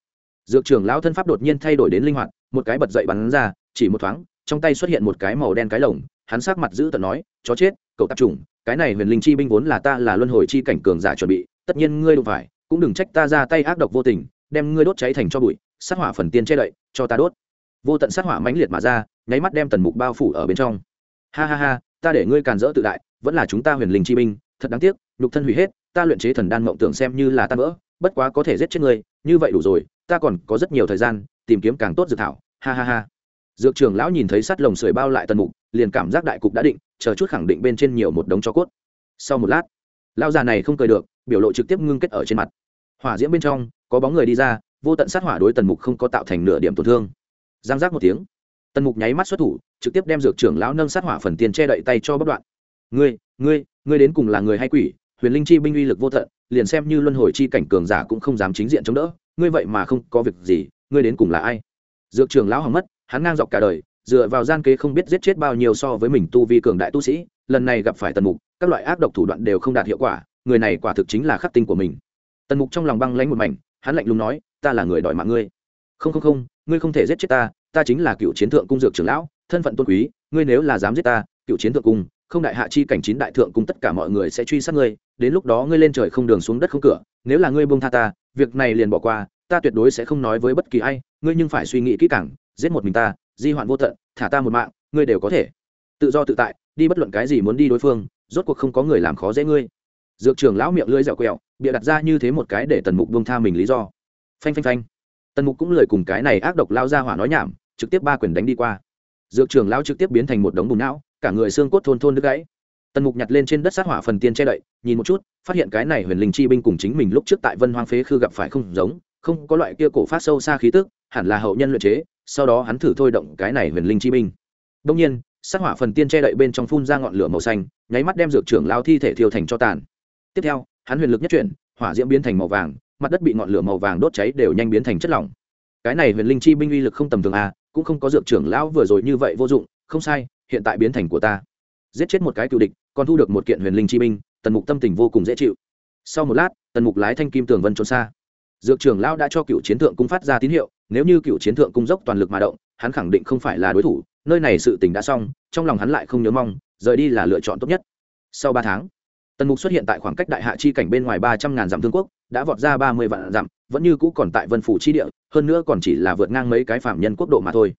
Dược trưởng lão thân pháp đột nhiên thay đổi đến linh hoạt, một cái bật dậy bắn ra, chỉ một thoáng, trong tay xuất hiện một cái màu đen cái lồng, hắn sát mặt giữ tận nói, chó chết, cậu tạp trùng cái này huyền linh chi binh vốn là ta là luân hồi chi cảnh cường giả chuẩn bị, tất nhiên ngươi đụng phải, cũng đừng trách ta ra tay ác độc vô tình, đem ngươi đốt cháy thành cho bụi, sát hỏa phần tiên che đậy, cho ta đốt vô tận sát hỏa mãnh liệt mà ra, nháy mắt đem tần mục bao phủ ở bên trong. Ha ha ha, ta để ngươi càn rỡ tự đại, vẫn là chúng ta huyền linh chi binh, thật đáng tiếc, nhục thân hủy hết, ta luyện chế thần đan mộng tưởng xem như là ta vỡ, bất quá có thể giết chết ngươi, như vậy đủ rồi, ta còn có rất nhiều thời gian, tìm kiếm càng tốt dược thảo. Ha ha ha. Dược trưởng lão nhìn thấy sắt lồng sưởi bao lại tần mục, liền cảm giác đại cục đã định, chờ chút khẳng định bên trên nhiều một đống cho cốt. Sau một lát, lão già này không cười được, biểu lộ trực tiếp ngưng kết ở trên mặt. Hỏa diễm bên trong, có bóng người đi ra, vô tận sát hỏa đối tần mục không có tạo thành nửa điểm tổn thương giang giác một tiếng. Tần mục nháy mắt xuất thủ, trực tiếp đem dược trưởng lão nâng sát hỏa phần tiền che đậy tay cho bất đoạn. Ngươi ngươi ngươi đến cùng là người hay quỷ? Huyền linh chi binh uy lực vô tận, liền xem như luân hồi chi cảnh cường giả cũng không dám chính diện chống đỡ. Ngươi vậy mà không có việc gì, ngươi đến cùng là ai? Dược trưởng lão hỏng mất, hắn ngang dọc cả đời, dựa vào gian kế không biết giết chết bao nhiêu so với mình tu vi cường đại tu sĩ, lần này gặp phải tần mục, các loại ác độc thủ đoạn đều không đạt hiệu quả, người này quả thực chính là khắc tinh của mình. Tần mục trong lòng băng lánh một mảnh, hắn lạnh lùng nói, ta là người đòi mạng ngươi. Không không không ngươi không thể giết chết ta ta chính là cựu chiến thượng cung dược trưởng lão, thân phận tôn quý, ngươi nếu là dám giết ta, cựu chiến thượng cung, không đại hạ chi cảnh chín đại thượng cung tất cả mọi người sẽ truy sát ngươi, đến lúc đó ngươi lên trời không đường xuống đất không cửa, nếu là ngươi buông tha ta, việc này liền bỏ qua, ta tuyệt đối sẽ không nói với bất kỳ ai, ngươi nhưng phải suy nghĩ kỹ càng, giết một mình ta, di hoạn vô tận, thả ta một mạng, ngươi đều có thể. Tự do tự tại, đi bất luận cái gì muốn đi đối phương, rốt cuộc không có người làm khó dễ ngươi. Dược trưởng lão miệng lưỡi dẻo quẹo, bịa đặt ra như thế một cái để tần mục buông tha mình lý do. Phanh phanh phanh tần mục cũng lời cùng cái này ác độc lao ra hỏa nói nhảm, trực tiếp ba quyền đánh đi qua. Dược trưởng lão trực tiếp biến thành một đống bùn não, cả người xương cốt thôn thôn đứt gãy. Tần mục nhặt lên trên đất sát hỏa phần tiên che đậy, nhìn một chút, phát hiện cái này huyền linh chi binh cùng chính mình lúc trước tại vân hoang phế khư gặp phải không giống, không có loại kia cổ phát sâu xa khí tức, hẳn là hậu nhân luyện chế, sau đó hắn thử thôi động cái này huyền linh chi binh. Đông nhiên, sát hỏa phần tiên che đậy bên trong phun ra ngọn lửa màu xanh, nháy mắt đem dược trưởng lao thi thể thiêu thành cho tàn. Tiếp theo, hắn huyền lực nhất chuyển, hỏa diễm biến thành màu vàng mặt đất bị ngọn lửa màu vàng đốt cháy đều nhanh biến thành chất lỏng. Cái này huyền linh chi binh uy lực không tầm thường à cũng không có dược trưởng lão vừa rồi như vậy vô dụng, không sai, hiện tại biến thành của ta. Giết chết một cái cựu địch, còn thu được một kiện huyền linh chi binh, tần mục tâm tình vô cùng dễ chịu. Sau một lát, tần mục lái thanh kim tường vân trốn xa. Dược trưởng lão đã cho cựu chiến thượng cung phát ra tín hiệu, nếu như cựu chiến thượng cung dốc toàn lực mà động, hắn khẳng định không phải là đối thủ, nơi này sự tình đã xong, trong lòng hắn lại không nhớ mong, rời đi là lựa chọn tốt nhất. Sau ba tháng tần mục xuất hiện tại khoảng cách đại hạ chi cảnh bên ngoài ba trăm ngàn dặm thương quốc đã vọt ra ba mươi vạn dặm vẫn như cũ còn tại vân phủ chi địa hơn nữa còn chỉ là vượt ngang mấy cái phạm nhân quốc độ mà thôi.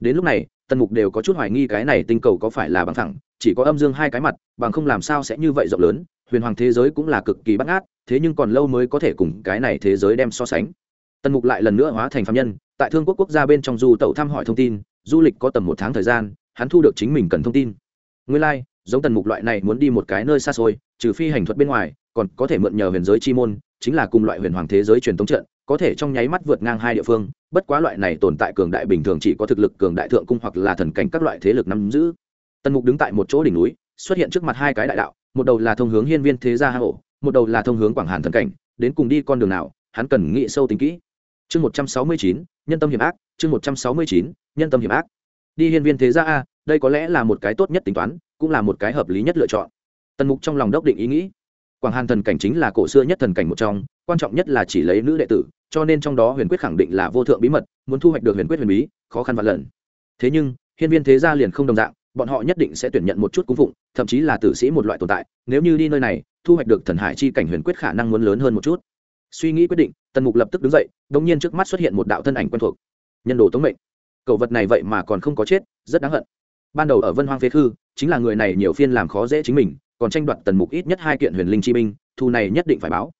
Đến lúc này tần mục đều có chút hoài nghi cái này tinh cầu có phải là bằng thẳng chỉ có âm dương hai cái mặt bằng không làm sao sẽ như vậy rộng lớn huyền hoàng thế giới cũng là cực kỳ bắt ngát thế nhưng còn lâu mới có thể cùng cái này thế giới đem so sánh. Tần mục lại lần nữa hóa thành phạm nhân tại thương quốc quốc gia bên trong du tẩu thăm hỏi thông tin du lịch có tầm một tháng thời gian hắn thu được chính mình cần thông tin. Nguyên lai、like, giống tần mục loại này muốn đi một cái nơi xa xôi, trừ phi hành thuật bên ngoài, còn có thể mượn nhờ huyền giới chi môn, chính là cùng loại huyền hoàng thế giới truyền thống trận, có thể trong nháy mắt vượt ngang hai địa phương, bất quá loại này tồn tại cường đại bình thường chỉ có thực lực cường đại thượng cung hoặc là thần cảnh các loại thế lực nắm giữ. Tần mục đứng tại một chỗ đỉnh núi, xuất hiện trước mặt hai cái đại đạo, một đầu là thông hướng hiên viên thế gia hà hổ một đầu là thông hướng quảng hàn thần cảnh, đến cùng đi con đường nào, hắn cần nghĩ sâu tính kỹ. Chương một trăm sáu mươi chín, nhân tâm hiểm ác, chương một trăm sáu mươi chín, nhân tâm hiểm ác. Đi hiên viên thế gia a đây có lẽ là một cái tốt nhất tính toán, cũng là một cái hợp lý nhất lựa chọn. Tần mục trong lòng đốc định ý nghĩ. Quảng hàn thần cảnh chính là cổ xưa nhất thần cảnh một trong, quan trọng nhất là chỉ lấy nữ đệ tử, cho nên trong đó huyền quyết khẳng định là vô thượng bí mật, muốn thu hoạch được huyền quyết huyền bí, khó khăn và lần. Thế nhưng, hiên viên thế gia liền không đồng dạng, bọn họ nhất định sẽ tuyển nhận một chút cung phụng, thậm chí là tử sĩ một loại tồn tại, nếu như đi nơi này, thu hoạch được thần hải chi cảnh huyền quyết khả năng muốn lớn hơn một chút. Suy nghĩ quyết định, tần mục lập tức đứng dậy đ ỗ n g nhiên trước mắt xuất hiện một đạo thân ảnh quen thuộc. Nhân đồ tống mệnh. Cậu vật này vậy mà còn không có chết, rất đáng hận ban đầu ở vân hoang phế khư, chính là người này nhiều phiên làm khó dễ chính mình, còn tranh đoạt tần mục ít nhất hai kiện huyền linh chi minh thu này nhất định phải báo.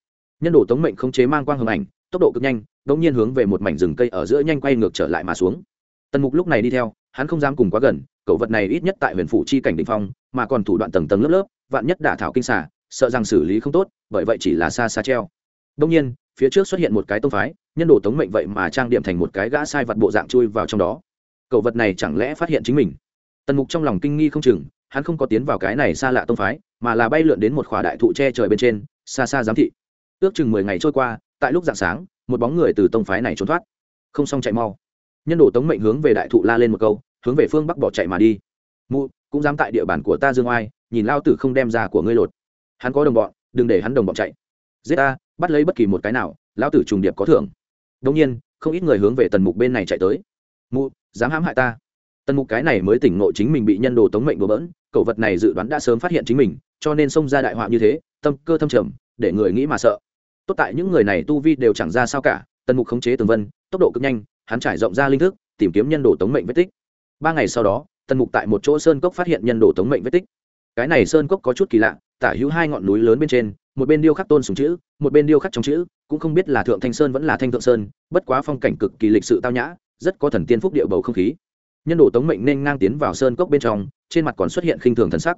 Nhân đồ tống mệnh không chế mang quang hồng ảnh, tốc độ cực nhanh đ ỗ n g nhiên hướng về một mảnh rừng cây ở giữa nhanh quay ngược trở lại mà xuống. Tần mục lúc này đi theo, hắn không dám cùng quá gần cậu vật này ít nhất tại huyền phủ chi cảnh định phong, mà còn thủ đoạn tầng tầng lớp lớp, vạn nhất đả thảo kinh xả sợ rằng xử lý không tốt, bởi vậy chỉ là xa xa treo. Đông nhiên, phía trước xuất hiện một cái tông phái, nhân đồ tống mệnh vậy mà trang điểm thành một cái gã sai vật bộ dạng chui vào trong đó. Cậu vật này chẳng lẽ phát hiện chính mình? Tần mục trong lòng kinh nghi không chừng, hắn không có tiến vào cái này xa lạ tông phái, mà là bay lượn đến một khỏa đại thụ che trời bên trên, xa xa giám thị. Ước chừng mười ngày trôi qua, tại lúc dạng sáng, một bóng người từ tông phái này trốn thoát. Không xong chạy mau. Nhân đồ tống mệnh hướng về đại thụ la lên một câu, hướng về phương bắc bỏ chạy mà đi. Mụ, cũng dám tại địa bàn của ta dương oai, nhìn lao tử không đem ra của ngươi lột. Hắn có đồng bọn, đừng để hắn đồng bọn chạy. Giết ta, bắt lấy bất kỳ một cái nào lão tử trùng điệp có thưởng. Đông nhiên, không ít người hướng về tần mục bên này chạy tới. Mụ, dám hãm hại ta tần mục cái này mới tỉnh ngộ chính mình bị nhân đồ tống mệnh đùa bỡn cậu vật này dự đoán đã sớm phát hiện chính mình, cho nên xông ra đại họa như thế, tâm cơ thâm trầm, để người nghĩ mà sợ. Tốt tại những người này tu vi đều chẳng ra sao cả, tần mục khống chế tường vân, tốc độ cực nhanh, hắn trải rộng ra linh thức, tìm kiếm nhân đồ tống mệnh vết tích. Ba ngày sau đó, tần mục tại một chỗ sơn cốc phát hiện nhân đồ tống mệnh vết tích. Cái này sơn cốc có chút kỳ lạ, tả hữu hai ngọn núi lớn bên trên, một bên điêu khắc tôn sùng chữ, một bên điêu khắc trong chữ, cũng không biết là thượng thanh sơn vẫn là thanh thượng sơn, bất quá phong cảnh cực kỳ lịch sự tao nhã, rất có thần tiên phúc địa bầu không khí nhân đồ tống mệnh nên ngang tiến vào sơn cốc bên trong, trên mặt còn xuất hiện khinh thường thần sắc.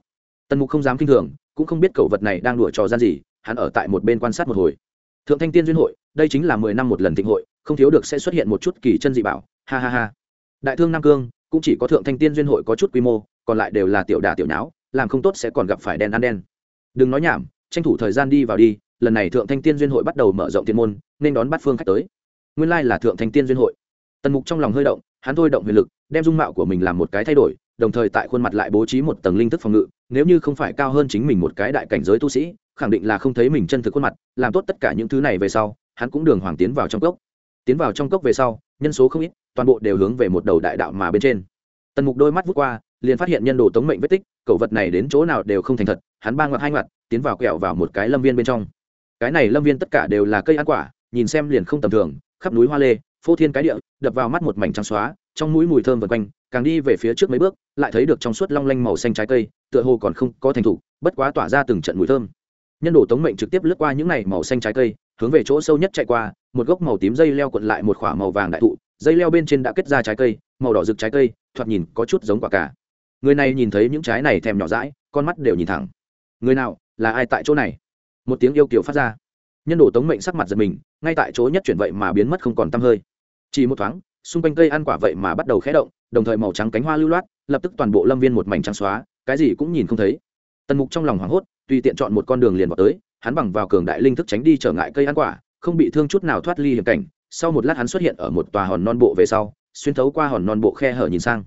Tần mục không dám khinh thường, cũng không biết cậu vật này đang đùa trò gian gì, hắn ở tại một bên quan sát một hồi. Thượng thanh tiên duyên hội, đây chính là mười năm một lần thịnh hội, không thiếu được sẽ xuất hiện một chút kỳ chân dị bảo, ha ha ha. Đại thương nam cương, cũng chỉ có thượng thanh tiên duyên hội có chút quy mô, còn lại đều là tiểu đà tiểu nháo, làm không tốt sẽ còn gặp phải đen ăn đen. Đừng nói nhảm, tranh thủ thời gian đi vào đi, lần này thượng thanh tiên duyên hội bắt đầu mở rộng thiên môn, nên đón bắt phương khách tới. Nguyên lai là thượng thanh tiên duyên hội tần mục trong lòng hơi động, hắn thôi động huyền lực, đem dung mạo của mình làm một cái thay đổi, đồng thời tại khuôn mặt lại bố trí một tầng linh thức phòng ngự, nếu như không phải cao hơn chính mình một cái đại cảnh giới tu sĩ, khẳng định là không thấy mình chân thực khuôn mặt, làm tốt tất cả những thứ này về sau, hắn cũng đường hoàng tiến vào trong cốc. Tiến vào trong cốc về sau, nhân số không ít, toàn bộ đều hướng về một đầu đại đạo mà bên trên. Tần mục đôi mắt vút qua, liền phát hiện nhân đồ tống mệnh vết tích cậu vật này đến chỗ nào đều không thành thật, hắn ba ngoặt hai ngoặt, tiến vào kẹo vào một cái lâm viên bên trong. Cái này lâm viên tất cả đều là cây ăn quả, nhìn xem liền không tầm thường, khắp núi hoa lê phô thiên cái địa, đập vào mắt một mảnh trắng xóa, trong mũi mùi thơm vần quanh, càng đi về phía trước mấy bước, lại thấy được trong suốt long lanh màu xanh trái cây, tựa hồ còn không có thành thủ, bất quá tỏa ra từng trận mùi thơm. Nhân đồ tống mệnh trực tiếp lướt qua những này màu xanh trái cây, hướng về chỗ sâu nhất chạy qua, một gốc màu tím dây leo cuộn lại một k màu vàng đại thụ, dây leo bên trên đã kết ra trái cây, màu đỏ rực trái cây, thoạt nhìn có chút giống quả cả người này nhìn thấy những trái này thèm nhỏ rãi con mắt đều nhìn thẳng. Người nào, là ai tại chỗ này? Một tiếng yêu kiều phát ra. Nhân đồ tống mệnh sắc mặt giật mình, ngay tại chỗ nhất chuyển vậy mà biến mất không còn t hơi chỉ một thoáng, xung quanh cây ăn quả vậy mà bắt đầu khé động, đồng thời màu trắng cánh hoa lưu loát, lập tức toàn bộ lâm viên một mảnh trắng xóa, cái gì cũng nhìn không thấy. Tần mục trong lòng hoảng hốt, tùy tiện chọn một con đường liền vào tới, hắn bằng vào cường đại linh thức tránh đi trở ngại cây ăn quả, không bị thương chút nào thoát ly hiểm cảnh. Sau một lát hắn xuất hiện ở một tòa hòn non bộ về sau, xuyên thấu qua hòn non bộ khe hở nhìn sang.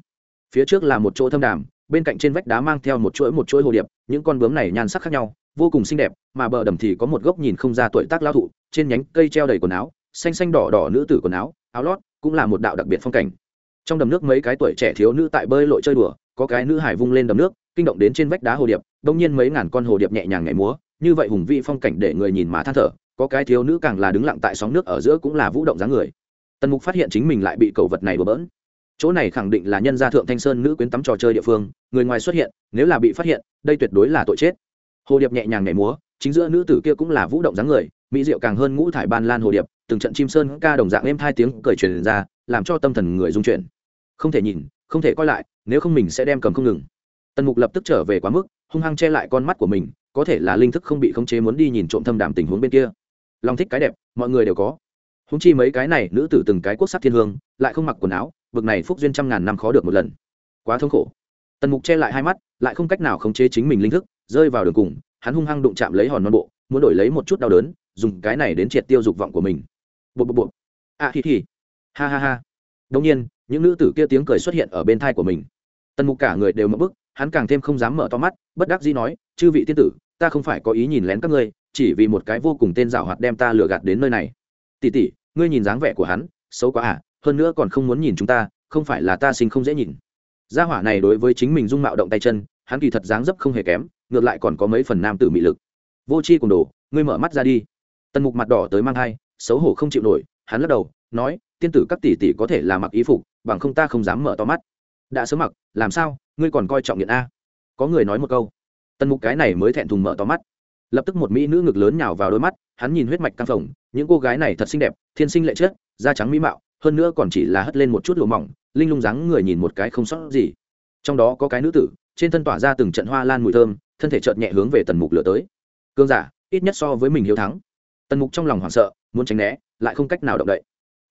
Phía trước là một chỗ thâm đàm, bên cạnh trên vách đá mang theo một chuỗi một chuỗi hồ điệp, những con bướm này nhan sắc khác nhau, vô cùng xinh đẹp, mà bờ đầm thì có một gốc nhìn không ra tuổi tác lao thụ, trên nhánh cây treo đầy quần áo xanh xanh đỏ đỏ nữ tử quần áo áo lót, cũng là một đạo đặc biệt phong cảnh. Trong đầm nước mấy cái tuổi trẻ thiếu nữ tại bơi lội chơi đùa, có cái nữ hải vung lên đầm nước, kinh động đến trên vách đá hồ điệp, đông nhiên mấy ngàn con hồ điệp nhẹ nhàng nhảy múa, như vậy hùng vị phong cảnh để người nhìn mà than thở, có cái thiếu nữ càng là đứng lặng tại sóng nước ở giữa cũng là vũ động dáng người. Tần mục phát hiện chính mình lại bị cầu vật này bừa bỡn. Chỗ này khẳng định là nhân gia thượng thanh sơn nữ quyến tắm trò chơi địa phương, người ngoài xuất hiện, nếu là bị phát hiện, đây tuyệt đối là tội chết. Hồ điệp nhẹ nhàng nhảy múa, chính giữa nữ tử kia cũng là vũ động dáng người mỹ diệu càng hơn ngũ thải ban lan hồ điệp, từng trận chim sơn ca đồng dạng êm hai tiếng cười truyền ra, làm cho tâm thần người dung chuyển. Không thể nhìn, không thể coi lại, nếu không mình sẽ đem cầm không ngừng. Tần mục lập tức trở về quá mức, hung hăng che lại con mắt của mình, có thể là linh thức không bị khống chế muốn đi nhìn trộm thâm đàm tình huống bên kia. Lòng thích cái đẹp, mọi người đều có. Húng chi mấy cái này, nữ tử từng cái quốc sắc thiên hương, lại không mặc quần áo vực này phúc duyên trăm ngàn năm khó được một lần. Quá thống khổ. Tần mục che lại hai mắt, lại không cách nào khống chế chính mình linh thức, rơi vào đường cùng, hắn hung hăng đụng chạm lấy hòn non bộ, muốn đổi lấy một chút đau đớn dùng cái này đến triệt tiêu dục vọng của mình. Bộ bộ bộ a à, hi hi. Ha ha ha. Đông nhiên những nữ tử kia tiếng cười xuất hiện ở bên thai của mình. Tần mục cả người đều mất bức hắn càng thêm không dám mở to mắt bất đắc dĩ nói chư vị tiên tử ta không phải có ý nhìn lén các ngươi chỉ vì một cái vô cùng tên dạo hoạt đem ta lừa gạt đến nơi này. Tỉ tỉ ngươi nhìn dáng vẻ của hắn xấu quá à hơn nữa còn không muốn nhìn chúng ta không phải là ta sinh không dễ nhìn. Gia hỏa này đối với chính mình dung mạo động tay chân hắn kỳ thật dáng dấp không hề kém ngược lại còn có mấy phần nam tử mị lực. Vô c h i cùng đồ ngươi mở mắt ra đi tần mục mặt đỏ tới mang thai, xấu hổ không chịu nổi, hắn lắc đầu, nói, tiên tử các tỷ tỷ có thể là mặc ý phục, bằng không ta không dám mở to mắt. Đã sớm mặc, làm sao? Ngươi còn coi trọng nghiện a? Có người nói một câu. Tần mục cái này mới thẹn thùng mở to mắt. Lập tức một mỹ nữ ngực lớn nhào vào đôi mắt, hắn nhìn huyết mạch căng phồng, những cô gái này thật xinh đẹp, thiên sinh lệ chết da trắng mỹ mạo, hơn nữa còn chỉ là hất lên một chút lùa mỏng, linh lung dáng người nhìn một cái không sót gì. Trong đó có cái nữ tử, trên thân tỏa ra từng trận hoa lan mùi thơm, thân thể chợt nhẹ hướng về tần mục lửa tới. Cương giả, ít nhất so với mình hiếu thắng tần mục trong lòng hoảng sợ, muốn tránh né, lại không cách nào động đậy.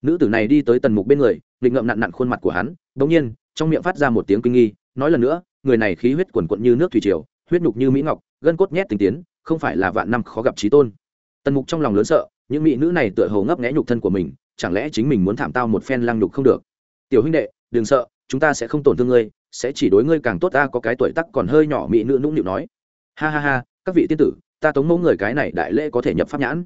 Nữ tử này đi tới tần mục bên người định ngậm nặn nặn khuôn mặt của hắn đ ỗ n g nhiên, trong miệng phát ra một tiếng kinh nghi, nói lần nữa, người này khí huyết quần quận như nước thủy triều, huyết nhục như mỹ ngọc, gân cốt nhét tình tiến, không phải là vạn năm khó gặp trí tôn. Tần mục trong lòng lớn sợ, những mỹ nữ này tựa hồ ngấp nghẽ nhục thân của mình, chẳng lẽ chính mình muốn thảm tao một phen lăng nhục không được? Tiểu huynh đệ, đừng sợ, chúng ta sẽ không tổn thương ngươi, sẽ chỉ đối ngươi càng tốt, ta có cái tuổi tắc còn hơi nhỏ, mỹ nữ nũng nịu nói. Ha ha ha, các vị tiên tử, ta tống mẫu người cái này đại lễ có thể nhập pháp nhãn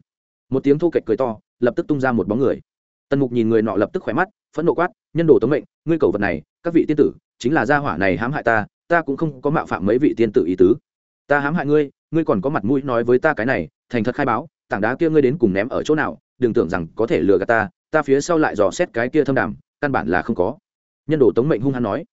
một tiếng thu kệch cười to, lập tức tung ra một bóng người. Tần mục nhìn người nọ lập tức khỏe mắt, phẫn nộ quát, nhân đồ tống mệnh, ngươi cầu vật này, các vị tiên tử, chính là gia hỏa này hãm hại ta ta cũng không có mạo phạm mấy vị tiên tử ý tứ. Ta hãm hại ngươi ngươi còn có mặt mũi nói với ta cái này, thành thật khai báo, tảng đá kia ngươi đến cùng ném ở chỗ nào, đừng tưởng rằng có thể lừa gạt ta ta phía sau lại dò xét cái kia thâm đàm, căn bản là không có. Nhân đồ tống mệnh hung hắn nói.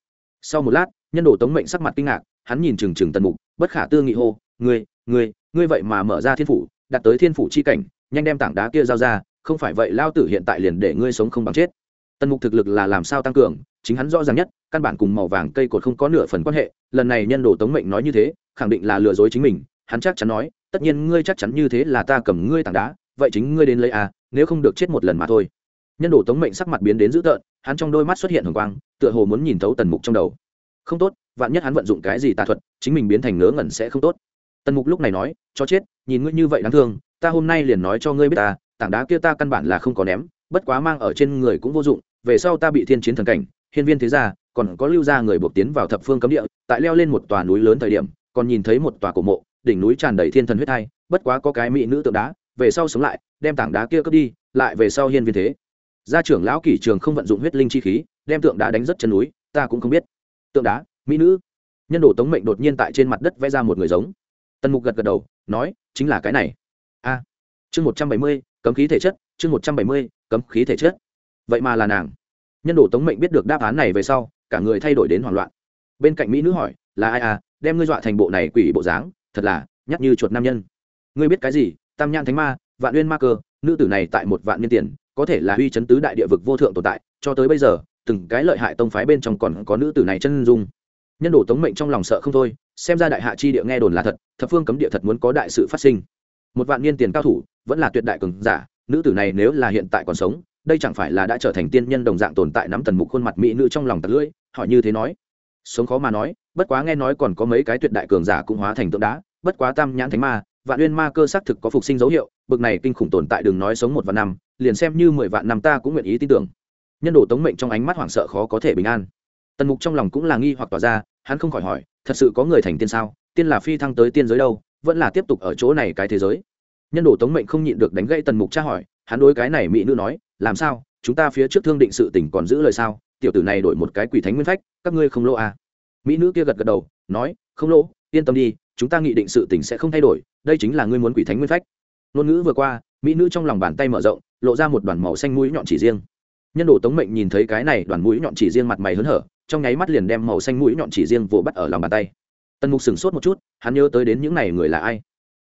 Sau một lát, nhân đồ tống mệnh sắc mặt kinh ngạc, hắn nhìn trừng trừng tần mục, bất khả tư nghị hô, ngươi ngươi ngươi vậy mà mở ra thiên phủ đặt tới thiên phủ chi cảnh nhanh đem tảng đá kia giao ra, không phải vậy lao tử hiện tại liền để ngươi sống không bằng chết. Tần mục thực lực là làm sao tăng cường, chính hắn rõ ràng nhất, căn bản cùng màu vàng cây cột không có nửa phần quan hệ, lần này nhân đồ tống mệnh nói như thế, khẳng định là lừa dối chính mình, hắn chắc chắn nói, tất nhiên ngươi chắc chắn như thế là ta cầm ngươi tảng đá, vậy chính ngươi đến lấy à nếu không được chết một lần mà thôi. Nhân đồ tống mệnh sắc mặt biến đến dữ tợn, hắn trong đôi mắt xuất hiện hồng quang, tựa hồ muốn nhìn thấu tần mục trong đầu. Không tốt, vạn nhất hắn vận dụng cái gì tà thuật, chính mình biến thành ngớ ngẩn sẽ không tốt. Tần mục lúc này nói, cho chết, nhìn ngươi như vậy đáng thương ta hôm nay liền nói cho ngươi biết ta, tảng đá kia ta căn bản là không có ném, bất quá mang ở trên người cũng vô dụng, về sau ta bị thiên chiến thần cảnh, hiên viên thế gia, còn có lưu gia người buộc tiến vào thập phương cấm địa, tại leo lên một tòa núi lớn thời điểm, còn nhìn thấy một tòa cổ mộ, đỉnh núi tràn đầy thiên thần huyết thai, bất quá có cái mỹ nữ tượng đá, về sau sống lại, đem tảng đá kia cướp đi, lại về sau hiên viên thế. Gia trưởng lão kỷ trường không vận dụng huyết linh chi khí, đem tượng đá đánh rất chân núi, ta cũng không biết. Tượng đá, mỹ nữ. Nhân đồ tống mệnh đột nhiên tại trên mặt đất vẽ ra một người giống. Tần mục gật gật đầu, nói, chính là cái này a. Chương một trăm bảy mươi, cấm khí thể chất. Chương một trăm bảy mươi, cấm khí thể chất. Vậy mà là nàng. Nhân đồ tống mệnh biết được đáp án này về sau, cả người thay đổi đến hoảng loạn. Bên cạnh mỹ nữ hỏi, là ai à? Đem ngươi dọa thành bộ này quỷ bộ dáng, thật là nhắc như chuột nam nhân. Ngươi biết cái gì? Tam nhan thánh ma, vạn uyên ma cơ, nữ tử này tại một vạn niên tiền, có thể là uy chấn tứ đại địa vực vô thượng tồn tại, cho tới bây giờ, từng cái lợi hại tông phái bên trong còn có nữ tử này chân dung. Nhân đồ tống mệnh trong lòng sợ không thôi, xem ra đại hạ chi địa nghe đồn là thật, thập phương cấm địa thật muốn có đại sự phát sinh một vạn niên tiền cao thủ, vẫn là tuyệt đại cường giả, nữ tử này nếu là hiện tại còn sống, đây chẳng phải là đã trở thành tiên nhân đồng dạng tồn tại nắm tần mục khuôn mặt mỹ nữ trong lòng tật lưỡi, hỏi như thế nói. Sống khó mà nói, bất quá nghe nói còn có mấy cái tuyệt đại cường giả cũng hóa thành tượng đá, bất quá tam nhãn thánh ma, vạn uyên ma cơ xác thực có phục sinh dấu hiệu, bực này kinh khủng tồn tại đừng nói sống một vạn năm, liền xem như mười vạn năm ta cũng nguyện ý tin tưởng. Nhân đồ tống mệnh trong ánh mắt hoảng sợ khó có thể bình an. Tần mục trong lòng cũng là nghi hoặc tỏ ra, hắn không khỏi hỏi, thật sự có người thành tiên sao? Tiên là phi thăng tới tiên giới đâu? Vẫn là tiếp tục ở chỗ này cái thế giới. Nhân đồ tống mệnh không nhịn được đánh gãy tần mục tra hỏi, hắn đối cái này mỹ nữ nói, làm sao? Chúng ta phía trước thương định sự tỉnh còn giữ lời sao? Tiểu tử này đổi một cái quỷ thánh nguyên phách, các ngươi không lỗ à. mỹ nữ kia gật gật đầu, nói, không lỗ, yên tâm đi, chúng ta nghị định sự tỉnh sẽ không thay đổi, đây chính là ngươi muốn quỷ thánh nguyên phách. Ngôn ngữ vừa qua, mỹ nữ trong lòng bàn tay mở rộng, lộ ra một đoàn màu xanh mũi nhọn chỉ riêng. Nhân đồ tống mệnh nhìn thấy cái này đoàn mũi nhọn chỉ riêng mặt mày hớn hở, trong nháy mắt liền đem màu xanh mũi nhọn chỉ riêng vỗ bắt ở lòng bàn tay. Tần mục sửng sốt một chút hắn nhớ tới đến những này người là ai.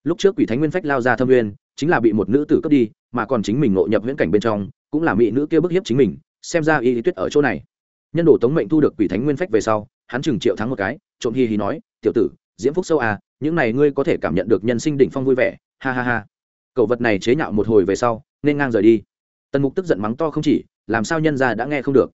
Lúc trước quỷ thánh nguyên phách lao ra thâm nguyên, chính là bị một nữ tử cướp đi, mà còn chính mình ngộ nhập viễn cảnh bên trong, cũng là mỹ nữ kia bức hiếp chính mình, xem ra y lý tuyết ở chỗ này. Nhân đồ tống mệnh thu được quỷ thánh nguyên phách về sau, hắn chừng triệu thắng một cái, trộm hi hi nói, tiểu tử, diễm phúc sâu à những này ngươi có thể cảm nhận được nhân sinh đỉnh phong vui vẻ, ha ha ha. Cậu vật này chế nhạo một hồi về sau, nên ngang rời đi. Tần mục tức giận mắng to không chỉ, làm sao nhân ra đã nghe không được.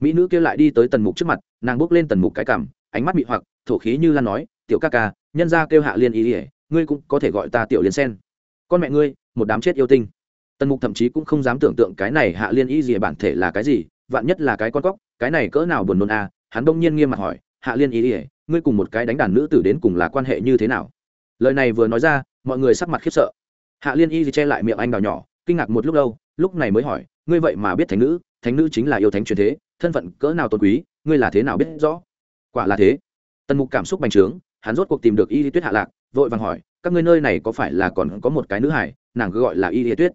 Mỹ nữ kia lại đi tới tần mục trước mặt, nàng bước lên tần mục cái cảm ánh mắt bị hoặc, thổ khí như lan nói, tiểu ca ca nhân ra kêu hạ liên ý ỉa ngươi cũng có thể gọi ta tiểu liên sen. Con mẹ ngươi một đám chết yêu tinh. Tần mục thậm chí cũng không dám tưởng tượng cái này hạ liên ý gì bản thể là cái gì vạn nhất là cái con cóc cái này cỡ nào buồn nôn à? Hắn bỗng nhiên nghiêm mặt hỏi hạ liên ý, ỉa ngươi cùng một cái đánh đàn nữ tử đến cùng là quan hệ như thế nào? Lời này vừa nói ra mọi người sắc mặt khiếp sợ. Hạ liên y che lại miệng anh đào nhỏ kinh ngạc một lúc lâu lúc này mới hỏi ngươi vậy mà biết thánh nữ thánh nữ chính là yêu thánh truyền thế thân phận cỡ nào tôn quý ngươi là thế nào biết rõ? Quả là thế. Tần mục cảm xúc bành trướng hắn rốt cuộc tìm được y lý tuyết hạ lạc, vội vàng hỏi, các ngươi nơi này có phải là còn có một cái nữ hải nàng cứ gọi là y lý tuyết.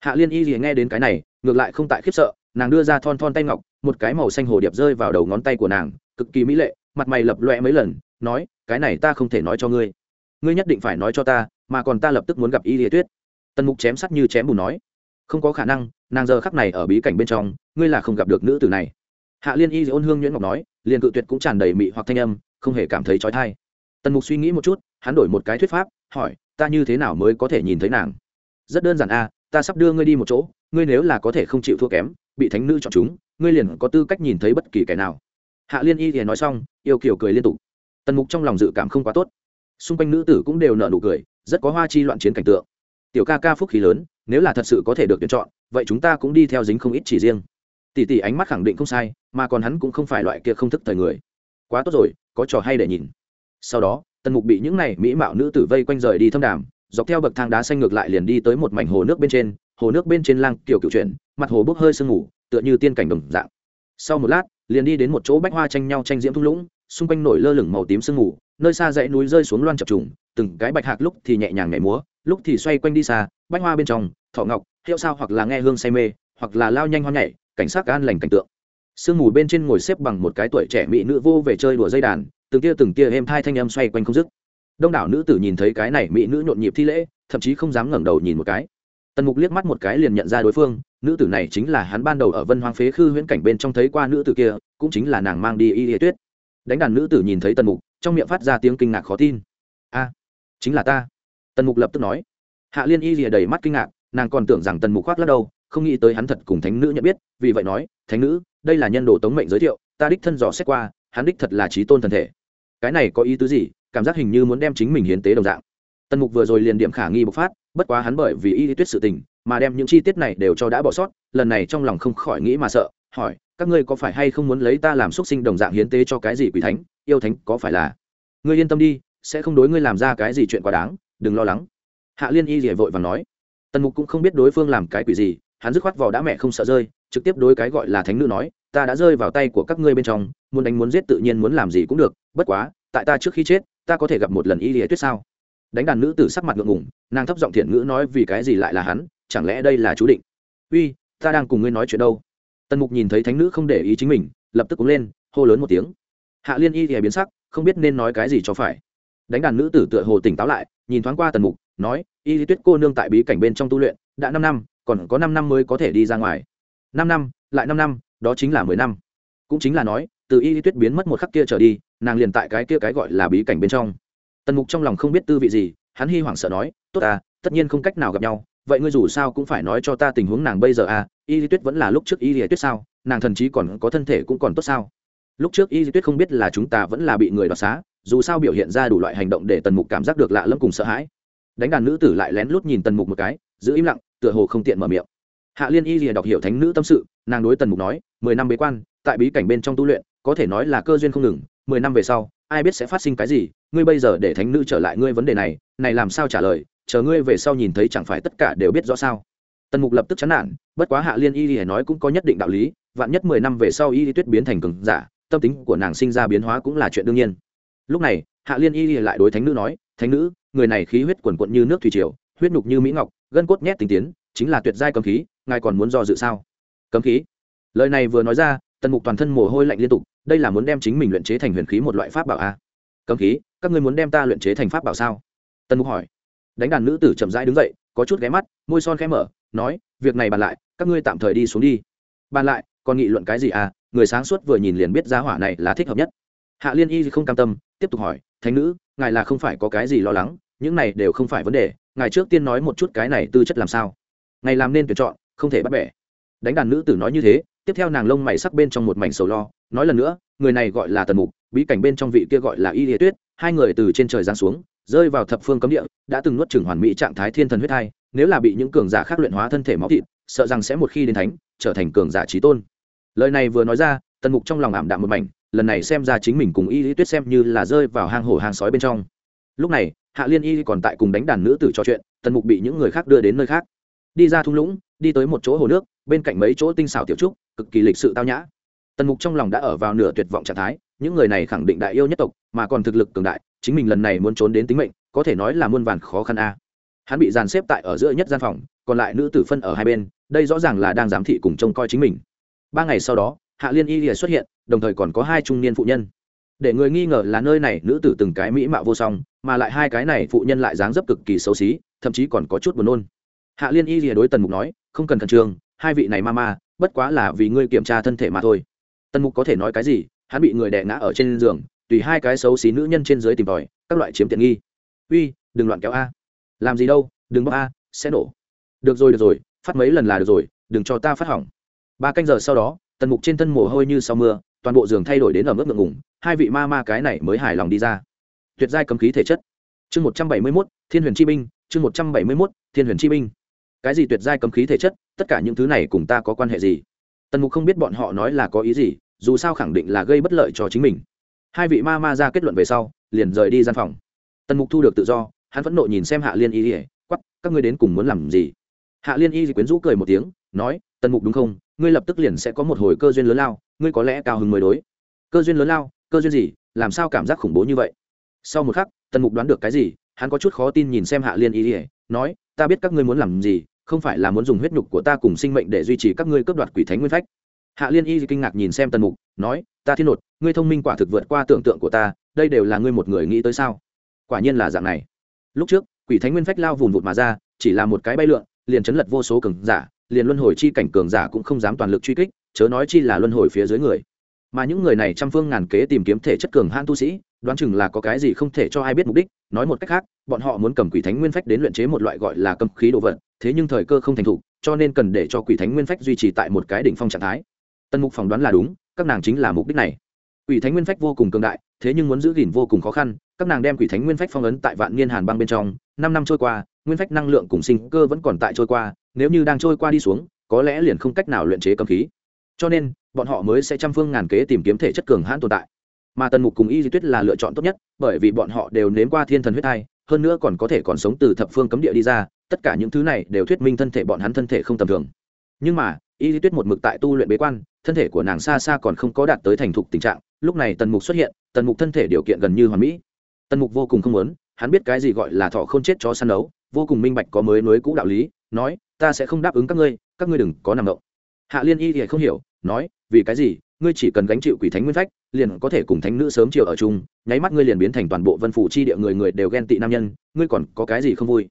Hạ liên y lý nghe đến cái này, ngược lại không tại khiếp sợ, nàng đưa ra thon thon tay ngọc, một cái màu xanh hồ điệp rơi vào đầu ngón tay của nàng, cực kỳ mỹ lệ, mặt mày lập loẹ mấy lần, nói, cái này ta không thể nói cho ngươi. Ngươi nhất định phải nói cho ta, mà còn ta lập tức muốn gặp y lý tuyết. Tần mục chém sắt như chém bùn nói, không có khả năng, nàng giờ khắc này ở bí cảnh bên trong, ngươi là không gặp được nữ tử này. Hạ liên y ôn hương nhuyễn ngọc nói, liền cự tuyệt cũng tràn đầy mị hoặc thanh âm, không hề cảm thấy trói thai tần mục suy nghĩ một chút, hắn đổi một cái thuyết pháp, hỏi, ta như thế nào mới có thể nhìn thấy nàng? Rất đơn giản a, ta sắp đưa ngươi đi một chỗ, ngươi nếu là có thể không chịu thua kém, bị thánh nữ chọn chúng, ngươi liền có tư cách nhìn thấy bất kỳ kẻ nào. Hạ liên y thì nói xong, yêu kiểu cười liên tục. Tần mục trong lòng dự cảm không quá tốt. Xung quanh nữ tử cũng đều nợ nụ cười, rất có hoa chi loạn chiến cảnh tượng. Tiểu ca ca phúc khí lớn, nếu là thật sự có thể được tuyển chọn, vậy chúng ta cũng đi theo dính không ít chỉ riêng. Tỷ tỷ ánh mắt khẳng định không sai, mà còn hắn cũng không phải loại kia không thức thời người. Quá tốt rồi, có trò hay để nhìn sau đó, tần mục bị những này mỹ mạo nữ tử vây quanh rời đi thâm đàm, dọc theo bậc thang đá xanh ngược lại liền đi tới một mảnh hồ nước bên trên, hồ nước bên trên lang kiểu cựu chuyển, mặt hồ bốc hơi sương ngủ tựa như tiên cảnh đồng dạng. Sau một lát, liền đi đến một chỗ bách hoa tranh nhau tranh diễm thung lũng, xung quanh nổi lơ lửng màu tím sương ngủ nơi xa dãy núi rơi xuống loan chập trùng, từng cái bạch hạc lúc thì nhẹ nhàng nhảy múa, lúc thì xoay quanh đi xa, bách hoa bên trong, thọ ngọc, hiệu sao hoặc là nghe hương say mê, hoặc là lao nhanh hoa nhảy, cảnh sát an lành cảnh tượng. Sương mù bên trên ngồi xếp bằng một cái tuổi trẻ mỹ nữ vô về chơi đùa dây đàn từng tia từng tia êm thai thanh âm xoay quanh không dứt. Đông đảo nữ tử nhìn thấy cái này mỹ nữ nhộn nhịp thi lễ, thậm chí không dám ngẩng đầu nhìn một cái. Tần mục liếc mắt một cái liền nhận ra đối phương, nữ tử này chính là hắn ban đầu ở vân hoang phế khư huyễn cảnh bên trong thấy qua nữ tử kia, cũng chính là nàng mang đi y y tuyết. Đánh đàn nữ tử nhìn thấy tần mục, trong miệng phát ra tiếng kinh ngạc khó tin. A, chính là ta. Tần mục lập tức nói. Hạ liên y lìa đầy mắt kinh ngạc, nàng còn tưởng rằng tần mục khoác lắc đâu, không nghĩ tới hắn thật cùng thánh nữ nhận biết, vì vậy nói, thánh nữ, đây là nhân đồ tống mệnh giới thiệu, ta đích thân dò xét qua, hắn đích thật là trí tôn thần thể cái này có ý tứ gì? Cảm giác hình như muốn đem chính mình hiến tế đồng dạng. Tần mục vừa rồi liền điểm khả nghi bộc phát, bất quá hắn bởi vì y tuyết sự tình, mà đem những chi tiết này đều cho đã bỏ sót, lần này trong lòng không khỏi nghĩ mà sợ, hỏi, các ngươi có phải hay không muốn lấy ta làm x sinh đồng dạng hiến tế cho cái gì quỷ thánh? Yêu thánh có phải là? Ngươi yên tâm đi, sẽ không đối ngươi làm ra cái gì chuyện quá đáng, đừng lo lắng. Hạ liên y rỉa vội và nói. Tần mục cũng không biết đối phương làm cái quỷ gì, hắn dứt khoát vào đã mẹ không sợ rơi trực tiếp đối cái gọi là thánh nữ nói, ta đã rơi vào tay của các ngươi bên trong, muốn đánh muốn giết tự nhiên muốn làm gì cũng được, bất quá, tại ta trước khi chết, ta có thể gặp một lần y lìa tuyết sao? Đánh đàn nữ tử sắc mặt ngượng ngủng nàng thấp giọng thiện ngữ nói, vì cái gì lại là hắn? Chẳng lẽ đây là chú định? Uy, ta đang cùng ngươi nói chuyện đâu. Tần mục nhìn thấy thánh nữ không để ý chính mình, lập tức cúng lên, hô lớn một tiếng. Hạ liên y lìa biến sắc, không biết nên nói cái gì cho phải. Đánh đàn nữ tử tựa hồ tỉnh táo lại, nhìn thoáng qua tần mục, nói, y tuyết cô nương tại bí cảnh bên trong tu luyện, đã năm năm, còn có năm năm mới có thể đi ra ngoài năm năm, lại năm năm, đó chính là mười năm. Cũng chính là nói, từ y lý tuyết biến mất một khắc kia trở đi, nàng liền tại cái kia cái gọi là bí cảnh bên trong. Tần mục trong lòng không biết tư vị gì, hắn hy hoảng sợ nói, tốt à tất nhiên không cách nào gặp nhau, vậy ngươi dù sao cũng phải nói cho ta tình huống nàng bây giờ à y lý tuyết vẫn là lúc trước y lý tuyết sao, nàng thần chí còn có thân thể cũng còn tốt sao? Lúc trước y lý tuyết không biết là chúng ta vẫn là bị người đoạt xá, dù sao biểu hiện ra đủ loại hành động để tần mục cảm giác được lạ lẫm cùng sợ hãi. Đánh đàn nữ tử lại lén lút nhìn tần mục một cái, giữ im lặng, tựa hồ không tiện mở miệng hạ liên y lìa đọc hiểu thánh nữ tâm sự, nàng đối tần mục nói, mười năm bế quan, tại bí cảnh bên trong tu luyện, có thể nói là cơ duyên không ngừng, mười năm về sau, ai biết sẽ phát sinh cái gì, ngươi bây giờ để thánh nữ trở lại ngươi vấn đề này này làm sao trả lời, chờ ngươi về sau nhìn thấy chẳng phải tất cả đều biết rõ sao? Tần mục lập tức chán nản, bất quá hạ liên y lìa nói cũng có nhất định đạo lý, vạn nhất mười năm về sau y tuyết biến thành cường giả, tâm tính của nàng sinh ra biến hóa cũng là chuyện đương nhiên. Lúc này, hạ liên y lìa lại đối thánh nữ nói, thánh nữ, người này khí huyết quần quận như nước thủy triều, huyết nhục như mỹ ngọc, gân cốt nhét tinh tiến, chính là tuyệt giai cầm khí ngài còn muốn do dự sao? Cấm khí. Lời này vừa nói ra, tần mục toàn thân mồ hôi lạnh liên tục, đây là muốn đem chính mình luyện chế thành huyền khí một loại pháp bảo a à? cấm khí, các ngươi muốn đem ta luyện chế thành pháp bảo sao? Tần mục hỏi. Đánh đàn nữ tử chậm rãi đứng dậy, có chút ghé mắt, môi son khẽ mở, nói, việc này bàn lại, các ngươi tạm thời đi xuống đi. Bàn lại, còn nghị luận cái gì à? Người sáng suốt vừa nhìn liền biết giá hỏa này là thích hợp nhất. Hạ liên y không cam tâm, tiếp tục hỏi, thánh nữ, ngài là không phải có cái gì lo lắng, những này đều không phải vấn đề, ngài trước tiên nói một chút cái này tư chất làm sao? Ngài làm nên tuyển chọn không thể bắt bẻ. Đánh đàn nữ tử nói như thế tiếp theo nàng lông mày sắc bên trong một mảnh sầu lo nói lần nữa người này gọi là tần mục bí cảnh bên trong vị kia gọi là y địa tuyết hai người từ trên trời giáng xuống rơi vào thập phương cấm địa đã từng nuốt chửng hoàn mỹ trạng thái thiên thần huyết thai, nếu là bị những cường giả khác luyện hóa thân thể máu thịt sợ rằng sẽ một khi đến thánh trở thành cường giả trí tôn. Lời này vừa nói ra tần mục trong lòng ảm đạm một mảnh lần này xem ra chính mình cùng y lý tuyết xem như là rơi vào hang hổ hang sói bên trong. Lúc này hạ liên y còn tại cùng đánh đàn nữ tử trò chuyện tần mục bị những người khác đưa đến nơi khác đi ra thung lũng, đi tới một chỗ hồ nước, bên cạnh mấy chỗ tinh xảo tiểu trúc, cực kỳ lịch sự tao nhã. Tần mục trong lòng đã ở vào nửa tuyệt vọng trạng thái, những người này khẳng định đại yêu nhất tộc, mà còn thực lực cường đại, chính mình lần này muốn trốn đến tính mệnh, có thể nói là muôn vàn khó khăn a. Hắn bị dàn xếp tại ở giữa nhất gian phòng, còn lại nữ tử phân ở hai bên, đây rõ ràng là đang giám thị cùng trông coi chính mình. Ba ngày sau đó, hạ liên y lìa xuất hiện, đồng thời còn có hai trung niên phụ nhân. Để người nghi ngờ là nơi này nữ tử từng cái mỹ mạo vô song, mà lại hai cái này phụ nhân lại dáng dấp cực kỳ xấu xí, thậm chí còn có chút buồn nôn hạ liên y rìa đối tần mục nói, không cần khẩn trương, hai vị này ma ma, bất quá là vì ngươi kiểm tra thân thể mà thôi. Tần mục có thể nói cái gì? Hắn bị người đè ngã ở trên giường, tùy hai cái xấu xí nữ nhân trên dưới tìm tòi, các loại chiếm tiện nghi. Uy, đừng loạn kéo a. Làm gì đâu, đừng bóc a, sẽ nổ. Được rồi được rồi, phát mấy lần là được rồi, đừng cho ta phát hỏng. Ba canh giờ sau đó, tần mục trên thân mồ hôi như sau mưa, toàn bộ giường thay đổi đến ở mức ngượng ngùng, hai vị ma ma cái này mới hài lòng đi ra. Tuyệt giai cấm khí thể chất. Chương một trăm bảy mươi mốt, thiên huyền chi binh, chương một trăm bảy mươi mốt, thiên huyền chi binh cái gì tuyệt giai cấm khí thể chất, tất cả những thứ này cùng ta có quan hệ gì? Tần mục không biết bọn họ nói là có ý gì, dù sao khẳng định là gây bất lợi cho chính mình. Hai vị ma ma ra kết luận về sau, liền rời đi gian phòng. Tần mục thu được tự do, hắn vẫn nộ nhìn xem hạ liên y ỉa quắp các ngươi đến cùng muốn làm gì? Hạ liên y quyến rũ cười một tiếng, nói, tần mục đúng không? Ngươi lập tức liền sẽ có một hồi cơ duyên lớn lao, ngươi có lẽ cao hứng mới đối. Cơ duyên lớn lao? Cơ duyên gì? Làm sao cảm giác khủng bố như vậy? Sau một khắc, tần mục đoán được cái gì, hắn có chút khó tin nhìn xem hạ liên y ỉa nói ta biết các ngươi muốn làm gì, không phải là muốn dùng huyết nhục của ta cùng sinh mệnh để duy trì các ngươi cướp đoạt quỷ thánh nguyên phách. Hạ liên y kinh ngạc nhìn xem tần mục, nói, ta thiên nột, ngươi thông minh quả thực vượt qua tưởng tượng của ta, đây đều là ngươi một người nghĩ tới sao? Quả nhiên là dạng này. Lúc trước, quỷ thánh nguyên phách lao vùn vụt mà ra, chỉ là một cái bay lượn, liền chấn lật vô số cường giả, liền luân hồi chi cảnh cường giả cũng không dám toàn lực truy kích, chớ nói chi là luân hồi phía dưới người. Mà những người này trăm phương ngàn kế tìm kiếm thể chất cường hãn tu sĩ đoán chừng là có cái gì không thể cho ai biết mục đích, nói một cách khác, bọn họ muốn cầm quỷ thánh nguyên phách đến luyện chế một loại gọi là cầm khí đồ vật, thế nhưng thời cơ không thành thục, cho nên cần để cho quỷ thánh nguyên phách duy trì tại một cái đỉnh phong trạng thái. Tân mục phỏng đoán là đúng, các nàng chính là mục đích này. Quỷ thánh nguyên phách vô cùng cường đại, thế nhưng muốn giữ gìn vô cùng khó khăn, các nàng đem quỷ thánh nguyên phách phong ấn tại vạn niên hàn băng bên trong, năm năm trôi qua, nguyên phách năng lượng cùng sinh cơ vẫn còn tại trôi qua, nếu như đang trôi qua đi xuống, có lẽ liền không cách nào luyện chế cầm khí. Cho nên, bọn họ mới sẽ trăm phương ngàn kế tìm kiếm thể chất cường hãn tồn tại mà tần mục cùng y di tuyết là lựa chọn tốt nhất, bởi vì bọn họ đều nếm qua thiên thần huyết thai, hơn nữa còn có thể còn sống từ thập phương cấm địa đi ra, tất cả những thứ này đều thuyết minh thân thể bọn hắn thân thể không tầm thường. Nhưng mà, y di tuyết một mực tại tu luyện bế quan, thân thể của nàng xa xa còn không có đạt tới thành thục tình trạng, lúc này tần mục xuất hiện, tần mục thân thể điều kiện gần như hoàn mỹ. Tần mục vô cùng không muốn, hắn biết cái gì gọi là thọ không chết cho săn đấu, vô cùng minh bạch có mới nối cũ đạo lý, nói, ta sẽ không đáp ứng các ngươi các ngươi đừng có nằm động. Hạ liên y thì không hiểu, nói, vì cái gì? Ngươi chỉ cần gánh chịu quỷ thánh nguyên phách, liền có thể cùng thánh nữ sớm chiều ở chung, nháy mắt ngươi liền biến thành toàn bộ vân phủ chi địa người người đều ghen tị nam nhân, ngươi còn có cái gì không vui?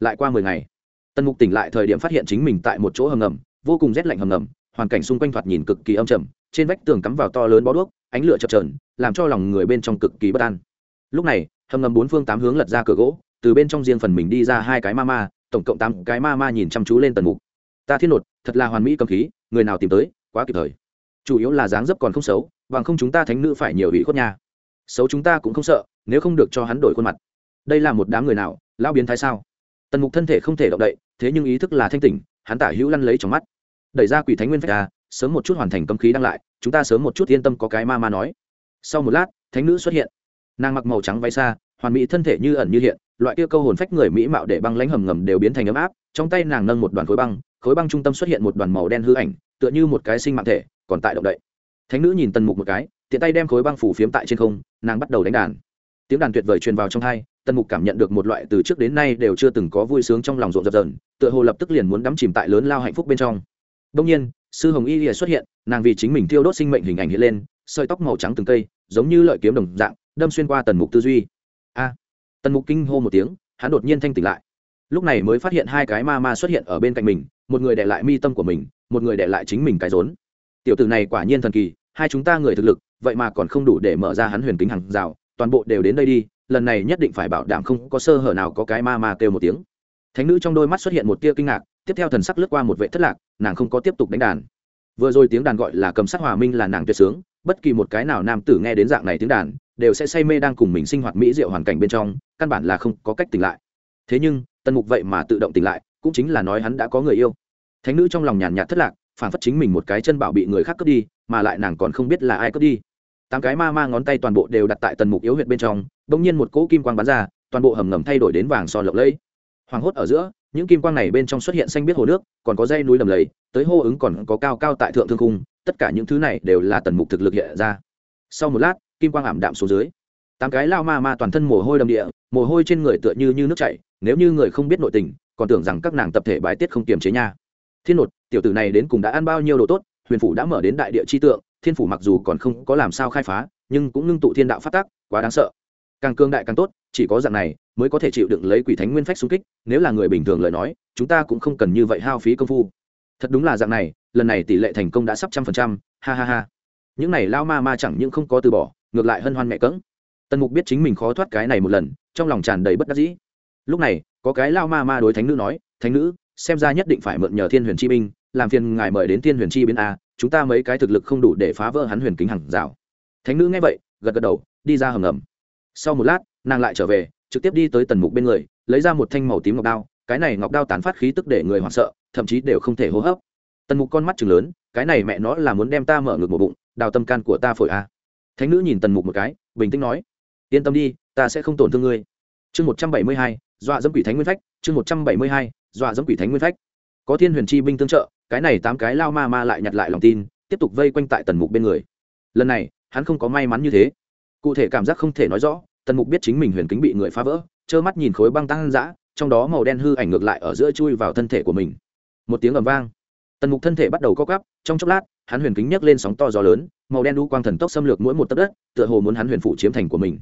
Lại qua mười ngày tần mục tỉnh lại thời điểm phát hiện chính mình tại một chỗ hầm ngầm, vô cùng rét lạnh hầm ngầm, hoàn cảnh xung quanh thoạt nhìn cực kỳ âm trầm, trên vách tường cắm vào to lớn bó đuốc, ánh lửa chập trờn làm cho lòng người bên trong cực kỳ bất an. Lúc này, hầm ngầm bốn phương tám hướng lật ra cửa gỗ, từ bên trong riêng phần mình đi ra hai cái ma ma, tổng cộng tám cái ma ma nhìn chăm chú lên tần mục. Ta thiên nột, thật là hoàn mỹ cầm khí, người nào tìm tới, quá kịp thời chủ yếu là dáng dấp còn không xấu, bằng không chúng ta thánh nữ phải nhiều ủy khuất nha. Xấu chúng ta cũng không sợ, nếu không được cho hắn đổi khuôn mặt. Đây là một đám người nào lao biến thái sao? Tần mục thân thể không thể động đậy, thế nhưng ý thức là thanh tỉnh, hắn tả hữu lăn lấy trong mắt. Đẩy ra quỷ thánh nguyên phách ra, sớm một chút hoàn thành cấm khí đăng lại, chúng ta sớm một chút yên tâm có cái ma ma nói. Sau một lát, thánh nữ xuất hiện. Nàng mặc màu trắng váy xa hoàn mỹ thân thể như ẩn như hiện, loại kia câu hồn phách người mỹ mạo để băng lãnh hầm ngầm đều biến thành ấm áp, trong tay nàng nâng một đoàn khối băng khối băng trung tâm xuất hiện một đoàn màu đen hư ảnh, tựa như một cái sinh mạng thể còn tại động đậy. Thánh nữ nhìn tần mục một cái, tiện tay đem khối băng phủ phiếm tại trên không, nàng bắt đầu đánh đàn. Tiếng đàn tuyệt vời truyền vào trong hai tần mục cảm nhận được một loại từ trước đến nay đều chưa từng có vui sướng trong lòng rộn dập rờn tựa hồ lập tức liền muốn đắm chìm tại lớn lao hạnh phúc bên trong. Đông nhiên, sư hồng y lìa xuất hiện, nàng vì chính mình thiêu đốt sinh mệnh hình ảnh hiện lên, sợi tóc màu trắng từng cây, giống như lợi kiếm đồng dạng, đâm xuyên qua tần mục tư duy. A! Tần mục kinh hô một tiếng, hắn đột nhiên thanh tỉnh lại. Lúc này mới phát hiện hai cái ma ma xuất hiện ở bên cạnh mình, một người để lại mi tâm của mình, một người để lại chính mình cái rốn tiểu tử này quả nhiên thần kỳ, hai chúng ta người thực lực, vậy mà còn không đủ để mở ra hắn huyền kính hàng rào, toàn bộ đều đến đây đi, lần này nhất định phải bảo đảm không có sơ hở nào có cái ma ma kêu một tiếng. Thánh nữ trong đôi mắt xuất hiện một tia kinh ngạc, tiếp theo thần sắc lướt qua một vệ thất lạc, nàng không có tiếp tục đánh đàn. Vừa rồi tiếng đàn gọi là cầm sắc hòa minh là nàng tuyệt sướng, bất kỳ một cái nào nam tử nghe đến dạng này tiếng đàn, đều sẽ say mê đang cùng mình sinh hoạt mỹ diệu hoàn cảnh bên trong, căn bản là không có cách tỉnh lại. Thế nhưng, tần mục vậy mà tự động tỉnh lại, cũng chính là nói hắn đã có người yêu. Thánh nữ trong lòng nhàn nhạt thất lạc phản phất chính mình một cái chân bảo bị người khác cướp đi mà lại nàng còn không biết là ai cướp đi. Tám cái ma ma ngón tay toàn bộ đều đặt tại tần mục yếu huyệt bên trong đ ỗ n g nhiên một cỗ kim quang bắn ra toàn bộ hầm ngầm thay đổi đến vàng son lộng lẫy. Hoảng hốt ở giữa những kim quang này bên trong xuất hiện xanh biết hồ nước còn có dây núi đầm lầy tới hô ứng còn có cao cao tại thượng thương cung tất cả những thứ này đều là tần mục thực lực hiện ra. Sau một lát kim quang ảm đạm xuống dưới. Tám cái lao ma ma toàn thân mồ hôi đầm địa mồ hôi trên người tựa như, như nước chảy nếu như người không biết nội tình còn tưởng rằng các nàng tập thể bài tiết không kiềm chế nha thiên nột, tiểu tử này đến cùng đã ăn bao nhiêu đồ tốt, huyền phủ đã mở đến đại địa chi tượng, thiên phủ mặc dù còn không có làm sao khai phá, nhưng cũng ngưng tụ thiên đạo phát tác quá đáng sợ. Càng cương đại càng tốt, chỉ có dạng này mới có thể chịu đựng lấy quỷ thánh nguyên phách xung kích, nếu là người bình thường lời nói, chúng ta cũng không cần như vậy hao phí công phu. Thật đúng là dạng này, lần này tỷ lệ thành công đã sắp trăm phần trăm, ha ha ha. Những này lao ma ma chẳng những không có từ bỏ, ngược lại hân hoan mẹ cỡng. Tần mục biết chính mình khó thoát cái này một lần, trong lòng tràn đầy bất đắc dĩ. Lúc này, có cái lao ma ma đối thánh nữ nói, thánh nữ xem ra nhất định phải mượn nhờ thiên huyền chi binh, làm phiền ngài mời đến thiên huyền chi biến a, chúng ta mấy cái thực lực không đủ để phá vỡ hắn huyền kính hàng rào. Thánh nữ nghe vậy, gật gật đầu, đi ra hầm ngầm. Sau một lát, nàng lại trở về, trực tiếp đi tới tần mục bên người, lấy ra một thanh màu tím ngọc đao, cái này ngọc đao tán phát khí tức để người hoảng sợ, thậm chí đều không thể hô hấp. Tần mục con mắt chừng lớn, cái này mẹ nó là muốn đem ta mở ngực một bụng, đào tâm can của ta phổi a. Thánh nữ nhìn tần mục một cái, bình tĩnh nói, yên tâm đi, ta sẽ không tổn thương ngươi. Chương một trăm bảy mươi hai, dọa dẫm quỷ thánh nguyên phách, chương một trăm bảy mươi hai dọa dẫm quỷ thánh nguyên phách. Có thiên huyền chi binh tương trợ, cái này tám cái lao ma ma lại nhặt lại lòng tin, tiếp tục vây quanh tại tần mục bên người. Lần này, hắn không có may mắn như thế. Cụ thể cảm giác không thể nói rõ, tần mục biết chính mình huyền kính bị người phá vỡ, trơ mắt nhìn khối băng tăng dã, trong đó màu đen hư ảnh ngược lại ở giữa chui vào thân thể của mình. Một tiếng ầm vang, tần mục thân thể bắt đầu co cắp trong chốc lát, hắn huyền kính nhấc lên sóng to gió lớn, màu đen đu quang thần tốc xâm lược mỗi một tấc đất, tựa hồ muốn hắn huyền phủ chiếm thành của mình.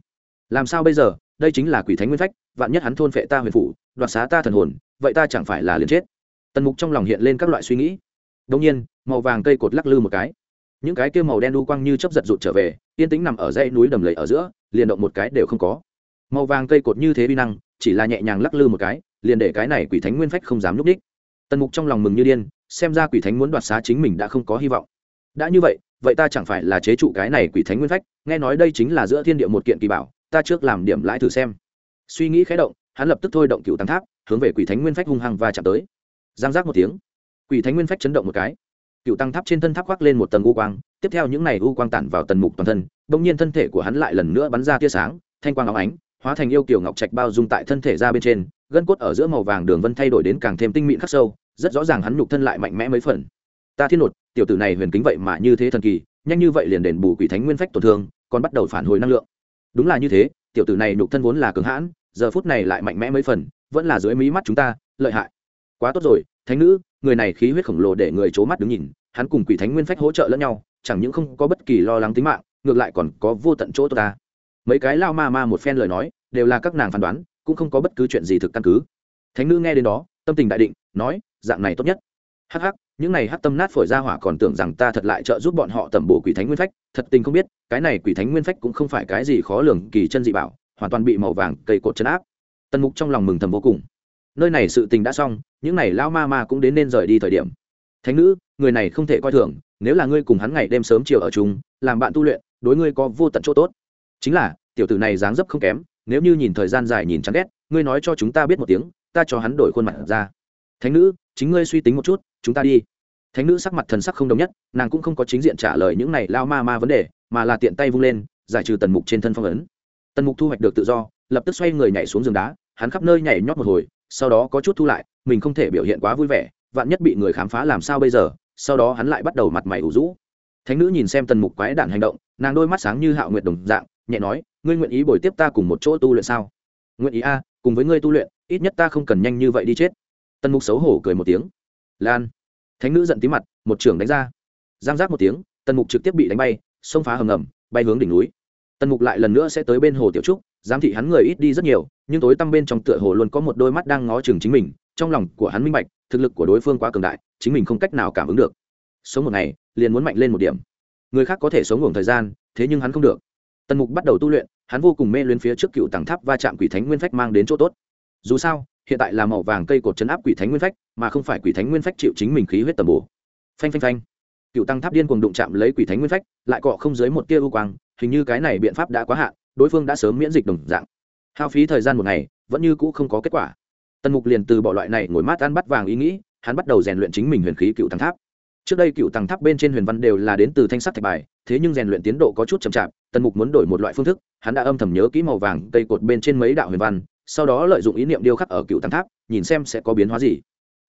Làm sao bây giờ? Đây chính là quỷ thánh nguyên phách, vạn nhất hắn thôn phệ ta huyền phủ, đoạt xá ta thần hồn vậy ta chẳng phải là liền chết. Tần mục trong lòng hiện lên các loại suy nghĩ. Đông nhiên, màu vàng cây cột lắc lư một cái. Những cái kia màu đen đu quang như chấp giật rụt trở về, yên tĩnh nằm ở dãy núi đầm lầy ở giữa, liền động một cái đều không có. Màu vàng cây cột như thế vi năng, chỉ là nhẹ nhàng lắc lư một cái, liền để cái này quỷ thánh nguyên phách không dám núp đích. Tần mục trong lòng mừng như điên, xem ra quỷ thánh muốn đoạt xá chính mình đã không có hy vọng. Đã như vậy vậy ta chẳng phải là chế trụ cái này quỷ thánh nguyên phách, nghe nói đây chính là giữa thiên địa một kiện kỳ bảo, ta trước làm điểm lãi thử xem. Suy nghĩ khé động, hắn lập tức thôi động cựu tăng tháp hướng về quỷ thánh nguyên phách hung hăng và chạm tới. Giang giác một tiếng, quỷ thánh nguyên phách chấn động một cái. Cựu tăng tháp trên thân tháp khoác lên một tầng u quang, tiếp theo những n à y u quang tản vào tần mục toàn thân đ ỗ n g nhiên thân thể của hắn lại lần nữa bắn ra tia sáng, thanh quang áo ánh, hóa thành yêu kiểu ngọc trạch bao dung tại thân thể ra bên trên, gân cốt ở giữa màu vàng đường vân thay đổi đến càng thêm tinh mịn khắc sâu, rất rõ ràng hắn nhục thân lại mạnh mẽ mấy phần. Ta thiên nột tiểu tử này huyền kính vậy mà như thế thần kỳ, nhanh như vậy liền đền bù quỷ thánh nguyên phách tổn thương, còn bắt đầu phản hồi năng lượng. Đúng là như thế, tiểu tử này nhục thân vốn là cường hãn, giờ phút này lại mạnh mẽ mấy phần vẫn là dưới mí mắt chúng ta, lợi hại. Quá tốt rồi, thánh nữ, người này khí huyết khổng lồ để người c mắt đứng nhìn, hắn cùng quỷ thánh nguyên phách hỗ trợ lẫn nhau, chẳng những không có bất kỳ lo lắng tính mạng, ngược lại còn có vô tận chỗ tốt ta. Mấy cái lao ma ma một phen lời nói, đều là các nàng phán đoán, cũng không có bất cứ chuyện gì thực căn cứ. Thánh nữ nghe đến đó, tâm tình đại định, nói, dạng này tốt nhất. Hắc hắc, những này hắc tâm nát phổi ra hỏa còn tưởng rằng ta thật lại trợ giúp bọn họ tẩm bổ quỷ thánh nguyên phách, thật tình không biết, cái này quỷ thánh nguyên phách cũng không phải cái gì khó lường, kỳ chân dị bảo, hoàn toàn bị màu vàng cây cột chân áp tần mục trong lòng mừng thầm vô cùng. Nơi này sự tình đã xong, những n à y lao ma ma cũng đến nên rời đi thời điểm. Thánh nữ, người này không thể coi thường, nếu là ngươi cùng hắn ngày đêm sớm chiều ở chung, làm bạn tu luyện, đối ngươi có vô tận chỗ tốt. Chính là, tiểu tử này dáng dấp không kém, nếu như nhìn thời gian dài nhìn chán ghét, ngươi nói cho chúng ta biết một tiếng, ta cho hắn đổi khuôn mặt ra. Thánh nữ, chính ngươi suy tính một chút, chúng ta đi. Thánh nữ sắc mặt thần sắc không đồng nhất, nàng cũng không có chính diện trả lời những này lao ma ma vấn đề, mà là tiện tay vung lên, giải trừ tần mục trên thân phong ấn. Tần mục thu hoạch được tự do lập tức xoay người nhảy xuống giường đá, hắn khắp nơi nhảy nhót một hồi, sau đó có chút thu lại, mình không thể biểu hiện quá vui vẻ, vạn nhất bị người khám phá làm sao bây giờ, sau đó hắn lại bắt đầu mặt mày ủ rũ. Thánh nữ nhìn xem tần mục quái đản hành động, nàng đôi mắt sáng như hạo nguyệt đồng dạng, nhẹ nói, ngươi nguyện ý bồi tiếp ta cùng một chỗ tu luyện sao? Nguyện ý a, cùng với ngươi tu luyện, ít nhất ta không cần nhanh như vậy đi chết. Tần mục xấu hổ cười một tiếng. Lan. Thánh nữ giận tí mặt, một trưởng đánh ra. Giang giác một tiếng, tần mục trực tiếp bị đánh bay, xông phá hầm ngầm, bay hướng đỉnh núi tần mục lại lần nữa sẽ tới bên hồ tiểu trúc, giám thị hắn người ít đi rất nhiều, nhưng tối tăm bên trong tựa hồ luôn có một đôi mắt đang ngó chừng chính mình, trong lòng của hắn minh bạch, thực lực của đối phương quá cường đại, chính mình không cách nào cảm ứng được. Sống một ngày, liền muốn mạnh lên một điểm. Người khác có thể sống ngủ thời gian, thế nhưng hắn không được. Tần mục bắt đầu tu luyện, hắn vô cùng mê luyến phía trước cựu tàng tháp va chạm quỷ thánh nguyên phách mang đến chỗ tốt. Dù sao, hiện tại là màu vàng cây cột chấn áp quỷ thánh nguyên phách, mà không phải quỷ thánh nguyên phách chịu chính mình khí huyết tầm bổ. Phanh phanh phanh. Cựu tăng tháp điên cuồng đụng chạm lấy quỷ thánh nguyên phách, lại cọ không dưới một tia ưu quang hình như cái này biện pháp đã quá hạn, đối phương đã sớm miễn dịch đồng dạng. Hao phí thời gian một ngày, vẫn như cũ không có kết quả. Tần mục liền từ bỏ loại này ngồi mát ăn bắt vàng ý nghĩ, hắn bắt đầu rèn luyện chính mình huyền khí cựu thắng tháp. Trước đây cựu tàng tháp bên trên huyền văn đều là đến từ thanh sắc thạch bài, thế nhưng rèn luyện tiến độ có chút chậm chạp, tần mục muốn đổi một loại phương thức, hắn đã âm thầm nhớ kỹ màu vàng cây cột bên trên mấy đạo huyền văn, sau đó lợi dụng ý niệm điêu khắc ở cựu tàng tháp, nhìn xem sẽ có biến hóa gì.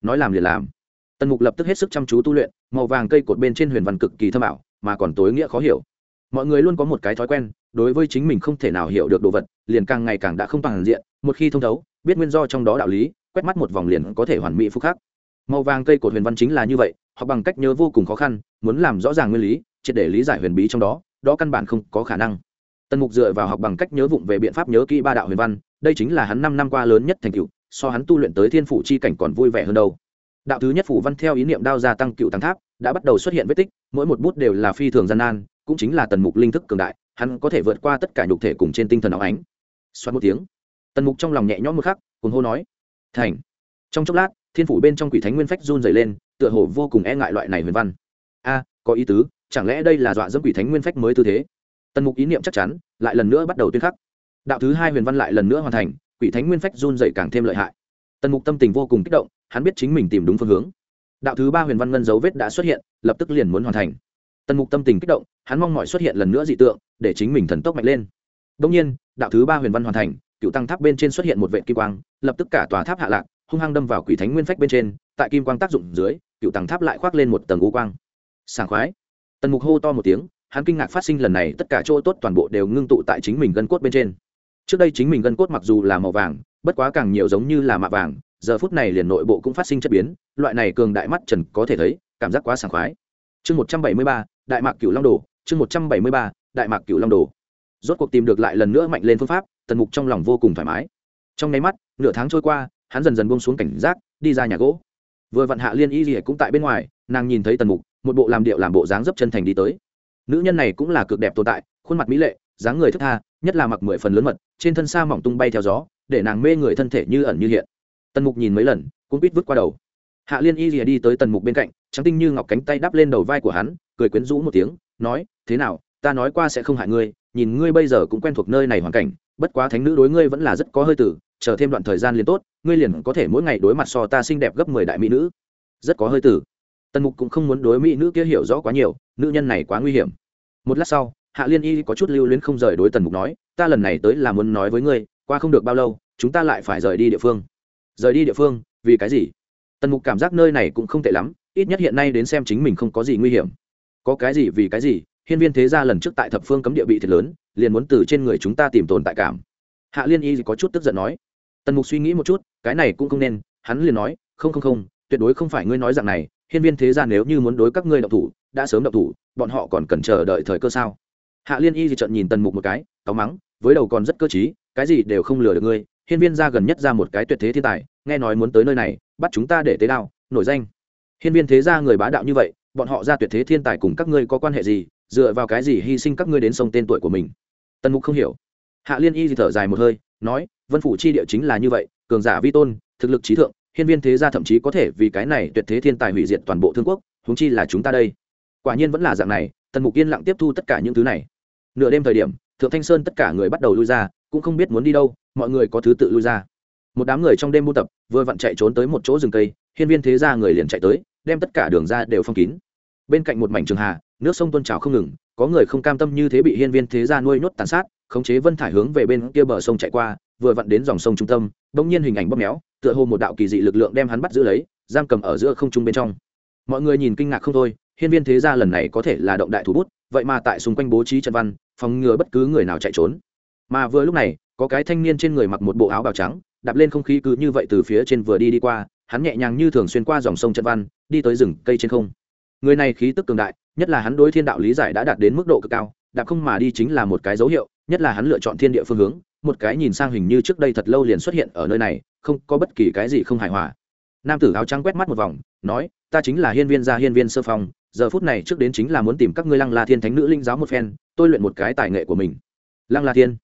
Nói làm liền làm. Tần mục lập tức hết sức chăm chú tu luyện, màu vàng cây cột bên trên huyền văn cực kỳ thâm ảo, mà còn tối nghĩa khó hiểu mọi người luôn có một cái thói quen, đối với chính mình không thể nào hiểu được đồ vật, liền càng ngày càng đã không bằng diện, một khi thông thấu, biết nguyên do trong đó đạo lý, quét mắt một vòng liền có thể hoàn mỹ phúc khác. màu vàng cây cột huyền văn chính là như vậy họ bằng cách nhớ vô cùng khó khăn, muốn làm rõ ràng nguyên lý, triệt để lý giải huyền bí trong đó đó căn bản không có khả năng tần mục dựa vào học bằng cách nhớ vụng về biện pháp nhớ kỹ ba đạo huyền văn, đây chính là hắn năm năm qua lớn nhất thành cựu so hắn tu luyện tới thiên phủ chi cảnh còn vui vẻ hơn đâu đạo thứ nhất phủ văn theo ý niệm đao gia tăng cựu tăng tháp, đã bắt đầu xuất hiện vết tích, mỗi một bút đều là phi thường gian nan cũng chính là tần mục linh thức cường đại, hắn có thể vượt qua tất cả nhục thể cùng trên tinh thần áo ánh. Xoát một tiếng, tần mục trong lòng nhẹ nhõm một khắc cùng hô nói, thành! Trong chốc lát, thiên phủ bên trong quỷ thánh nguyên phách run dày lên, tựa hồ vô cùng e ngại loại này huyền văn. A, có ý tứ, chẳng lẽ đây là dọa dẫm quỷ thánh nguyên phách mới tư thế? Tần mục ý niệm chắc chắn, lại lần nữa bắt đầu tuyên khắc. Đạo thứ hai huyền văn lại lần nữa hoàn thành, quỷ thánh nguyên phách run dày càng thêm lợi hại. Tần mục tâm tình vô cùng kích động, hắn biết chính mình tìm đúng phương hướng. Đạo thứ ba huyền văn ngân dấu vết đã xuất hiện, lập tức liền muốn hoàn thành tần mục tâm tình kích động, hắn mong mọi xuất hiện lần nữa dị tượng, để chính mình thần tốc mạnh lên. Đông nhiên, đạo thứ ba huyền văn hoàn thành, cựu tăng tháp bên trên xuất hiện một vệ kim quang, lập tức cả tòa tháp hạ lạc, hung hăng đâm vào quỷ thánh nguyên phách bên trên, tại kim quang tác dụng dưới, cựu tăng tháp lại khoác lên một tầng u quang. Sảng khoái. Tần mục hô to một tiếng, hắn kinh ngạc phát sinh lần này, tất cả chỗ tốt toàn bộ đều ngưng tụ tại chính mình gân cốt bên trên. Trước đây chính mình gân cốt mặc dù là màu vàng, bất quá càng nhiều giống như là mạ vàng, giờ phút này liền nội bộ cũng phát sinh chất biến, loại này cường đại mắt trần có thể thấy, cảm giác quá sảng khoái. Chương một trăm bảy mươi ba đại mạc cửu long đồ, chương một trăm bảy mươi ba, đại mạc cửu long đồ. Rốt cuộc tìm được lại lần nữa mạnh lên phương pháp, tần mục trong lòng vô cùng thoải mái. Trong nháy mắt, nửa tháng trôi qua, hắn dần dần buông xuống cảnh giác, đi ra nhà gỗ. Vừa vặn hạ liên y gì cũng tại bên ngoài, nàng nhìn thấy tần mục, một bộ làm điệu làm bộ dáng dấp chân thành đi tới. Nữ nhân này cũng là cực đẹp tồn tại, khuôn mặt mỹ lệ, dáng người thức tha, nhất là mặc mười phần lớn mật, trên thân xa mỏng tung bay theo gió, để nàng mê người thân thể như ẩn như hiện. Tần mục nhìn mấy lần cũng biết vứt qua đầu. Hạ liên y rìa đi tới tần mục bên cạnh trắng tinh như ngọc cánh tay đắp lên đầu vai của hắn, cười quyến rũ một tiếng, nói, thế nào, ta nói qua sẽ không hại ngươi, nhìn ngươi bây giờ cũng quen thuộc nơi này hoàn cảnh, bất quá thánh nữ đối ngươi vẫn là rất có hơi tử, chờ thêm đoạn thời gian liền tốt, ngươi liền có thể mỗi ngày đối mặt so ta xinh đẹp gấp mười đại mỹ nữ. Rất có hơi tử. Tần mục cũng không muốn đối mỹ nữ kia hiểu rõ quá nhiều, nữ nhân này quá nguy hiểm. Một lát sau, hạ liên y có chút lưu luyến không rời đối tần mục nói, ta lần này tới là muốn nói với ngươi, qua không được bao lâu, chúng ta lại phải rời đi địa phương. Rời đi địa phương? Vì cái gì? Tần mục cảm giác nơi này cũng không tệ lắm ít nhất hiện nay đến xem chính mình không có gì nguy hiểm. Có cái gì vì cái gì, hiên viên thế gia lần trước tại thập phương cấm địa bị thiệt lớn, liền muốn từ trên người chúng ta tìm tồn tại cảm. Hạ liên y có chút tức giận nói. Tần mục suy nghĩ một chút, cái này cũng không nên, hắn liền nói, không không không, tuyệt đối không phải ngươi nói rằng này, hiên viên thế gia nếu như muốn đối các ngươi động thủ, đã sớm động thủ, bọn họ còn cần chờ đợi thời cơ sao? Hạ liên y thì trận nhìn tần mục một cái, cáu mắng, với đầu còn rất cơ t cái gì đều không lừa được ngươi, hiên viên gia gần nhất ra một cái tuyệt thế thiên tài, nghe nói muốn tới nơi này, bắt chúng ta để tế đao, nổi danh hiên viên thế gia người bá đạo như vậy, bọn họ ra tuyệt thế thiên tài cùng các ngươi có quan hệ gì, dựa vào cái gì hy sinh các ngươi đến sông tên tuổi của mình? Tần mục không hiểu. Hạ liên y thì thở dài một hơi, nói, vân phủ chi địa chính là như vậy, cường giả vi tôn, thực lực trí thượng, hiên viên thế gia thậm chí có thể vì cái này tuyệt thế thiên tài hủy diệt toàn bộ thương quốc, huống chi là chúng ta đây. Quả nhiên vẫn là dạng này, tần mục yên lặng tiếp thu tất cả những thứ này. Nửa đêm thời điểm, thượng thanh sơn tất cả người bắt đầu lui ra, cũng không biết muốn đi đâu, mọi người có thứ tự lui ra. Một đám người trong đêm buôn tập, vừa vặn chạy trốn tới một chỗ rừng cây, hiên viên thế gia người liền chạy tới đem tất cả đường ra đều phong kín. Bên cạnh một mảnh trường hà, nước sông tuôn trào không ngừng, có người không cam tâm như thế bị hiên viên thế gia nuôi nhốt tàn sát, khống chế vân thải hướng về bên kia bờ sông chạy qua, vừa vặn đến dòng sông trung tâm, bỗng nhiên hình ảnh bóp méo, tựa hồ một đạo kỳ dị lực lượng đem hắn bắt giữ lấy, giam cầm ở giữa không trung bên trong. Mọi người nhìn kinh ngạc không thôi, hiên viên thế gia lần này có thể là động đại thủ bút, vậy mà tại xung quanh bố trí trận văn, phòng ngừa bất cứ người nào chạy trốn. Mà vừa lúc này, có cái thanh niên trên người mặc một bộ áo bào trắng, đạp lên không khí cứ như vậy từ phía trên vừa đi đi qua, hắn nhẹ nhàng như thường xuyên qua dòng sông trận văn đi tới rừng cây trên không. Người này khí tức cường đại, nhất là hắn đối thiên đạo lý giải đã đạt đến mức độ cực cao, đạp không mà đi chính là một cái dấu hiệu, nhất là hắn lựa chọn thiên địa phương hướng, một cái nhìn sang hình như trước đây thật lâu liền xuất hiện ở nơi này, không có bất kỳ cái gì không hài hòa. Nam tử áo trắng quét mắt một vòng, nói, ta chính là hiên viên gia hiên viên sơ phong, giờ phút này trước đến chính là muốn tìm các ngươi lăng la thiên thánh nữ linh giáo một phen, tôi luyện một cái tài nghệ của mình. Lăng la thiên.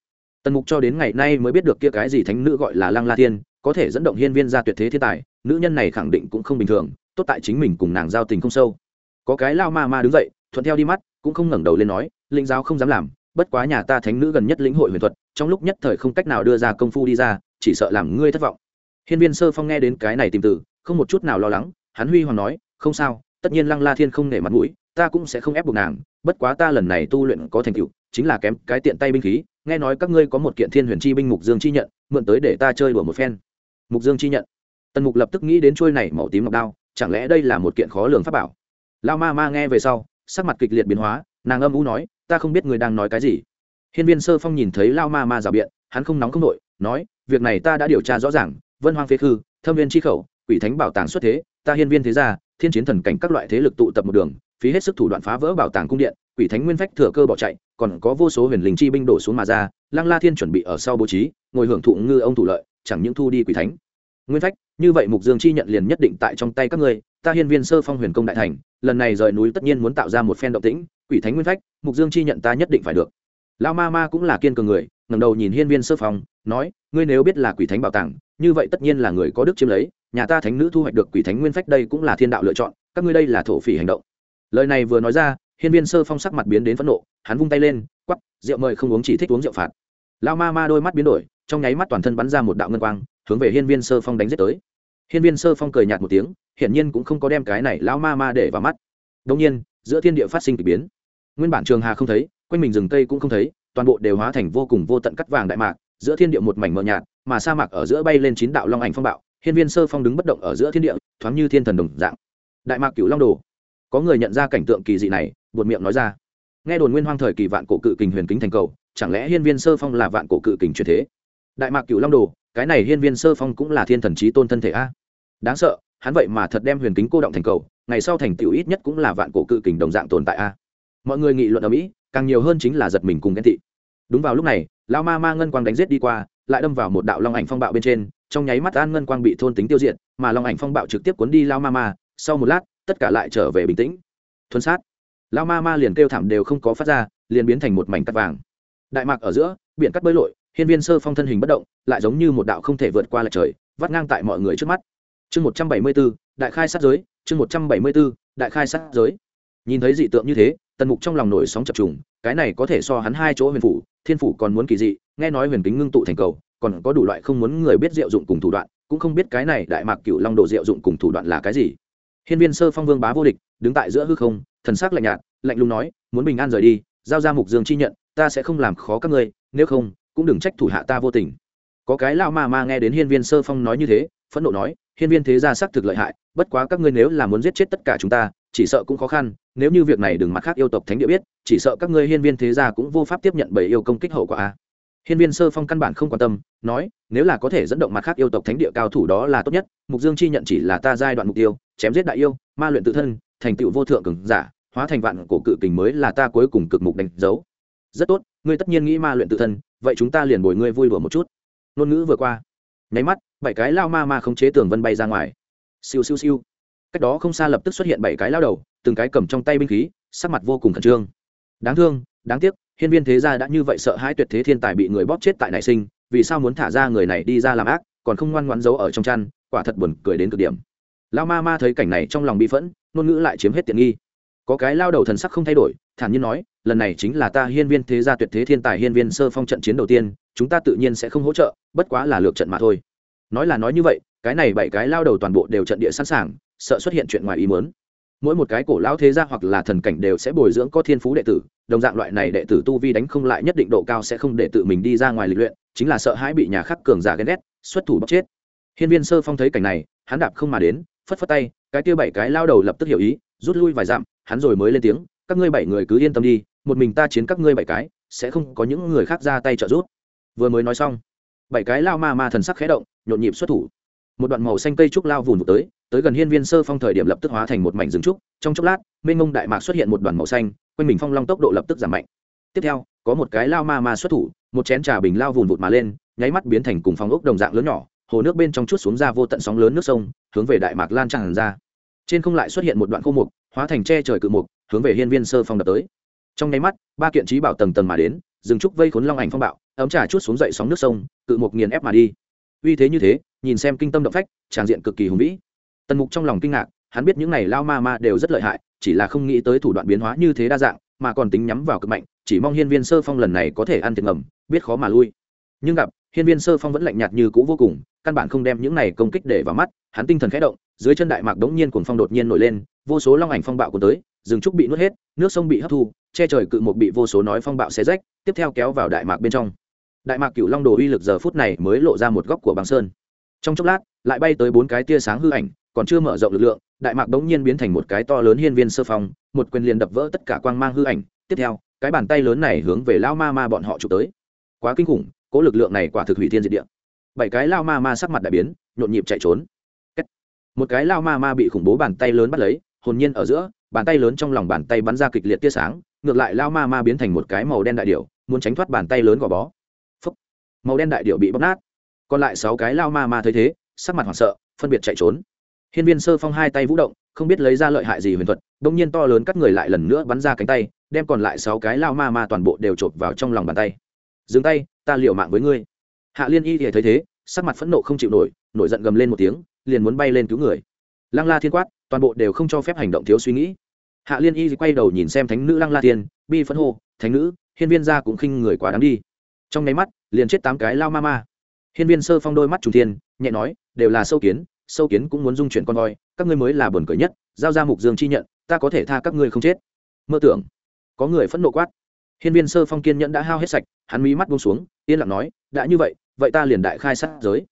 Tần mục cho đến ngày nay mới biết được kia cái gì thánh nữ gọi là lăng la thiên, có thể dẫn động hiên viên gia tuyệt thế thiên tài, nữ nhân này khẳng định cũng không bình thường tốt tại chính mình cùng nàng giao tình không sâu. Có cái lao ma ma đứng dậy, thuận theo đi mắt, cũng không ngẩng đầu lên nói linh giáo không dám làm, bất quá nhà ta thánh nữ gần nhất lĩnh hội huyền thuật, trong lúc nhất thời không cách nào đưa ra công phu đi ra, chỉ sợ làm ngươi thất vọng. Hiên viên sơ phong nghe đến cái này tìm tử không một chút nào lo lắng, hắn huy hoàng nói, không sao, tất nhiên lăng la thiên không nể mặt mũi, ta cũng sẽ không ép buộc nàng, bất quá ta lần này tu luyện có thành tựu, chính là kém cái tiện tay binh khí, nghe nói các ngươi có một kiện thiên huyền chi binh mục dương chi nhận, mượn tới để ta chơi đùa một phen. Mục dương chi nhận. Tần mục lập tức nghĩ đến trôi này màu tím ngọc đao chẳng lẽ đây là một kiện khó lường pháp bảo? Lao ma ma nghe về sau, sắc mặt kịch liệt biến hóa, nàng âm u nói, ta không biết người đang nói cái gì. Hiên viên sơ phong nhìn thấy lao ma ma rào biện, hắn không nóng không nội, nói, việc này ta đã điều tra rõ ràng, vân hoang phế khư, thâm viên tri khẩu, quỷ thánh bảo tàng xuất thế, ta hiên viên thế gia, thiên chiến thần cảnh các loại thế lực tụ tập một đường, phí hết sức thủ đoạn phá vỡ bảo tàng cung điện, quỷ thánh nguyên phách thừa cơ bỏ chạy, còn có vô số huyền linh chi binh đổ xuống mà ra, lăng la thiên chuẩn bị ở sau bố trí, ngồi hưởng thụ ngư ông thủ lợi, chẳng những thu đi quỷ thánh nguyên phách, như vậy mục dương chi nhận liền nhất định tại trong tay các ngươi, ta hiên viên sơ phong huyền công đại thành, lần này rời núi tất nhiên muốn tạo ra một phen động tĩnh, quỷ thánh nguyên phách, mục dương chi nhận ta nhất định phải được. Lao ma ma cũng là kiên cường người, ngẩng đầu nhìn hiên viên sơ phong, nói, ngươi nếu biết là quỷ thánh bảo tàng, như vậy tất nhiên là người có đức chiếm lấy, nhà ta thánh nữ thu hoạch được quỷ thánh nguyên phách đây cũng là thiên đạo lựa chọn, các ngươi đây là thổ phỉ hành động. Lời này vừa nói ra, hiên viên sơ phong sắc mặt biến đến phẫn nộ, hắn vung tay lên, quắp, rượu mời không uống chỉ thích uống rượu phạt. Lao ma ma đôi mắt biến đổi, trong nháy mắt toàn thân bắn ra một đạo ngân quang hướng về hiên viên sơ phong đánh giết tới. Hiên viên sơ phong cười nhạt một tiếng, hiển nhiên cũng không có đem cái này lao ma ma để vào mắt. Đông nhiên, giữa thiên địa phát sinh k ỳ biến. Nguyên bản trường hà không thấy, quanh mình rừng cây cũng không thấy, toàn bộ đều hóa thành vô cùng vô tận cắt vàng đại mạc, giữa thiên địa một mảnh mờ nhạt, mà sa mạc ở giữa bay lên chín đạo long ảnh phong bạo, hiên viên sơ phong đứng bất động ở giữa thiên địa, thoáng như thiên thần đồng dạng. Đại mạc cửu long đồ. Có người nhận ra cảnh tượng kỳ dị này, buột miệng nói ra. Nghe đồn nguyên hoang thời kỳ vạn cổ cự kình huyền kính thành cầu, chẳng lẽ hiên viên sơ phong là vạn cổ cự kình truyền thế? Đại mạc cửu long đồ cái này hiên viên sơ phong cũng là thiên thần trí tôn thân thể a. Đáng sợ, hắn vậy mà thật đem huyền kính cô động thành cầu, ngày sau thành tựu ít nhất cũng là vạn cổ cự kình đồng dạng tồn tại a. Mọi người nghị luận ở mỹ, càng nhiều hơn chính là giật mình cùng ghen tị. Đúng vào lúc này, lao ma ma ngân quang đánh giết đi qua, lại đâm vào một đạo long ảnh phong bạo bên trên, trong nháy mắt an ngân quang bị thôn tính tiêu diệt, mà long ảnh phong bạo trực tiếp cuốn đi lao ma ma, sau một lát, tất cả lại trở về bình tĩnh. Thuần sát. Lao ma ma liền kêu thảm đều không có phát ra, liền biến thành một mảnh cắt vàng. Đại mạc ở giữa, biển cắt bơi lội hiên viên sơ phong thân hình bất động, lại giống như một đạo không thể vượt qua lệch trời, vắt ngang tại mọi người trước mắt. Chương một trăm bảy mươi b ố đại khai sát giới, chương một trăm bảy mươi b ố đại khai sát giới. Nhìn thấy dị tượng như thế, tần mục trong lòng nổi sóng chập trùng, cái này có thể so hắn hai chỗ huyền phủ, thiên phủ còn muốn kỳ dị, nghe nói huyền kính ngưng tụ thành cầu, còn có đủ loại không muốn người biết diệu dụng cùng thủ đoạn, cũng không biết cái này đại mạc cựu long đồ diệu dụng cùng thủ đoạn là cái gì. Hiên viên sơ phong vương bá vô địch, đứng tại giữa hư không, thần sắc lạnh nhạt, lạnh lùng nói, muốn bình an rời đi, giao ra mục dương chi nhận, ta sẽ không làm khó các ngươi, nếu không cũng đừng trách thủ hạ ta vô tình. Có cái lão ma ma nghe đến hiên viên sơ phong nói như thế, phẫn nộ nói, hiên viên thế gia sắc thực lợi hại, bất quá các ngươi nếu là muốn giết chết tất cả chúng ta, chỉ sợ cũng khó khăn, nếu như việc này đừng mặt khác yêu tộc thánh địa biết, chỉ sợ các ngươi hiên viên thế gia cũng vô pháp tiếp nhận bảy yêu công kích hậu quả. Hiên viên sơ phong căn bản không quan tâm, nói, nếu là có thể dẫn động mặt khác yêu tộc thánh địa cao thủ đó là tốt nhất, mục dương chi nhận chỉ là ta giai đoạn mục tiêu, chém giết đại yêu, ma luyện tự thân, thành tựu vô thượng cường giả, hóa thành vạn cổ cự kình mới là ta cuối cùng cực mục đánh dấu. Rất tốt, ngươi tất nhiên nghĩ ma luyện tự thân vậy chúng ta liền bồi ngươi vui đùa một chút. Ngôn ngữ vừa qua, nháy mắt, bảy cái lao ma ma khống chế tường vân bay ra ngoài. Siêu siêu siêu. Cách đó không xa lập tức xuất hiện bảy cái lao đầu, từng cái cầm trong tay binh khí, sắc mặt vô cùng khẩn trương. Đáng thương, đáng tiếc, hiên viên thế gia đã như vậy sợ hãi tuyệt thế thiên tài bị người bóp chết tại nảy sinh, vì sao muốn thả ra người này đi ra làm ác, còn không ngoan ngoãn giấu ở trong chăn, quả thật buồn cười đến cực điểm. Lao ma ma thấy cảnh này trong lòng bị phẫn, ngôn ngữ lại chiếm hết tiện nghi có cái lao đầu thần sắc không thay đổi, thản nhiên nói, lần này chính là ta hiên viên thế gia tuyệt thế thiên tài hiên viên sơ phong trận chiến đầu tiên, chúng ta tự nhiên sẽ không hỗ trợ, bất quá là lược trận mà thôi. Nói là nói như vậy, cái này bảy cái lao đầu toàn bộ đều trận địa sẵn sàng, sợ xuất hiện chuyện ngoài ý muốn. Mỗi một cái cổ lao thế gia hoặc là thần cảnh đều sẽ bồi dưỡng có thiên phú đệ tử, đồng dạng loại này đệ tử tu vi đánh không lại nhất định độ cao sẽ không để tự mình đi ra ngoài lịch luyện, chính là sợ hãi bị nhà khắc cường giả ghen ghét, xuất thủ bóc chết. Hiên viên sơ phong thấy cảnh này, hắn đạp không mà đến, phất phất tay, cái kia bảy cái lao đầu lập tức hiểu ý rút lui vài dặm, hắn rồi mới lên tiếng, các ngươi bảy người cứ yên tâm đi, một mình ta chiến các ngươi bảy cái, sẽ không có những người khác ra tay trợ giúp. Vừa mới nói xong, bảy cái lao ma ma thần sắc khẽ động, nhộn nhịp xuất thủ. Một đoạn màu xanh cây trúc lao vùn vụt tới tới gần hiên viên sơ phong thời điểm lập tức hóa thành một mảnh rừng trúc. Trong chốc lát, mênh mông đại mạc xuất hiện một đoàn màu xanh, quanh mình phong long tốc độ lập tức giảm mạnh. Tiếp theo, có một cái lao ma ma xuất thủ, một chén trà bình lao vùn vụt mà lên, nháy mắt biến thành cùng phong ốc đồng dạng lớn nhỏ, hồ nước bên trong chút xuống ra vô tận sóng lớn nước sông, hướng về đại mạc lan tràn ra trên không lại xuất hiện một đoạn khô mục, hóa thành tre trời cự mục, hướng về hiên viên sơ phong đập tới. Trong nháy mắt, ba kiện trí bảo tầng tầng mà đến dừng trúc vây khốn long ảnh phong bạo, ấm trà chút xuống dậy sóng nước sông, cự mục nghiền ép mà đi. Uy thế như thế, nhìn xem kinh tâm động phách, tràng diện cực kỳ hùng vĩ. Tần mục trong lòng kinh ngạc, hắn biết những này lao ma ma đều rất lợi hại, chỉ là không nghĩ tới thủ đoạn biến hóa như thế đa dạng, mà còn tính nhắm vào cực mạnh, chỉ mong hiên viên sơ phong lần này có thể ăn thiệt ngầm, biết khó mà lui. Nhưng gặp hiên viên sơ phong vẫn lạnh nhạt như cũ vô cùng, căn bản không đem những này công kích để vào mắt, hắn tinh thần khẽ động, dưới chân đại mạc đống nhiên cuồng phong đột nhiên nổi lên, vô số long ảnh phong bạo cuốn tới, rừng trúc bị nuốt hết, nước sông bị hấp thu, che trời cự một bị vô số nói phong bạo xé rách, tiếp theo kéo vào đại mạc bên trong. Đại mạc cửu long đồ uy lực giờ phút này mới lộ ra một góc của băng sơn. Trong chốc lát, lại bay tới bốn cái tia sáng hư ảnh, còn chưa mở rộng lực lượng, đại mạc đống nhiên biến thành một cái to lớn hiên viên sơ phong, một quyền liền đập vỡ tất cả quang mang hư ảnh, tiếp theo, cái bàn tay lớn này hướng về lao ma ma bọn họ chụp tới. Quá kinh khủng cố lực lượng này quả thực hủy thiên diệt địa. Bảy cái lao ma ma sắc mặt đại biến, nhộn nhịp chạy trốn. Một cái lao ma ma bị khủng bố bàn tay lớn bắt lấy, hồn nhiên ở giữa, bàn tay lớn trong lòng bàn tay bắn ra kịch liệt tia sáng, ngược lại lao ma ma biến thành một cái màu đen đại điệu muốn tránh thoát bàn tay lớn gò bó. Phúc. màu đen đại điệu bị bóc nát. Còn lại sáu cái lao ma ma thấy thế, sắc mặt hoảng sợ, phân biệt chạy trốn. Hiên viên sơ phong hai tay vũ động, không biết lấy ra lợi hại gì huyền thuật đông nhiên to lớn cắt người lại lần nữa bắn ra cánh tay, đem còn lại sáu cái lao ma ma toàn bộ đều chộp vào trong lòng bàn tay. Dừng tay ta liệu mạng với ngươi. Hạ liên y thì thấy thế, sắc mặt phẫn nộ không chịu nổi nổi giận gầm lên một tiếng, liền muốn bay lên cứu người. Lăng la thiên quát, toàn bộ đều không cho phép hành động thiếu suy nghĩ. Hạ liên y quay đầu nhìn xem thánh nữ lăng la thiên, bi phẫn hô, thánh nữ, hiên viên gia cũng khinh người quá đáng đi. Trong nháy mắt, liền chết tám cái lao ma ma. Hiên viên sơ phong đôi mắt trùng thiên, nhẹ nói, đều là sâu kiến sâu kiến cũng muốn dung chuyển con voi, các ngươi mới là buồn cười nhất, giao ra mục dương chi nhận, ta có thể tha các ngươi không chết. Mơ tưởng, có người phẫn nộ quát hiên viên sơ phong kiên nhẫn đã hao hết sạch, hắn mí mắt buông xuống, yên lặng nói, đã như vậy vậy ta liền đại khai sát giới.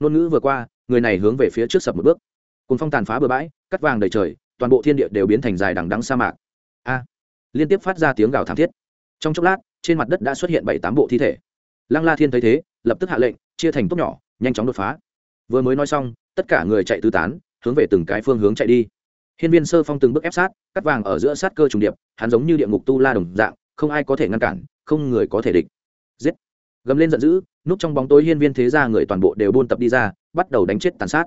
Ngôn ngữ vừa qua, người này hướng về phía trước sập một bước. Cùng phong tàn phá bừa bãi, cắt vàng đầy trời, toàn bộ thiên địa đều biến thành dài đằng đắng sa mạc. A! Liên tiếp phát ra tiếng gào thảm thiết. Trong chốc lát, trên mặt đất đã xuất hiện bảy tám bộ thi thể. Lăng la thiên thấy thế, lập tức hạ lệnh, chia thành tốc nhỏ, nhanh chóng đột phá. Vừa mới nói xong, tất cả người chạy tứ tán, hướng về từng cái phương hướng chạy đi. Hiên viên sơ phong từng bước ép sát, cắt vàng ở giữa sát cơ trùng điệp, hắn giống như địa ngục tu la đồng dạng không ai có thể ngăn cản, không người có thể địch. Giết. Gầm lên giận dữ, núp trong bóng tối hiên viên thế gia người toàn bộ đều buôn tập đi ra, bắt đầu đánh chết tàn sát.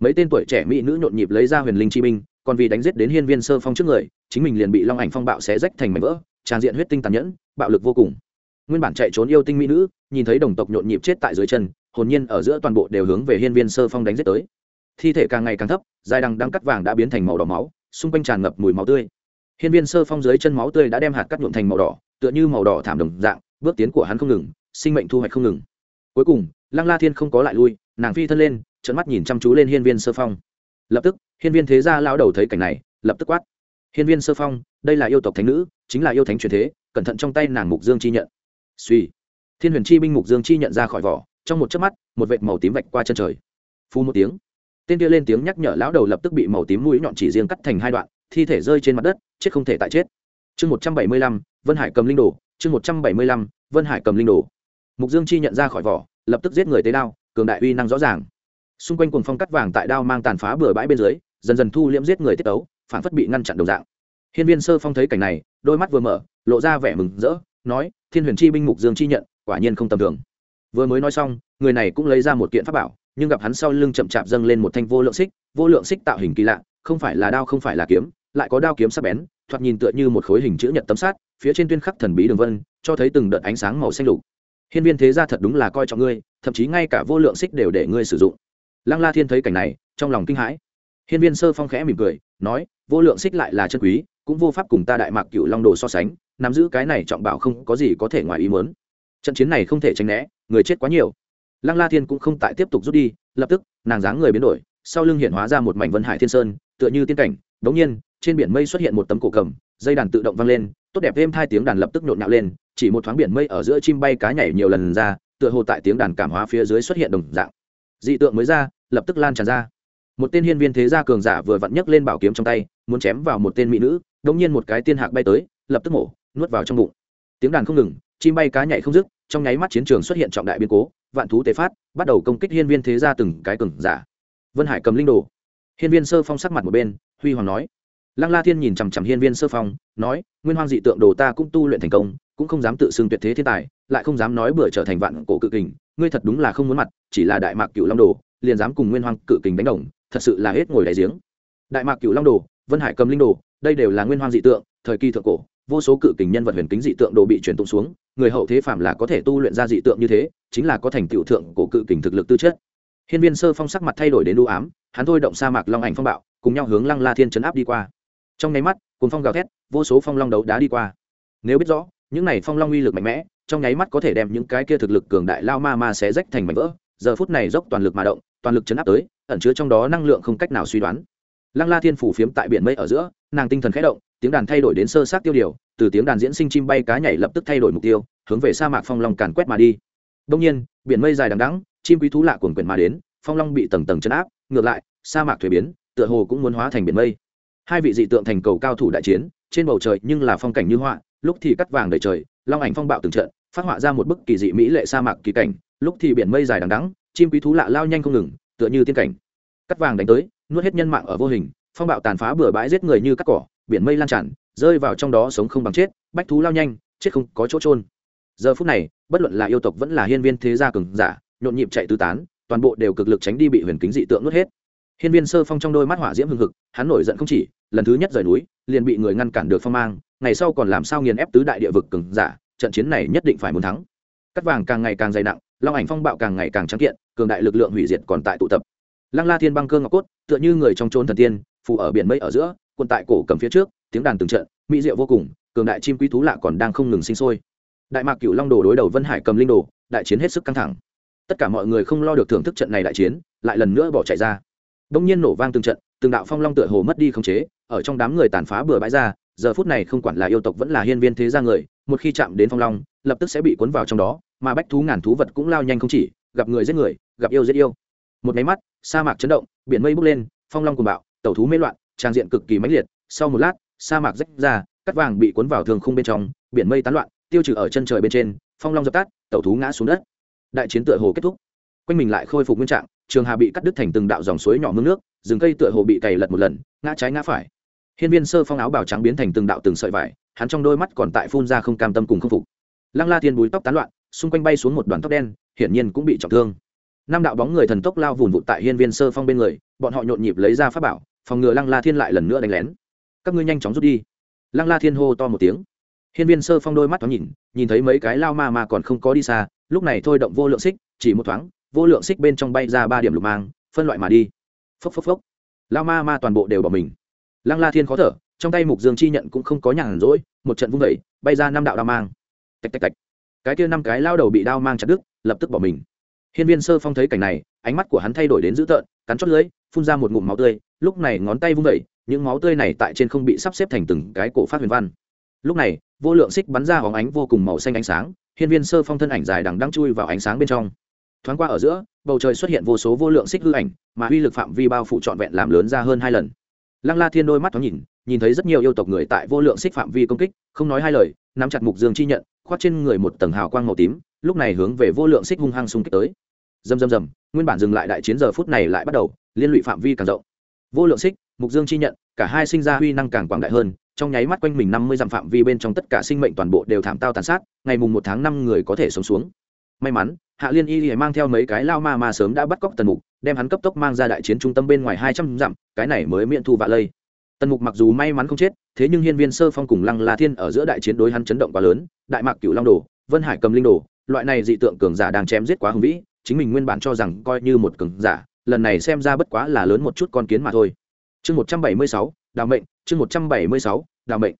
Mấy tên tuổi trẻ mỹ nữ nhộn nhịp lấy ra huyền linh chi binh, còn vì đánh giết đến hiên viên sơ phong trước người, chính mình liền bị long ảnh phong bạo xé rách thành mảnh vỡ, tràn diện huyết tinh tàn nhẫn, bạo lực vô cùng. Nguyên bản chạy trốn yêu tinh mỹ nữ, nhìn thấy đồng tộc nhộn nhịp chết tại dưới chân, hồn nhiên ở giữa toàn bộ đều hướng về hiên viên sơ phong đánh giết tới. Thi thể càng ngày càng thấp, dài đằng đang cắt vàng đã biến thành màu đỏ máu, xung quanh tràn ngập mùi máu tươi hiên viên sơ phong dưới chân máu tươi đã đem hạt cắt nhuộm thành màu đỏ, tựa như màu đỏ thảm đồng dạng, bước tiến của hắn không ngừng, sinh mệnh thu hoạch không ngừng. Cuối cùng, lăng la thiên không có lại lui, nàng phi thân lên trận mắt nhìn chăm chú lên hiên viên sơ phong. Lập tức, hiên viên thế gia lao đầu thấy cảnh này, lập tức quát. Hiên viên sơ phong, đây là yêu tộc thánh nữ, chính là yêu thánh truyền thế, cẩn thận trong tay nàng mục dương chi nhận. Suy thiên huyền chi binh mục dương chi nhận ra khỏi vỏ, trong một chớp mắt, một vệt màu tím vạch qua chân trời. Phu một tiếng. Tên kia lên tiếng nhắc nhở lão đầu lập tức bị màu tím mũi nhọn chỉ riêng cắt thành hai đoạn thi thể rơi trên mặt đất, chết không thể tại chết. Chương một trăm bảy mươi lăm, vân hải cầm linh đồ, chương một trăm bảy mươi lăm, vân hải cầm linh đồ. Mục dương chi nhận ra khỏi vỏ, lập tức giết người tế đao, cường đại uy năng rõ ràng. Xung quanh cuồng phong cắt vàng tại đao mang tàn phá bừa bãi bên dưới, dần dần thu liễm giết người tiết tấu, phản phất bị ngăn chặn đồng dạng. Hiên viên sơ phong thấy cảnh này, đôi mắt vừa mở, lộ ra vẻ mừng rỡ, nói, thiên huyền chi binh mục dương chi nhận, quả nhiên không tầm thường. Vừa mới nói xong, người này cũng lấy ra một kiện pháp bảo, nhưng gặp hắn sau lưng chậm chạp dâng lên một thanh vô lượng xích, vô lượng xích tạo hình kỳ lạ, không phải là đao không phải là kiếm lại có đao kiếm sắc bén, thoạt nhìn tựa như một khối hình chữ nhật tấm sát phía trên tuyên khắc thần bí đường vân, cho thấy từng đợt ánh sáng màu xanh lục. Hiên viên thế gia thật đúng là coi trọng ngươi, thậm chí ngay cả vô lượng xích đều để ngươi sử dụng. Lăng la thiên thấy cảnh này, trong lòng kinh hãi. Hiên viên sơ phong khẽ mỉm cười, nói, vô lượng xích lại là chân quý, cũng vô pháp cùng ta đại mạc cựu long đồ so sánh, nắm giữ cái này trọng bảo không có gì có thể ngoài ý muốn. Trận chiến này không thể tránh né, người chết quá nhiều. Lăng la thiên cũng không tại tiếp tục rút đi, lập tức, nàng dáng người biến đổi, sau lưng hiện hóa ra một mảnh vân hải thiên sơn, tựa như tiên cảnh. Đột nhiên trên biển mây xuất hiện một tấm cổ cầm, dây đàn tự động vang lên, tốt đẹp thêm hai tiếng đàn lập tức nhộn nhạo lên, chỉ một thoáng biển mây ở giữa chim bay cá nhảy nhiều lần ra, tựa hồ tại tiếng đàn cảm hóa phía dưới xuất hiện đồng dạng. Dị tượng mới ra, lập tức lan tràn ra. Một tên hiên viên thế gia cường giả vừa vặn nhấc lên bảo kiếm trong tay, muốn chém vào một tên mỹ nữ đống nhiên một cái tiên hạc bay tới, lập tức mổ, nuốt vào trong bụng. Tiếng đàn không ngừng, chim bay cá nhảy không dứt, trong nháy mắt chiến trường xuất hiện trọng đại biến cố, vạn thú tế phát, bắt đầu công kích hiên viên thế gia từng cái cường giả. Vân hải cầm linh đồ. Hiên viên sơ phong sắc mặt một bên, huy hoàng nói lăng la thiên nhìn chằm chằm hiên viên sơ phong, nói, nguyên hoang dị tượng đồ ta cũng tu luyện thành công, cũng không dám tự xưng tuyệt thế thiên tài, lại không dám nói bừa trở thành vạn cổ cự kình, ngươi thật đúng là không muốn mặt, chỉ là đại mạc cựu long đồ, liền dám cùng nguyên hoang cự kình đánh đồng, thật sự là hết ngồi đại giếng. Đại mạc cựu long đồ, vân hải cầm linh đồ, đây đều là nguyên hoang dị tượng, thời kỳ thượng cổ, vô số cự kình nhân vật huyền kính dị tượng đồ bị truyền tụng xuống, người hậu thế phạm là có thể tu luyện ra dị tượng như thế, chính là có thành tựu thượng cổ cự kình thực lực tư chất. Hiên viên sơ phong sắc mặt thay đổi đến đu ám, hắn thôi động sa mạc long ảnh phong bạo, cùng nhau hướng lăng la thiên chấn áp đi qua trong nháy mắt cùng phong gào thét, vô số phong long đấu đá đi qua. Nếu biết rõ, những này phong long uy lực mạnh mẽ, trong nháy mắt có thể đem những cái kia thực lực cường đại lao ma ma xé rách thành mảnh vỡ. Giờ phút này dốc toàn lực mà động, toàn lực chấn áp tới, ẩn chứa trong đó năng lượng không cách nào suy đoán. Lăng la thiên phủ phiếm tại biển mây ở giữa, nàng tinh thần khẽ động, tiếng đàn thay đổi đến sơ sát tiêu điều, từ tiếng đàn diễn sinh chim bay cá nhảy lập tức thay đổi mục tiêu, hướng về sa mạc phong long càn quét mà đi. Đông nhiên, biển mây dài đằng đắng chim quý thú lạ cuồng quyển mà đến, phong long bị tầng tầng chấn áp, ngược lại, sa mạc thuế biến, tựa hồ cũng muốn hóa thành biển mây hai vị dị tượng thành cầu cao thủ đại chiến, trên bầu trời nhưng là phong cảnh như họa, lúc thì cắt vàng đầy trời, long ảnh phong bạo từng trận, phát họa ra một bức kỳ dị mỹ lệ sa mạc kỳ cảnh, lúc thì biển mây dài đằng đắng chim quý thú lạ lao nhanh không ngừng, tựa như tiên cảnh. Cắt vàng đánh tới, nuốt hết nhân mạng ở vô hình, phong bạo tàn phá bừa bãi giết người như cắt cỏ, biển mây lan tràn, rơi vào trong đó sống không bằng chết, bách thú lao nhanh, chết không có chỗ trôn giờ phút này, bất luận là yêu tộc vẫn là hiên viên thế gia cường giả, nhộn nhịp chạy tứ tán, toàn bộ đều cực lực tránh đi bị huyền kính dị tượng nuốt hết hiên viên sơ phong trong đôi mắt hỏa diễm hừng hực, hắn nổi giận không chỉ, lần thứ nhất rời núi, liền bị người ngăn cản được phong mang, ngày sau còn làm sao nghiền ép tứ đại địa vực cường giả, trận chiến này nhất định phải muốn thắng. Cắt vàng càng ngày càng dày nặng, long ảnh phong bạo càng ngày càng trắng kiện, cường đại lực lượng hủy diệt còn tại tụ tập. Lăng la thiên băng cơ ngọc cốt, tựa như người trong chốn thần tiên phù ở biển mây ở giữa quân tại cổ cầm phía trước, tiếng đàn từng trận, mỹ diệu vô cùng, cường đại chim quý thú lạ còn đang không ngừng sinh sôi. Đại mạc cửu long đồ đối đầu vân hải cầm linh đồ, đại chiến hết sức căng thẳng. Tất cả mọi người không lo được thưởng thức trận này đại chiến, lại lần nữa bỏ chạy ra đông nhiên nổ vang từng trận, từng đạo phong long tựa hồ mất đi khống chế, ở trong đám người tàn phá bừa bãi ra, giờ phút này không quản là yêu tộc vẫn là hiên viên thế gia người, một khi chạm đến phong long, lập tức sẽ bị cuốn vào trong đó, mà bách thú ngàn thú vật cũng lao nhanh không chỉ, gặp người giết người, gặp yêu giết yêu. Một máy mắt, sa mạc chấn động, biển mây bốc lên, phong long cùng bạo, tẩu thú mê loạn, trang diện cực kỳ mãnh liệt, sau một lát, sa mạc rách ra cắt vàng bị cuốn vào thường khung bên trong, biển mây tán loạn, tiêu trừ ở chân trời bên trên, phong long dập tắt, tẩu thú ngã xuống đất. Đại chiến tựa hồ kết thúc. Quanh mình lại khôi phục nguyên trạng trường hà bị cắt đứt thành từng đạo dòng suối nhỏ mương nước, rừng cây tựa hồ bị cày lật một lần, ngã trái ngã phải. Hiên viên sơ phong áo bào trắng biến thành từng đạo từng sợi vải, hắn trong đôi mắt còn tại phun ra không cam tâm cùng không phục. Lăng la thiên búi tóc tán loạn, xung quanh bay xuống một đoàn tóc đen, hiển nhiên cũng bị trọng thương. Năm đạo bóng người thần tốc lao vùn vụt tại hiên viên sơ phong bên người, bọn họ nhộn nhịp lấy ra pháp bảo, phòng ngừa lăng la thiên lại lần nữa đánh lén. Các ngươi nhanh chóng rút đi. Lăng la thiên hô to một tiếng. Hiên viên sơ phong đôi mắt thoáng nhìn nhìn thấy mấy cái lao ma mà còn không có đi xa, lúc này thôi động vô lượng xích, chỉ một thoáng vô lượng xích bên trong bay ra ba điểm lục mang, phân loại mà đi. Phốc phốc phốc. Lao ma ma toàn bộ đều bỏ mình. Lăng la thiên khó thở, trong tay mục dương chi nhận cũng không có nhàn rỗi, một trận vung vẩy bay ra năm đạo đao mang. Tạch tạch tạch. Cái kia năm cái lao đầu bị đao mang chặt đứt, lập tức bỏ mình. Hiên viên sơ phong thấy cảnh này, ánh mắt của hắn thay đổi đến dữ tợn, cắn chót lưỡi, phun ra một ngụm máu tươi, lúc này ngón tay vung vẩy những máu tươi này tại trên không bị sắp xếp thành từng cái cổ phát huyền văn. Lúc này, vô lượng xích bắn ra hóng ánh vô cùng màu xanh ánh sáng, hiên viên sơ phong thân ảnh dài đằng đang chui vào ánh sáng bên trong thoáng qua ở giữa, bầu trời xuất hiện vô số vô lượng xích hư ảnh, mà uy lực phạm vi bao phủ trọn vẹn làm lớn ra hơn hai lần. Lăng la thiên đôi mắt thoáng nhìn nhìn thấy rất nhiều yêu tộc người tại vô lượng xích phạm vi công kích, không nói hai lời, nắm chặt mục dương chi nhận, khoác trên người một tầng hào quang màu tím, lúc này hướng về vô lượng xích hung hăng xung kích tới. Dầm dầm dầm nguyên bản dừng lại đại chiến giờ phút này lại bắt đầu, liên lụy phạm vi càng rộng. Vô lượng xích, mục dương chi nhận, cả hai sinh ra huy năng càng quảng đại hơn, trong nháy mắt quanh mình năm mươi dặm phạm vi bên trong tất cả sinh mệnh toàn bộ đều thảm tao tàn sát, ngày mùng một tháng năm người có thể sống xuống may mắn, hạ liên y thì mang theo mấy cái lao ma ma sớm đã bắt cóc tần mục, đem hắn cấp tốc mang ra đại chiến trung tâm bên ngoài hai trăm dặm, cái này mới miễn thu vạ lây. Tần mục mặc dù may mắn không chết, thế nhưng hiên viên sơ phong cùng lăng la thiên ở giữa đại chiến đối hắn chấn động quá lớn, đại mạc Cựu long đồ, vân hải cầm linh đồ, loại này dị tượng cường giả đang chém giết quá hùng vĩ, chính mình nguyên bản cho rằng coi như một cường giả, lần này xem ra bất quá là lớn một chút con kiến mà thôi. Chương một trăm bảy mươi sáu, đào mệnh, chương một trăm bảy mươi sáu, đào mệnh.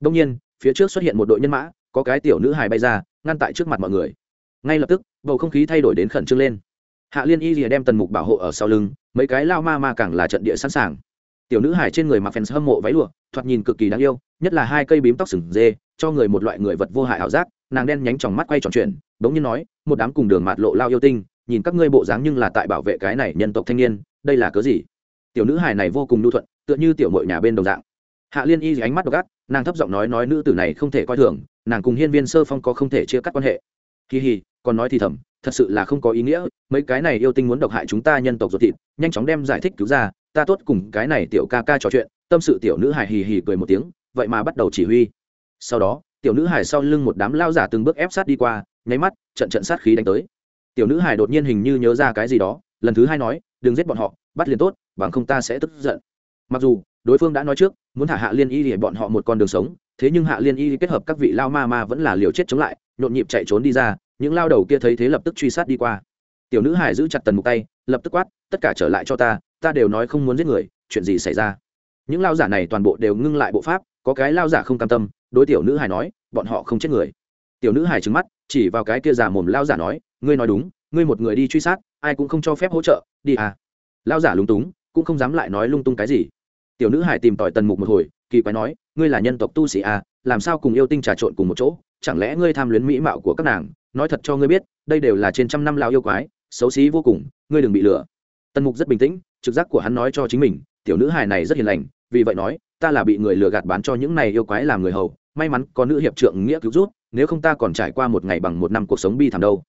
Đông nhiên, phía trước xuất hiện một đội nhân mã, có cái tiểu nữ hài bay ra, ngăn tại trước mặt mọi người ngay lập tức, bầu không khí thay đổi đến khẩn trương lên. Hạ liên y rìa đem tần mục bảo hộ ở sau lưng, mấy cái lao ma ma càng là trận địa sẵn sàng. Tiểu nữ hải trên người mặc fans hâm mộ váy lụa, thoạt nhìn cực kỳ đáng yêu, nhất là hai cây bím tóc sừng dê, cho người một loại người vật vô hại ảo giác, nàng đen nhánh tròng mắt quay tròn chuyển, bỗng nhiên nói, một đám cùng đường mạt lộ lao yêu tinh, nhìn các ngươi bộ dáng nhưng là tại bảo vệ cái này nhân tộc thanh niên, đây là cớ gì? Tiểu nữ hải này vô cùng nhu thuận, tựa như tiểu mội nhà bên đồng dạng. Hạ liên y ánh mắt độc ác, nàng thấp giọng nói nói nữ tử này không thể coi thường, nàng cùng hiên viên sơ phong có không thể chia cắt quan hệ. Kỳ hì còn nói thì thầm, thật sự là không có ý nghĩa, mấy cái này yêu tinh muốn độc hại chúng ta nhân tộc ruột thịt, nhanh chóng đem giải thích cứu ra, ta tốt cùng cái này tiểu ca ca trò chuyện, tâm sự tiểu nữ hải hì hì cười một tiếng, vậy mà bắt đầu chỉ huy. Sau đó, tiểu nữ hải sau lưng một đám lao giả từng bước ép sát đi qua, nháy mắt, trận trận sát khí đánh tới. Tiểu nữ hải đột nhiên hình như nhớ ra cái gì đó, lần thứ hai nói, đừng giết bọn họ, bắt liền tốt, bằng không ta sẽ tức giận. Mặc dù, đối phương đã nói trước, muốn thả hạ liên y để bọn họ một con đường sống, thế nhưng hạ liên y kết hợp các vị lao ma ma vẫn là liều chết chống lại nhộn nhịp chạy trốn đi ra, những lao đầu kia thấy thế lập tức truy sát đi qua. Tiểu nữ hải giữ chặt tần mục tay, lập tức quát, tất cả trở lại cho ta ta đều nói không muốn giết người, chuyện gì xảy ra? Những lao giả này toàn bộ đều ngưng lại bộ pháp, có cái lao giả không cam tâm, đối tiểu nữ hải nói, bọn họ không chết người. Tiểu nữ hải trứng mắt, chỉ vào cái kia giả mồm lao giả nói, ngươi nói đúng, ngươi một người đi truy sát, ai cũng không cho phép hỗ trợ, đi à. Lao giả lúng túng, cũng không dám lại nói lung tung cái gì. Tiểu nữ hải tìm tỏi tần mục một hồi, kỳ quái nói, ngươi là nhân tộc tu sĩ à làm sao cùng yêu tinh trà trộn cùng một chỗ? Chẳng lẽ ngươi tham luyến mỹ mạo của các nàng? Nói thật cho ngươi biết, đây đều là trên trăm năm lao yêu quái, xấu xí vô cùng, ngươi đừng bị lừa. Tần mục rất bình tĩnh, trực giác của hắn nói cho chính mình, tiểu nữ hài này rất hiền lành, vì vậy nói, ta là bị người lừa gạt bán cho những này yêu quái làm người hầu, may mắn có nữ hiệp trượng nghĩa cứu rút nếu không ta còn trải qua một ngày bằng một năm cuộc sống bi thảm đâu.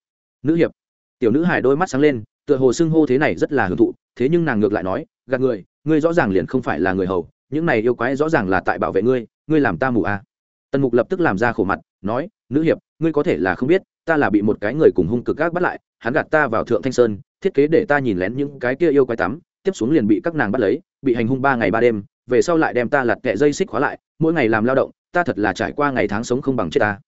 Nữ hiệp? Tiểu nữ hài đôi mắt sáng lên, tựa hồ xưng hô thế này rất là hưởng thụ, thế nhưng nàng ngược lại nói, gạt người, ngươi rõ ràng liền không phải là người hầu, những này yêu quái rõ ràng là tại bảo vệ ngươi ngươi làm ta mù à. tần mục lập tức làm ra khổ mặt nói, nữ hiệp, ngươi có thể là không biết, ta là bị một cái người cùng hung cực gác bắt lại, hắn gạt ta vào thượng thanh sơn, thiết kế để ta nhìn lén những cái kia yêu quái tắm, tiếp xuống liền bị các nàng bắt lấy, bị hành hung ba ngày ba đêm, về sau lại đem ta lặt kẹ dây xích khóa lại, mỗi ngày làm lao động, ta thật là trải qua ngày tháng sống không bằng chết ta.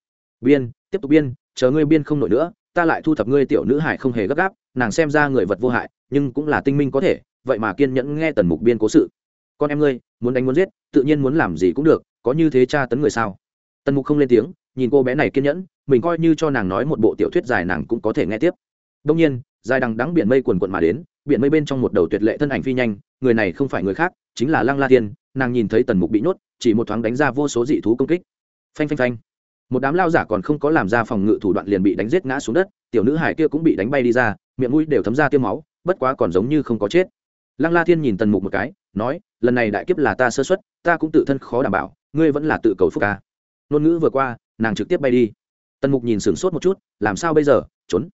Biên, tiếp tục biên, chờ ngươi biên không nổi nữa, ta lại thu thập ngươi tiểu nữ hải không hề gấp gáp, nàng xem ra người vật vô hại, nhưng cũng là tinh minh có thể, vậy mà kiên nhẫn nghe tần mục biên cố sự. Con em ngươi, muốn đánh muốn giết, tự nhiên muốn làm gì cũng được, có như thế tra tấn người sao? Tần mục không lên tiếng nhìn cô bé này kiên nhẫn, mình coi như cho nàng nói một bộ tiểu thuyết dài nàng cũng có thể nghe tiếp. Đông nhiên, dài đằng đắng biển mây quần quận mà đến, biển mây bên trong một đầu tuyệt lệ thân ảnh phi nhanh, người này không phải người khác, chính là lăng la tiên, nàng nhìn thấy tần mục bị nhốt, chỉ một thoáng đánh ra vô số dị thú công kích. Phanh phanh phanh. Một đám lao giả còn không có làm ra phòng ngự thủ đoạn liền bị đánh giết ngã xuống đất, tiểu nữ hải kia cũng bị đánh bay đi ra, miệng mũi đều thấm ra tiêu máu, bất quá còn giống như không có chết. Lăng la thiên nhìn tần mục một cái, nói, lần này đại kiếp là ta sơ xuất ta cũng tự thân khó đảm bảo, ngươi vẫn là tự cầu phúc ca. Ngôn ngữ vừa qua nàng trực tiếp bay đi. Tần mục nhìn sửng sốt một chút, làm sao bây giờ? Trốn.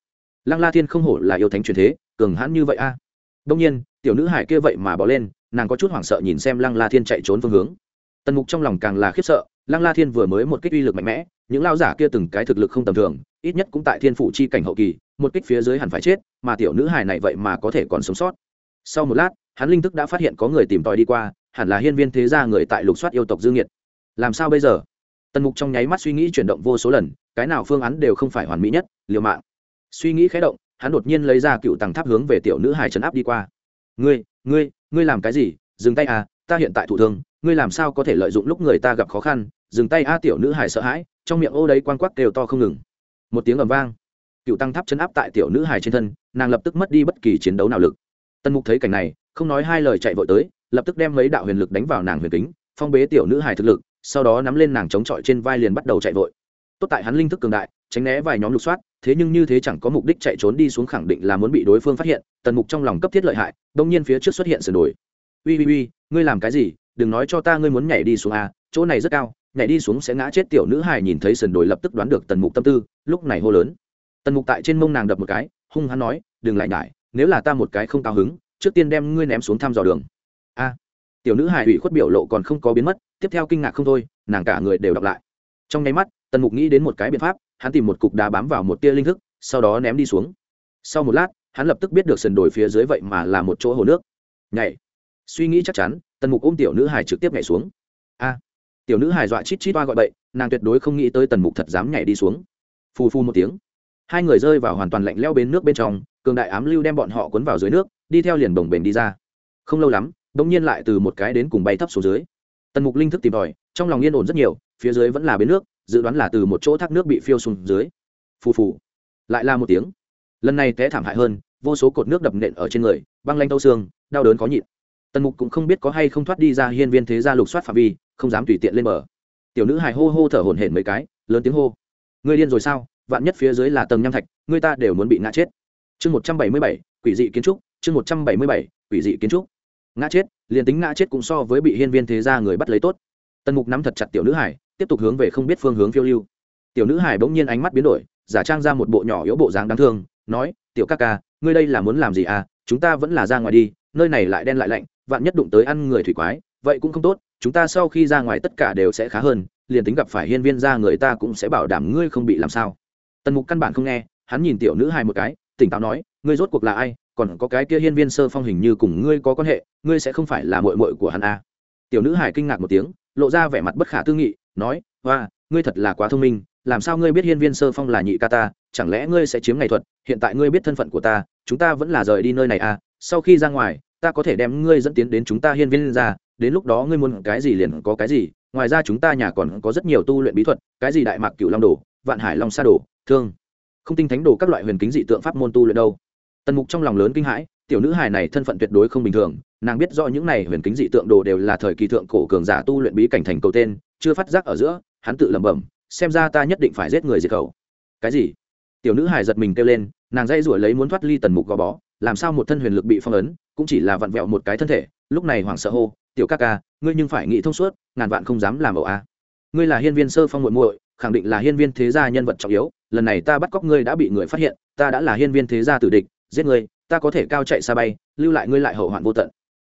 Lăng la thiên không hổ là yêu thánh truyền thế, cường hãn như vậy a. À. đông nhiên, tiểu nữ hải kia vậy mà bỏ lên, nàng có chút hoảng sợ nhìn xem lăng la thiên chạy trốn phương hướng. Tần mục trong lòng càng là khiếp sợ, lăng la thiên vừa mới một kích uy lực mạnh mẽ, những lao giả kia từng cái thực lực không tầm thường, ít nhất cũng tại thiên phủ chi cảnh hậu kỳ, một kích phía dưới hẳn phải chết, mà tiểu nữ hải này vậy mà có thể còn sống sót. Sau một lát, hắn linh thức đã phát hiện có người tìm tòi đi qua, hẳn là hiên viên thế gia người tại lục soát yêu tộc dương nhiệt. Làm sao bây giờ? Tần mục trong nháy mắt suy nghĩ chuyển động vô số lần, cái nào phương án đều không phải hoàn mỹ nhất, liều mạng. Suy nghĩ khé động, hắn đột nhiên lấy ra cựu tầng tháp hướng về tiểu nữ hải trấn áp đi qua. Ngươi ngươi ngươi làm cái gì? Dừng tay à ta hiện tại thụ thương, ngươi làm sao có thể lợi dụng lúc người ta gặp khó khăn, dừng tay a, tiểu nữ hải sợ hãi, trong miệng ô đấy quan quắc đều to không ngừng. Một tiếng ầm vang. Cựu tăng tháp chấn áp tại tiểu nữ hải trên thân, nàng lập tức mất đi bất kỳ chiến đấu nào lực. Tân mục thấy cảnh này, không nói hai lời chạy vội tới, lập tức đem mấy đạo huyền lực đánh vào nàng huyền kính, phong bế tiểu nữ hải thực lực sau đó nắm lên nàng chống chọi trên vai liền bắt đầu chạy vội. Tốt tại hắn linh thức cường đại, tránh né vài nhóm lục soát, thế nhưng như thế chẳng có mục đích chạy trốn đi xuống khẳng định là muốn bị đối phương phát hiện, tần mục trong lòng cấp thiết lợi hại, đông nhiên phía trước xuất hiện sườn đổi ui ui ui ngươi làm cái gì? Đừng nói cho ta ngươi muốn nhảy đi xuống a chỗ này rất cao, nhảy đi xuống sẽ ngã chết tiểu nữ hài. Nhìn thấy sườn đồi lập tức đoán được tần mục tâm tư, lúc này hô lớn. Tần mục tại trên mông nàng đập một cái, hung hắn nói, đừng lại nhải nếu là ta một cái không cao hứng, trước tiên đem ngươi ném xuống thăm dò đường tiểu nữ hài ủy khuất biểu lộ còn không có biến mất, tiếp theo kinh ngạc không thôi, nàng cả người đều đọc lại. Trong nháy mắt, tần mục nghĩ đến một cái biện pháp, hắn tìm một cục đá bám vào một tia linh thức, sau đó ném đi xuống. Sau một lát, hắn lập tức biết được sườn đồi phía dưới vậy mà là một chỗ hồ nước. Nhảy. Suy nghĩ chắc chắn, tần mục ôm tiểu nữ hải trực tiếp nhảy xuống. A. Tiểu nữ hải dọa chít chít toa gọi bậy, nàng tuyệt đối không nghĩ tới tần mục thật dám nhảy đi xuống. Phù phu một tiếng. Hai người rơi vào hoàn toàn lạnh leo bên nước bên trong, cường đại ám lưu đem bọn họ cuốn vào dưới nước, đi theo liền bồng bềnh đi ra. Không lâu lắm bỗng nhiên lại từ một cái đến cùng bay thấp xuống dưới. Tần mục linh thức tìm tòi, trong lòng yên ổn rất nhiều, phía dưới vẫn là bến nước, dự đoán là từ một chỗ thác nước bị phiêu xuống dưới. Phù phù. Lại là một tiếng. Lần này té thảm hại hơn, vô số cột nước đập nện ở trên người, băng lanh tâu xương, đau đớn khó nhịn. Tần mục cũng không biết có hay không thoát đi ra hiên viên thế gia lục soát phạm vi, không dám tùy tiện lên bờ. Tiểu nữ hài hô hô thở hổn hển mấy cái, lớn tiếng hô. Người điên rồi sao? Vạn nhất phía dưới là tầng nham thạch người ta đều muốn bị ngã chết. Chương một trăm bảy mươi bảy, quỷ dị kiến trúc, chương một trăm bảy mươi bảy, quỷ dị kiến trúc ngã chết, liền tính ngã chết cũng so với bị hiên viên thế gia người bắt lấy tốt. Tần mục nắm thật chặt tiểu nữ hải, tiếp tục hướng về không biết phương hướng phiêu lưu. Tiểu nữ hải bỗng nhiên ánh mắt biến đổi, giả trang ra một bộ nhỏ yếu bộ dáng đáng thương, nói, tiểu ca ca, ngươi đây là muốn làm gì à? Chúng ta vẫn là ra ngoài đi, nơi này lại đen lại lạnh, vạn nhất đụng tới ăn người thủy quái, vậy cũng không tốt, chúng ta sau khi ra ngoài tất cả đều sẽ khá hơn, liền tính gặp phải hiên viên ra người ta cũng sẽ bảo đảm ngươi không bị làm sao. Tần mục căn bản không nghe, hắn nhìn tiểu nữ hai một cái, tỉnh táo nói, ngươi rốt cuộc là ai? Còn có cái kia hiên viên sơ phong hình như cùng ngươi có quan hệ, ngươi sẽ không phải là mội mội của hắn à. tiểu nữ hải kinh ngạc một tiếng, lộ ra vẻ mặt bất khả tư nghị, nói hoa ngươi thật là quá thông minh, làm sao ngươi biết hiên viên sơ phong là nhị ca ta, chẳng lẽ ngươi sẽ chiếm ngày thuật, hiện tại ngươi biết thân phận của ta, chúng ta vẫn là rời đi nơi này à sau khi ra ngoài, ta có thể đem ngươi dẫn tiến đến chúng ta hiên viên ra, đến lúc đó ngươi muốn cái gì liền có cái gì, ngoài ra chúng ta nhà còn có rất nhiều tu luyện bí thuật, cái gì đại mạc cựu long đồ, vạn hải long sa đồ, thương, không tinh thánh đồ các loại huyền kính dị tượng pháp môn tu luyện đâu tần mục trong lòng lớn kinh hãi, tiểu nữ hài này thân phận tuyệt đối không bình thường, nàng biết rõ những này huyền kính dị tượng đồ đều là thời kỳ thượng cổ cường giả tu luyện bí cảnh thành cầu tên, chưa phát giác ở giữa, hắn tự lẩm bẩm, xem ra ta nhất định phải giết người diệt khẩu. Cái gì? Tiểu nữ hài giật mình kêu lên, nàng dây rủi lấy muốn thoát ly tần mục gò bó, làm sao một thân huyền lực bị phong ấn, cũng chỉ là vặn vẹo một cái thân thể, lúc này hoảng sợ hô, tiểu ca ca, ngươi nhưng phải nghĩ thông suốt, ngàn vạn không dám làm ẩu a. Ngươi là hiên viên sơ phong muội muội, khẳng định là hiên viên thế gia nhân vật trọng yếu, lần này ta bắt cóc ngươi đã bị người phát hiện, ta đã là hiên viên thế gia tử địch giết ngươi, ta có thể cao chạy xa bay, lưu lại ngươi lại hậu hoạn vô tận.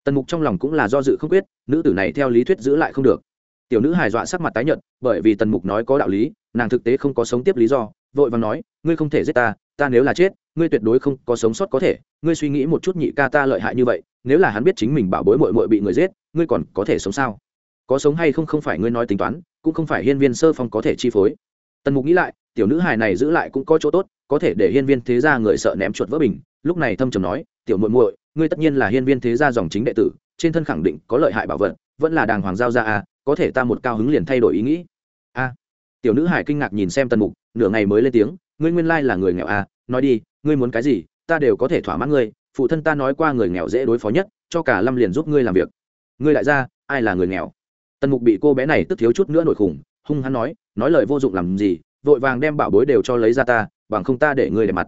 Tần mục trong lòng cũng là do dự không quyết, nữ tử này theo lý thuyết giữ lại không được. Tiểu nữ hài dọa sắc mặt tái nhợt, bởi vì tần mục nói có đạo lý, nàng thực tế không có sống tiếp lý do, vội vàng nói, ngươi không thể giết ta ta nếu là chết, ngươi tuyệt đối không có sống sót có thể. Ngươi suy nghĩ một chút nhị ca ta lợi hại như vậy, nếu là hắn biết chính mình bảo bối mội mội bị người giết, ngươi còn có thể sống sao? Có sống hay không không phải ngươi nói tính toán, cũng không phải hiên viên sơ phong có thể chi phối tần mục nghĩ lại, tiểu nữ hài này giữ lại cũng có chỗ tốt, có thể để hiên viên thế gia người sợ ném chuột vỡ bình. Lúc này thâm trầm nói, tiểu muội muội, ngươi tất nhiên là hiên viên thế gia dòng chính đệ tử, trên thân khẳng định có lợi hại bảo vật, vẫn là đàng hoàng giao ra à có thể ta một cao hứng liền thay đổi ý nghĩ. A, tiểu nữ hải kinh ngạc nhìn xem tần mục, nửa ngày mới lên tiếng, ngươi nguyên lai là người nghèo à nói đi, ngươi muốn cái gì, ta đều có thể thỏa mãn ngươi, phụ thân ta nói qua người nghèo dễ đối phó nhất, cho cả lâm liền giúp ngươi làm việc. Ngươi lại ra ai là người nghèo? Tần mục bị cô bé này tức thiếu chút nữa nổi khủng, hung hắn nói nói lời vô dụng làm gì, vội vàng đem bảo bối đều cho lấy ra ta, bằng không ta để ngươi để mặt.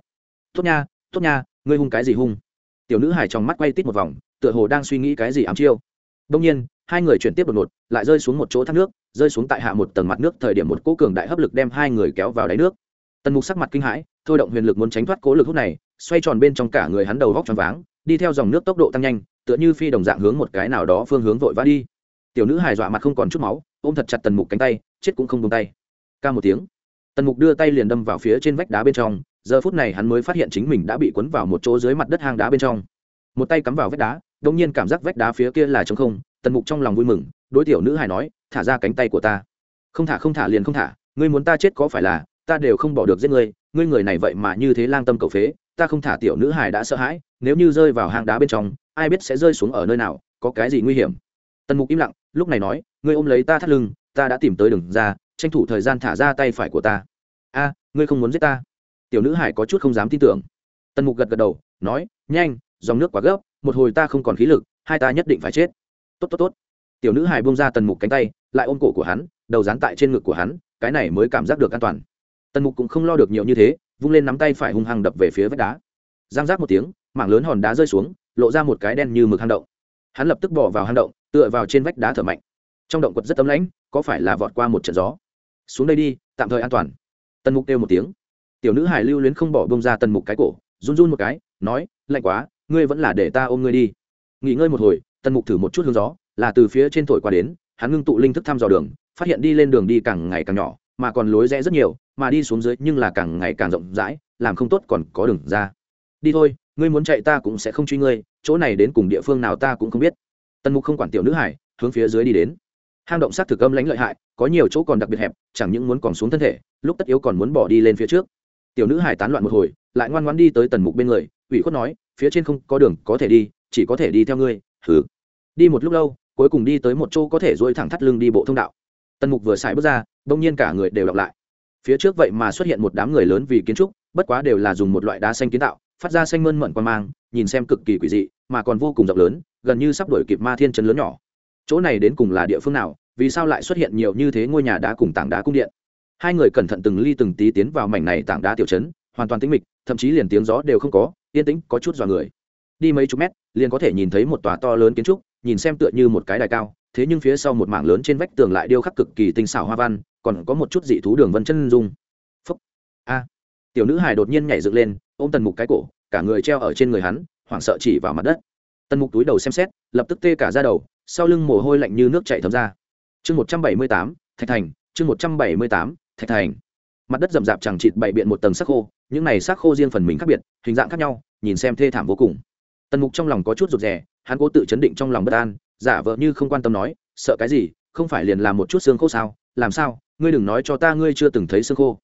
Tốt nha tốt nha, ngươi hung cái gì hung? Tiểu nữ hải trong mắt quay tít một vòng, tựa hồ đang suy nghĩ cái gì ám chiêu. Đông nhiên, hai người chuyển tiếp đột ngột, lại rơi xuống một chỗ thác nước, rơi xuống tại hạ một tầng mặt nước thời điểm một cỗ cường đại hấp lực đem hai người kéo vào đáy nước. Tần mục sắc mặt kinh hãi, thôi động huyền lực muốn tránh thoát cố lực hút này, xoay tròn bên trong cả người hắn đầu vóc tròn váng, đi theo dòng nước tốc độ tăng nhanh, tựa như phi đồng dạng hướng một cái nào đó phương hướng vội vã đi. Tiểu nữ hài dọa mặt không còn chút máu ôm thật chặt tần mục cánh tay, chết cũng không buông tay. Ca một tiếng, tần mục đưa tay liền đâm vào phía trên vách đá bên trong, giờ phút này hắn mới phát hiện chính mình đã bị cuốn vào một chỗ dưới mặt đất hang đá bên trong. Một tay cắm vào vách đá đông nhiên cảm giác vách đá phía kia là trống không, tần mục trong lòng vui mừng, đối tiểu nữ hài nói, thả ra cánh tay của ta. Không thả không thả, liền không thả, ngươi muốn ta chết có phải là, ta đều không bỏ được giết ngươi ngươi người này vậy mà như thế lang tâm cầu phế, ta không thả tiểu nữ hài đã sợ hãi, nếu như rơi vào hang đá bên trong, ai biết sẽ rơi xuống ở nơi nào, có cái gì nguy hiểm? Tần mục im lặng, lúc này nói ngươi ôm lấy ta thắt lưng, ta đã tìm tới đường ra, tranh thủ thời gian thả ra tay phải của ta. A, ngươi không muốn giết ta? Tiểu nữ hải có chút không dám tin tưởng. Tần mục gật gật đầu, nói, nhanh, dòng nước quá gấp, một hồi ta không còn khí lực, hai ta nhất định phải chết. Tốt tốt tốt. Tiểu nữ hải buông ra tần mục cánh tay, lại ôm cổ của hắn, đầu dán tại trên ngực của hắn, cái này mới cảm giác được an toàn. Tần mục cũng không lo được nhiều như thế, vung lên nắm tay phải hung hăng đập về phía vách đá. Giang giác một tiếng, mảng lớn hòn đá rơi xuống, lộ ra một cái đen như mực hang động. Hắn lập tức bỏ vào hang động, tựa vào trên vách đá thở mạnh trong động quật rất tấm lãnh, có phải là vọt qua một trận gió? Xuống đây đi, tạm thời an toàn. Tần mục kêu một tiếng. Tiểu nữ hải lưu luyến không bỏ bông ra tần mục cái cổ, run run một cái, nói, lạnh quá, ngươi vẫn là để ta ôm ngươi đi. Nghỉ ngơi một hồi, tần mục thử một chút hướng gió, là từ phía trên thổi qua đến, hắn ngưng tụ linh thức thăm dò đường, phát hiện đi lên đường đi càng ngày càng nhỏ, mà còn lối rẽ rất nhiều, mà đi xuống dưới nhưng là càng ngày càng rộng rãi, làm không tốt còn có đường ra. Đi thôi, ngươi muốn chạy ta cũng sẽ không truy ngươi, chỗ này đến cùng địa phương nào ta cũng không biết. Tần mục không quản tiểu nữ hải hướng phía dưới đi đến hang động sát thực âm lãnh lợi hại, có nhiều chỗ còn đặc biệt hẹp, chẳng những muốn còn xuống thân thể, lúc tất yếu còn muốn bỏ đi lên phía trước. Tiểu nữ hải tán loạn một hồi, lại ngoan ngoan đi tới tần mục bên người, ủy khuất nói, phía trên không có đường, có thể đi, chỉ có thể đi theo ngươi thử đi một lúc lâu, cuối cùng đi tới một chỗ có thể dôi thẳng thắt lưng đi bộ thông đạo. Tần mục vừa xài bước ra bỗng nhiên cả người đều đọc lại. Phía trước vậy mà xuất hiện một đám người lớn vì kiến trúc, bất quá đều là dùng một loại đá xanh kiến tạo, phát ra xanh mơn mận quan mang, nhìn xem cực kỳ quỷ dị, mà còn vô cùng rộng lớn, gần như sắp đổi kịp ma thiên trấn lớn nhỏ chỗ này đến cùng là địa phương nào vì sao lại xuất hiện nhiều như thế ngôi nhà đá cùng tảng đá cung điện? Hai người cẩn thận từng ly từng tí tiến vào mảnh này tảng đá tiểu chấn, hoàn toàn tĩnh mịch thậm chí liền tiếng gió đều không có yên tĩnh có chút dọa người. Đi mấy chục mét liền có thể nhìn thấy một tòa to lớn kiến trúc nhìn xem tựa như một cái đài cao thế nhưng phía sau một mảng lớn trên vách tường lại điêu khắc cực kỳ tinh xảo hoa văn còn có một chút dị thú đường vân chân dung. Phúc. A. Tiểu nữ hài đột nhiên nhảy dựng lên ôm tần mục cái cổ cả người treo ở trên người hắn hoảng sợ chỉ vào mặt đất. Tần mục túi đầu xem xét lập tức tê cả ra đầu sau lưng mồ hôi lạnh như nước chảy thấm ra. Chương một trăm bảy mươi tám, thạch thành, chương một trăm bảy mươi tám, thạch thành. Mặt đất rậm rạp chẳng chịt bày biện một tầng sắc khô, những này sắc khô riêng phần mình khác biệt, hình dạng khác nhau, nhìn xem thê thảm vô cùng. Tần mục trong lòng có chút rụt rè, hắn cố tự chấn định trong lòng bất an, giả vợ như không quan tâm nói, sợ cái gì? Không phải liền làm một chút xương khô sao? Làm sao? Ngươi đừng nói cho ta ngươi chưa từng thấy xương khô.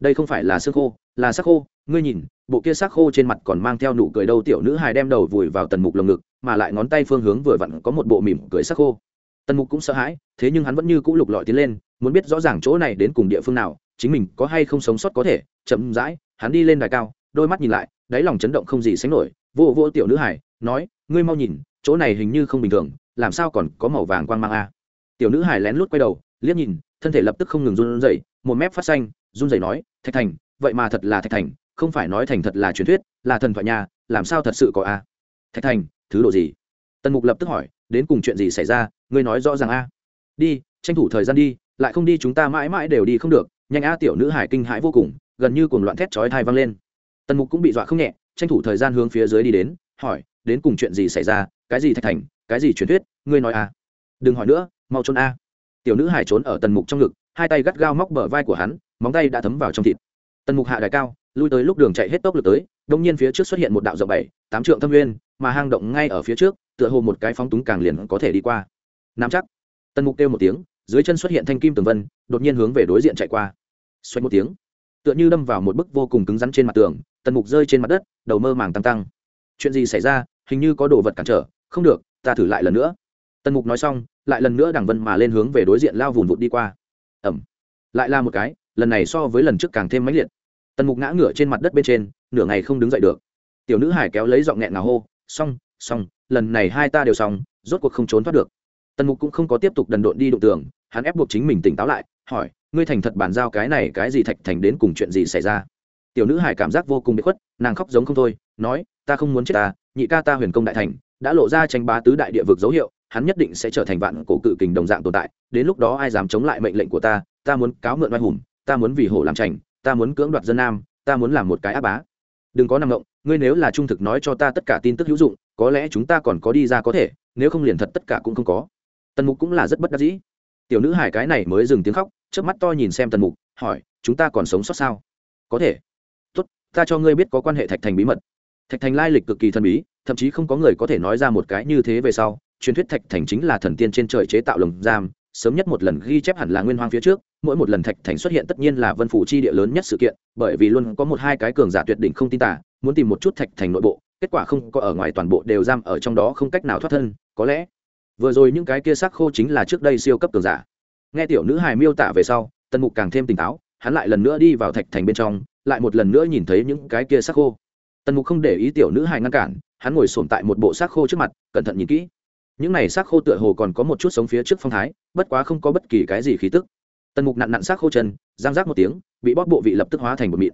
Đây không phải là xương khô, là sắc khô ngươi nhìn, bộ kia xác khô trên mặt còn mang theo nụ cười đâu tiểu nữ hài đem đầu vùi vào tần mục lồng ngực, mà lại ngón tay phương hướng vừa vặn có một bộ mỉm cười xác khô. Tần mục cũng sợ hãi, thế nhưng hắn vẫn như cũ lục lọi tiến lên, muốn biết rõ ràng chỗ này đến cùng địa phương nào, chính mình có hay không sống sót có thể, chậm rãi, hắn đi lên đài cao, đôi mắt nhìn lại, đáy lòng chấn động không gì sánh nổi, vô vô tiểu nữ hải nói, ngươi mau nhìn, chỗ này hình như không bình thường, làm sao còn có màu vàng quang mang a? Tiểu nữ hải lén lút quay đầu, liếc nhìn, thân thể lập tức không ngừng run rẩy, một mép phát xanh, run rẩy nói, thạch thành, vậy mà thật là thạch thành không phải nói thành thật là truyền thuyết, là thần thoại nhà làm sao thật sự có a? Thạch thành, thứ độ gì? Tần mục lập tức hỏi, đến cùng chuyện gì xảy ra? Ngươi nói rõ ràng a. Đi, tranh thủ thời gian đi, lại không đi chúng ta mãi mãi đều đi không được, nhanh a, tiểu nữ hải kinh hãi vô cùng, gần như cuồng loạn thét chói thai vang lên. Tần mục cũng bị dọa không nhẹ, tranh thủ thời gian hướng phía dưới đi đến, hỏi, đến cùng chuyện gì xảy ra? Cái gì thạch thành? Cái gì truyền thuyết? Ngươi nói a. Đừng hỏi nữa, mau trốn a. Tiểu nữ hải trốn ở tần mục trong ngực, hai tay gắt gao móc bờ vai của hắn, móng tay đã thấm vào trong thịt. Tần mục hạ đài cao lui tới lúc đường chạy hết tốc lực tới, đông nhiên phía trước xuất hiện một đạo rộng bảy, tám trượng thâm nguyên, mà hang động ngay ở phía trước, tựa hồ một cái phóng túng càng liền có thể đi qua. Nắm chắc. Tần mục kêu một tiếng, dưới chân xuất hiện thanh kim tường vân, đột nhiên hướng về đối diện chạy qua. Xoay một tiếng, tựa như đâm vào một bức vô cùng cứng rắn trên mặt tường, tần mục rơi trên mặt đất, đầu mơ màng tăng tăng. Chuyện gì xảy ra? Hình như có đồ vật cản trở. Không được, ta thử lại lần nữa. Tần mục nói xong, lại lần nữa đằng vân mà lên hướng về đối diện lao vùn vụt đi qua. Ẩm. Lại là một cái, lần này so với lần trước càng thêm mãnh liệt tần mục ngã ngửa trên mặt đất bên trên, nửa ngày không đứng dậy được. Tiểu nữ hải kéo lấy giọng nghẹn ngào hô, xong xong, lần này hai ta đều xong, rốt cuộc không trốn thoát được. Tần mục cũng không có tiếp tục đần độn đi đụng tường, hắn ép buộc chính mình tỉnh táo lại, hỏi, ngươi thành thật bàn giao cái này cái gì thạch thành đến cùng chuyện gì xảy ra? Tiểu nữ hải cảm giác vô cùng bị khuất, nàng khóc giống không thôi, nói, ta không muốn chết ta, nhị ca ta huyền công đại thành, đã lộ ra tranh bá tứ đại địa vực dấu hiệu, hắn nhất định sẽ trở thành vạn cổ cự kình đồng dạng tồn tại, đến lúc đó ai dám chống lại mệnh lệnh của ta ta muốn cáo mượn oai hùng, ta muốn vì hổ làm trành ta muốn cưỡng đoạt dân nam, ta muốn làm một cái áp bá. Đừng có nằm ngộng ngươi nếu là trung thực nói cho ta tất cả tin tức hữu dụng, có lẽ chúng ta còn có đi ra có thể, nếu không liền thật tất cả cũng không có. Tần mục cũng là rất bất đắc dĩ. Tiểu nữ hải cái này mới dừng tiếng khóc trước mắt to nhìn xem tần mục, hỏi, chúng ta còn sống sót sao? Có thể. Tốt, ta cho ngươi biết có quan hệ thạch thành bí mật. Thạch thành lai lịch cực kỳ thần bí, thậm chí không có người có thể nói ra một cái như thế về sau, truyền thuyết thạch thành chính là thần tiên trên trời chế tạo lồng giam sớm nhất một lần ghi chép hẳn là nguyên hoang phía trước, mỗi một lần thạch thành xuất hiện tất nhiên là vân phủ chi địa lớn nhất sự kiện, bởi vì luôn có một hai cái cường giả tuyệt đỉnh không tin tả muốn tìm một chút thạch thành nội bộ, kết quả không có ở ngoài toàn bộ đều giam ở trong đó không cách nào thoát thân, có lẽ vừa rồi những cái kia xác khô chính là trước đây siêu cấp cường giả. Nghe tiểu nữ hài miêu tả về sau tân mục càng thêm tỉnh táo, hắn lại lần nữa đi vào thạch thành bên trong, lại một lần nữa nhìn thấy những cái kia xác khô. Tần mục không để ý tiểu nữ hài ngăn cản, hắn ngồi sồn tại một bộ xác khô trước mặt, cẩn thận nhìn kỹ những này xác khô tựa hồ còn có một chút sống phía trước phong thái, bất quá không có bất kỳ cái gì khí tức. Tần mục nặn nặn xác khô chân, giang rác một tiếng, bị bóp bộ vị lập tức hóa thành một mịn.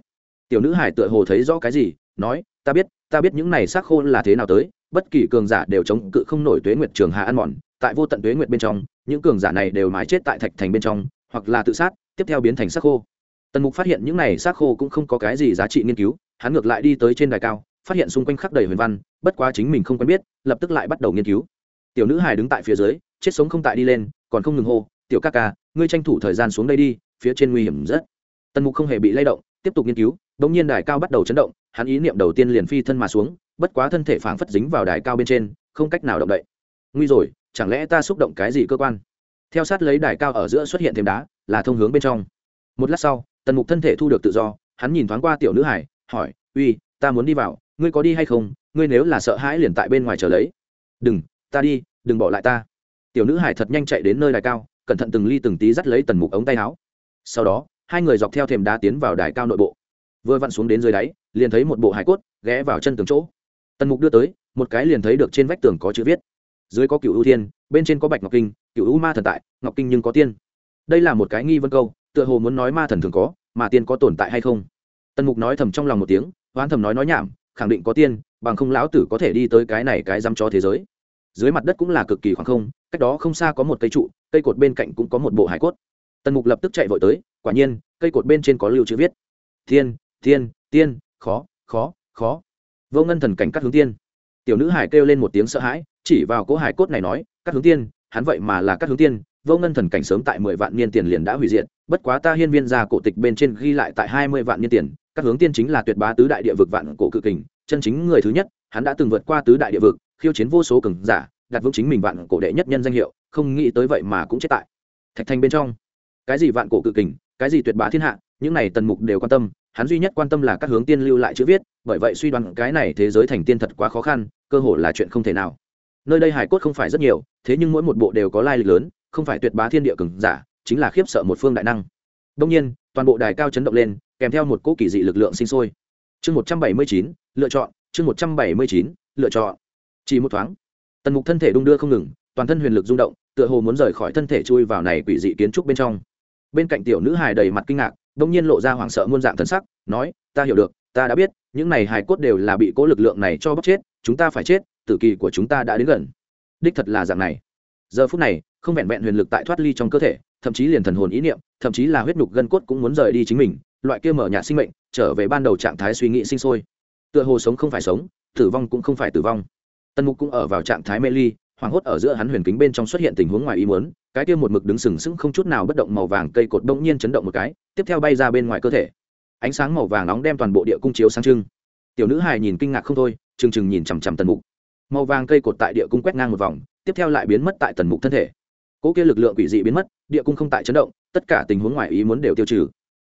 Tiểu nữ hải tựa hồ thấy rõ cái gì, nói, ta biết ta biết những này xác khô là thế nào tới, bất kỳ cường giả đều chống cự không nổi tuế nguyệt trường hà ăn mòn, tại vô tận tuế nguyệt bên trong, những cường giả này đều mái chết tại thạch thành bên trong, hoặc là tự sát, tiếp theo biến thành xác khô. Tần mục phát hiện những này xác khô cũng không có cái gì giá trị nghiên cứu, hắn ngược lại đi tới trên đài cao, phát hiện xung quanh khắc đầy huyền văn, bất quá chính mình không quen biết, lập tức lại bắt đầu nghiên cứu tiểu nữ hài đứng tại phía dưới, chết sống không tại đi lên, còn không ngừng hô, tiểu ca ca, ngươi tranh thủ thời gian xuống đây đi, phía trên nguy hiểm rất. Tần mục không hề bị lay động, tiếp tục nghiên cứu đ ỗ n g nhiên đài cao bắt đầu chấn động, hắn ý niệm đầu tiên liền phi thân mà xuống, bất quá thân thể phảng phất dính vào đài cao bên trên, không cách nào động đậy. Nguy rồi, chẳng lẽ ta xúc động cái gì cơ quan? Theo sát lấy đài cao ở giữa xuất hiện thêm đá, là thông hướng bên trong. Một lát sau, tần mục thân thể thu được tự do, hắn nhìn thoáng qua tiểu nữ hải hỏi, uy, ta muốn đi vào, ngươi có đi hay không? Ngươi nếu là sợ hãi liền tại bên ngoài chờ lấy. Đừng ta đi, đừng bỏ lại ta. Tiểu nữ hải thật nhanh chạy đến nơi đài cao, cẩn thận từng ly từng tí dắt lấy tần mục ống tay áo. Sau đó, hai người dọc theo thềm đá tiến vào đài cao nội bộ. Vừa vặn xuống đến dưới đáy, liền thấy một bộ hải cốt ghé vào chân tường chỗ. Tần mục đưa tới, một cái liền thấy được trên vách tường có chữ viết. Dưới có cựu ưu thiên, bên trên có bạch ngọc kinh, cựu ưu ma thần tại, ngọc kinh nhưng có tiên. Đây là một cái nghi vân câu, tựa hồ muốn nói ma thần thường có, mà tiên có tồn tại hay không? Tần mục nói thầm trong lòng một tiếng oán thầm nói nói nhảm, khẳng định có tiên, bằng không lão tử có thể đi tới cái này cái dám cho thế giới dưới mặt đất cũng là cực kỳ khoảng không, cách đó không xa có một cây trụ, cây cột bên cạnh cũng có một bộ hải cốt. Tần mục lập tức chạy vội tới, quả nhiên, cây cột bên trên có lưu chữ viết. Thiên thiên, tiên, khó khó khó. Vô ngân thần cảnh các hướng tiên. Tiểu nữ hải kêu lên một tiếng sợ hãi, chỉ vào cỗ hải cốt này nói các hướng tiên, hắn vậy mà là các hướng tiên, vô ngân thần cảnh sớm tại mười vạn niên tiền liền đã hủy diệt, bất quá ta hiên viên ra cổ tịch bên trên ghi lại tại hai mươi vạn niên tiền các hướng tiên chính là tuyệt bá tứ đại địa vực vạn cổ cự kình, chân chính người thứ nhất, hắn đã từng vượt qua tứ đại địa vực khiêu chiến vô số cường giả, đặt vững chính mình vạn cổ đệ nhất nhân danh hiệu, không nghĩ tới vậy mà cũng chết tại thạch thành bên trong. Cái gì vạn cổ cự kình, cái gì tuyệt bá thiên hạ, những này tần mục đều quan tâm, hắn duy nhất quan tâm là các hướng tiên lưu lại chữ viết, bởi vậy suy đoán cái này thế giới thành tiên thật quá khó khăn, cơ hội là chuyện không thể nào. Nơi đây hải cốt không phải rất nhiều, thế nhưng mỗi một bộ đều có lai lịch lớn, không phải tuyệt bá thiên địa cường giả, chính là khiếp sợ một phương đại năng. Đông nhiên, toàn bộ đài cao chấn động lên, kèm theo một cỗ kỳ dị lực lượng sinh sôi. Chương một trăm bảy mươi chín, lựa chọn, chương một trăm bảy mươi chín, lựa chọn chỉ một thoáng, tần mục thân thể đung đưa không ngừng, toàn thân huyền lực rung động, tựa hồ muốn rời khỏi thân thể chui vào này quỷ dị kiến trúc bên trong. Bên cạnh tiểu nữ hài đầy mặt kinh ngạc, đông nhiên lộ ra hoảng sợ muôn dạng thân sắc, nói, ta hiểu được, ta đã biết, những này hài cốt đều là bị cố lực lượng này cho bóc chết, chúng ta phải chết, tử kỳ của chúng ta đã đến gần. Đích thật là dạng này. Giờ phút này, không vẹn vẹn huyền lực tại thoát ly trong cơ thể, thậm chí liền thần hồn ý niệm, thậm chí là huyết nhục gân cốt cũng muốn rời đi chính mình, loại kia mở nhạt sinh mệnh, trở về ban đầu trạng thái suy nghĩ sinh sôi. Tựa hồ sống không phải sống, tử vong cũng không phải tử vong tần mục cũng ở vào trạng thái mê ly, hoảng hốt ở giữa hắn huyền kính bên trong xuất hiện tình huống ngoài ý muốn, cái kia một mực đứng sừng sững không chút nào bất động màu vàng cây cột bỗng nhiên chấn động một cái, tiếp theo bay ra bên ngoài cơ thể. Ánh sáng màu vàng nóng đem toàn bộ địa cung chiếu sáng trưng. Tiểu nữ hài nhìn kinh ngạc không thôi, trừng trừng nhìn chằm chằm tần mục. Màu vàng cây cột tại địa cung quét ngang một vòng, tiếp theo lại biến mất tại tần mục thân thể. Cỗ kia lực lượng quỷ dị biến mất, địa cung không tại chấn động, tất cả tình huống ngoài ý muốn đều tiêu trừ.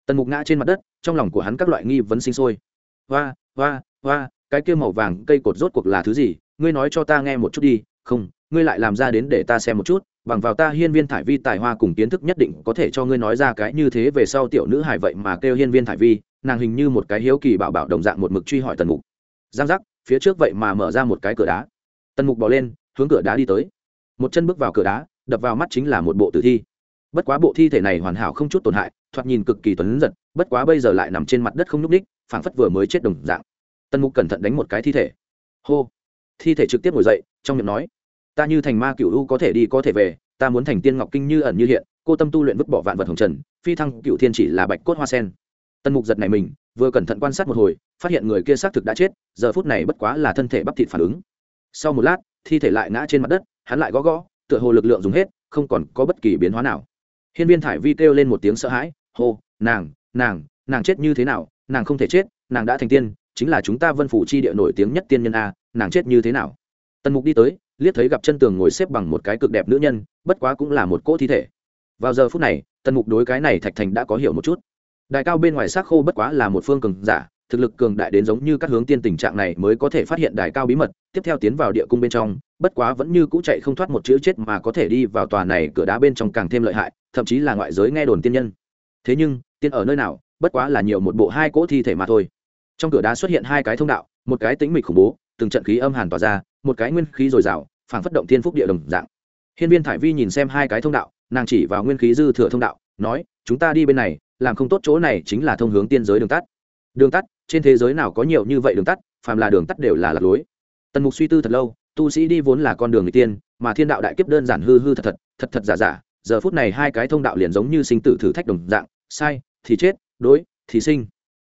Tần mục ngã trên mặt đất, trong lòng của hắn các loại nghi vấn sinh sôi. Hoa hoa hoa, cái kia màu vàng cây cột rốt cuộc là thứ gì? Ngươi nói cho ta nghe một chút đi, không, ngươi lại làm ra đến để ta xem một chút, bằng vào ta hiên viên thải vi tài hoa cùng kiến thức nhất định có thể cho ngươi nói ra cái như thế về sau tiểu nữ hải vậy mà kêu hiên viên thải vi, nàng hình như một cái hiếu kỳ bảo bảo đồng dạng một mực truy hỏi tần mục. Giang giác, phía trước vậy mà mở ra một cái cửa đá. Tần mục bỏ lên, hướng cửa đá đi tới. Một chân bước vào cửa đá, đập vào mắt chính là một bộ tử thi. Bất quá bộ thi thể này hoàn hảo không chút tổn hại, thoạt nhìn cực kỳ tuấn giật, bất quá bây giờ lại nằm trên mặt đất không nhúc ních phảng phất vừa mới chết đồng dạng. Tần mục cẩn thận đánh một cái thi thể. Hô thi thể trực tiếp ngồi dậy, trong miệng nói, ta như thành ma cựu u có thể đi có thể về, ta muốn thành tiên ngọc kinh như ẩn như hiện, cô tâm tu luyện vứt bỏ vạn vật hồng trần, phi thăng cựu thiên chỉ là bạch cốt hoa sen. Tân mục giật này mình, vừa cẩn thận quan sát một hồi, phát hiện người kia xác thực đã chết, giờ phút này bất quá là thân thể bắp thịt phản ứng. Sau một lát, thi thể lại ngã trên mặt đất, hắn lại gõ gõ, tựa hồ lực lượng dùng hết, không còn có bất kỳ biến hóa nào. Hiên viên thải vi kêu lên một tiếng sợ hãi, hô, nàng nàng nàng chết như thế nào? Nàng không thể chết, nàng đã thành tiên, chính là chúng ta vân phủ chi địa nổi tiếng nhất tiên nhân a nàng chết như thế nào? Tần mục đi tới, liếc thấy gặp chân tường ngồi xếp bằng một cái cực đẹp nữ nhân, bất quá cũng là một cỗ thi thể. Vào giờ phút này, tần mục đối cái này thạch thành đã có hiểu một chút. Đại cao bên ngoài xác khô bất quá là một phương cường giả, thực lực cường đại đến giống như các hướng tiên tình trạng này mới có thể phát hiện đài cao bí mật, tiếp theo tiến vào địa cung bên trong, bất quá vẫn như cũ chạy không thoát một chữ chết mà có thể đi vào tòa này cửa đá bên trong càng thêm lợi hại, thậm chí là ngoại giới nghe đồn tiên nhân. Thế nhưng, tiên ở nơi nào, bất quá là nhiều một bộ hai cỗ thi thể mà thôi. Trong cửa đá xuất hiện hai cái thông đạo, một cái tính mịch khủng bố từng trận khí âm hàn tỏa ra, một cái nguyên khí dồi dào, phảng phất động thiên phúc địa đồng dạng. Hiên viên thải vi nhìn xem hai cái thông đạo, nàng chỉ vào nguyên khí dư thừa thông đạo, nói, chúng ta đi bên này, làm không tốt chỗ này chính là thông hướng tiên giới đường tắt. Đường tắt? Trên thế giới nào có nhiều như vậy đường tắt? Phàm là đường tắt đều là lạc lối. Tần mục suy tư thật lâu, tu sĩ đi vốn là con đường người tiên, mà thiên đạo đại kiếp đơn giản hư hư thật thật thật thật giả giả. Giờ phút này hai cái thông đạo liền giống như sinh tử thử thách đồng dạng, sai, thì chết, đối, thì sinh.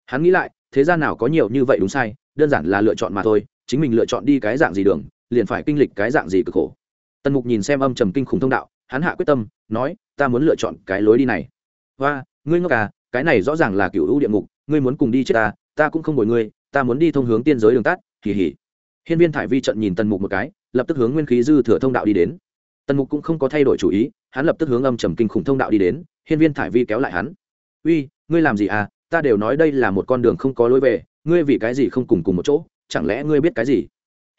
Hắn nghĩ lại, thế gian nào có nhiều như vậy đúng sai, đơn giản là lựa chọn mà thôi chính mình lựa chọn đi cái dạng gì đường, liền phải kinh lịch cái dạng gì cực khổ. Tần mục nhìn xem âm trầm kinh khủng thông đạo, hắn hạ quyết tâm, nói, ta muốn lựa chọn cái lối đi này. Và ngươi ngốc à cái này rõ ràng là cựu hữu địa ngục, ngươi muốn cùng đi chết ta ta cũng không bồi ngươi, ta muốn đi thông hướng tiên giới đường tắt kỳ hỉ hiên viên thải vi trận nhìn tần mục một cái, lập tức hướng nguyên khí dư thừa thông đạo đi đến. Tần mục cũng không có thay đổi chủ ý, hắn lập tức hướng âm trầm kinh khủng thông đạo đi đến, hiên viên thải vi kéo lại hắn. Uy, ngươi làm gì à ta đều nói đây là một con đường không có lối về, ngươi vì cái gì không cùng cùng một chỗ? Chẳng lẽ ngươi biết cái gì?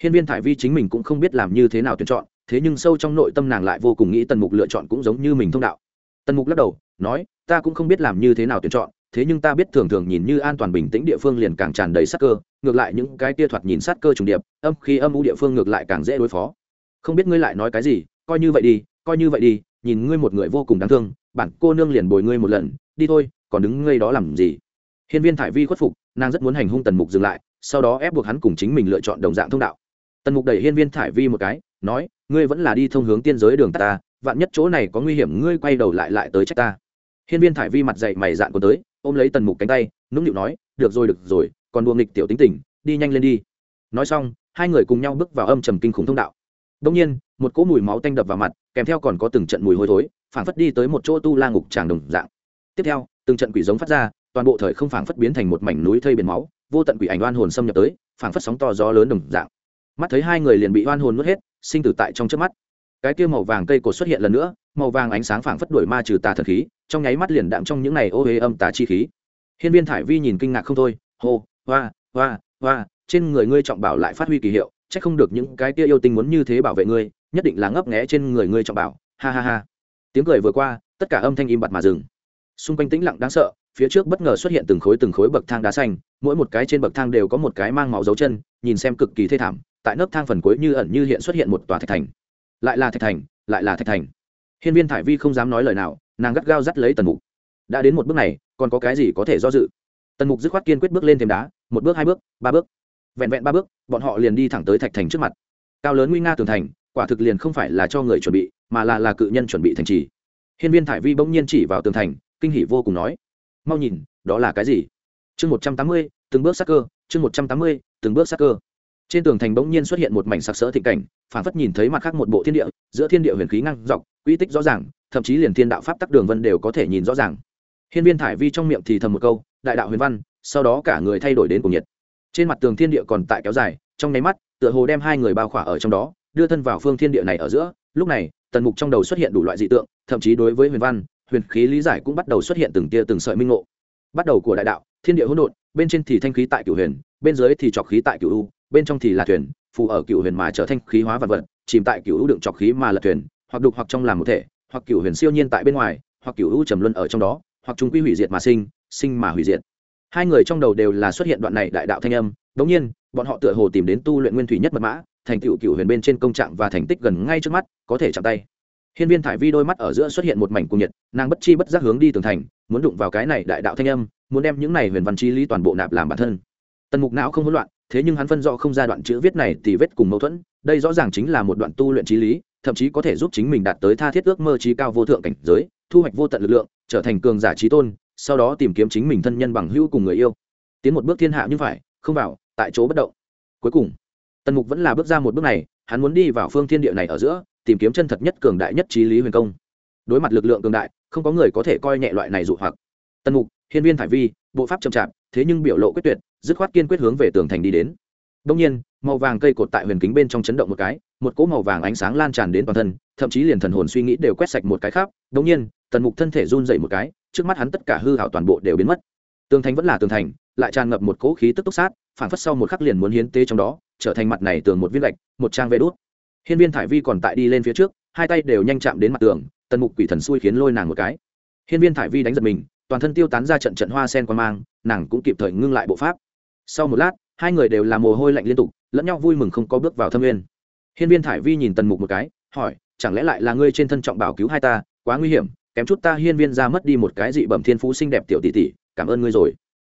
Hiên viên thải vi chính mình cũng không biết làm như thế nào tuyển chọn, thế nhưng sâu trong nội tâm nàng lại vô cùng nghĩ tần mục lựa chọn cũng giống như mình thông đạo. Tần mục lắc đầu, nói, ta cũng không biết làm như thế nào tuyển chọn, thế nhưng ta biết thường thường nhìn như an toàn bình tĩnh địa phương liền càng tràn đầy sát cơ, ngược lại những cái tia thoạt nhìn sát cơ trùng điệp, âm khi âm u địa phương ngược lại càng dễ đối phó. Không biết ngươi lại nói cái gì, coi như vậy đi, coi như vậy đi, nhìn ngươi một người vô cùng đáng thương, bản cô nương liền bồi ngươi một lần, đi thôi, còn đứng ngây đó làm gì? Hiên viên thải vi khuất phục, nàng rất muốn hành hung tần mục dừng lại sau đó ép buộc hắn cùng chính mình lựa chọn đồng dạng thông đạo. Tần mục đẩy hiên viên thải vi một cái, nói, ngươi vẫn là đi thông hướng tiên giới đường ta, vạn nhất chỗ này có nguy hiểm, ngươi quay đầu lại lại tới trách ta. Hiên viên thải vi mặt dậy mày dạn còn tới, ôm lấy tần mục cánh tay, nũng nịu nói, được rồi được rồi, còn đùa nghịch tiểu tính tình, đi nhanh lên đi. Nói xong, hai người cùng nhau bước vào âm trầm kinh khủng thông đạo. Đông nhiên, một cỗ mùi máu tanh đập vào mặt, kèm theo còn có từng trận mùi hôi thối, phảng phất đi tới một chỗ tu la ngục tràng đồng dạng. Tiếp theo, từng trận quỷ giống phát ra, toàn bộ thời không phảng phất biến thành một mảnh núi thây biển máu vô tận quỷ ảnh oan hồn xâm nhập tới, phảng phất sóng to gió lớn đồng dạng. Mắt thấy hai người liền bị oan hồn nuốt hết, sinh tử tại trong trước mắt. Cái kia màu vàng cây cột xuất hiện lần nữa, màu vàng ánh sáng phảng phất đuổi ma trừ tà thần khí, trong nháy mắt liền đạm trong những này ô huế âm tà chi khí. Hiên viên thải vi nhìn kinh ngạc không thôi, hô, hoa hoa hoa, trên người ngươi trọng bảo lại phát huy kỳ hiệu, chắc không được những cái kia yêu tinh muốn như thế bảo vệ ngươi, nhất định là ngấp nghé trên người ngươi trọng bảo, ha ha ha. Tiếng cười vừa qua, tất cả âm thanh im bặt mà dừng. Xung quanh tĩnh lặng đáng sợ phía trước bất ngờ xuất hiện từng khối từng khối bậc thang đá xanh, mỗi một cái trên bậc thang đều có một cái mang máu dấu chân, nhìn xem cực kỳ thê thảm, tại nấc thang phần cuối như ẩn như hiện xuất hiện một tòa thạch thành. Lại là thạch thành, lại là thạch thành. Hiên viên thải vi không dám nói lời nào, nàng gắt gao dắt lấy tần mục. Đã đến một bước này, còn có cái gì có thể do dự? Tần mục dứt khoát kiên quyết bước lên thêm đá, một bước, hai bước, ba bước. Vẹn vẹn ba bước, bọn họ liền đi thẳng tới thạch thành trước mặt. Cao lớn nguy nga tường thành, quả thực liền không phải là cho người chuẩn bị, mà là là cự nhân chuẩn bị thành trì. Hiên viên thải vi bỗng nhiên chỉ vào tường thành, kinh hỉ vô cùng nói mau nhìn, đó là cái gì? Chương một trăm tám mươi, từng bước sắc cơ, chương một trăm tám mươi, từng bước sắc cơ. Trên tường thành bỗng nhiên xuất hiện một mảnh sặc sỡ thịnh cảnh, phản phất nhìn thấy mặt khác một bộ thiên địa, giữa thiên địa huyền khí ngang dọc, quy tích rõ ràng, thậm chí liền thiên đạo pháp tắc đường vân đều có thể nhìn rõ ràng. Hiên viên thải vi trong miệng thì thầm một câu, đại đạo huyền văn, sau đó cả người thay đổi đến cùng nhiệt. Trên mặt tường thiên địa còn tại kéo dài, trong nháy mắt, tựa hồ đem hai người bao khỏa ở trong đó, đưa thân vào phương thiên địa này ở giữa, lúc này, tần mục trong đầu xuất hiện đủ loại dị tượng, thậm chí đối với huyền văn huyền khí lý giải cũng bắt đầu xuất hiện từng tia từng sợi minh ngộ. Bắt đầu của đại đạo, thiên địa hỗn độn, bên trên thì thanh khí tại cửu huyền, bên dưới thì trọc khí tại cửu u, bên trong thì là thuyền, phù ở cửu huyền mà trở thanh khí hóa vật vật, chìm tại cửu u đựng trọc khí mà là thuyền, hoặc đục hoặc trong làm một thể, hoặc cửu huyền siêu nhiên tại bên ngoài, hoặc cửu u trầm luân ở trong đó, hoặc chúng quy hủy diệt mà sinh sinh mà hủy diệt. Hai người trong đầu đều là xuất hiện đoạn này đại đạo thanh âm, đống nhiên, bọn họ tựa hồ tìm đến tu luyện nguyên thủy nhất mật mã, thành tựu cửu huyền bên trên công trạng và thành tích gần ngay trước mắt, có thể chạm tay hiên viên thải vi đôi mắt ở giữa xuất hiện một mảnh cung nhiệt, nàng bất chi bất giác hướng đi tường thành, muốn đụng vào cái này đại đạo thanh âm, muốn đem những này huyền văn chi lý toàn bộ nạp làm bản thân. Tần mục não không hỗn loạn, thế nhưng hắn phân rõ không ra đoạn chữ viết này thì vết cùng mâu thuẫn, đây rõ ràng chính là một đoạn tu luyện trí lý, thậm chí có thể giúp chính mình đạt tới tha thiết ước mơ trí cao vô thượng cảnh giới, thu hoạch vô tận lực lượng, trở thành cường giả trí tôn, sau đó tìm kiếm chính mình thân nhân bằng hữu cùng người yêu. Tiến một bước thiên hạ như phải, không vào, tại chỗ bất động. Cuối cùng, tần mục vẫn là bước ra một bước này, hắn muốn đi vào phương thiên địa này ở giữa tìm kiếm chân thật nhất cường đại nhất trí lý huyền công. Đối mặt lực lượng cường đại, không có người có thể coi nhẹ loại này dụ hoặc. Tần mục, hiên viên thải vi, bộ pháp chậm chạp, thế nhưng biểu lộ quyết tuyệt, dứt khoát kiên quyết hướng về tường thành đi đến. Đông nhiên, màu vàng cây cột tại huyền kính bên trong chấn động một cái, một cỗ màu vàng ánh sáng lan tràn đến toàn thân, thậm chí liền thần hồn suy nghĩ đều quét sạch một cái khác. Đông nhiên, tần mục thân thể run dậy một cái, trước mắt hắn tất cả hư hảo toàn bộ đều biến mất. Tường thành vẫn là tường thành, lại tràn ngập một cỗ khí tức túc sát phản phất sau một khắc liền muốn hiến tế trong đó, trở thành mặt này tường một viên lạch một trang vê đốt hiên viên thải vi còn tại đi lên phía trước, hai tay đều nhanh chạm đến mặt tường, tần mục quỷ thần xui khiến lôi nàng một cái. Hiên viên thải vi đánh giật mình, toàn thân tiêu tán ra trận trận hoa sen quan mang, nàng cũng kịp thời ngưng lại bộ pháp. Sau một lát, hai người đều làm mồ hôi lạnh liên tục, lẫn nhau vui mừng không có bước vào thâm nguyên hiên viên thải vi nhìn tần mục một cái, hỏi, chẳng lẽ lại là ngươi trên thân trọng bảo cứu hai ta, quá nguy hiểm, kém chút ta hiên viên ra mất đi một cái dị bẩm thiên phú xinh đẹp tiểu tỷ tỷ, cảm ơn ngươi rồi.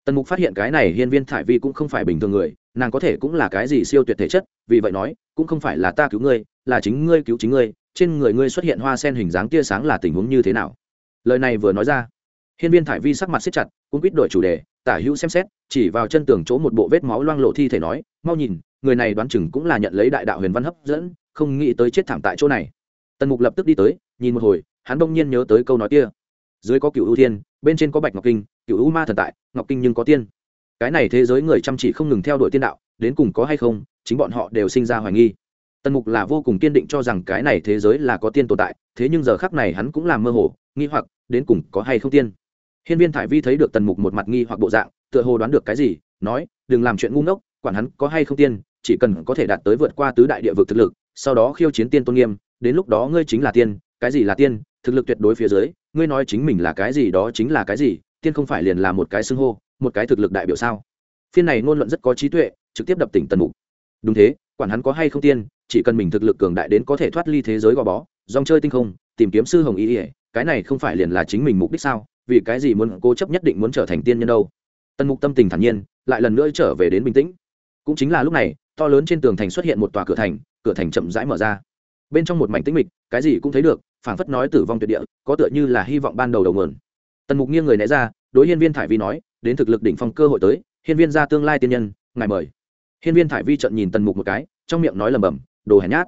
Tần mục phát hiện cái này, hiên viên thải vi cũng không phải bình thường người nàng có thể cũng là cái gì siêu tuyệt thể chất, vì vậy nói, cũng không phải là ta cứu ngươi, là chính ngươi cứu chính ngươi, trên người ngươi xuất hiện hoa sen hình dáng tia sáng là tình huống như thế nào? Lời này vừa nói ra, hiên viên thải vi sắc mặt siết chặt, cũng quýt đổi chủ đề, tả hữu xem xét, chỉ vào chân tường chỗ một bộ vết máu loang lộ thi thể nói, mau nhìn, người này đoán chừng cũng là nhận lấy đại đạo huyền văn hấp dẫn, không nghĩ tới chết thảm tại chỗ này. Tần mục lập tức đi tới, nhìn một hồi, hắn đông nhiên nhớ tới câu nói kia. Dưới có cựu ưu thiên, bên trên có bạch ngọc kinh, cựu ưu ma thần tại, ngọc kinh nhưng có tiên cái này thế giới người chăm chỉ không ngừng theo đuổi tiên đạo, đến cùng có hay không, chính bọn họ đều sinh ra hoài nghi. Tần mục là vô cùng kiên định cho rằng cái này thế giới là có tiên tồn tại, thế nhưng giờ khắc này hắn cũng làm mơ hồ, nghi hoặc, đến cùng có hay không tiên. Hiên viên thải vi thấy được tần mục một mặt nghi hoặc bộ dạng, tựa hồ đoán được cái gì, nói, đừng làm chuyện ngu ngốc, quản hắn có hay không tiên, chỉ cần có thể đạt tới vượt qua tứ đại địa vực thực lực, sau đó khiêu chiến tiên tôn nghiêm, đến lúc đó ngươi chính là tiên, cái gì là tiên, thực lực tuyệt đối phía dưới, ngươi nói chính mình là cái gì đó chính là cái gì tiên không phải liền là một cái xưng hô, một cái thực lực đại biểu sao? Phiên này ngôn luận rất có trí tuệ, trực tiếp đập tỉnh tần mục. Đúng thế, quản hắn có hay không tiên, chỉ cần mình thực lực cường đại đến có thể thoát ly thế giới gò bó, dòng chơi tinh không, tìm kiếm sư hồng ý ỉa cái này không phải liền là chính mình mục đích sao? Vì cái gì muốn cố chấp nhất định muốn trở thành tiên nhân đâu? Tần mục tâm tình thản nhiên, lại lần nữa trở về đến bình tĩnh. Cũng chính là lúc này, to lớn trên tường thành xuất hiện một tòa cửa thành cửa thành chậm rãi mở ra. Bên trong một mảnh tĩnh mịch, cái gì cũng thấy được, phảng phất nói tử vong tuyệt địa, có tựa như là hy vọng ban đầu đầu nguồn tần mục nghiêng người né ra, đối hiên viên thải vi nói, đến thực lực đỉnh phong cơ hội tới, hiên viên ra tương lai tiên nhân, ngài mời. Hiên viên thải vi trận nhìn tần mục một cái, trong miệng nói lầm bầm đồ hèn nhát.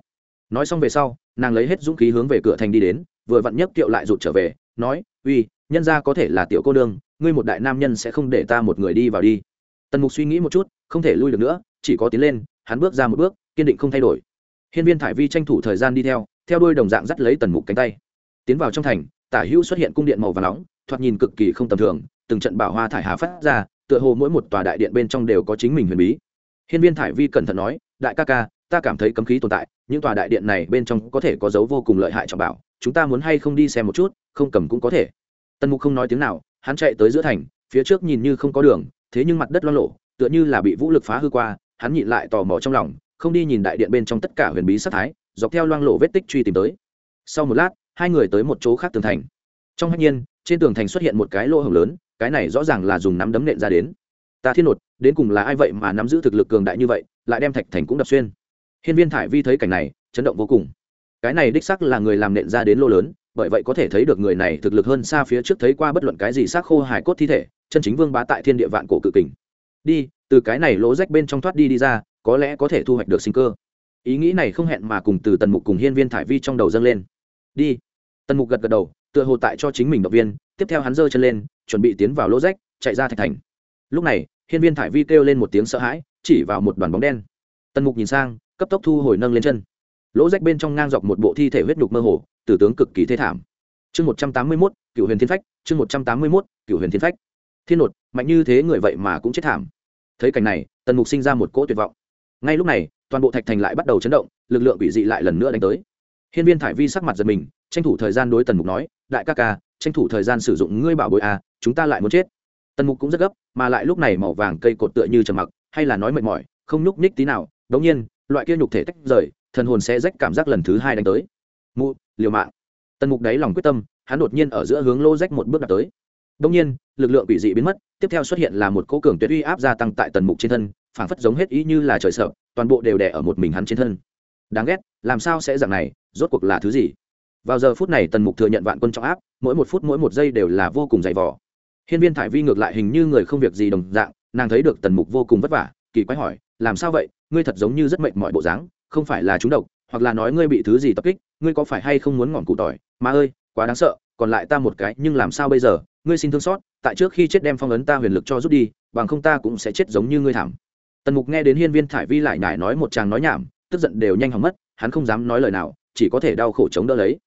Nói xong về sau, nàng lấy hết dũng khí hướng về cửa thành đi đến, vừa vặn nhấc tiệu lại rụt trở về, nói, uy, nhân ra có thể là tiểu cô nương, ngươi một đại nam nhân sẽ không để ta một người đi vào đi. Tần mục suy nghĩ một chút, không thể lui được nữa, chỉ có tiến lên, hắn bước ra một bước, kiên định không thay đổi. Hiên viên thải vi tranh thủ thời gian đi theo theo đuôi đồng dạng dắt lấy tần mục cánh tay. Tiến vào trong thành, tả hữu xuất hiện cung điện màu và nóng thoạt nhìn cực kỳ không tầm thường, từng trận bảo hoa thải hà phát ra, tựa hồ mỗi một tòa đại điện bên trong đều có chính mình huyền bí. Hiên viên thải vi cẩn thận nói, đại ca ca, ta cảm thấy cấm khí tồn tại, những tòa đại điện này bên trong có thể có dấu vô cùng lợi hại trọng bảo, chúng ta muốn hay không đi xem một chút, không cầm cũng có thể. Tần mục không nói tiếng nào, hắn chạy tới giữa thành, phía trước nhìn như không có đường, thế nhưng mặt đất lo lộ tựa như là bị vũ lực phá hư qua, hắn nhịn lại tò mò trong lòng, không đi nhìn đại điện bên trong tất cả huyền bí sắc thái, dọc theo loang lộ vết tích truy tìm tới. Sau một lát, hai người tới một chỗ khác tường thành. Trong hạnh nhiên trên tường thành xuất hiện một cái lỗ hổng lớn, cái này rõ ràng là dùng nắm đấm nện ra đến. Ta thiên nột, đến cùng là ai vậy mà nắm giữ thực lực cường đại như vậy, lại đem thạch thành cũng đập xuyên. Hiên viên thải vi thấy cảnh này, chấn động vô cùng. Cái này đích sắc là người làm nện ra đến lô lớn, bởi vậy có thể thấy được người này thực lực hơn xa phía trước thấy qua bất luận cái gì xác khô hài cốt thi thể, chân chính vương bá tại thiên địa vạn cổ cự kình. Đi, từ cái này lỗ rách bên trong thoát đi đi ra, có lẽ có thể thu hoạch được sinh cơ. Ý nghĩ này không hẹn mà cùng từ tần mục cùng hiên viên thải vi trong đầu dâng lên. Đi. Tần mục gật gật đầu tựa hồ tại cho chính mình động viên, tiếp theo hắn giơ chân lên, chuẩn bị tiến vào lỗ rách, chạy ra thạch thành. Lúc này, hiên viên thải vi kêu lên một tiếng sợ hãi, chỉ vào một đoàn bóng đen. Tần mục nhìn sang, cấp tốc thu hồi nâng lên chân. Lỗ rách bên trong ngang dọc một bộ thi thể huyết nhục mơ hồ, tử tướng cực kỳ thê thảm. Chương một trăm tám mươi mốt cựu huyền thiên phách, chương một trăm tám mươi mốt cựu huyền thiên phách. Thiên nột, mạnh như thế người vậy mà cũng chết thảm. Thấy cảnh này, tần mục sinh ra một cỗ tuyệt vọng. Ngay lúc này, toàn bộ thạch thành lại bắt đầu chấn động, lực lượng quỷ dị lại lần nữa đánh tới. Hiên viên thải vi sắc mặt giật mình, tranh thủ thời gian đối tần mục nói đại ca ca, tranh thủ thời gian sử dụng ngươi bảo bội a à, chúng ta lại muốn chết. Tần mục cũng rất gấp, mà lại lúc này màu vàng cây cột tựa như trầm mặc, hay là nói mệt mỏi, không nhúc nhích tí nào. Đống nhiên, loại kia nhục thể tách rời, thần hồn sẽ rách cảm giác lần thứ hai đánh tới. Mụ, liều mạng. Tần mục đáy lòng quyết tâm, hắn đột nhiên ở giữa hướng lô rách một bước đặt tới. Đống nhiên, lực lượng quỷ dị biến mất, tiếp theo xuất hiện là một cố cường tuyệt uy áp gia tăng tại tần mục trên thân, phảng phất giống hết ý như là trời sợ, toàn bộ đều đè ở một mình hắn trên thân. Đáng ghét, làm sao sẽ dạng này, rốt cuộc là thứ gì? Vào giờ phút này tần mục thừa nhận vạn quân trọng áp, mỗi một phút mỗi một giây đều là vô cùng dày vỏ hiên viên thải vi ngược lại hình như người không việc gì đồng dạng, nàng thấy được tần mục vô cùng vất vả, kỳ quái hỏi, làm sao vậy? Ngươi thật giống như rất mệt mọi bộ dáng, không phải là trúng độc, hoặc là nói ngươi bị thứ gì tập kích, ngươi có phải hay không muốn ngọn cụ tỏi? Mà ơi, quá đáng sợ, còn lại ta một cái, nhưng làm sao bây giờ? Ngươi xin thương xót, tại trước khi chết đem phong ấn ta huyền lực cho rút đi, bằng không ta cũng sẽ chết giống như ngươi thảm. Tần mục nghe đến hiên viên thải vi lại nhải nói một tràng nói nhảm, tức giận đều nhanh hỏng mất, hắn không dám nói lời nào, chỉ có thể đau khổ chống đỡ lấy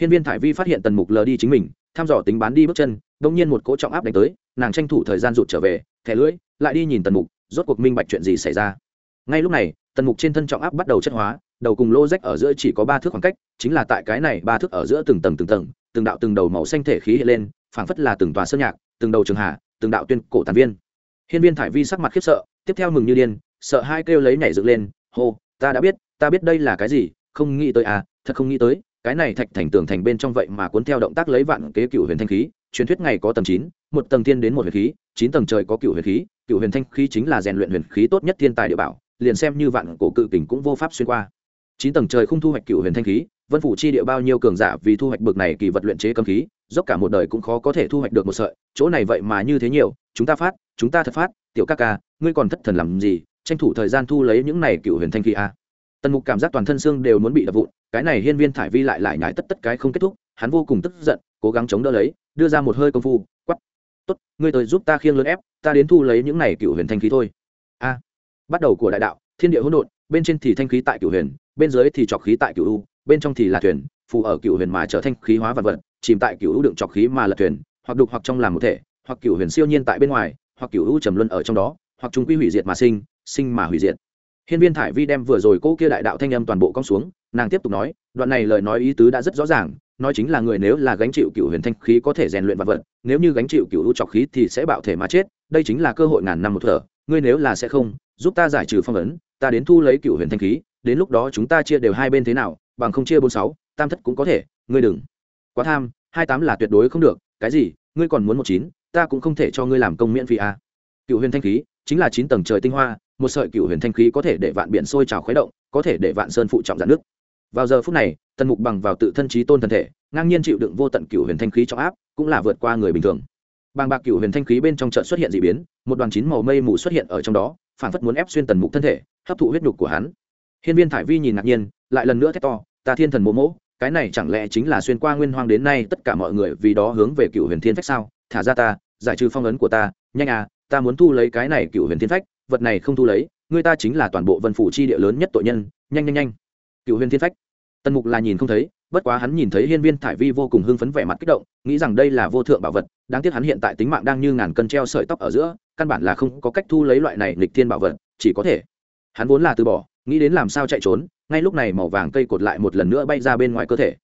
hiên viên thải vi phát hiện tần mục lờ đi chính mình, thăm dò tính bán đi bước chân đông nhiên một cỗ trọng áp đánh tới, nàng tranh thủ thời gian rụt trở về, thẻ lưỡi, lại đi nhìn tần mục, rốt cuộc minh bạch chuyện gì xảy ra. Ngay lúc này, tần mục trên thân trọng áp bắt đầu chất hóa, đầu cùng lô rách ở giữa chỉ có ba thước khoảng cách, chính là tại cái này ba thước ở giữa từng tầng từng tầng, từng đạo từng đầu màu xanh thể khí hiện lên, phảng phất là từng tòa sơn nhạc, từng đầu trường hà từng đạo tuyên cổ tàn viên. Hiên viên thải vi sắc mặt khiếp sợ, tiếp theo mừng như điên, sợ hai kêu lấy nhảy dựng lên, hô, ta đã biết, ta biết đây là cái gì, không nghĩ tới à thật không nghĩ tới cái này thạch thành tường thành bên trong vậy mà cuốn theo động tác lấy vạn kế cựu huyền thanh khí, truyền thuyết ngày có tầng chín, một tầng thiên đến một huyền khí, chín tầng trời có cựu huyền khí, cựu huyền thanh khí chính là rèn luyện huyền khí tốt nhất thiên tài địa bảo, liền xem như vạn cổ cự kình cũng vô pháp xuyên qua chín tầng trời không thu hoạch cựu huyền thanh khí, vân phủ chi địa bao nhiêu cường giả vì thu hoạch bực này kỳ vật luyện chế cấm khí, dốc cả một đời cũng khó có thể thu hoạch được một sợi, chỗ này vậy mà như thế nhiều, chúng ta phát, chúng ta thật phát, tiểu ca ca, ngươi còn thất thần làm gì, tranh thủ thời gian thu lấy những này cựu huyền thanh khí a à tần mục cảm giác toàn thân xương đều muốn bị đập vụn, cái này hiên viên thải vi lại lại nhải tất tất cái không kết thúc, hắn vô cùng tức giận, cố gắng chống đỡ lấy, đưa ra một hơi công phu quắp tốt, ngươi tới giúp ta khiêng lớn ép, ta đến thu lấy những này cựu huyền thanh khí thôi. A. Bắt đầu của đại đạo, thiên địa hỗn độn, bên trên thì thanh khí tại cựu huyền, bên dưới thì trọc khí tại cựu u, bên trong thì là thuyền, phù ở cựu huyền mà trở thanh khí hóa vật vật, chìm tại cựu u đựng trọc khí mà là thuyền, hoặc đục hoặc trong làm một thể, hoặc cựu huyền siêu nhiên tại bên ngoài, hoặc cựu u trầm luân ở trong đó, hoặc chúng quy hủy diệt mà sinh sinh mà hủy diệt hiên viên thải vi đem vừa rồi cô kia đại đạo thanh âm toàn bộ cong xuống, nàng tiếp tục nói, đoạn này lời nói ý tứ đã rất rõ ràng, nói chính là người nếu là gánh chịu cựu huyền thanh khí có thể rèn luyện vật vật, nếu như gánh chịu cựu u trọc khí thì sẽ bạo thể mà chết, đây chính là cơ hội ngàn năm một thở, ngươi nếu là sẽ không, giúp ta giải trừ phong ấn, ta đến thu lấy cựu huyền thanh khí, đến lúc đó chúng ta chia đều hai bên thế nào, bằng không chia bốn sáu, tam thất cũng có thể, ngươi đừng quá tham, hai tám là tuyệt đối không được, cái gì, ngươi còn muốn một chín, ta cũng không thể cho ngươi làm công miễn phí à. cựu huyền thanh khí, chính là chín tầng trời tinh hoa một sợi cựu huyền thanh khí có thể để vạn biển sôi trào khuấy động, có thể để vạn sơn phụ trọng giãn nước. Vào giờ phút này, tần mục bằng vào tự thân trí tôn thân thể, ngang nhiên chịu đựng vô tận cựu huyền thanh khí cho áp, cũng là vượt qua người bình thường. Bàng bạc cựu huyền thanh khí bên trong trận xuất hiện d ị biến, một đoàn chín màu mây mù xuất hiện ở trong đó, phản phất muốn ép xuyên tần mục thân thể, hấp thụ huyết nhục của hắn. Hiên viên thải vi nhìn ngạc nhiên, lại lần nữa thét to, ta thiên thần mộ mỗ cái này chẳng lẽ chính là xuyên qua nguyên hoang đến nay tất cả mọi người vì đó hướng về cựu huyền thiên phách sao? Thả ra ta, giải trừ phong ấn của ta, nhanh à ta muốn thu lấy cái này cựu huyền thiên phách vật này không thu lấy, người ta chính là toàn bộ vân phủ chi địa lớn nhất tội nhân, nhanh nhanh nhanh. Cựu huyền thiên phách. Tần mục là nhìn không thấy, bất quá hắn nhìn thấy hiên viên thải vi vô cùng hưng phấn vẻ mặt kích động, nghĩ rằng đây là vô thượng bảo vật, đáng tiếc hắn hiện tại tính mạng đang như ngàn cân treo sợi tóc ở giữa, căn bản là không có cách thu lấy loại này lịch thiên bảo vật, chỉ có thể. Hắn vốn là từ bỏ, nghĩ đến làm sao chạy trốn, ngay lúc này màu vàng cây cột lại một lần nữa bay ra bên ngoài cơ thể.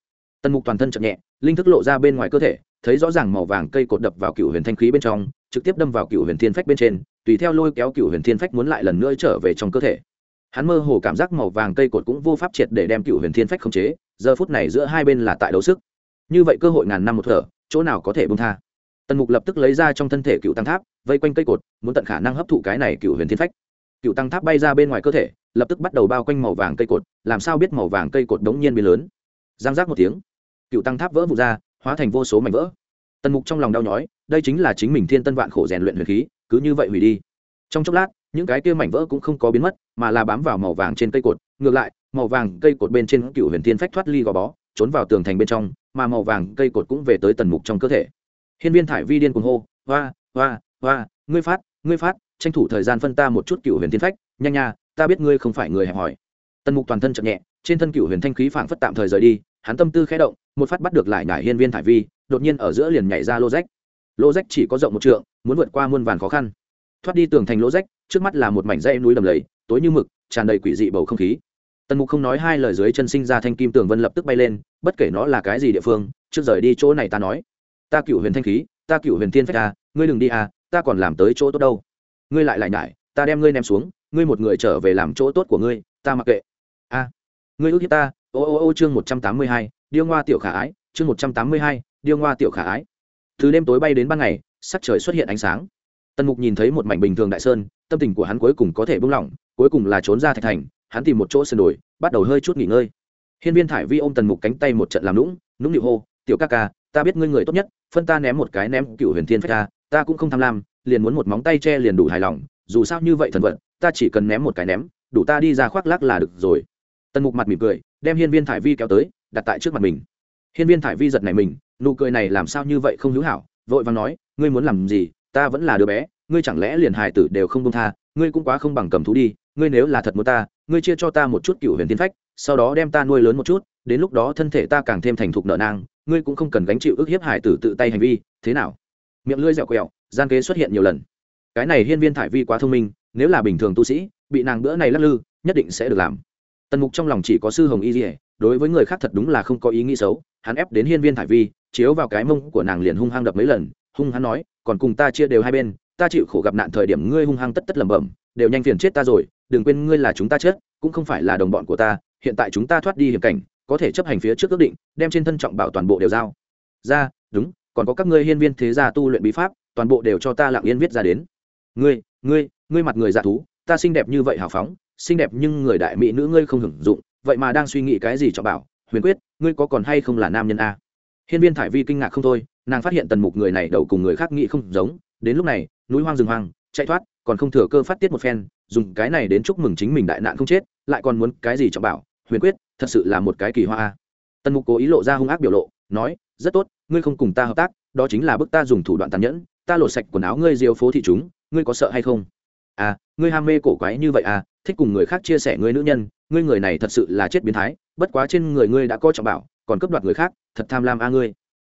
Tần mục toàn thân chậm nhẹ, linh thức lộ ra bên ngoài cơ thể, thấy rõ ràng màu vàng cây cột đập vào cựu huyền thanh khí bên trong, trực tiếp đâm vào cựu huyền thiên phách bên trên tùy theo lôi kéo cựu huyền thiên phách muốn lại lần nữa trở về trong cơ thể. Hắn mơ hồ cảm giác màu vàng cây cột cũng vô pháp triệt để đem cựu huyền thiên phách khống chế, giờ phút này giữa hai bên là tại đấu sức. Như vậy cơ hội ngàn năm một thở, chỗ nào có thể bông tha? Tần mục lập tức lấy ra trong thân thể cựu tăng tháp, vây quanh cây cột, muốn tận khả năng hấp thụ cái này cựu huyền thiên phách. Cựu tăng tháp bay ra bên ngoài cơ thể, lập tức bắt đầu bao quanh màu vàng cây cột, làm sao biết màu vàng cây cột đống nhiên biến lớn? Giang giác một tiếng, cựu tăng tháp vỡ vụt ra, hóa thành vô số mảnh vỡ tần mục trong lòng đau nhói, đây chính là chính mình thiên tân vạn khổ rèn luyện huyền khí, cứ như vậy hủy đi. Trong chốc lát, những cái kia mảnh vỡ cũng không có biến mất, mà là bám vào màu vàng trên cây cột. Ngược lại, màu vàng cây cột bên trên cựu huyền thiên phách thoát ly gò bó, trốn vào tường thành bên trong, mà màu vàng cây cột cũng về tới tần mục trong cơ thể. Hiên viên thải vi điên cuồng hô, hoa hoa hoa, ngươi phát ngươi phát, tranh thủ thời gian phân ta một chút cựu huyền thiên phách nhanh nha, ta biết ngươi không phải người hẹp hòi. Tần mục toàn thân chậm nhẹ, trên thân cựu huyền thanh khí phảng phất tạm thời rời đi hắn tâm tư khẽ động một phát bắt được lại nhải hiên viên thải vi đột nhiên ở giữa liền nhảy ra lô rách. Lô rách chỉ có rộng một trượng muốn vượt qua muôn vàn khó khăn. Thoát đi tường thành lỗ rách trước mắt là một mảnh dãy núi đầm lầy tối như mực tràn đầy quỷ dị bầu không khí. Tần mục không nói hai lời dưới chân sinh ra thanh kim tường vân lập tức bay lên bất kể nó là cái gì địa phương trước rời đi chỗ này ta nói. Ta cựu huyền thanh khí ta cựu huyền thiên phách ta, ngươi đừng đi à ta còn làm tới chỗ tốt đâu. Ngươi lại lại nhải ta đem ngươi ném xuống ngươi một người trở về làm chỗ tốt của ngươi ta mặc kệ. A ngươi ước hiếp ta ô ô ô, chương một trăm tám mươi hai, điêu ngoa tiểu khả ái, chương một trăm tám mươi hai, điêu ngoa tiểu khả ái. Từ đêm tối bay đến ban ngày, sắc trời xuất hiện ánh sáng. Tần mục nhìn thấy một mảnh bình thường đại sơn, tâm tình của hắn cuối cùng có thể buông lỏng, cuối cùng là trốn ra thạch thành, hắn tìm một chỗ sườn đồi, bắt đầu hơi chút nghỉ ngơi. Hiên viên thải vi ôm tần mục cánh tay một trận làm lũng nũng nịu hô, tiểu ca ca, ta biết ngươi người tốt nhất, phân ta ném một cái ném cựu huyền thiên phách ta ta cũng không tham lam, liền muốn một móng tay che liền đủ hài lòng, dù sao như vậy thần vận, ta chỉ cần ném một cái ném, đủ ta đi ra khoác lác là được rồi. Tần mục mặt mỉm cười đem hiên viên thải vi kéo tới, đặt tại trước mặt mình. Hiên viên thải vi giật này mình, nụ cười này làm sao như vậy không hữu hảo, vội vàng nói, ngươi muốn làm gì, ta vẫn là đứa bé, ngươi chẳng lẽ liền hài tử đều không công tha, ngươi cũng quá không bằng cầm thú đi, ngươi nếu là thật muốn ta, ngươi chia cho ta một chút cựu huyền tiên phách, sau đó đem ta nuôi lớn một chút, đến lúc đó thân thể ta càng thêm thành thục nợ nang, ngươi cũng không cần gánh chịu ức hiếp hải tử tự tay hành vi, thế nào? Miệng lưỡi dẻo quẹo, gian kế xuất hiện nhiều lần. Cái này hiên viên thải vi quá thông minh, nếu là bình thường tu sĩ, bị nàng bữa này lắc lư, nhất định sẽ được làm tần mục trong lòng chỉ có sư hồng y dỉa đối với người khác thật đúng là không có ý nghĩ xấu, hắn ép đến hiên viên thải vi, chiếu vào cái mông của nàng liền hung hăng đập mấy lần, hung hắn nói, còn cùng ta chia đều hai bên, ta chịu khổ gặp nạn thời điểm ngươi hung hăng tất tất lẩm bẩm, đều nhanh phiền chết ta rồi, đừng quên ngươi là chúng ta chết, cũng không phải là đồng bọn của ta, hiện tại chúng ta thoát đi hiểm cảnh, có thể chấp hành phía trước ước định, đem trên thân trọng bảo toàn bộ đều giao. Ra, đúng, còn có các ngươi hiên viên thế gia tu luyện bí pháp, toàn bộ đều cho ta lặng yên viết ra đến. Ngươi ngươi ngươi mặt người dạ thú, ta xinh đẹp như vậy hào phóng xinh đẹp nhưng người đại mỹ nữ ngươi không hưởng dụng, vậy mà đang suy nghĩ cái gì cho bảo? Huyền quyết, ngươi có còn hay không là nam nhân a? Hiên viên thải vi kinh ngạc không thôi, nàng phát hiện tần mục người này đầu cùng người khác nghĩ không giống, đến lúc này, núi hoang rừng hoang, chạy thoát, còn không thừa cơ phát tiết một phen, dùng cái này đến chúc mừng chính mình đại nạn không chết, lại còn muốn cái gì cho bảo? Huyền quyết, thật sự là một cái kỳ hoa tần mục cố ý lộ ra hung ác biểu lộ, nói, rất tốt, ngươi không cùng ta hợp tác, đó chính là bức ta dùng thủ đoạn tàn nhẫn, ta lột sạch quần áo ngươi diêu phố thị chúng, ngươi có sợ hay không? À ngươi ham mê cổ quái như vậy à thích cùng người khác chia sẻ ngươi nữ nhân, ngươi người này thật sự là chết biến thái, bất quá trên người ngươi đã có trọng bảo, còn cướp đoạt người khác, thật tham lam a ngươi.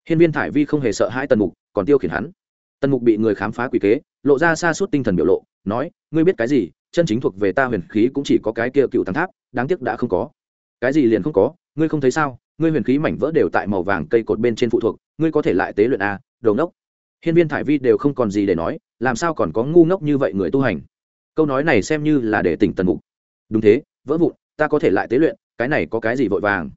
Hiên viên thải vi không hề sợ hãi tần mục, còn tiêu khiển hắn. Tần mục bị người khám phá quỷ kế, lộ ra xa suốt tinh thần biểu lộ, nói, ngươi biết cái gì, chân chính thuộc về ta huyền khí cũng chỉ có cái kia cựu thắng tháp, đáng tiếc đã không có. Cái gì liền không có, ngươi không thấy sao, ngươi huyền khí mảnh vỡ đều tại màu vàng cây cột bên trên phụ thuộc, ngươi có thể lại tế luyện a đầu ngốc. Hiên viên thải vi đều không còn gì để nói, làm sao còn có ngu ngốc như vậy người tu hành? Câu nói này xem như là để tỉnh tần mục. Đúng thế, vỡ vụn, ta có thể lại tế luyện, cái này có cái gì vội vàng?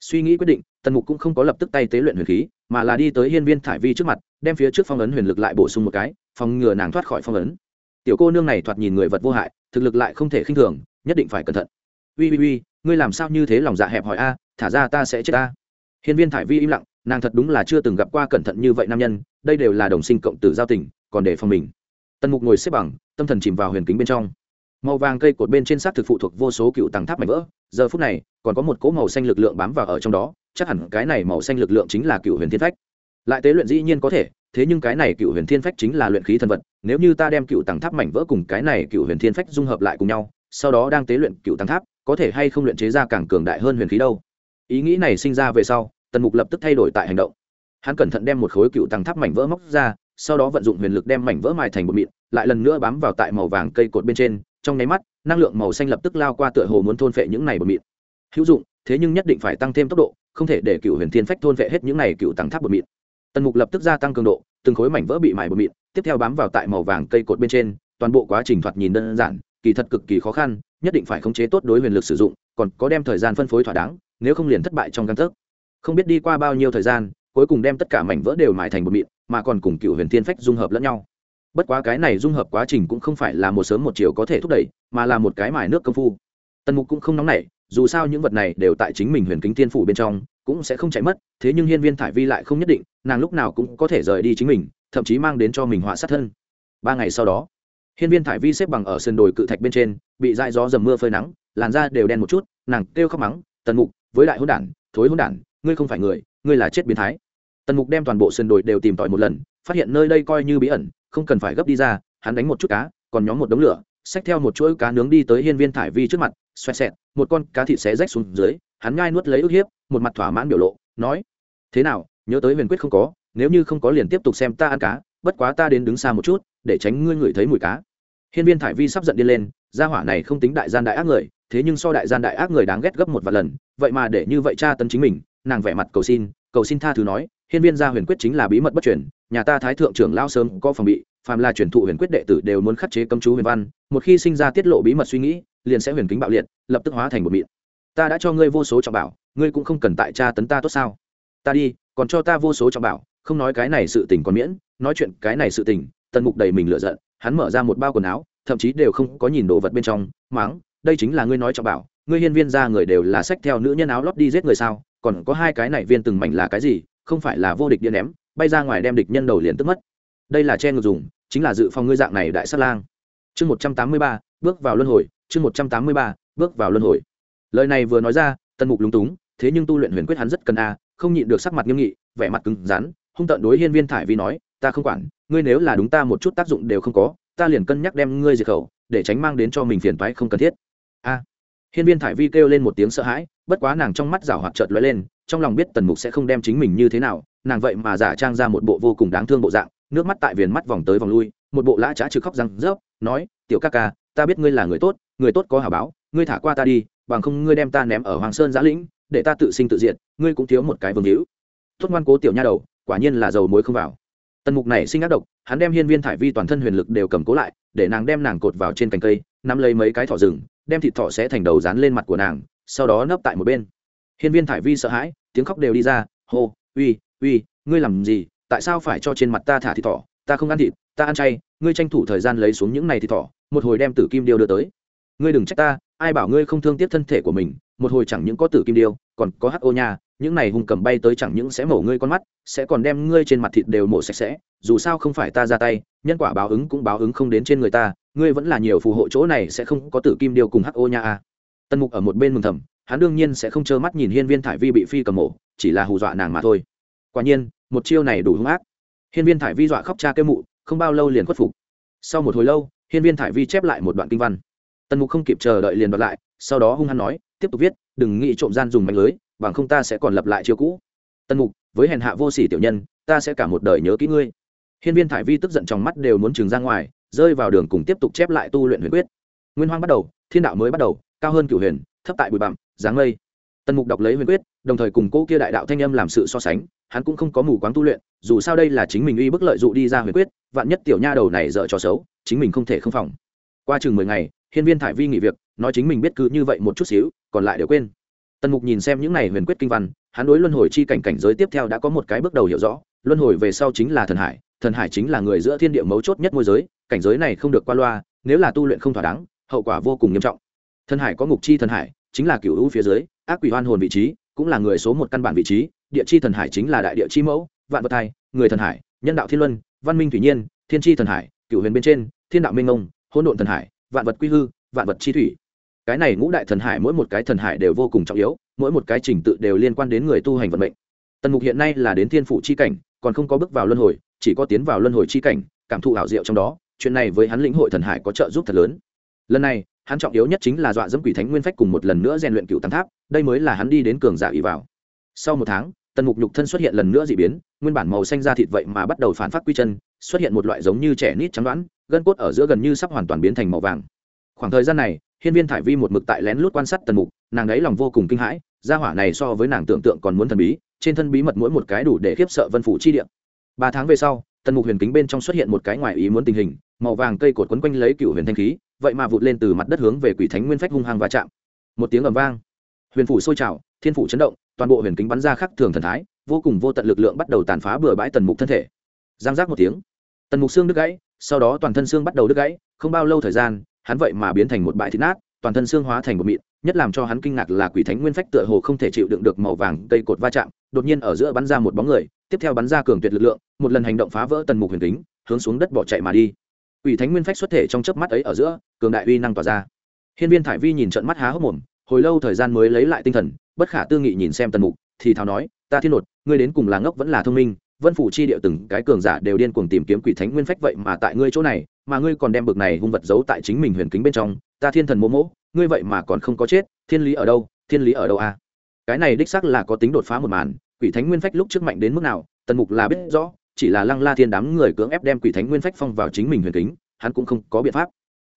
Suy nghĩ quyết định, tần mục cũng không có lập tức tay tế luyện huyền khí, mà là đi tới hiên viên thải vi trước mặt, đem phía trước phong ấn huyền lực lại bổ sung một cái, phòng ngừa nàng thoát khỏi phong ấn. Tiểu cô nương này thoạt nhìn người vật vô hại, thực lực lại không thể khinh thường, nhất định phải cẩn thận. Ui ui ui ngươi làm sao như thế lòng dạ hẹp hỏi a, thả ra ta sẽ chết ta. Hiên viên thải vi im lặng, nàng thật đúng là chưa từng gặp qua cẩn thận như vậy nam nhân, đây đều là đồng sinh cộng tử giao tình, còn để phòng mình tần mục ngồi xếp bằng, tâm thần chìm vào huyền kính bên trong. Màu vàng cây cột bên trên xác thực phụ thuộc vô số cựu tầng tháp mảnh vỡ, giờ phút này, còn có một cỗ màu xanh lực lượng bám vào ở trong đó, chắc hẳn cái này màu xanh lực lượng chính là cựu huyền thiên phách. Lại tế luyện dĩ nhiên có thể, thế nhưng cái này cựu huyền thiên phách chính là luyện khí thần vật, nếu như ta đem cựu tầng tháp mảnh vỡ cùng cái này cựu huyền thiên phách dung hợp lại cùng nhau, sau đó đang tế luyện cựu tầng tháp, có thể hay không luyện chế ra càng cường đại hơn huyền khí đâu? Ý nghĩ này sinh ra về sau, tần mục lập tức thay đổi tại hành động. Hắn cẩn thận đem một khối cựu tầng tháp mảnh vỡ móc ra sau đó vận dụng huyền lực đem mảnh vỡ mài thành một mịn, lại lần nữa bám vào tại màu vàng cây cột bên trên, trong nháy mắt, năng lượng màu xanh lập tức lao qua tựa hồ muốn thôn phệ những này bột mịn. Hữu dụng, thế nhưng nhất định phải tăng thêm tốc độ, không thể để cựu huyền thiên phách thôn phệ hết những này cựu tầng tháp bột mịn. Tần mục lập tức gia tăng cường độ, từng khối mảnh vỡ bị mài bột mịn, tiếp theo bám vào tại màu vàng cây cột bên trên, toàn bộ quá trình thoạt nhìn đơn giản, kỳ thật cực kỳ khó khăn, nhất định phải khống chế tốt đối huyền lực sử dụng, còn có đem thời gian phân phối thỏa đáng, nếu không liền thất bại trong căn thức không biết đi qua bao nhiêu thời gian, cuối cùng đem tất cả mảnh vỡ đều mài thành một mịn mà còn cùng cựu huyền thiên phách dung hợp lẫn nhau. Bất quá cái này dung hợp quá trình cũng không phải là một sớm một chiều có thể thúc đẩy, mà là một cái mài nước công phu. Tần mục cũng không nóng nảy, dù sao những vật này đều tại chính mình huyền kính thiên phủ bên trong, cũng sẽ không chạy mất, thế nhưng hiên viên thải vi lại không nhất định, nàng lúc nào cũng có thể rời đi chính mình, thậm chí mang đến cho mình họa sát thân. Ba ngày sau đó, hiên viên thải vi xếp bằng ở sườn đồi cự thạch bên trên, bị dại gió dầm mưa phơi nắng, làn da đều đen một chút, nàng kêu khóc mắng, tần mục, với đại hôn đản, thối hôn đản, ngươi không phải người, ngươi là chết biến thái tần mục đem toàn bộ sườn đồi đều tìm tòi một lần, phát hiện nơi đây coi như bí ẩn, không cần phải gấp đi ra, hắn đánh một chút cá, còn nhóm một đống lửa, xách theo một chuỗi cá nướng đi tới hiên viên thải vi trước mặt, xoẹt xẹt, một con cá thịt xé rách xuống dưới, hắn ngai nuốt lấy ức hiếp, một mặt thỏa mãn biểu lộ, nói, thế nào, nhớ tới huyền quyết không có, nếu như không có liền tiếp tục xem ta ăn cá, bất quá ta đến đứng xa một chút, để tránh ngươi ngửi thấy mùi cá. Hiên viên thải vi sắp giận đi lên, gia hỏa này không tính đại gian đại ác người, thế nhưng so đại gian đại ác người đáng ghét gấp một vài lần, vậy mà để như vậy cha tấn chính mình, nàng vẻ mặt cầu xin cầu xin tha thứ nói hiên viên gia huyền quyết chính là bí mật bất truyền, nhà ta thái thượng trưởng lao sớm có phòng bị, phàm là truyền thụ huyền quyết đệ tử đều muốn khắc chế cấm chú huyền văn, một khi sinh ra tiết lộ bí mật suy nghĩ, liền sẽ huyền kính bạo liệt, lập tức hóa thành một mịn. Ta đã cho ngươi vô số trọng bảo, ngươi cũng không cần tại cha tấn ta tốt sao? Ta đi, còn cho ta vô số trọng bảo, không nói cái này sự tình còn miễn, nói chuyện cái này sự tình, tần mục đầy mình lựa giận, hắn mở ra một bao quần áo, thậm chí đều không có nhìn đồ vật bên trong, máng, đây chính là ngươi nói trọng bảo, ngươi hiên viên ra người đều là sách theo nữ nhân áo lót đi giết người sao, còn có hai cái này viên từng mảnh là cái gì không phải là vô địch điện ném, bay ra ngoài đem địch nhân đầu liền tức mất. Đây là che ngược dùng, chính là dự phòng ngươi dạng này đại sát lang. Chương một trăm tám mươi ba, bước vào luân hồi, chương một trăm tám mươi ba, bước vào luân hồi. Lời này vừa nói ra tân mục lúng túng, thế nhưng tu luyện huyền quyết hắn rất cần a, không nhịn được sắc mặt nghiêm nghị, vẻ mặt cứng rắn, hung tận đối hiên viên thải vi nói, ta không quản, ngươi nếu là đúng ta một chút tác dụng đều không có, ta liền cân nhắc đem ngươi diệt khẩu, để tránh mang đến cho mình phiền toái không cần thiết. A. Hiên viên thải vi kêu lên một tiếng sợ hãi, bất quá nàng trong mắt rảo hoạt chợt lóe lên trong lòng biết tần mục sẽ không đem chính mình như thế nào, nàng vậy mà giả trang ra một bộ vô cùng đáng thương bộ dạng, nước mắt tại viền mắt vòng tới vòng lui, một bộ lã trá trừ khóc răng rớp, nói, tiểu ca ca, ta biết ngươi là người tốt người tốt có hả báo, ngươi thả qua ta đi, bằng không ngươi đem ta ném ở hoàng sơn giã lĩnh, để ta tự sinh tự diệt, ngươi cũng thiếu một cái vương hữu. Tốt ngoan cố tiểu nha đầu, quả nhiên là dầu muối không vào. Tần mục này sinh ác độc, hắn đem hiên viên thải vi toàn thân huyền lực đều cầm cố lại, để nàng đem nàng cột vào trên cành cây, nắm lấy mấy cái thỏ rừng, đem thịt thỏ sẽ thành đầu dán lên mặt của nàng, sau đó nấp tại một bên hiên viên thải vi sợ hãi, tiếng khóc đều đi ra, hô, uy uy, ngươi làm gì? Tại sao phải cho trên mặt ta thả thịt thỏ? Ta không ăn thịt, ta ăn chay, ngươi tranh thủ thời gian lấy xuống những này thịt thỏ, một hồi đem tử kim điêu đưa tới. Ngươi đừng trách ta, ai bảo ngươi không thương tiếc thân thể của mình, một hồi chẳng những có tử kim điêu, còn có hắc ô nha, những này hung cầm bay tới chẳng những sẽ mổ ngươi con mắt, sẽ còn đem ngươi trên mặt thịt đều mổ sạch sẽ, dù sao không phải ta ra tay, nhân quả báo ứng cũng báo ứng không đến trên người ta, ngươi vẫn là nhiều phù hộ chỗ này sẽ không có tử kim điêu cùng hắc ô nha a tân mục ở một bên mừng thầm hắn đương nhiên sẽ không trơ mắt nhìn hiên viên thải vi bị phi cầm mổ, chỉ là hù dọa nàng mà thôi. Quả nhiên, một chiêu này đủ hung ác. Hiên viên thải vi dọa khóc cha kêu mụ, không bao lâu liền khuất phục. Sau một hồi lâu, hiên viên thải vi chép lại một đoạn kinh văn. Tần mục không kịp chờ đợi liền đoạt lại, sau đó hung hăng nói, tiếp tục viết, đừng nghĩ trộm gian dùng mạnh lưới, bằng không ta sẽ còn lập lại chiêu cũ. Tần mục, với hèn hạ vô sỉ tiểu nhân, ta sẽ cả một đời nhớ kỹ ngươi. Hiên viên thải vi tức giận trong mắt đều muốn trừng ra ngoài, rơi vào đường cùng tiếp tục chép lại tu luyện huyền quyết. Nguyên hoang bắt đầu, thiên đạo mới bắt đầu, cao hơn cửu huyền, thấp tại bụi bặm dáng mây. Tần mục đọc lấy huyền quyết, đồng thời cùng cô kia đại đạo thanh âm làm sự so sánh, hắn cũng không có mù quáng tu luyện, dù sao đây là chính mình uy bức lợi dụ đi ra huyền quyết, vạn nhất tiểu nha đầu này dở trò xấu, chính mình không thể không phòng. Qua chừng mười ngày, hiên viên thải vi nghỉ việc, nói chính mình biết cứ như vậy một chút xíu, còn lại đều quên. Tần mục nhìn xem những này huyền quyết kinh văn, hắn đối luân hồi chi cảnh cảnh giới tiếp theo đã có một cái bước đầu hiểu rõ, luân hồi về sau chính là thần hải thần hải chính là người giữa thiên địa mấu chốt nhất môi giới, cảnh giới này không được qua loa, nếu là tu luyện không thỏa đáng, hậu quả vô cùng nghiêm trọng. Thần hải có ngục chi thần hải chính là cựu hữu phía dưới, ác quỷ hoan hồn vị trí, cũng là người số một căn bản vị trí, địa chi thần hải chính là đại địa chi mẫu, vạn vật thai, người thần hải, nhân đạo thiên luân, văn minh thủy nhiên, thiên chi thần hải cựu huyền bên trên, thiên đạo minh ngông, hỗn độn thần hải, vạn vật quy hư, vạn vật chi thủy. Cái này ngũ đại thần hải mỗi một cái thần hải đều vô cùng trọng yếu, mỗi một cái trình tự đều liên quan đến người tu hành vận mệnh. Tần mục hiện nay là đến thiên phủ chi cảnh, còn không có bước vào luân hồi, chỉ có tiến vào luân hồi chi cảnh, cảm thụ ảo diệu trong đó, chuyện này với hắn lĩnh hội thần hải có trợ giúp thật lớn. Lần này hắn trọng yếu nhất chính là dọa dẫm quỷ thánh nguyên phách cùng một lần nữa rèn luyện cựu tam tháp, đây mới là hắn đi đến cường giả ý vào. Sau một tháng, tần mục nhục thân xuất hiện lần nữa d ị biến, nguyên bản màu xanh da thịt vậy mà bắt đầu phản phát quy chân, xuất hiện một loại giống như trẻ nít trắng đoán, gân cốt ở giữa gần như sắp hoàn toàn biến thành màu vàng. Khoảng thời gian này, hiên viên thải vi một mực tại lén lút quan sát tần mục, nàng ấy lòng vô cùng kinh hãi, gia hỏa này so với nàng tưởng tượng còn muốn thần bí, trên thân bí mật mỗi một cái đủ để khiếp sợ vân phủ chi điện ba tháng về sau, tần mục huyền kính bên trong xuất hiện một cái ngoài ý muốn tình hình, màu vàng cây cột quấn quanh lấy cựu huyền thanh khí vậy mà vụt lên từ mặt đất hướng về quỷ thánh nguyên phách hung hăng va chạm. Một tiếng ầm vang. Huyền phủ sôi trào, thiên phủ chấn động, toàn bộ huyền kính bắn ra khắc thường thần thái, vô cùng vô tận lực lượng bắt đầu tàn phá bừa bãi tần mục thân thể. Giang giác một tiếng. Tần mục xương đứt gãy, sau đó toàn thân xương bắt đầu đứt gãy, không bao lâu thời gian, hắn vậy mà biến thành một bãi thịt nát, toàn thân xương hóa thành một mịn, nhất làm cho hắn kinh ngạc là quỷ thánh nguyên phách tựa hồ không thể chịu đựng được màu vàng cây cột va chạm, đột nhiên ở giữa bắn ra một bóng người, tiếp theo bắn ra cường tuyệt lực lượng, một lần hành động phá vỡ tần mục huyền kính, hướng xuống đất bỏ chạy mà đi quỷ thánh nguyên phách xuất thể trong chớp mắt ấy ở giữa, cường đại uy năng tỏa ra hiên viên thải vi nhìn trận mắt há hốc mồm, hồi lâu thời gian mới lấy lại tinh thần, bất khả tư nghị nhìn xem tần mục, thì thào nói, ta thiên nột ngươi đến cùng là ngốc vẫn là thông minh, vân phủ chi điệu từng cái cường giả đều điên cuồng tìm kiếm quỷ thánh nguyên phách vậy mà tại ngươi chỗ này, mà ngươi còn đem bực này hung vật giấu tại chính mình huyền kính bên trong, ta thiên thần mỗ mỗ, ngươi vậy mà còn không có chết, thiên lý ở đâu, thiên lý ở đâu a à? cái này đích xác là có tính đột phá một màn, quỷ thánh nguyên phách lúc trước mạnh đến mức nào, tần mục là biết rõ chỉ là lăng la thiên đám người cưỡng ép đem quỷ thánh nguyên phách phong vào chính mình huyền kính, hắn cũng không có biện pháp.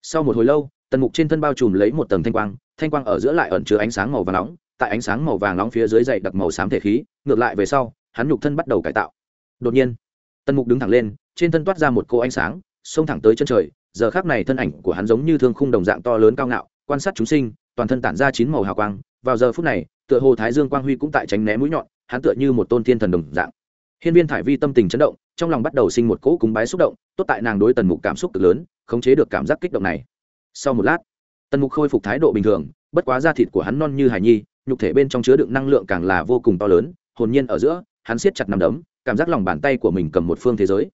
Sau một hồi lâu, tần mục trên thân bao trùm lấy một tầng thanh quang thanh quang ở giữa lại ẩn chứa ánh sáng màu vàng nóng, tại ánh sáng màu vàng nóng phía dưới dày đặc màu xám thể khí, ngược lại về sau, hắn nhục thân bắt đầu cải tạo. Đột nhiên, tần mục đứng thẳng lên, trên thân toát ra một cô ánh sáng, xông thẳng tới chân trời, giờ khác này thân ảnh của hắn giống như thương khung đồng dạng to lớn cao ngạo, quan sát chúng sinh, toàn thân tản ra chín màu hào quang, vào giờ phút này, tựa hồ thái dương quang huy cũng tại tránh né mũi nhọn, hắn tựa như một tôn thiên thần đồng dạng hiên viên thải vi tâm tình chấn động trong lòng bắt đầu sinh một cỗ cúng bái xúc động tốt tại nàng đối tần mục cảm xúc cực lớn khống chế được cảm giác kích động này sau một lát tần mục khôi phục thái độ bình thường bất quá da thịt của hắn non như hải nhi nhục thể bên trong chứa đựng năng lượng càng là vô cùng to lớn hồn nhiên ở giữa hắn siết chặt nằm đấm cảm giác lòng bàn tay của mình cầm một phương thế giới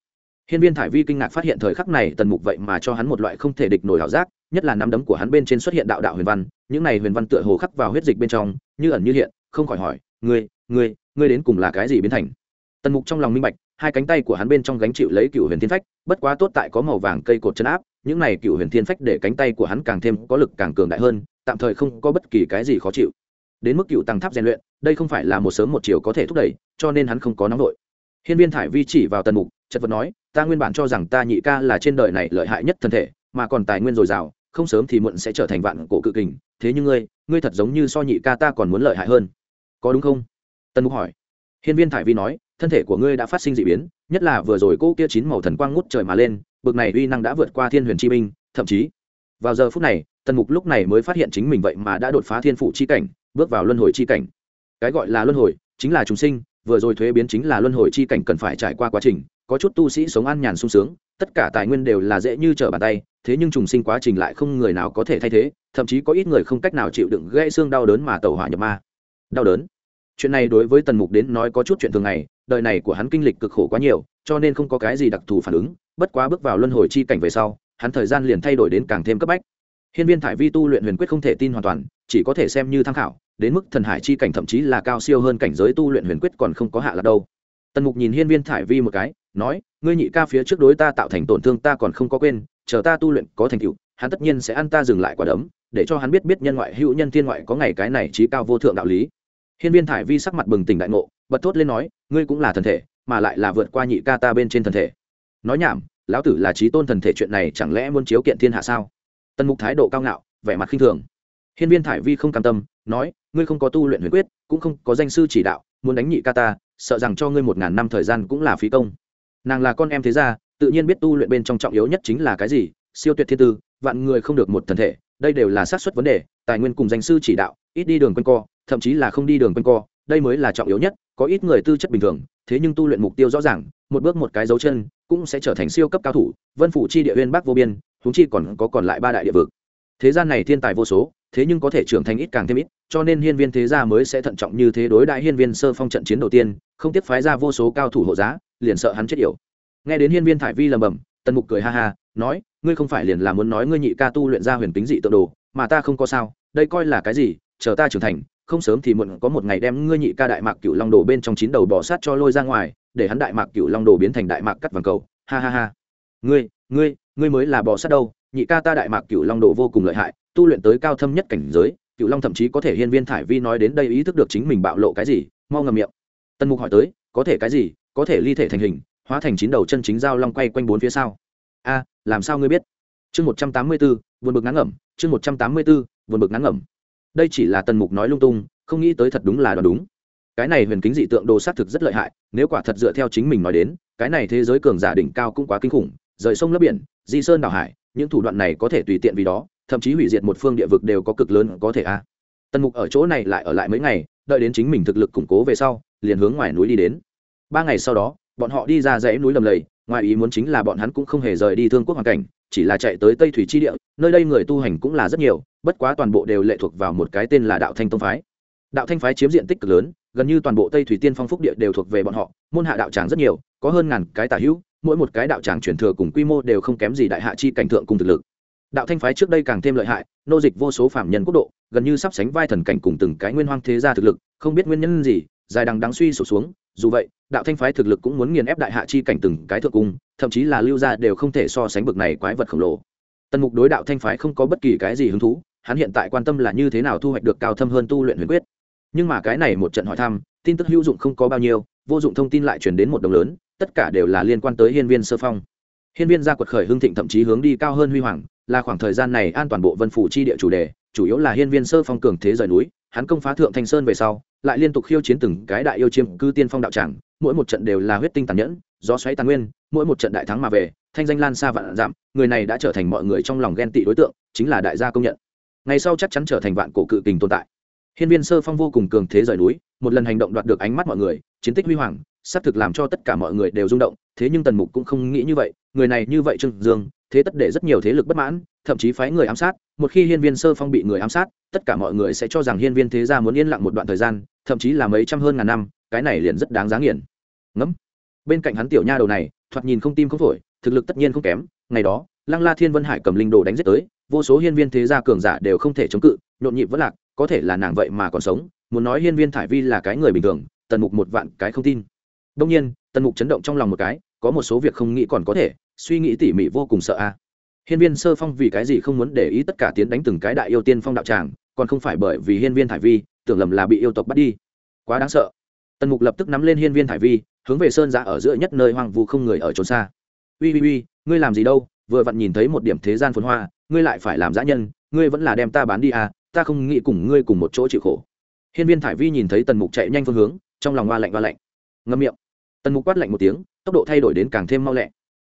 Hiên Viên Thải Vi kinh ngạc phát hiện thời khắc này tần mục vậy mà cho hắn một loại không thể địch nổi ảo giác, nhất là nắm đấm của hắn bên trên xuất hiện đạo đạo huyền văn, những này huyền văn tựa hồ khắc vào huyết dịch bên trong, như ẩn như hiện, không khỏi hỏi, "Ngươi, ngươi, ngươi đến cùng là cái gì biến thành?" Tần mục trong lòng minh bạch, hai cánh tay của hắn bên trong gánh chịu lấy cựu huyền thiên phách, bất quá tốt tại có màu vàng cây cột chân áp, những này cựu huyền thiên phách để cánh tay của hắn càng thêm có lực càng cường đại hơn, tạm thời không có bất kỳ cái gì khó chịu. Đến mức cựu tăng tháp rèn luyện, đây không phải là một sớm một chiều có thể thúc đẩy, cho nên hắn không có nóng đội. Hiên Viên Thải Vi chỉ vào Tần Mục, chợt vật nói, ta nguyên bản cho rằng ta nhị ca là trên đời này lợi hại nhất thân thể, mà còn tài nguyên dồi dào, không sớm thì muộn sẽ trở thành vạn cổ cự kình, thế nhưng ngươi, ngươi thật giống như so nhị ca ta còn muốn lợi hại hơn. Có đúng không? Tần Mục hỏi. Hiên Viên Thải Vi nói, thân thể của ngươi đã phát sinh dị biến, nhất là vừa rồi cô kia chín màu thần quang ngút trời mà lên, bực này uy năng đã vượt qua Thiên Huyền Chi Minh, thậm chí, vào giờ phút này, Tần Mục lúc này mới phát hiện chính mình vậy mà đã đột phá thiên phụ chi cảnh, bước vào luân hồi chi cảnh. Cái gọi là luân hồi, chính là chúng sinh, vừa rồi thuế biến chính là luân hồi chi cảnh cần phải trải qua quá trình có chút tu sĩ sống an nhàn sung sướng tất cả tài nguyên đều là dễ như trở bàn tay thế nhưng trùng sinh quá trình lại không người nào có thể thay thế thậm chí có ít người không cách nào chịu đựng gãy xương đau đớn mà tàu hỏa nhập ma đau đớn chuyện này đối với tần mục đến nói có chút chuyện thường ngày đời này của hắn kinh lịch cực khổ quá nhiều, cho nên không có cái gì đặc thù phản ứng, bất quá bước vào luân hồi chi cảnh về sau, hắn thời gian liền thay đổi đến càng thêm cấp bách. Hiên viên thải vi tu luyện huyền quyết không thể tin hoàn toàn, chỉ có thể xem như tham khảo, đến mức thần hải chi cảnh thậm chí là cao siêu hơn cảnh giới tu luyện huyền quyết còn không có hạ là đâu. Tần mục nhìn hiên viên thải vi một cái, nói, ngươi nhị ca phía trước đối ta tạo thành tổn thương ta còn không có quên, chờ ta tu luyện có thành tựu, hắn tất nhiên sẽ ăn ta dừng lại quả đấm, để cho hắn biết biết nhân ngoại hữu nhân thiên ngoại có ngày cái này trí cao vô thượng đạo lý hiên viên thải vi sắc mặt bừng tỉnh đại ngộ, bật thốt lên nói, ngươi cũng là thần thể, mà lại là vượt qua nhị ca ta bên trên thần thể. Nói nhảm, lão tử là trí tôn thần thể chuyện này chẳng lẽ muốn chiếu kiện thiên hạ sao? Tần mục thái độ cao ngạo, vẻ mặt khinh thường. Hiên viên thải vi không cam tâm, nói, ngươi không có tu luyện huyền quyết, cũng không có danh sư chỉ đạo, muốn đánh nhị ca ta, sợ rằng cho ngươi một ngàn năm thời gian cũng là phí công. Nàng là con em thế gia, tự nhiên biết tu luyện bên trong trọng yếu nhất chính là cái gì, siêu tuyệt thiên tư, vạn người không được một thần thể, đây đều là xác suất vấn đề, tài nguyên cùng danh sư chỉ đạo, ít đi đường quanh co thậm chí là không đi đường quanh co, đây mới là trọng yếu nhất, có ít người tư chất bình thường, thế nhưng tu luyện mục tiêu rõ ràng, một bước một cái dấu chân, cũng sẽ trở thành siêu cấp cao thủ, vân phủ chi địa huyên bắc vô biên húng chi còn có còn lại ba đại địa vực. Thế gian này thiên tài vô số, thế nhưng có thể trưởng thành ít càng thêm ít, cho nên hiên viên thế gia mới sẽ thận trọng như thế đối đại hiên viên sơ phong trận chiến đầu tiên, không tiếp phái ra vô số cao thủ hộ giá, liền sợ hắn chết yểu. Nghe đến hiên viên thải vi lầm bầm tần mục cười ha ha, nói, ngươi không phải liền là muốn nói ngươi nhị ca tu luyện ra huyền tính dị tự đồ, mà ta không có sao, đây coi là cái gì, chờ ta trưởng thành không sớm thì muộn có một ngày đem ngươi nhị ca đại mạc cựu long đồ bên trong chín đầu bò sát cho lôi ra ngoài, để hắn đại mạc cựu long đồ biến thành đại mạc cắt vàng cầu. Ha ha ha. Ngươi ngươi ngươi mới là bò sát đâu. Nhị ca ta đại mạc cựu long đồ vô cùng lợi hại, tu luyện tới cao thâm nhất cảnh giới cựu long thậm chí có thể hiên viên thải vi nói đến đây ý thức được chính mình bạo lộ cái gì, mau ngầm miệng. Tân mục hỏi tới, có thể cái gì, có thể ly thể thành hình, hóa thành chín đầu chân chính giao long quay quanh bốn phía sau a, làm sao ngươi biết? Chương một trăm tám mươi b ố vượt bực ngắn ngẩm, chương một trăm tám mươi b ố vượt bực ngắn ngẩm đây chỉ là tần mục nói lung tung, không nghĩ tới thật đúng là đoán đúng. Cái này huyền kính dị tượng đồ xác thực rất lợi hại, nếu quả thật dựa theo chính mình nói đến, cái này thế giới cường giả đỉnh cao cũng quá kinh khủng, rời sông lấp biển, di sơn đảo hải, những thủ đoạn này có thể tùy tiện vì đó, thậm chí hủy diệt một phương địa vực đều có cực lớn có thể a. Tần mục ở chỗ này lại ở lại mấy ngày, đợi đến chính mình thực lực củng cố về sau, liền hướng ngoài núi đi đến. Ba ngày sau đó, bọn họ đi ra dãy núi lầm lầy ngoài ý muốn chính là bọn hắn cũng không hề rời đi thương quốc hoàn cảnh, chỉ là chạy tới tây thủy chi địa, nơi đây người tu hành cũng là rất nhiều, bất quá toàn bộ đều lệ thuộc vào một cái tên là đạo thanh tông phái. Đạo thanh phái chiếm diện tích cực lớn, gần như toàn bộ tây thủy tiên phong phúc địa đều thuộc về bọn họ, môn hạ đạo tràng rất nhiều, có hơn ngàn cái tả hữu, mỗi một cái đạo tràng truyền thừa cùng quy mô đều không kém gì đại hạ chi cảnh thượng cùng thực lực. Đạo thanh phái trước đây càng thêm lợi hại, nô dịch vô số phạm nhân quốc độ, gần như sắp sánh vai thần cảnh cùng từng cái nguyên hoang thế gia thực lực, không biết nguyên nhân gì, dài đằng đáng suy sụp xuống dù vậy, đạo thanh phái thực lực cũng muốn nghiền ép đại hạ chi cảnh từng cái thượng cung, thậm chí là lưu gia đều không thể so sánh bực này quái vật khổng lồ. Tần mục đối đạo thanh phái không có bất kỳ cái gì hứng thú, hắn hiện tại quan tâm là như thế nào thu hoạch được cao thâm hơn tu luyện huyền quyết. Nhưng mà cái này một trận hỏi thăm, tin tức hữu dụng không có bao nhiêu, vô dụng thông tin lại chuyển đến một đồng lớn, tất cả đều là liên quan tới hiên viên sơ phong. Hiên viên gia quật khởi hưng thịnh thậm chí hướng đi cao hơn huy hoàng, là khoảng thời gian này an toàn bộ vân phủ chi địa chủ đề, chủ yếu là hiên viên sơ phong cường thế rời núi hắn công phá thượng thanh sơn về sau, lại liên tục khiêu chiến từng cái đại yêu chiêm cư tiên phong đạo tràng, mỗi một trận đều là huyết tinh tàn nhẫn, gió xoáy tàn nguyên, mỗi một trận đại thắng mà về, thanh danh lan xa vạn dặm, người này đã trở thành mọi người trong lòng ghen tị đối tượng, chính là đại gia công nhận. Ngày sau chắc chắn trở thành vạn cổ cự kình tồn tại. Hiên viên sơ phong vô cùng cường thế rời núi, một lần hành động đoạt được ánh mắt mọi người, chiến tích huy hoàng xác thực làm cho tất cả mọi người đều rung động, thế nhưng tần mục cũng không nghĩ như vậy, người này như vậy trương dương thế tất để rất nhiều thế lực bất mãn, thậm chí phái người ám sát, một khi hiên viên sơ phong bị người ám sát, tất cả mọi người sẽ cho rằng hiên viên thế gia muốn yên lặng một đoạn thời gian, thậm chí là mấy trăm hơn ngàn năm, cái này liền rất đáng giá nghiền. Ngẫm. Bên cạnh hắn tiểu nha đầu này, thoạt nhìn không tim không phổi, thực lực tất nhiên không kém, ngày đó, lăng la thiên vân hải cầm linh đồ đánh giết tới, vô số hiên viên thế gia cường giả đều không thể chống cự, nhộn nhịp vẫn lạc, có thể là nàng vậy mà còn sống, muốn nói hiên viên thải vi là cái người bình thường, tần mục một vạn cái không tin. Đông nhiên, tần mục chấn động trong lòng một cái, có một số việc không nghĩ còn có thể suy nghĩ tỉ mỉ vô cùng sợ a. Hiên viên sơ phong vì cái gì không muốn để ý tất cả tiến đánh từng cái đại yêu tiên phong đạo tràng, còn không phải bởi vì hiên viên thải vi, tưởng lầm là bị yêu tộc bắt đi. Quá đáng sợ. Tần mục lập tức nắm lên hiên viên thải vi, hướng về sơn giã ở giữa nhất nơi hoang vu không người ở trốn xa. Ui ui ui ngươi làm gì đâu? Vừa vặn nhìn thấy một điểm thế gian phồn hoa, ngươi lại phải làm dã nhân, ngươi vẫn là đem ta bán đi à ta không nghĩ cùng ngươi cùng một chỗ chịu khổ. Hiên viên thải vi nhìn thấy tần mục chạy nhanh phương hướng, trong lòng hoa lạnh hoa lạnh. Ngâm miệng. Tần mục quát lạnh một tiếng, tốc độ thay đổi đến càng thêm mau lẹ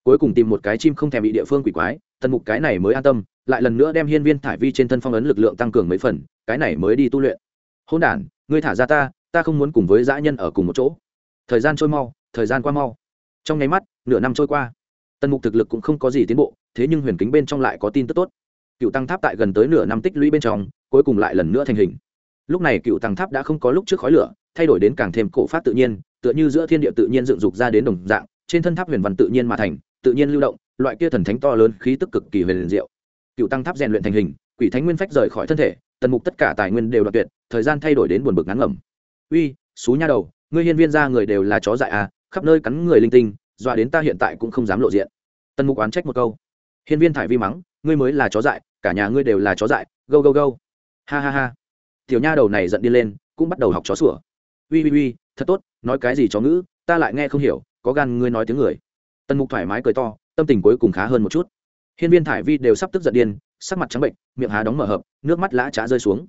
cuối cùng tìm một cái chim không thèm bị địa phương quỷ quái, tần mục cái này mới an tâm, lại lần nữa đem hiên viên thải vi trên thân phong ấn lực lượng tăng cường mấy phần, cái này mới đi tu luyện. Hôn đản, ngươi thả ra ta ta không muốn cùng với dã nhân ở cùng một chỗ. Thời gian trôi mau, thời gian qua mau. Trong nháy mắt, nửa năm trôi qua. Tần mục thực lực cũng không có gì tiến bộ, thế nhưng huyền kính bên trong lại có tin tức tốt. Cựu tăng tháp tại gần tới nửa năm tích lũy bên trong, cuối cùng lại lần nữa thành hình. Lúc này cựu tăng tháp đã không có lúc trước khói lửa, thay đổi đến càng thêm cổ phát tự nhiên, tựa như giữa thiên địa tự nhiên dựng dục ra đến đồng dạng, trên thân tháp huyền văn tự nhiên mà thành tự nhiên lưu động loại kia thần thánh to lớn khí tức cực kỳ huyền diệu. Cựu tăng tháp rèn luyện thành hình quỷ thánh nguyên phách rời khỏi thân thể tần mục tất cả tài nguyên đều đoạt tuyệt thời gian thay đổi đến buồn bực ngắn ngẩm. Uy xú nha đầu ngươi hiên viên ra người đều là chó dại à khắp nơi cắn người linh tinh dọa đến ta hiện tại cũng không dám lộ diện. Tần mục oán trách một câu. Hiên viên thải vi mắng ngươi mới là chó dại cả nhà ngươi đều là chó dại gâu gâu gâu. Ha ha ha. Tiểu nha đầu này giận đi lên cũng bắt đầu học chó sủa. Uy uy uy, thật tốt nói cái gì chó ngữ ta lại nghe không hiểu có gan ngươi nói tiếng người tần mục thoải mái cười to, tâm tình cuối cùng khá hơn một chút. Hiên viên thải vi đều sắp tức giận điên, sắc mặt trắng bệnh, miệng há đóng mở hợp, nước mắt lã trá rơi xuống.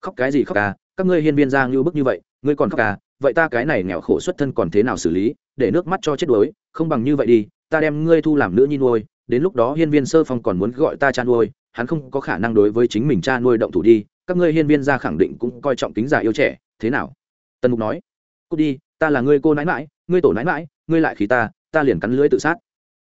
Khóc cái gì khóc à các ngươi hiên viên ra ngưu bức như vậy, ngươi còn khóc à vậy ta cái này nghèo khổ xuất thân còn thế nào xử lý, để nước mắt cho chết đuối, không bằng như vậy đi, ta đem ngươi thu làm nữ nhi nuôi, đến lúc đó hiên viên sơ phong còn muốn gọi ta cha nuôi, hắn không có khả năng đối với chính mình cha nuôi động thủ đi, các ngươi hiên viên ra khẳng định cũng coi trọng tính giả yêu trẻ, thế nào? Tần mục nói, cút đi, ta là ngươi cô nãi mãi, ngươi tổ nãi mãi, ngươi lại khí ta ta liền cắn lưới tự sát.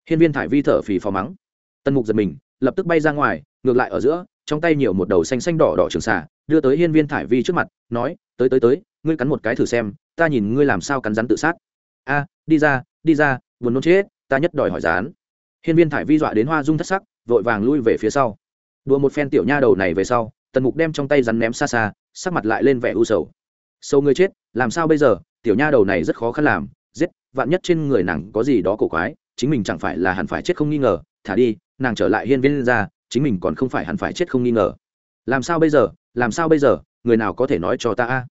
Hiên viên thải vi thở phì phò mắng. Tần mục giật mình, lập tức bay ra ngoài, ngược lại ở giữa, trong tay nhiều một đầu xanh xanh đỏ đỏ trường xà, đưa tới hiên viên thải vi trước mặt, nói, tới tới tới, ngươi cắn một cái thử xem, ta nhìn ngươi làm sao cắn rắn tự sát. A, đi ra đi ra, buồn nôn chết, ta nhất đòi hỏi rán. Hiên viên thải vi dọa đến hoa dung thất sắc, vội vàng lui về phía sau. Đùa một phen tiểu nha đầu này về sau, tần mục đem trong tay rắn ném xa xa, sắc mặt lại lên vẻ u sầu. Sâu ngươi chết, làm sao bây giờ? Tiểu nha đầu này rất khó khăn làm, giết vạn nhất trên người nàng có gì đó cổ quái, chính mình chẳng phải là hẳn phải chết không nghi ngờ, thả đi, nàng trở lại hiên viên ra, chính mình còn không phải hẳn phải chết không nghi ngờ. Làm sao bây giờ, làm sao bây giờ, người nào có thể nói cho ta a?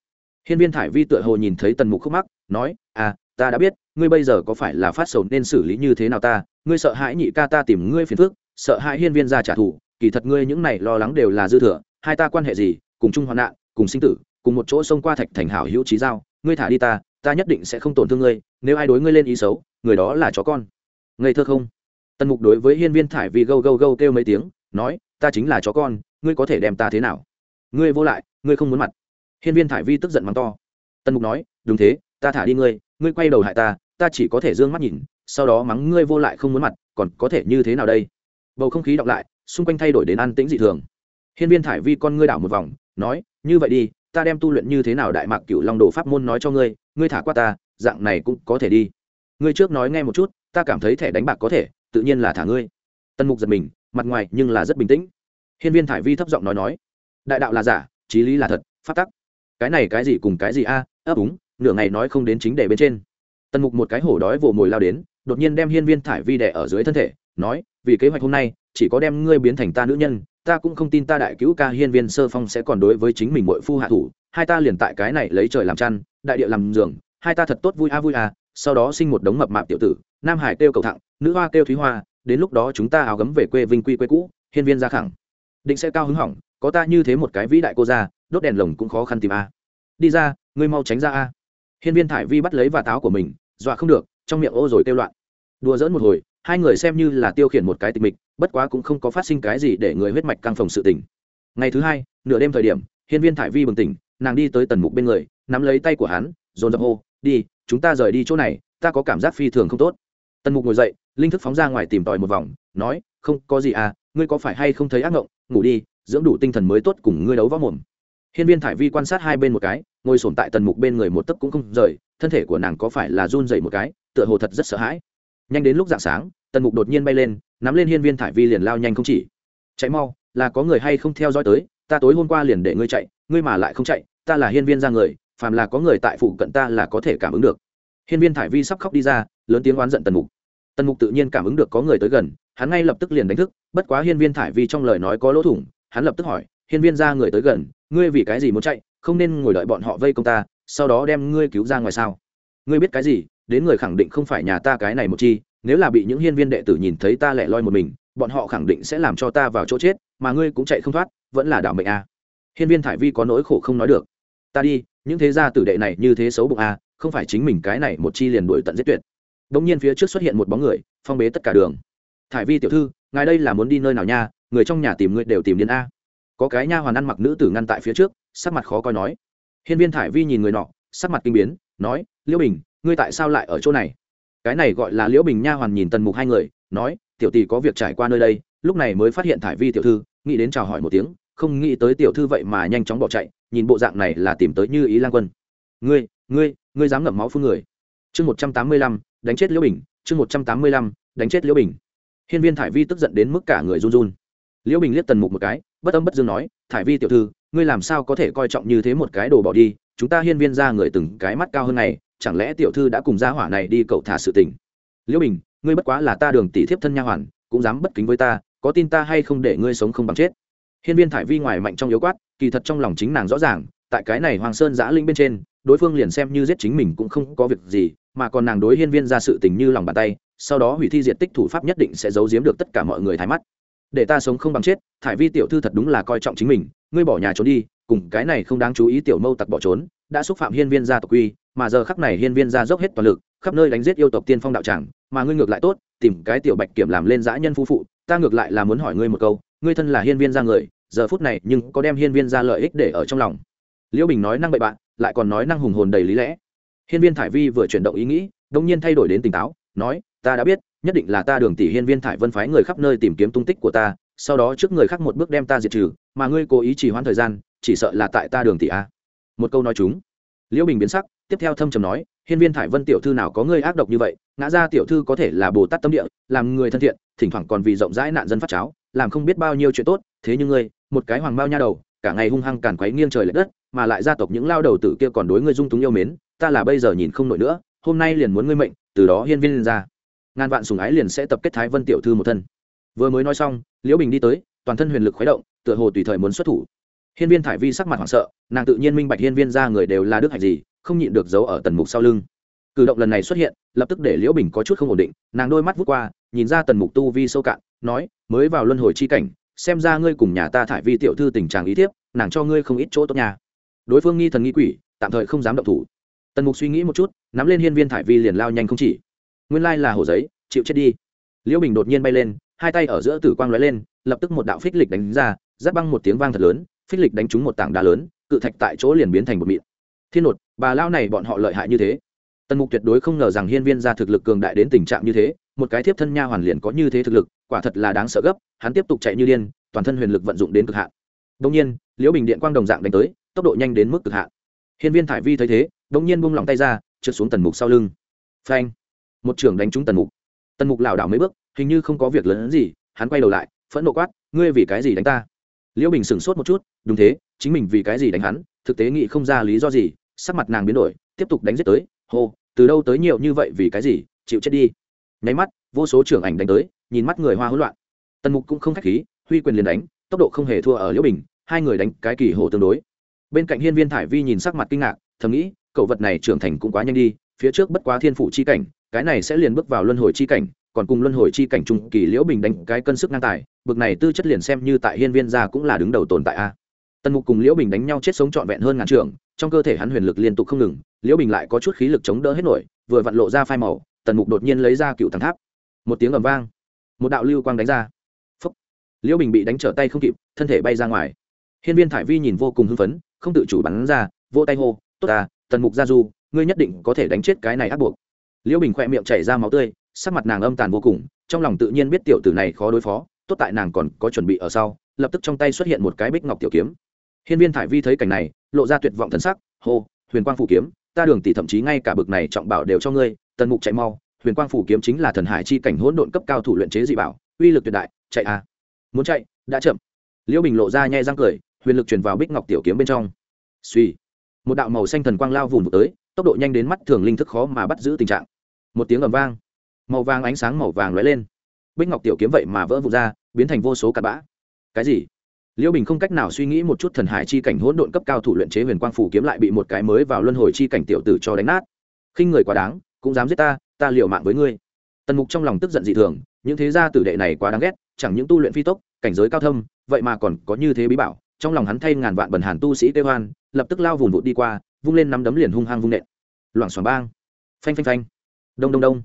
Hiên viên thải vi tựa hồ nhìn thấy tần mục khúc mắc, nói à ta đã biết, ngươi bây giờ có phải là phát sầu nên xử lý như thế nào ta? Ngươi sợ hãi nhị ca ta tìm ngươi phiền phức, sợ hãi hiên viên ra trả thù, kỳ thật ngươi những này lo lắng đều là dư thừa, hai ta quan hệ gì, cùng chung hoạn nạn, cùng sinh tử, cùng một chỗ xông qua thạch thành hảo hữu trí giao, ngươi thả đi ta ta nhất định sẽ không tổn thương ngươi, nếu ai đối ngươi lên ý xấu, người đó là chó con. Ngây thơ không? Tần mục đối với hiên viên thải vi gâu gâu gâu kêu mấy tiếng, nói, ta chính là chó con, ngươi có thể đem ta thế nào? Ngươi vô lại, ngươi không muốn mặt. Hiên viên thải vi tức giận mắng to. Tần mục nói, đúng thế, ta thả đi ngươi ngươi quay đầu hại ta ta chỉ có thể d ư ơ n g mắt nhìn, sau đó mắng ngươi vô lại không muốn mặt, còn có thể như thế nào đây? Bầu không khí đọc lại, xung quanh thay đổi đến an tĩnh dị thường. Hiên viên thải vi con ngươi đảo một vòng, nói, như vậy đi, ta đem tu luyện như thế nào đại mạc cựu long đồ pháp môn nói cho ngươi ngươi thả qua ta, dạng này cũng có thể đi. Ngươi trước nói nghe một chút, ta cảm thấy thẻ đánh bạc có thể, tự nhiên là thả ngươi. Tân mục giật mình, mặt ngoài nhưng là rất bình tĩnh. Hiên viên thải vi thấp giọng nói nói, đại đạo là giả trí lý là thật phát tắc. Cái này cái gì cùng cái gì a, ấp úng, nửa ngày nói không đến chính đề bên trên. Tần mục một cái hổ đói vồ mồi lao đến, đột nhiên đem hiên viên thải vi đẻ ở dưới thân thể, nói, vì kế hoạch hôm nay, chỉ có đem ngươi biến thành ta nữ nhân, ta cũng không tin ta đại cứu ca hiên viên sơ phong sẽ còn đối với chính mình mội phu hạ thủ, hai ta liền tại cái này lấy trời làm chăn đại địa làm giường, hai ta thật tốt vui a vui a, sau đó sinh một đống mập mạp tiểu tử, nam hải kêu cầu thẳng, nữ hoa kêu thúy hoa, đến lúc đó chúng ta áo gấm về quê vinh quy quê cũ, hiên viên ra khẳng. Định sẽ cao hứng hỏng, có ta như thế một cái vĩ đại cô ra đốt đèn lồng cũng khó khăn tìm a. Đi ra, ngươi mau tránh ra a. Hiên viên thải vi bắt lấy và táo của mình, dọa không được, trong miệng ô rồi kêu loạn. Đùa dỡn một hồi, hai người xem như là tiêu khiển một cái tịch mịch, bất quá cũng không có phát sinh cái gì để người huyết mạch căng phòng sự tỉnh ngày thứ hai, nửa đêm thời điểm, hiên viên thải vi bừng tỉnh, nàng đi tới tần mục bên người nắm lấy tay của hắn, dồn dập hô, đi, chúng ta rời đi chỗ này, ta có cảm giác phi thường không tốt. Tần mục ngồi dậy, linh thức phóng ra ngoài tìm tòi một vòng, nói, không, có gì à ngươi có phải hay không thấy ác ngộng? Ngủ đi, dưỡng đủ tinh thần mới tốt cùng ngươi đấu võ mồm. Hiên viên thải vi quan sát hai bên một cái, ngồi sổm tại tần mục bên người một tấc cũng không rời, thân thể của nàng có phải là run dậy một cái, tựa hồ thật rất sợ hãi. Nhanh đến lúc d ạ n g sáng, tần mục đột nhiên bay lên, nắm lên hiên viên thải vi liền lao nhanh không chỉ. Chạy mau, là có người hay không theo dõi tới, ta tối hôm qua liền để ngươi chạy, ngươi mà lại không chạy, ta là hiên viên ra người phàm là có người tại phụ cận ta là có thể cảm ứng được. Hiên viên thải vi sắp khóc đi ra, lớn tiếng oán giận tần mục. Tần mục tự nhiên cảm ứng được có người tới gần, hắn ngay lập tức liền đánh thức, bất quá hiên viên thải vi trong lời nói có lỗ thủng, hắn lập tức hỏi, hiên viên ra người tới gần, ngươi vì cái gì muốn chạy, không nên ngồi đợi bọn họ vây công ta, sau đó đem ngươi cứu ra ngoài sao? Ngươi biết cái gì, đến người khẳng định không phải nhà ta cái này một chi, nếu là bị những hiên viên đệ tử nhìn thấy ta lẻ loi một mình, bọn họ khẳng định sẽ làm cho ta vào chỗ chết, mà ngươi cũng chạy không thoát, vẫn là đảo mệnh a. À. hiên viên thải vi có nỗi khổ không nói được ta đi những thế gia tử đệ này như thế xấu bụng a à, không phải chính mình cái này một chi liền đuổi tận giết tuyệt. Đống nhiên phía trước xuất hiện một bóng người phong bế tất cả đường. Thải vi tiểu thư ngài đây là muốn đi nơi nào nha người trong nhà tìm người đều tìm đến a. Có cái nha hoàn ăn mặc nữ tử ngăn tại phía trước sắc mặt khó coi nói. Hiên viên thải vi nhìn người nọ sắc mặt kinh biến nói liễu bình ngươi tại sao lại ở chỗ này? Cái này gọi là liễu bình nha hoàn nhìn tần mục hai người nói tiểu tỷ có việc trải qua nơi đây lúc này mới phát hiện thải vi tiểu thư nghĩ đến chào hỏi một tiếng không nghĩ tới tiểu thư vậy mà nhanh chóng bỏ chạy, nhìn bộ dạng này là tìm tới như ý lan quân. Ngươi ngươi ngươi dám ngậm máu phương người. Chương một trăm tám mươi lăm, đánh chết liễu bình, chương một trăm tám mươi lăm, đánh chết liễu bình. Hiên viên thải vi tức giận đến mức cả người run run. Liễu bình liếc tần mục một cái, bất âm bất dương nói, thải vi tiểu thư, ngươi làm sao có thể coi trọng như thế một cái đồ bỏ đi? Chúng ta hiên viên ra người từng cái mắt cao hơn này, chẳng lẽ tiểu thư đã cùng gia hỏa này đi cậu thả sự tình? Liễu bình, ngươi bất quá là ta đường tỷ thiếp thân nha hoàn, cũng dám bất kính với ta, có tin ta hay không để ngươi sống không bằng chết? Hiên viên thải vi ngoài mạnh trong yếu quát, kỳ thật trong lòng chính nàng rõ ràng, tại cái này hoàng sơn giã linh bên trên, đối phương liền xem như giết chính mình cũng không có việc gì, mà còn nàng đối hiên viên ra sự tình như lòng bàn tay, sau đó hủy thi diệt tích thủ pháp nhất định sẽ giấu giếm được tất cả mọi người thái mắt. Để ta sống không bằng chết, thải vi tiểu thư thật đúng là coi trọng chính mình, ngươi bỏ nhà trốn đi, cùng cái này không đáng chú ý tiểu mâu tặc bỏ trốn, đã xúc phạm hiên viên gia tộc quy, mà giờ khắc này hiên viên gia dốc hết toàn lực, khắp nơi đánh giết yêu tộc tiên phong đạo tràng, mà ngươi ngược lại tốt, tìm cái tiểu bạch kiểm làm lên dã nhân phu phụ, ta ngược lại là muốn hỏi ngươi một câu ngươi thân là hiên viên gia người, giờ phút này nhưng có đem hiên viên gia lợi ích để ở trong lòng. Liễu bình nói năng bậy bạn, lại còn nói năng hùng hồn đầy lý lẽ. Hiên viên thải vi vừa chuyển động ý nghĩ, đông nhiên thay đổi đến tỉnh táo, nói, ta đã biết, nhất định là ta đường tỷ hiên viên thải vân phái người khắp nơi tìm kiếm tung tích của ta, sau đó trước người khác một bước đem ta diệt trừ, mà ngươi cố ý trì hoãn thời gian, chỉ sợ là tại ta đường tỷ a. Một câu nói chúng liễu bình biến sắc, tiếp theo thâm trầm nói, hiên viên thải vân tiểu thư nào có ngươi ác độc như vậy, ngã ra tiểu thư có thể là bồ tát tâm địa, làm người thân thiện, thỉnh thoảng còn vì rộng rãi nạn dân phát cháo làm không biết bao nhiêu chuyện tốt, thế nhưng ngươi, một cái hoàng bao nha đầu, cả ngày hung hăng càn quấy nghiêng trời lệch đất, mà lại gia tộc những lao đầu tử kia còn đối ngươi dung túng yêu mến, ta là bây giờ nhìn không nổi nữa, hôm nay liền muốn ngươi mệnh, từ đó hiên viên ra. Ngàn vạn sùng ái liền sẽ tập kết thái vân tiểu thư một thân. Vừa mới nói xong, liễu bình đi tới, toàn thân huyền lực khuấy động, tựa hồ tùy thời muốn xuất thủ. Hiên viên thải vi sắc mặt hoảng sợ, nàng tự nhiên minh bạch hiên viên ra người đều là đức hạnh gì, không nhịn được giấu ở tần mục sau lưng. Cử động lần này xuất hiện, lập tức để liễu bình có chút không ổn định, nàng đôi mắt vút qua, nhìn ra tần mục tu vi sâu cạn nói, mới vào luân hồi chi cảnh, xem ra ngươi cùng nhà ta thải vi tiểu thư tình trạng ý thiếp, nàng cho ngươi không ít chỗ tốt nhà đối phương nghi thần nghi quỷ, tạm thời không dám động thủ. Tần mục suy nghĩ một chút, nắm lên hiên viên thải vi liền lao nhanh không chỉ. Nguyên lai là hồ giấy, chịu chết đi. Liễu bình đột nhiên bay lên, hai tay ở giữa tử quang lóe lên, lập tức một đạo phích lịch đánh ra, giáp băng một tiếng vang thật lớn, phích lịch đánh trúng một tảng đá lớn, cự thạch tại chỗ liền biến thành một mịn. Thiên nột, bà lao này bọn họ lợi hại như thế. Tần mục tuyệt đối không ngờ rằng hiên viên ra thực lực cường đại đến tình trạng như thế một cái thiếp thân nha hoàn liền có như thế thực lực, quả thật là đáng sợ gấp, hắn tiếp tục chạy như điên, toàn thân huyền lực vận dụng đến cực hạn. Đông nhiên, liễu bình điện quang đồng dạng đánh tới, tốc độ nhanh đến mức cực hạn. Hiên viên thải vi thấy thế đông nhiên buông lỏng tay ra, trượt xuống tần mục sau lưng. Phanh! Một trưởng đánh trúng tần mục. Tần mục lảo đảo mấy bước, hình như không có việc lớn gì, hắn quay đầu lại, phẫn nộ quát, ngươi vì cái gì đánh ta? Liễu bình sửng sốt một chút, đúng thế, chính mình vì cái gì đánh hắn, thực tế nghĩ không ra lý do gì. Sắc mặt nàng biến đổi, tiếp tục đánh giết tới, hô, từ đâu tới nhiều như vậy vì cái gì, chịu chết đi nháy mắt, vô số trưởng ảnh đánh tới, nhìn mắt người hoa hỗn loạn. Tần mục cũng không khách khí, huy quyền liền đánh, tốc độ không hề thua ở liễu bình, hai người đánh cái kỳ hồ tương đối. Bên cạnh hiên viên thải vi nhìn sắc mặt kinh ngạc, thầm nghĩ, cậu vật này trưởng thành cũng quá nhanh đi, phía trước bất quá thiên phủ chi cảnh, cái này sẽ liền bước vào luân hồi chi cảnh, còn cùng luân hồi chi cảnh trung kỳ liễu bình đánh cái cân sức ngang tài, bực này tư chất liền xem như tại hiên viên gia cũng là đứng đầu tồn tại a. Tần mục cùng liễu bình đánh nhau chết sống trọn vẹn hơn ngàn trường trong cơ thể hắn huyền lực liên tục không ngừng, liễu bình lại có chút khí lực chống đỡ hết nổi, vừa vặn lộ ra phai màu tần mục đột nhiên lấy ra cựu thằng tháp. Một tiếng ầm vang. Một đạo lưu quang đánh ra. Phúc. liễu bình bị đánh trở tay không kịp, thân thể bay ra ngoài. Hiên viên thải vi nhìn vô cùng hưng phấn, không tự chủ bắn ra, vỗ tay hô, tốt à tần mục gia du, ngươi nhất định có thể đánh chết cái này ác buộc. Liễu bình khỏe miệng chảy ra máu tươi, sắc mặt nàng âm tàn vô cùng, trong lòng tự nhiên biết tiểu tử này khó đối phó, tốt tại nàng còn có chuẩn bị ở sau, lập tức trong tay xuất hiện một cái bích ngọc tiểu kiếm. Hiên viên thải vi thấy cảnh này, lộ ra tuyệt vọng thần sắc, hô, huyền quang phủ kiếm, ta đường tỷ thậm chí ngay cả bực này trọng bảo đều cho ngươi tần mục chạy mau, huyền quang phủ kiếm chính là thần hải chi cảnh hỗn độn cấp cao thủ luyện chế dị bảo, uy lực tuyệt đại, chạy à. Muốn chạy, đã chậm. Liễu bình lộ ra nhai răng cười, huyền lực truyền vào bích ngọc tiểu kiếm bên trong. Suy một đạo màu xanh thần quang lao vùng tới, tốc độ nhanh đến mắt thường linh thức khó mà bắt giữ tình trạng. Một tiếng ầm vang. Màu vàng ánh sáng màu vàng lóe lên. Bích ngọc tiểu kiếm vậy mà vỡ vụt ra, biến thành vô số cặn bã. Cái gì? Liễu bình không cách nào suy nghĩ một chút thần hải chi cảnh hỗn độn cấp cao thủ luyện chế huyền quang phủ kiếm lại bị một cái mới vào luân hồi chi cảnh tiểu tử cho đánh nát. Khinh người quá đáng cũng dám giết ta ta liều mạng với ngươi. Tần mục trong lòng tức giận dị thường, những thế gia tử đệ này quá đáng ghét, chẳng những tu luyện phi tốc, cảnh giới cao thâm, vậy mà còn có như thế bí bảo, trong lòng hắn thay ngàn vạn bần hàn tu sĩ tê hoan, lập tức lao vùn vụt đi qua, vung lên nắm đấm liền hung hăng vung nện. Loảng xoảng bang. Phanh phanh phanh. Đông đông đông.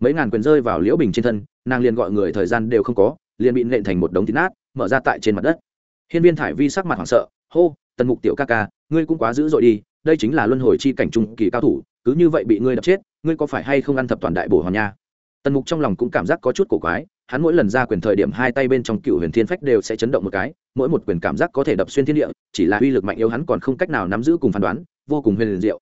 Mấy ngàn quyền rơi vào liễu bình trên thân, nàng liền gọi người thời gian đều không có, liền bị nện thành một đống thịt nát, mở ra tại trên mặt đất. Hiên viên thải vi sắc mặt hoảng sợ, hô, tần mục tiểu ca ca, ngươi cũng quá dữ dội đi, đây chính là luân hồi chi cảnh trung kỳ cao thủ cứ như vậy bị ngươi đập chết, ngươi có phải hay không ăn thập toàn đại bổ hòn nha? Tần mục trong lòng cũng cảm giác có chút cổ quái, hắn mỗi lần ra quyền thời điểm hai tay bên trong cựu huyền thiên phách đều sẽ chấn động một cái, mỗi một quyền cảm giác có thể đập xuyên thiên địa, chỉ là uy lực mạnh yếu hắn còn không cách nào nắm giữ cùng phán đoán, vô cùng huyền diệu.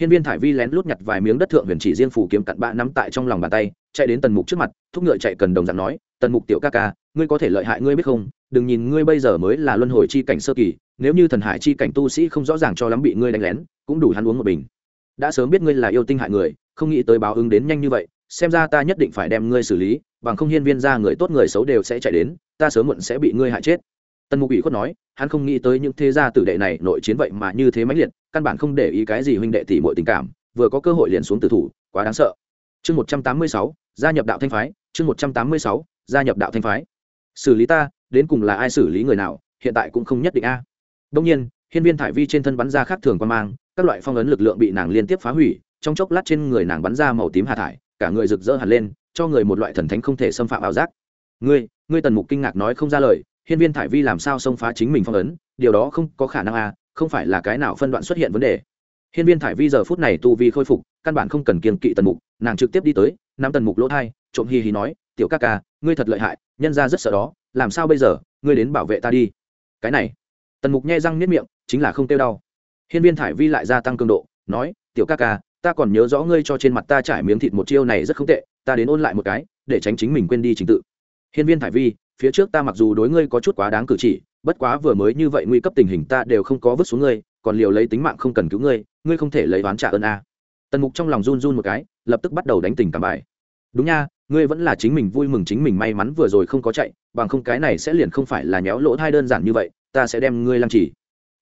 Hiên viên thải vi lén lút nhặt vài miếng đất thượng huyền chỉ riêng phủ kiếm cặn bã nắm tại trong lòng bàn tay, chạy đến tần mục trước mặt, thúc ngựa chạy cần đồng dạng nói, tần mục tiểu ca ca, ngươi có thể lợi hại ngươi biết không? Đừng nhìn ngươi bây giờ mới là luân hồi chi cảnh sơ kỳ, nếu như thần hải chi cảnh tu sĩ không rõ ràng cho lắm bị ngươi đánh lén, cũng đủ hắn uống một bình đã sớm biết ngươi là yêu tinh hại người, không nghĩ tới báo ứng đến nhanh như vậy, xem ra ta nhất định phải đem ngươi xử lý, bằng không hiên viên ra người tốt người xấu đều sẽ chạy đến, ta sớm muộn sẽ bị ngươi hại chết. Tần mục ủy khuất nói, hắn không nghĩ tới những thế gia tử đệ này nội chiến vậy mà như thế mãnh liệt, căn bản không để ý cái gì huynh đệ tỷ mọi tình cảm, vừa có cơ hội liền xuống tử thủ, quá đáng sợ. Chương một trăm tám mươi sáu, gia nhập đạo thanh phái, chương một trăm tám mươi sáu, gia nhập đạo thanh phái. Xử lý ta, đến cùng là ai xử lý người nào, hiện tại cũng không nhất định a. À. đông nhiên, hiên viên thải vi trên thân bắn ra khác thường quan mang các loại phong ấn lực lượng bị nàng liên tiếp phá hủy, trong chốc lát trên người nàng bắn ra màu tím hạ thải, cả người rực rỡ hẳn lên, cho người một loại thần thánh không thể xâm phạm ảo giác. Ngươi ngươi tần mục kinh ngạc nói không ra lời, hiên viên thải vi làm sao xông phá chính mình phong ấn, điều đó không có khả năng a không phải là cái nào phân đoạn xuất hiện vấn đề. Hiên viên thải vi giờ phút này tu vi khôi phục, căn bản không cần kiên kỵ tần mục, nàng trực tiếp đi tới, nắm tần mục lỗ thai, trộm hi hi nói, tiểu ca ca, ngươi thật lợi hại, nhân ra rất sợ đó, làm sao bây giờ, ngươi đến bảo vệ ta đi. Cái này, tần mục nhai răng niết miệng, chính là không kêu đau hiên viên thải vi lại gia tăng cường độ, nói, tiểu ca ca, ta còn nhớ rõ ngươi cho trên mặt ta trải miếng thịt một chiêu này rất không tệ, ta đến ôn lại một cái, để tránh chính mình quên đi trình tự. Hiên viên thải vi, phía trước ta mặc dù đối ngươi có chút quá đáng cử chỉ, bất quá vừa mới như vậy nguy cấp tình hình ta đều không có vứt xuống ngươi, còn liều lấy tính mạng không cần cứu ngươi ngươi không thể lấy oán trả ơn a. Tần mục trong lòng run run một cái, lập tức bắt đầu đánh tình cảm bài. Đúng nha, ngươi vẫn là chính mình vui mừng chính mình may mắn vừa rồi không có chạy, bằng không cái này sẽ liền không phải là nhéo lỗ thai đơn giản như vậy, ta sẽ đem ngươi làm chỉ.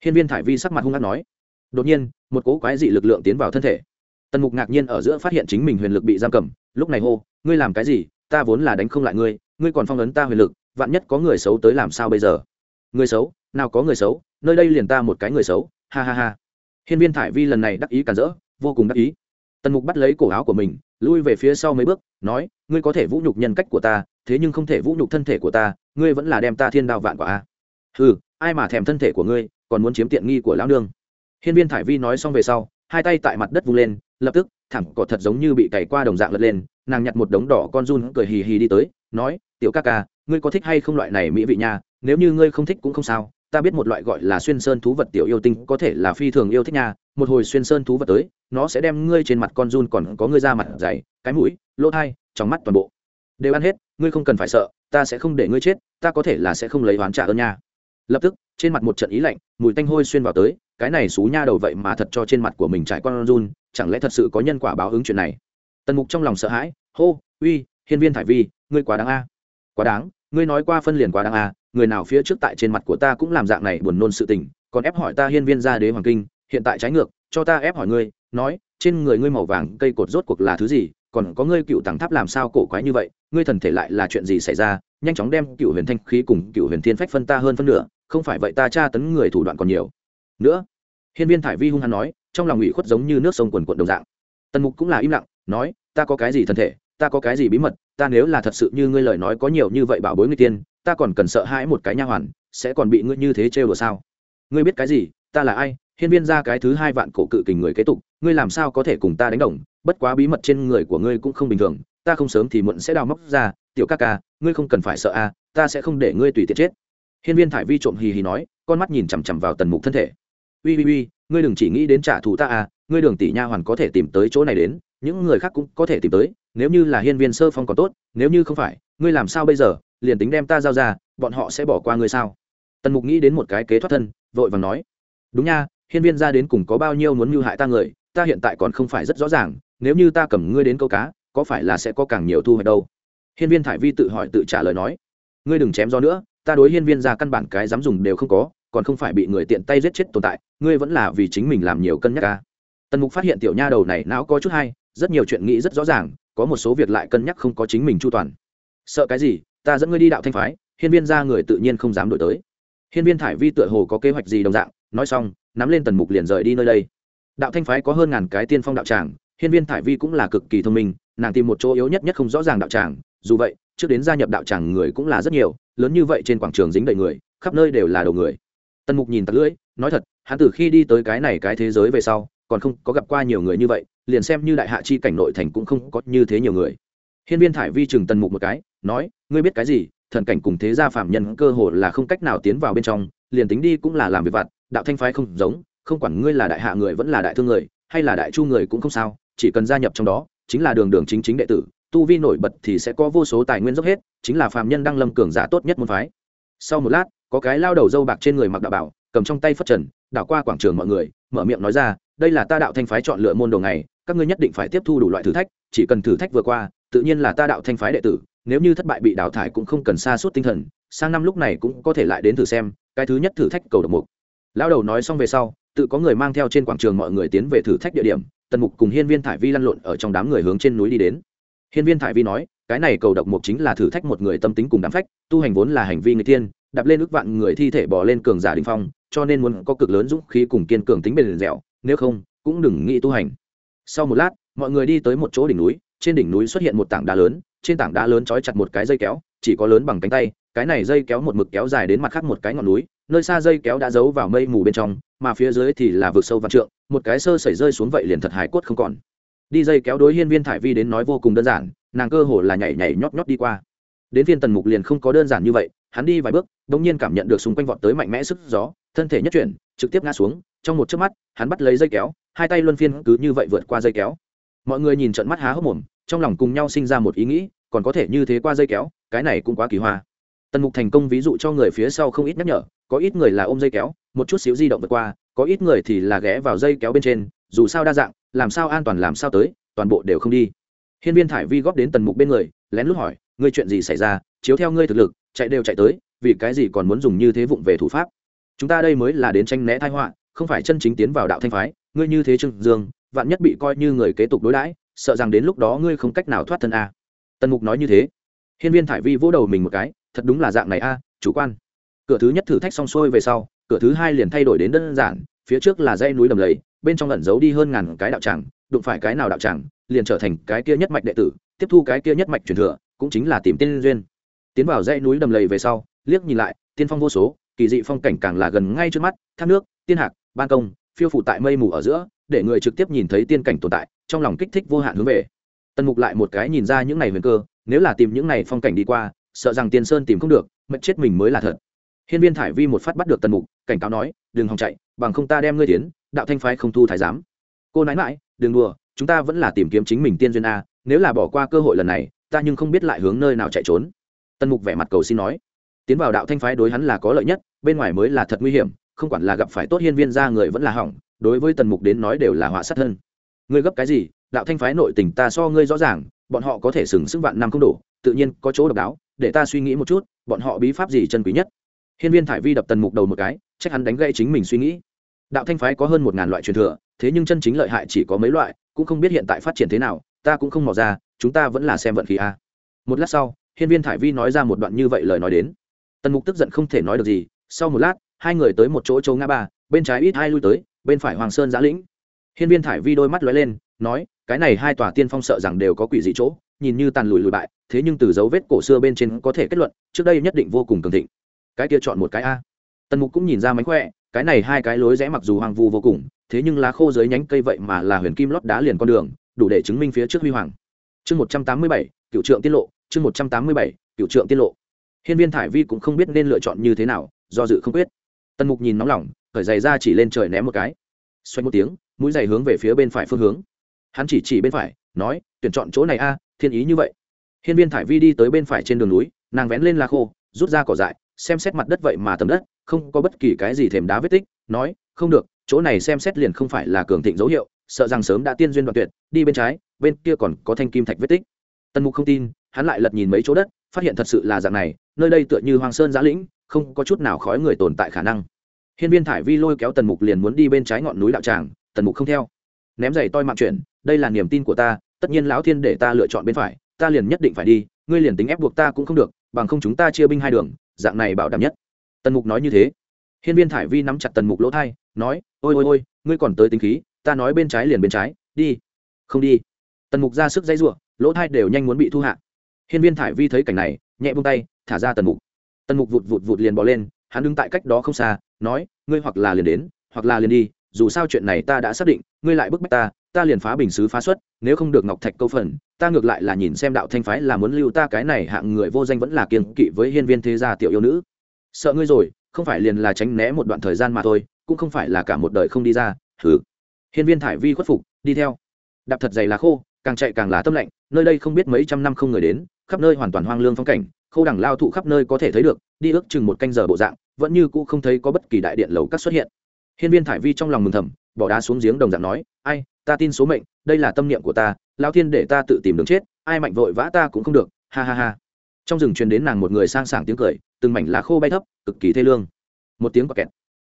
hiên viên thải vi sắc mặt hung hát nói đột nhiên, một cỗ quái dị lực lượng tiến vào thân thể. Tần mục ngạc nhiên ở giữa phát hiện chính mình huyền lực bị giam cầm, lúc này hô, ngươi làm cái gì? Ta vốn là đánh không lại ngươi ngươi còn phong ấn ta huyền lực, vạn nhất có người xấu tới làm sao bây giờ? Người xấu? Nào có người xấu? Nơi đây liền ta một cái người xấu, ha ha ha. Hiên viên thải vi lần này đắc ý cản rỡ, vô cùng đắc ý. Tần mục bắt lấy cổ áo của mình, lui về phía sau mấy bước, nói, ngươi có thể vũ nhục nhân cách của ta, thế nhưng không thể vũ nhục thân thể của ta, ngươi vẫn là đem ta thiên đao vạn quả a. Ừ ai mà thèm thân thể của ngươi, còn muốn chiếm tiện nghi của lão nương? Hiên viên thải vi nói xong về sau, hai tay tại mặt đất vung lên, lập tức thẳng cỏ thật giống như bị cày qua đồng dạng lật lên, nàng nhặt một đống đỏ con run cười hì hì đi tới, nói, tiểu ca ca, ngươi có thích hay không loại này mỹ vị nha? Nếu như ngươi không thích cũng không sao, ta biết một loại gọi là xuyên sơn thú vật tiểu yêu tinh có thể là phi thường yêu thích nha. Một hồi xuyên sơn thú vật tới, nó sẽ đem ngươi trên mặt con run còn có ngươi da mặt dày, cái mũi, lỗ thai, trong mắt toàn bộ đều ăn hết. Ngươi không cần phải sợ, ta sẽ không để ngươi chết, ta có thể là sẽ không lấy oán trả ơn nha. Lập tức, trên mặt một trận ý lạnh, mùi tanh hôi xuyên vào tới cái này xú nha đầu vậy mà thật cho trên mặt của mình trải con run, chẳng lẽ thật sự có nhân quả báo ứng chuyện này? Tần mục trong lòng sợ hãi, hô, uy, hiên viên thải vi, ngươi quá đáng a. Quá đáng? Ngươi nói qua phân liền quá đáng a, người nào phía trước tại trên mặt của ta cũng làm dạng này buồn nôn sự tình, còn ép hỏi ta hiên viên ra đế hoàng kinh, hiện tại trái ngược, cho ta ép hỏi ngươi, nói, trên người ngươi màu vàng, cây cột rốt cuộc là thứ gì, còn có ngươi cựu tàng tháp làm sao cổ quái như vậy, ngươi thần thể lại là chuyện gì xảy ra, nhanh chóng đem cựu huyền thanh khí cùng cựu huyền thiên phách phân ta hơn phân nửa, không phải vậy ta tra tấn người thủ đoạn còn nhiều. Nữa hiên viên thải vi hung hăng nói, trong lòng ủy khuất giống như nước sông quần quận đồng dạng. Tần mục cũng là im lặng, nói, ta có cái gì thân thể, ta có cái gì bí mật, ta nếu là thật sự như ngươi lời nói có nhiều như vậy bảo bối người tiên, ta còn cần sợ hãi một cái nha hoàn, sẽ còn bị ngươi như thế trêu đùa sao? Ngươi biết cái gì, ta là ai? Hiên viên ra cái thứ hai vạn cổ cự kình người kế tục, ngươi làm sao có thể cùng ta đánh đồng? Bất quá bí mật trên người của ngươi cũng không bình thường, ta không sớm thì muộn sẽ đào móc ra, tiểu ca ca, ngươi không cần phải sợ a, ta sẽ không để ngươi tùy tiện chết. Hiên viên thải vi trộm hì hì nói, con mắt nhìn chằm chằm vào tần mục thân thể uy uy uy, ngươi đừng chỉ nghĩ đến trả thù ta à? ngươi đường tỷ nha hoàn có thể tìm tới chỗ này đến, những người khác cũng có thể tìm tới, nếu như là hiên viên sơ phong còn tốt, nếu như không phải, ngươi làm sao bây giờ, liền tính đem ta giao ra, bọn họ sẽ bỏ qua ngươi sao tần mục nghĩ đến một cái kế thoát thân, vội vàng nói, đúng nha, hiên viên ra đến cùng có bao nhiêu muốn mưu hại ta người, ta hiện tại còn không phải rất rõ ràng, nếu như ta cầm ngươi đến câu cá, có phải là sẽ có càng nhiều thu hoạch đâu hiên viên thải vi tự hỏi tự trả lời nói, ngươi đừng chém gió nữa, ta đối hiên viên ra căn bản cái dám dùng đều không có còn không phải bị người tiện tay giết chết tồn tại, ngươi vẫn là vì chính mình làm nhiều cân nhắc ca. Tần mục phát hiện tiểu nha đầu này não có chút hay, rất nhiều chuyện nghĩ rất rõ ràng, có một số việc lại cân nhắc không có chính mình chu toàn. Sợ cái gì, ta dẫn ngươi đi đạo thanh phái, hiên viên ra người tự nhiên không dám đổi tới. Hiên viên thải vi tựa hồ có kế hoạch gì đồng dạng, nói xong, nắm lên tần mục liền rời đi nơi đây. Đạo thanh phái có hơn ngàn cái tiên phong đạo tràng, hiên viên thải vi cũng là cực kỳ thông minh, nàng tìm một chỗ yếu nhất nhất không rõ ràng đạo tràng, dù vậy, trước đến gia nhập đạo tràng người cũng là rất nhiều, lớn như vậy trên quảng trường dính đầy người, khắp nơi đều là đầu người tần mục nhìn tặc lưỡi, nói thật, hắn từ khi đi tới cái này cái thế giới về sau, còn không có gặp qua nhiều người như vậy, liền xem như đại hạ chi cảnh nội thành cũng không có như thế nhiều người. Hiên viên thải vi chừng tần mục một cái, nói, ngươi biết cái gì? Thần cảnh cùng thế gia phạm nhân cơ hồ là không cách nào tiến vào bên trong, liền tính đi cũng là làm việc vặt, đạo thanh phái không giống, không quản ngươi là đại hạ người vẫn là đại thương người, hay là đại chu người cũng không sao, chỉ cần gia nhập trong đó, chính là đường đường chính chính đệ tử, tu vi nổi bật thì sẽ có vô số tài nguyên dốc hết, chính là phạm nhân đăng lâm cường giả tốt nhất môn phái. Sau một lát có cái lao đầu dâu bạc trên người mặc đạo bảo, cầm trong tay phất trần, đảo qua quảng trường mọi người, mở miệng nói ra, đây là ta đạo thanh phái chọn lựa môn đồ ngày, các ngươi nhất định phải tiếp thu đủ loại thử thách, chỉ cần thử thách vừa qua, tự nhiên là ta đạo thanh phái đệ tử, nếu như thất bại bị đào thải cũng không cần xa suốt tinh thần, sang năm lúc này cũng có thể lại đến thử xem, cái thứ nhất thử thách cầu độc mục. Lao đầu nói xong về sau, tự có người mang theo trên quảng trường mọi người tiến về thử thách địa điểm, tần mục cùng hiên viên thải vi lăn lộn ở trong đám người hướng trên núi đi đến. Hiên viên thải vi nói, cái này cầu độc mục chính là thử thách một người tâm tính cùng đám phách, tu hành vốn là hành vi người tiên đạp lên ước vạn người thi thể bỏ lên cường giả đình phong, cho nên muốn có cực lớn dũng khí cùng kiên cường tính bền dẻo, nếu không, cũng đừng nghĩ tu hành. Sau một lát, mọi người đi tới một chỗ đỉnh núi, trên đỉnh núi xuất hiện một tảng đá lớn, trên tảng đá lớn trói chặt một cái dây kéo, chỉ có lớn bằng cánh tay, cái này dây kéo một mực kéo dài đến mặt khác một cái ngọn núi, nơi xa dây kéo đã giấu vào mây mù bên trong, mà phía dưới thì là vực sâu vạn trượng, một cái sơ xảy rơi xuống vậy liền thật hải quất không còn. Đi dây kéo đối hiên viên thải vi đến nói vô cùng đơn giản, nàng cơ hồ là nhảy nhảy nhót nhót đi qua. Đến phiên tần mục liền không có đơn giản như vậy hắn đi vài bước đ ỗ n g nhiên cảm nhận được xung quanh vọt tới mạnh mẽ sức gió, thân thể nhất chuyển, trực tiếp ngã xuống, trong một chớp mắt, hắn bắt lấy dây kéo, hai tay luân phiên cứ như vậy vượt qua dây kéo. Mọi người nhìn trận mắt há hốc mồm, trong lòng cùng nhau sinh ra một ý nghĩ, còn có thể như thế qua dây kéo, cái này cũng quá kỳ hoa. Tần mục thành công ví dụ cho người phía sau không ít nhắc nhở, có ít người là ôm dây kéo, một chút xíu di động vượt qua, có ít người thì là ghé vào dây kéo bên trên, dù sao đa dạng, làm sao an toàn làm sao tới, toàn bộ đều không đi. Hiên viên thải vi góp đến tần mục bên người, lén lút hỏi, ngươi chuyện gì xảy ra? Chiếu theo ngươi thực lực chạy đều chạy tới, vì cái gì còn muốn dùng như thế vụng về thủ pháp? Chúng ta đây mới là đến tranh né thai họa, không phải chân chính tiến vào đạo thanh phái. Ngươi như thế trương dương, vạn nhất bị coi như người kế tục đối đãi, sợ rằng đến lúc đó ngươi không cách nào thoát thân a. Tần mục nói như thế. Hiên viên thải vi vỗ đầu mình một cái, thật đúng là dạng này a, chủ quan. Cửa thứ nhất thử thách xong xuôi về sau, cửa thứ hai liền thay đổi đến đơn giản, phía trước là dây núi đầm lầy, bên trong lẩn giấu đi hơn ngàn cái đạo tràng, đụng phải cái nào đạo tràng, liền trở thành cái kia nhất mạch đệ tử, tiếp thu cái kia nhất mạch truyền thừa, cũng chính là tìm tên duyên tiến vào dãy núi đầm lầy về sau, liếc nhìn lại, tiên phong vô số, kỳ dị phong cảnh càng là gần ngay trước mắt, thác nước, tiên hạc, ban công, phiêu phủ tại mây mù ở giữa, để người trực tiếp nhìn thấy tiên cảnh tồn tại, trong lòng kích thích vô hạn hướng về. Tần mục lại một cái nhìn ra những này huyền cơ, nếu là tìm những này phong cảnh đi qua, sợ rằng tiên sơn tìm không được, mệnh chết mình mới là thật. Hiên viên thải vi một phát bắt được tần mục, cảnh cáo nói, đừng hòng chạy, bằng không ta đem ngươi tiến, đạo thanh phái không thu thái giám. Cô nói mãi đừng đùa, chúng ta vẫn là tìm kiếm chính mình tiên duyên a, nếu là bỏ qua cơ hội lần này, ta nhưng không biết lại hướng nơi nào chạy trốn tần mục vẻ mặt cầu xin nói, tiến vào đạo thanh phái đối hắn là có lợi nhất, bên ngoài mới là thật nguy hiểm, không quản là gặp phải tốt hiên viên ra người vẫn là hỏng, đối với tần mục đến nói đều là họa sát hơn. ngươi gấp cái gì? Đạo thanh phái nội tình ta so ngươi rõ ràng, bọn họ có thể sừng sức vạn năm không đủ, tự nhiên có chỗ độc đáo, để ta suy nghĩ một chút, bọn họ bí pháp gì chân quý nhất? Hiên viên thải vi đập tần mục đầu một cái chắc hắn đánh gãy chính mình suy nghĩ. Đạo thanh phái có hơn một ngàn loại truyền thừa, thế nhưng chân chính lợi hại chỉ có mấy loại, cũng không biết hiện tại phát triển thế nào, ta cũng không mò ra, chúng ta vẫn là xem vận khí a. Một lát sau hiên viên thải vi nói ra một đoạn như vậy lời nói đến. Tần mục tức giận không thể nói được gì, sau một lát, hai người tới một chỗ châu ngã ba, bên trái ít hai lui tới, bên phải hoàng sơn giã lĩnh. Hiên viên thải vi đôi mắt lóe lên, nói, cái này hai tòa tiên phong sợ rằng đều có quỷ dị chỗ, nhìn như tàn lùi lùi bại, thế nhưng từ dấu vết cổ xưa bên trên có thể kết luận, trước đây nhất định vô cùng cường thịnh. Cái kia chọn một cái a. Tần mục cũng nhìn ra mánh khỏe, cái này hai cái lối rẽ mặc dù hoang vu vô cùng, thế nhưng lá khô dưới nhánh cây vậy mà là huyền kim lót đá liền con đường, đủ để chứng minh phía trước huy hoàng. Chương một trăm tám mươi bảy, cựu trượng tiết lộ chương một trăm tám mươi bảy, cựu trượng tiết lộ. Hiên viên thải vi cũng không biết nên lựa chọn như thế nào, do dự không quyết. Tần mục nhìn nóng lỏng khởi giày ra chỉ lên trời ném một cái. Xoay một tiếng, mũi giày hướng về phía bên phải phương hướng. Hắn chỉ chỉ bên phải, nói, tuyển chọn chỗ này a, thiên ý như vậy. Hiên viên thải vi đi tới bên phải trên đường núi, nàng vén lên la khô, rút ra cỏ dại, xem xét mặt đất vậy mà tầm đất, không có bất kỳ cái gì thềm đá vết tích, nói, không được, chỗ này xem xét liền không phải là cường thịnh dấu hiệu, sợ rằng sớm đã tiên duyên đoạn tuyệt, đi bên trái, bên kia còn có thanh kim thạch vết tích. Tần mục không tin hắn lại lật nhìn mấy chỗ đất, phát hiện thật sự là dạng này, nơi đây tựa như hoàng sơn giã lĩnh, không có chút nào khói người tồn tại khả năng. Hiên viên thải vi lôi kéo tần mục liền muốn đi bên trái ngọn núi đạo tràng, tần mục không theo. Ném giày toi mạng chuyển, đây là niềm tin của ta, tất nhiên lão thiên để ta lựa chọn bên phải, ta liền nhất định phải đi, ngươi liền tính ép buộc ta cũng không được, bằng không chúng ta chia binh hai đường, dạng này bảo đảm nhất. Tần mục nói như thế. Hiên viên thải vi nắm chặt tần mục lỗ thai, nói, ôi ôi ôi, ngươi còn tới tính khí, ta nói bên trái liền bên trái, đi. Không đi. Tần mục ra sức dây giụa, lỗ thai đều nhanh muốn bị thu hạ hiên viên thải vi thấy cảnh này, nhẹ buông tay, thả ra tần mục. Tần mục vụt vụt vụt liền bỏ lên, hắn đứng tại cách đó không xa, nói, ngươi hoặc là liền đến, hoặc là liền đi, dù sao chuyện này ta đã xác định, ngươi lại bức bách ta ta liền phá bình xứ phá xuất, nếu không được ngọc thạch câu phần, ta ngược lại là nhìn xem đạo thanh phái là muốn lưu ta cái này hạng người vô danh vẫn là kiên kỵ với hiên viên thế gia tiểu yêu nữ. Sợ ngươi rồi, không phải liền là tránh né một đoạn thời gian mà thôi, cũng không phải là cả một đời không đi ra thử hiên viên thải vi khuất phục, đi theo. Đạp thật dày là khô, càng chạy càng là tâm lạnh, nơi đây không biết mấy trăm năm không người đến khắp nơi hoàn toàn hoang lương phong cảnh, khâu đẳng lao thụ khắp nơi có thể thấy được, đi ước chừng một canh giờ bộ dạng, vẫn như cũ không thấy có bất kỳ đại điện lầu các xuất hiện. Hiên viên thải vi trong lòng mừng thầm, bỏ đá xuống giếng đồng dạng nói, ai, ta tin số mệnh, đây là tâm niệm của ta lao thiên để ta tự tìm đường chết, ai mạnh vội vã ta cũng không được, ha ha ha. Trong rừng truyền đến nàng một người sang sảng tiếng cười, từng mảnh lá khô bay thấp, cực kỳ thê lương. Một tiếng quả kẹt.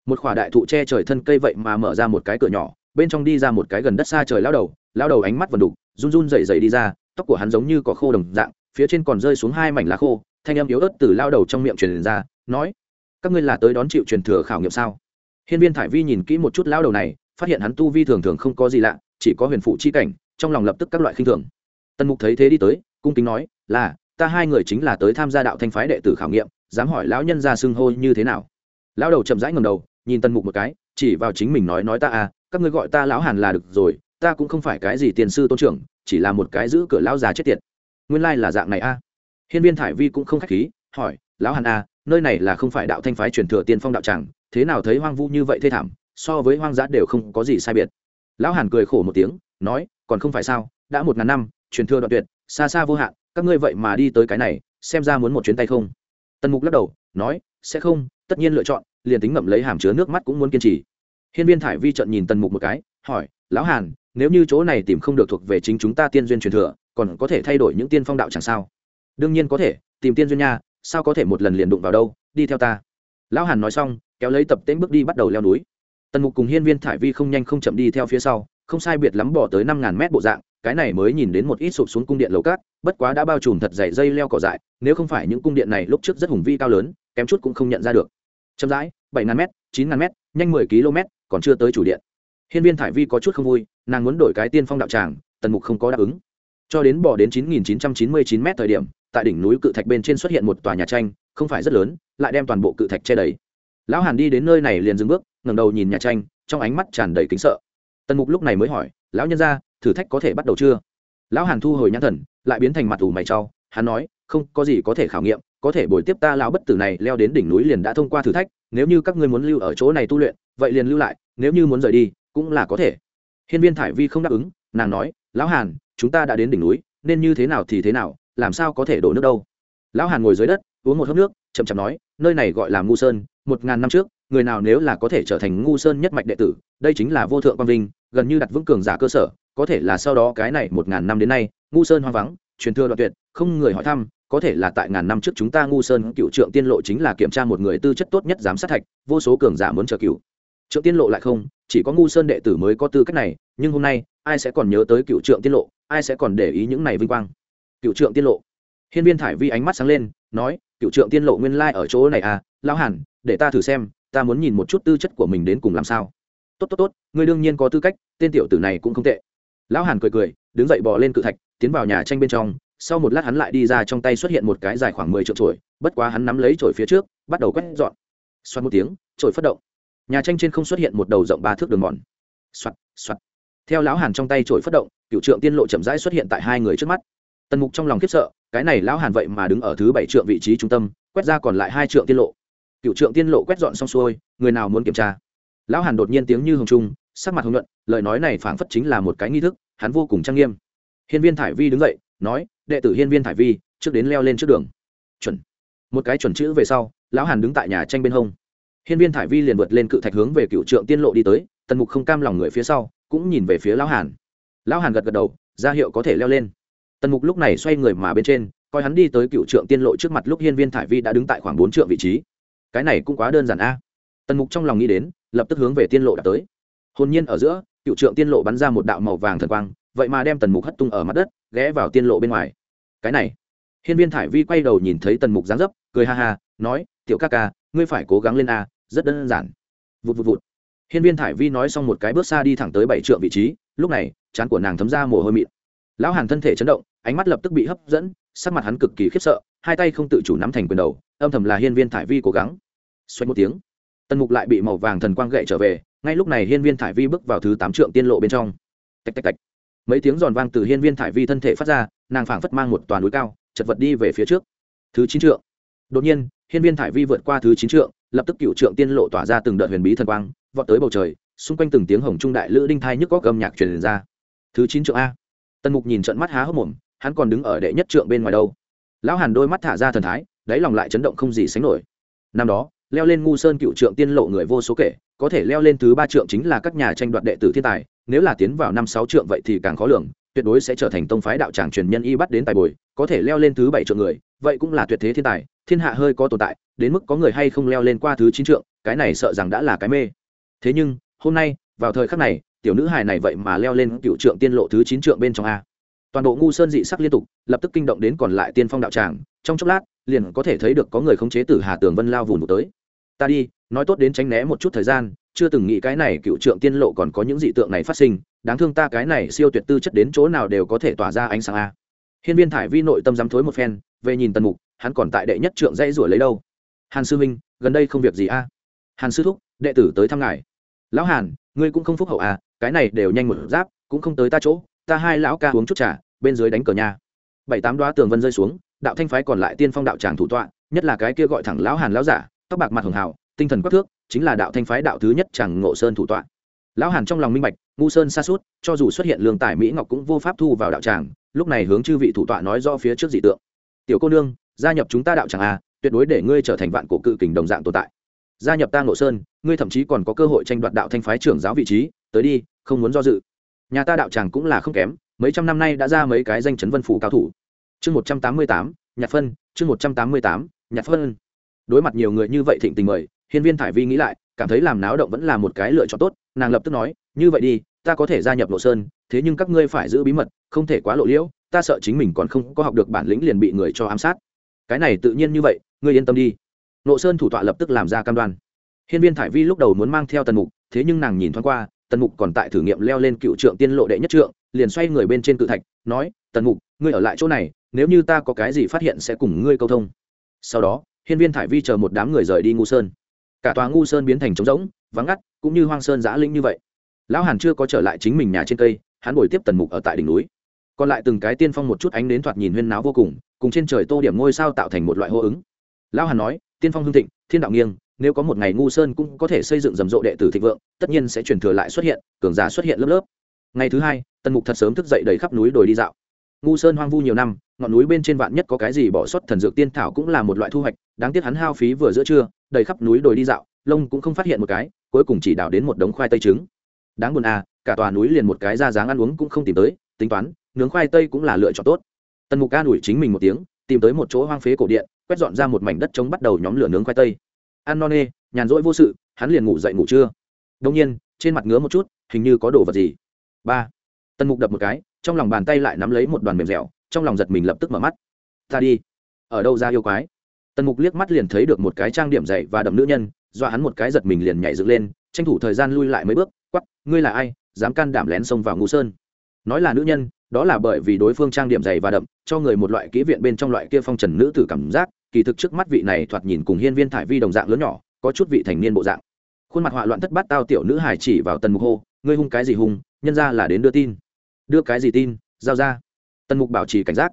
Một khỏa đại thụ che trời thân cây vậy mà mở ra một cái cửa nhỏ, bên trong đi ra một cái gần đất xa trời lao đầu lao đầu ánh mắt vần đục, run run dày dày đi ra, tóc của hắn giống như cỏ khô đồng dạng phía trên còn rơi xuống hai mảnh lá khô, thanh âm yếu ớt từ lao đầu trong miệng truyền ra, nói, các ngươi là tới đón chịu truyền thừa khảo nghiệm sao? Hiên viên thải vi nhìn kỹ một chút lao đầu này, phát hiện hắn tu vi thường thường không có gì lạ, chỉ có huyền phụ chi cảnh, trong lòng lập tức các loại khinh thường. Tần mục thấy thế đi tới, cung kính nói, là, ta hai người chính là tới tham gia đạo thanh phái đệ tử khảo nghiệm, dám hỏi lão nhân ra xưng hô như thế nào? Lão đầu chậm rãi ngầm đầu, nhìn tần mục một cái, chỉ vào chính mình nói nói ta à các ngươi gọi ta lão hàn là được rồi, ta cũng không phải cái gì tiền sư tôn trưởng, chỉ là một cái giữ cửa lão già chết tiệt nguyên lai là dạng này a. À. hiên viên thải vi cũng không khách khí hỏi lão hàn a à, nơi này là không phải đạo thanh phái truyền thừa tiên phong đạo tràng thế nào thấy hoang vu như vậy thê thảm so với hoang dã đều không có gì sai biệt. Lão hàn cười khổ một tiếng nói còn không phải sao đã một ngàn năm truyền thừa đoạn tuyệt xa xa vô hạn các ngươi vậy mà đi tới cái này xem ra muốn một chuyến tay không? Tần mục lắc đầu nói sẽ không tất nhiên lựa chọn liền tính ngậm lấy hàm chứa nước mắt cũng muốn kiên trì. Hiên viên thải vi trận nhìn tần mục một cái hỏi lão hàn nếu như chỗ này tìm không được thuộc về chính chúng ta tiên duyên truyền thừa còn có thể thay đổi những tiên phong đạo chẳng sao. Đương nhiên có thể, tìm tiên duyên nha, sao có thể một lần liền đụng vào đâu, đi theo ta. Lão hàn nói xong, kéo lấy tập tễnh bước đi bắt đầu leo núi. Tần mục cùng hiên viên thải vi không nhanh không chậm đi theo phía sau, không sai biệt lắm bỏ tới năm ngàn mét bộ dạng, cái này mới nhìn đến một ít sụp xuống cung điện lầu cát, bất quá đã bao trùm thật dày dây leo cỏ dại, nếu không phải những cung điện này lúc trước rất hùng vi cao lớn, kém chút cũng không nhận ra được. Chậm rãi, bảy ngàn m chín ngàn m nhanh mười km, còn chưa tới chủ điện. Hiên viên thải vi có chút không vui, nàng muốn đổi cái tiên phong đạo tràng, tần mục không có đáp ứng cho đến bỏ đến 9.999 m thời điểm, tại đỉnh núi cự thạch bên trên xuất hiện một tòa nhà tranh, không phải rất lớn, lại đem toàn bộ cự thạch che đầy lão hàn đi đến nơi này liền dừng bước, ngẩng đầu nhìn nhà tranh, trong ánh mắt tràn đầy kính sợ. Tần mục lúc này mới hỏi, lão nhân ra thử thách có thể bắt đầu chưa? Lão hàn thu hồi nhãn thần, lại biến thành mặt ủ mày trau hắn nói, không, có gì có thể khảo nghiệm, có thể bồi tiếp ta lão bất tử này leo đến đỉnh núi liền đã thông qua thử thách, nếu như các ngươi muốn lưu ở chỗ này tu luyện, vậy liền lưu lại, nếu như muốn rời đi, cũng là có thể. Hiên viên thải vi không đáp ứng, nàng nói, lão hàn chúng ta đã đến đỉnh núi, nên như thế nào thì thế nào, làm sao có thể đổ nước đâu? Lão hàn ngồi dưới đất, uống một hớp nước, chậm chậm nói, nơi này gọi là ngu sơn, một ngàn năm trước, người nào nếu là có thể trở thành ngu sơn nhất mạch đệ tử, đây chính là vô thượng quang vinh, gần như đặt vững cường giả cơ sở, có thể là sau đó cái này một ngàn năm đến nay, ngu sơn hoang vắng, truyền thừa đoạn tuyệt, không người hỏi thăm, có thể là tại ngàn năm trước chúng ta ngu sơn cựu trượng tiên lộ chính là kiểm tra một người tư chất tốt nhất giám sát thạch, vô số cường giả muốn chờ cựu trượng tiên lộ lại không, chỉ có ngu sơn đệ tử mới có tư cách này, nhưng hôm nay, ai sẽ còn nhớ tới cựu trượng tiên lộ? Ai sẽ còn để ý những này vinh quang? Cựu trượng tiên lộ. Hiên viên thải vi ánh mắt sáng lên, nói, cựu trượng tiên lộ nguyên lai ở chỗ này à lão hẳn để ta thử xem, ta muốn nhìn một chút tư chất của mình đến cùng làm sao. Tốt tốt tốt, ngươi đương nhiên có tư cách, tên tiểu tử này cũng không tệ. Lão hàn cười cười, đứng dậy bò lên cự thạch, tiến vào nhà tranh bên trong, sau một lát hắn lại đi ra trong tay xuất hiện một cái dài khoảng mười triệu trổi bất quá hắn nắm lấy trổi phía trước, bắt đầu quét dọn. Xoát một tiếng trổi phát động. Nhà tranh trên không xuất hiện một đầu rộng ba thước đường mòn. Xoát xoát theo lão hàn trong tay trổi phát động, cựu trượng tiên lộ chậm rãi xuất hiện tại hai người trước mắt. Tần mục trong lòng khiếp sợ, cái này lão hàn vậy mà đứng ở thứ bảy trượng vị trí trung tâm, quét ra còn lại hai trượng tiên lộ. Cựu trượng tiên lộ quét dọn xong xuôi, người nào muốn kiểm tra? Lão hàn đột nhiên tiếng như hồng trung, sắc mặt hồng nhuận, lời nói này phảng phất chính là một cái nghi thức, hắn vô cùng trang nghiêm. Hiên viên thải vi đứng dậy, nói, đệ tử hiên viên thải vi, trước đến leo lên trước đường. Chuẩn. Một cái chuẩn chữ về sau, lão hàn đứng tại nhà tranh bên hông. Hiên viên thải vi liền vượt lên cự thạch hướng về cựu trượng tiên lộ đi tới, tần mục không cam lòng người phía sau cũng nhìn về phía lão hàn. Lão hàn gật gật đầu, ra hiệu có thể leo lên. Tần mục lúc này xoay người mà bên trên, coi hắn đi tới cựu trượng tiên lộ trước mặt lúc hiên viên thải vi đã đứng tại khoảng bốn trượng vị trí. Cái này cũng quá đơn giản a. Tần mục trong lòng nghĩ đến, lập tức hướng về tiên lộ đã tới. Hồn nhiên ở giữa, cựu trượng tiên lộ bắn ra một đạo màu vàng thần quang, vậy mà đem tần mục hất tung ở mặt đất, ghé vào tiên lộ bên ngoài. Cái này, hiên viên thải vi quay đầu nhìn thấy tần mục dáng dấp, cười ha ha, nói, tiểu ca ca, ngươi phải cố gắng lên a, rất đơn giản. Vụt vụt vụt hiên viên thải vi nói xong một cái bước xa đi thẳng tới bảy trượng vị trí, lúc này, trán của nàng thấm ra mồ hôi mịn. Lão hàn thân thể chấn động, ánh mắt lập tức bị hấp dẫn, sắc mặt hắn cực kỳ khiếp sợ, hai tay không tự chủ nắm thành quyền đầu, âm thầm là hiên viên thải vi cố gắng. Xoay một tiếng, tần mục lại bị màu vàng thần quang gậy trở về, ngay lúc này hiên viên thải vi bước vào thứ tám trượng tiên lộ bên trong. Tạch tạch tạch. Mấy tiếng giòn vang từ hiên viên thải vi thân thể phát ra, nàng phảng phất mang một toàn núi cao, chật vật đi về phía trước. Thứ chín trượng. Đột nhiên, hiên viên thải vi vượt qua thứ chín trượng lập tức cựu trượng tiên lộ tỏa ra từng đợt huyền bí thần quang, vọt tới bầu trời, xung quanh từng tiếng hồng trung đại lữ đinh thai nhức có âm nhạc truyền ra. Thứ chín trượng a. Tần mục nhìn trận mắt há hốc mồm, hắn còn đứng ở đệ nhất trượng bên ngoài đâu. Lão hàn đôi mắt thả ra thần thái, đáy lòng lại chấn động không gì sánh nổi. Năm đó, leo lên ngu sơn cựu trượng tiên lộ người vô số kể, có thể leo lên thứ ba trượng chính là các nhà tranh đoạt đệ tử thiên tài, nếu là tiến vào năm sáu trượng vậy thì càng khó lường, tuyệt đối sẽ trở thành tông phái đạo tràng truyền nhân y bắt đến tài bồi, có thể leo lên thứ bảy trượng người, vậy cũng là tuyệt thế thiên tài thiên hạ hơi có tồn tại, đến mức có người hay không leo lên qua thứ chín trượng, cái này sợ rằng đã là cái mê. Thế nhưng, hôm nay, vào thời khắc này, tiểu nữ hài này vậy mà leo lên cựu trượng tiên lộ thứ chín trượng bên trong a. Toàn bộ ngu sơn dị sắc liên tục, lập tức kinh động đến còn lại tiên phong đạo tràng, trong chốc lát, liền có thể thấy được có người khống chế tử hà tường vân lao vùn một tới. Ta đi, nói tốt đến tránh né một chút thời gian, chưa từng nghĩ cái này cựu trượng tiên lộ còn có những dị tượng này phát sinh, đáng thương ta cái này siêu tuyệt tư chất đến chỗ nào đều có thể tỏa ra ánh sáng a. Hiên viên thải vi nội tâm dám thối một phen, về nhìn tần mục hắn còn tại đệ nhất trượng dãy rủa lấy đâu? Hàn sư minh gần đây không việc gì a? Hàn sư thúc, đệ tử tới thăm ngài. Lão hàn, ngươi cũng không phúc hậu à cái này đều nhanh một giáp, cũng không tới ta chỗ, ta hai lão ca uống chút trà, bên dưới đánh cờ nhà. bảy tám đoá tường vân rơi xuống, đạo thanh phái còn lại tiên phong đạo tràng thủ tọa, nhất là cái kia gọi thẳng lão hàn lão giả, tóc bạc mặt hường hào, tinh thần quắc thước, chính là đạo thanh phái đạo thứ nhất chẳng ngộ sơn thủ tọa. Lão hàn trong lòng minh bạch, ngu sơn xa suốt, cho dù xuất hiện lương tài mỹ ngọc cũng vô pháp thu vào đạo tràng, lúc này hướng chư vị thủ tọa nói do phía trước dị tượng. Tiểu cô nương gia nhập chúng ta đạo tràng a à, tuyệt đối để ngươi trở thành vạn cổ cự kình đồng dạng tồn tại. Gia nhập ta ngộ sơn, ngươi thậm chí còn có cơ hội tranh đoạt đạo thanh phái trưởng giáo vị trí, tới đi, không muốn do dự. Nhà ta đạo tràng cũng là không kém, mấy trăm năm nay đã ra mấy cái danh chấn vân phủ cao thủ. Chương một trăm tám mươi tám, nhạc phân, chương một trăm tám mươi tám, nhạc phân. Đối mặt nhiều người như vậy thịnh tình mời, hiên viên thải vi nghĩ lại, cảm thấy làm náo động vẫn là một cái lựa chọn tốt, nàng lập tức nói, như vậy đi, ta có thể gia nhập lộ sơn, thế nhưng các ngươi phải giữ bí mật, không thể quá lộ liễu, ta sợ chính mình còn không có học được bản lĩnh liền bị người cho ám sát cái này tự nhiên như vậy, ngươi yên tâm đi. Nộ sơn thủ tọa lập tức làm ra cam đoan. Hiên viên thải vi lúc đầu muốn mang theo tần mục, thế nhưng nàng nhìn thoáng qua, tần mục còn tại thử nghiệm leo lên cựu trượng tiên lộ đệ nhất trượng, liền xoay người bên trên cự thạch, nói, tần mục, ngươi ở lại chỗ này, nếu như ta có cái gì phát hiện sẽ cùng ngươi câu thông. Sau đó, hiên viên thải vi chờ một đám người rời đi ngu sơn. Cả tòa ngu sơn biến thành trống rỗng, vắng ngắt, cũng như hoang sơn giã linh như vậy. Lão hàn chưa có trở lại chính mình nhà trên cây, hắn bồi tiếp tần mục ở tại đỉnh núi còn lại từng cái tiên phong một chút ánh đến thoạt nhìn huyên náo vô cùng cùng trên trời tô điểm ngôi sao tạo thành một loại hô ứng. Lão hàn nói, tiên phong hương thịnh, thiên đạo nghiêng, nếu có một ngày ngu sơn cũng có thể xây dựng rầm rộ đệ tử thịnh vượng, tất nhiên sẽ truyền thừa lại xuất hiện, cường giả xuất hiện lớp lớp. Ngày thứ hai, tần mục thật sớm thức dậy đầy khắp núi đồi đi dạo. Ngu sơn hoang vu nhiều năm, ngọn núi bên trên vạn nhất có cái gì bỏ sót thần dược tiên thảo cũng là một loại thu hoạch, đáng tiếc hắn hao phí vừa giữa trưa, đầy khắp núi đồi đi dạo, lông cũng không phát hiện một cái, cuối cùng chỉ đào đến một đống khoai tây trứng. Đáng buồn à cả tòa núi liền một cái ra dáng ăn uống cũng không tìm tới, tính toán nướng khoai tây cũng là lựa chọn tốt. Tần mục ca đuổi chính mình một tiếng, tìm tới một chỗ hoang phế cổ điện, quét dọn ra một mảnh đất trống bắt đầu nhóm lửa nướng khoai tây. Ăn non nê, nhàn rỗi vô sự, hắn liền ngủ dậy ngủ trưa. Đông nhiên, trên mặt ngứa một chút, hình như có đồ vật gì. Ba. Tần mục đập một cái, trong lòng bàn tay lại nắm lấy một đoàn mềm dẻo, trong lòng giật mình lập tức mở mắt. Ta đi. Ở đâu ra yêu quái? Tần mục liếc mắt liền thấy được một cái trang điểm dày và đậm nữ nhân, dọa hắn một cái giật mình liền nhảy dựng lên, tranh thủ thời gian lui lại mấy bước quắp ngươi là ai? Dám can đảm lén xông vào ngũ sơn? Nói là nữ nhân đó là bởi vì đối phương trang điểm dày và đậm, cho người một loại kỹ viện bên trong loại kia phong trần nữ tử cảm giác, kỳ thực trước mắt vị này thoạt nhìn cùng hiên viên thải vi đồng dạng lớn nhỏ, có chút vị thành niên bộ dạng. Khuôn mặt họa loạn thất bát tao tiểu nữ hải chỉ vào tần mục hô, ngươi hung cái gì hung? Nhân ra là đến đưa tin. Đưa cái gì tin? Giao ra. Tần mục bảo trì cảnh giác.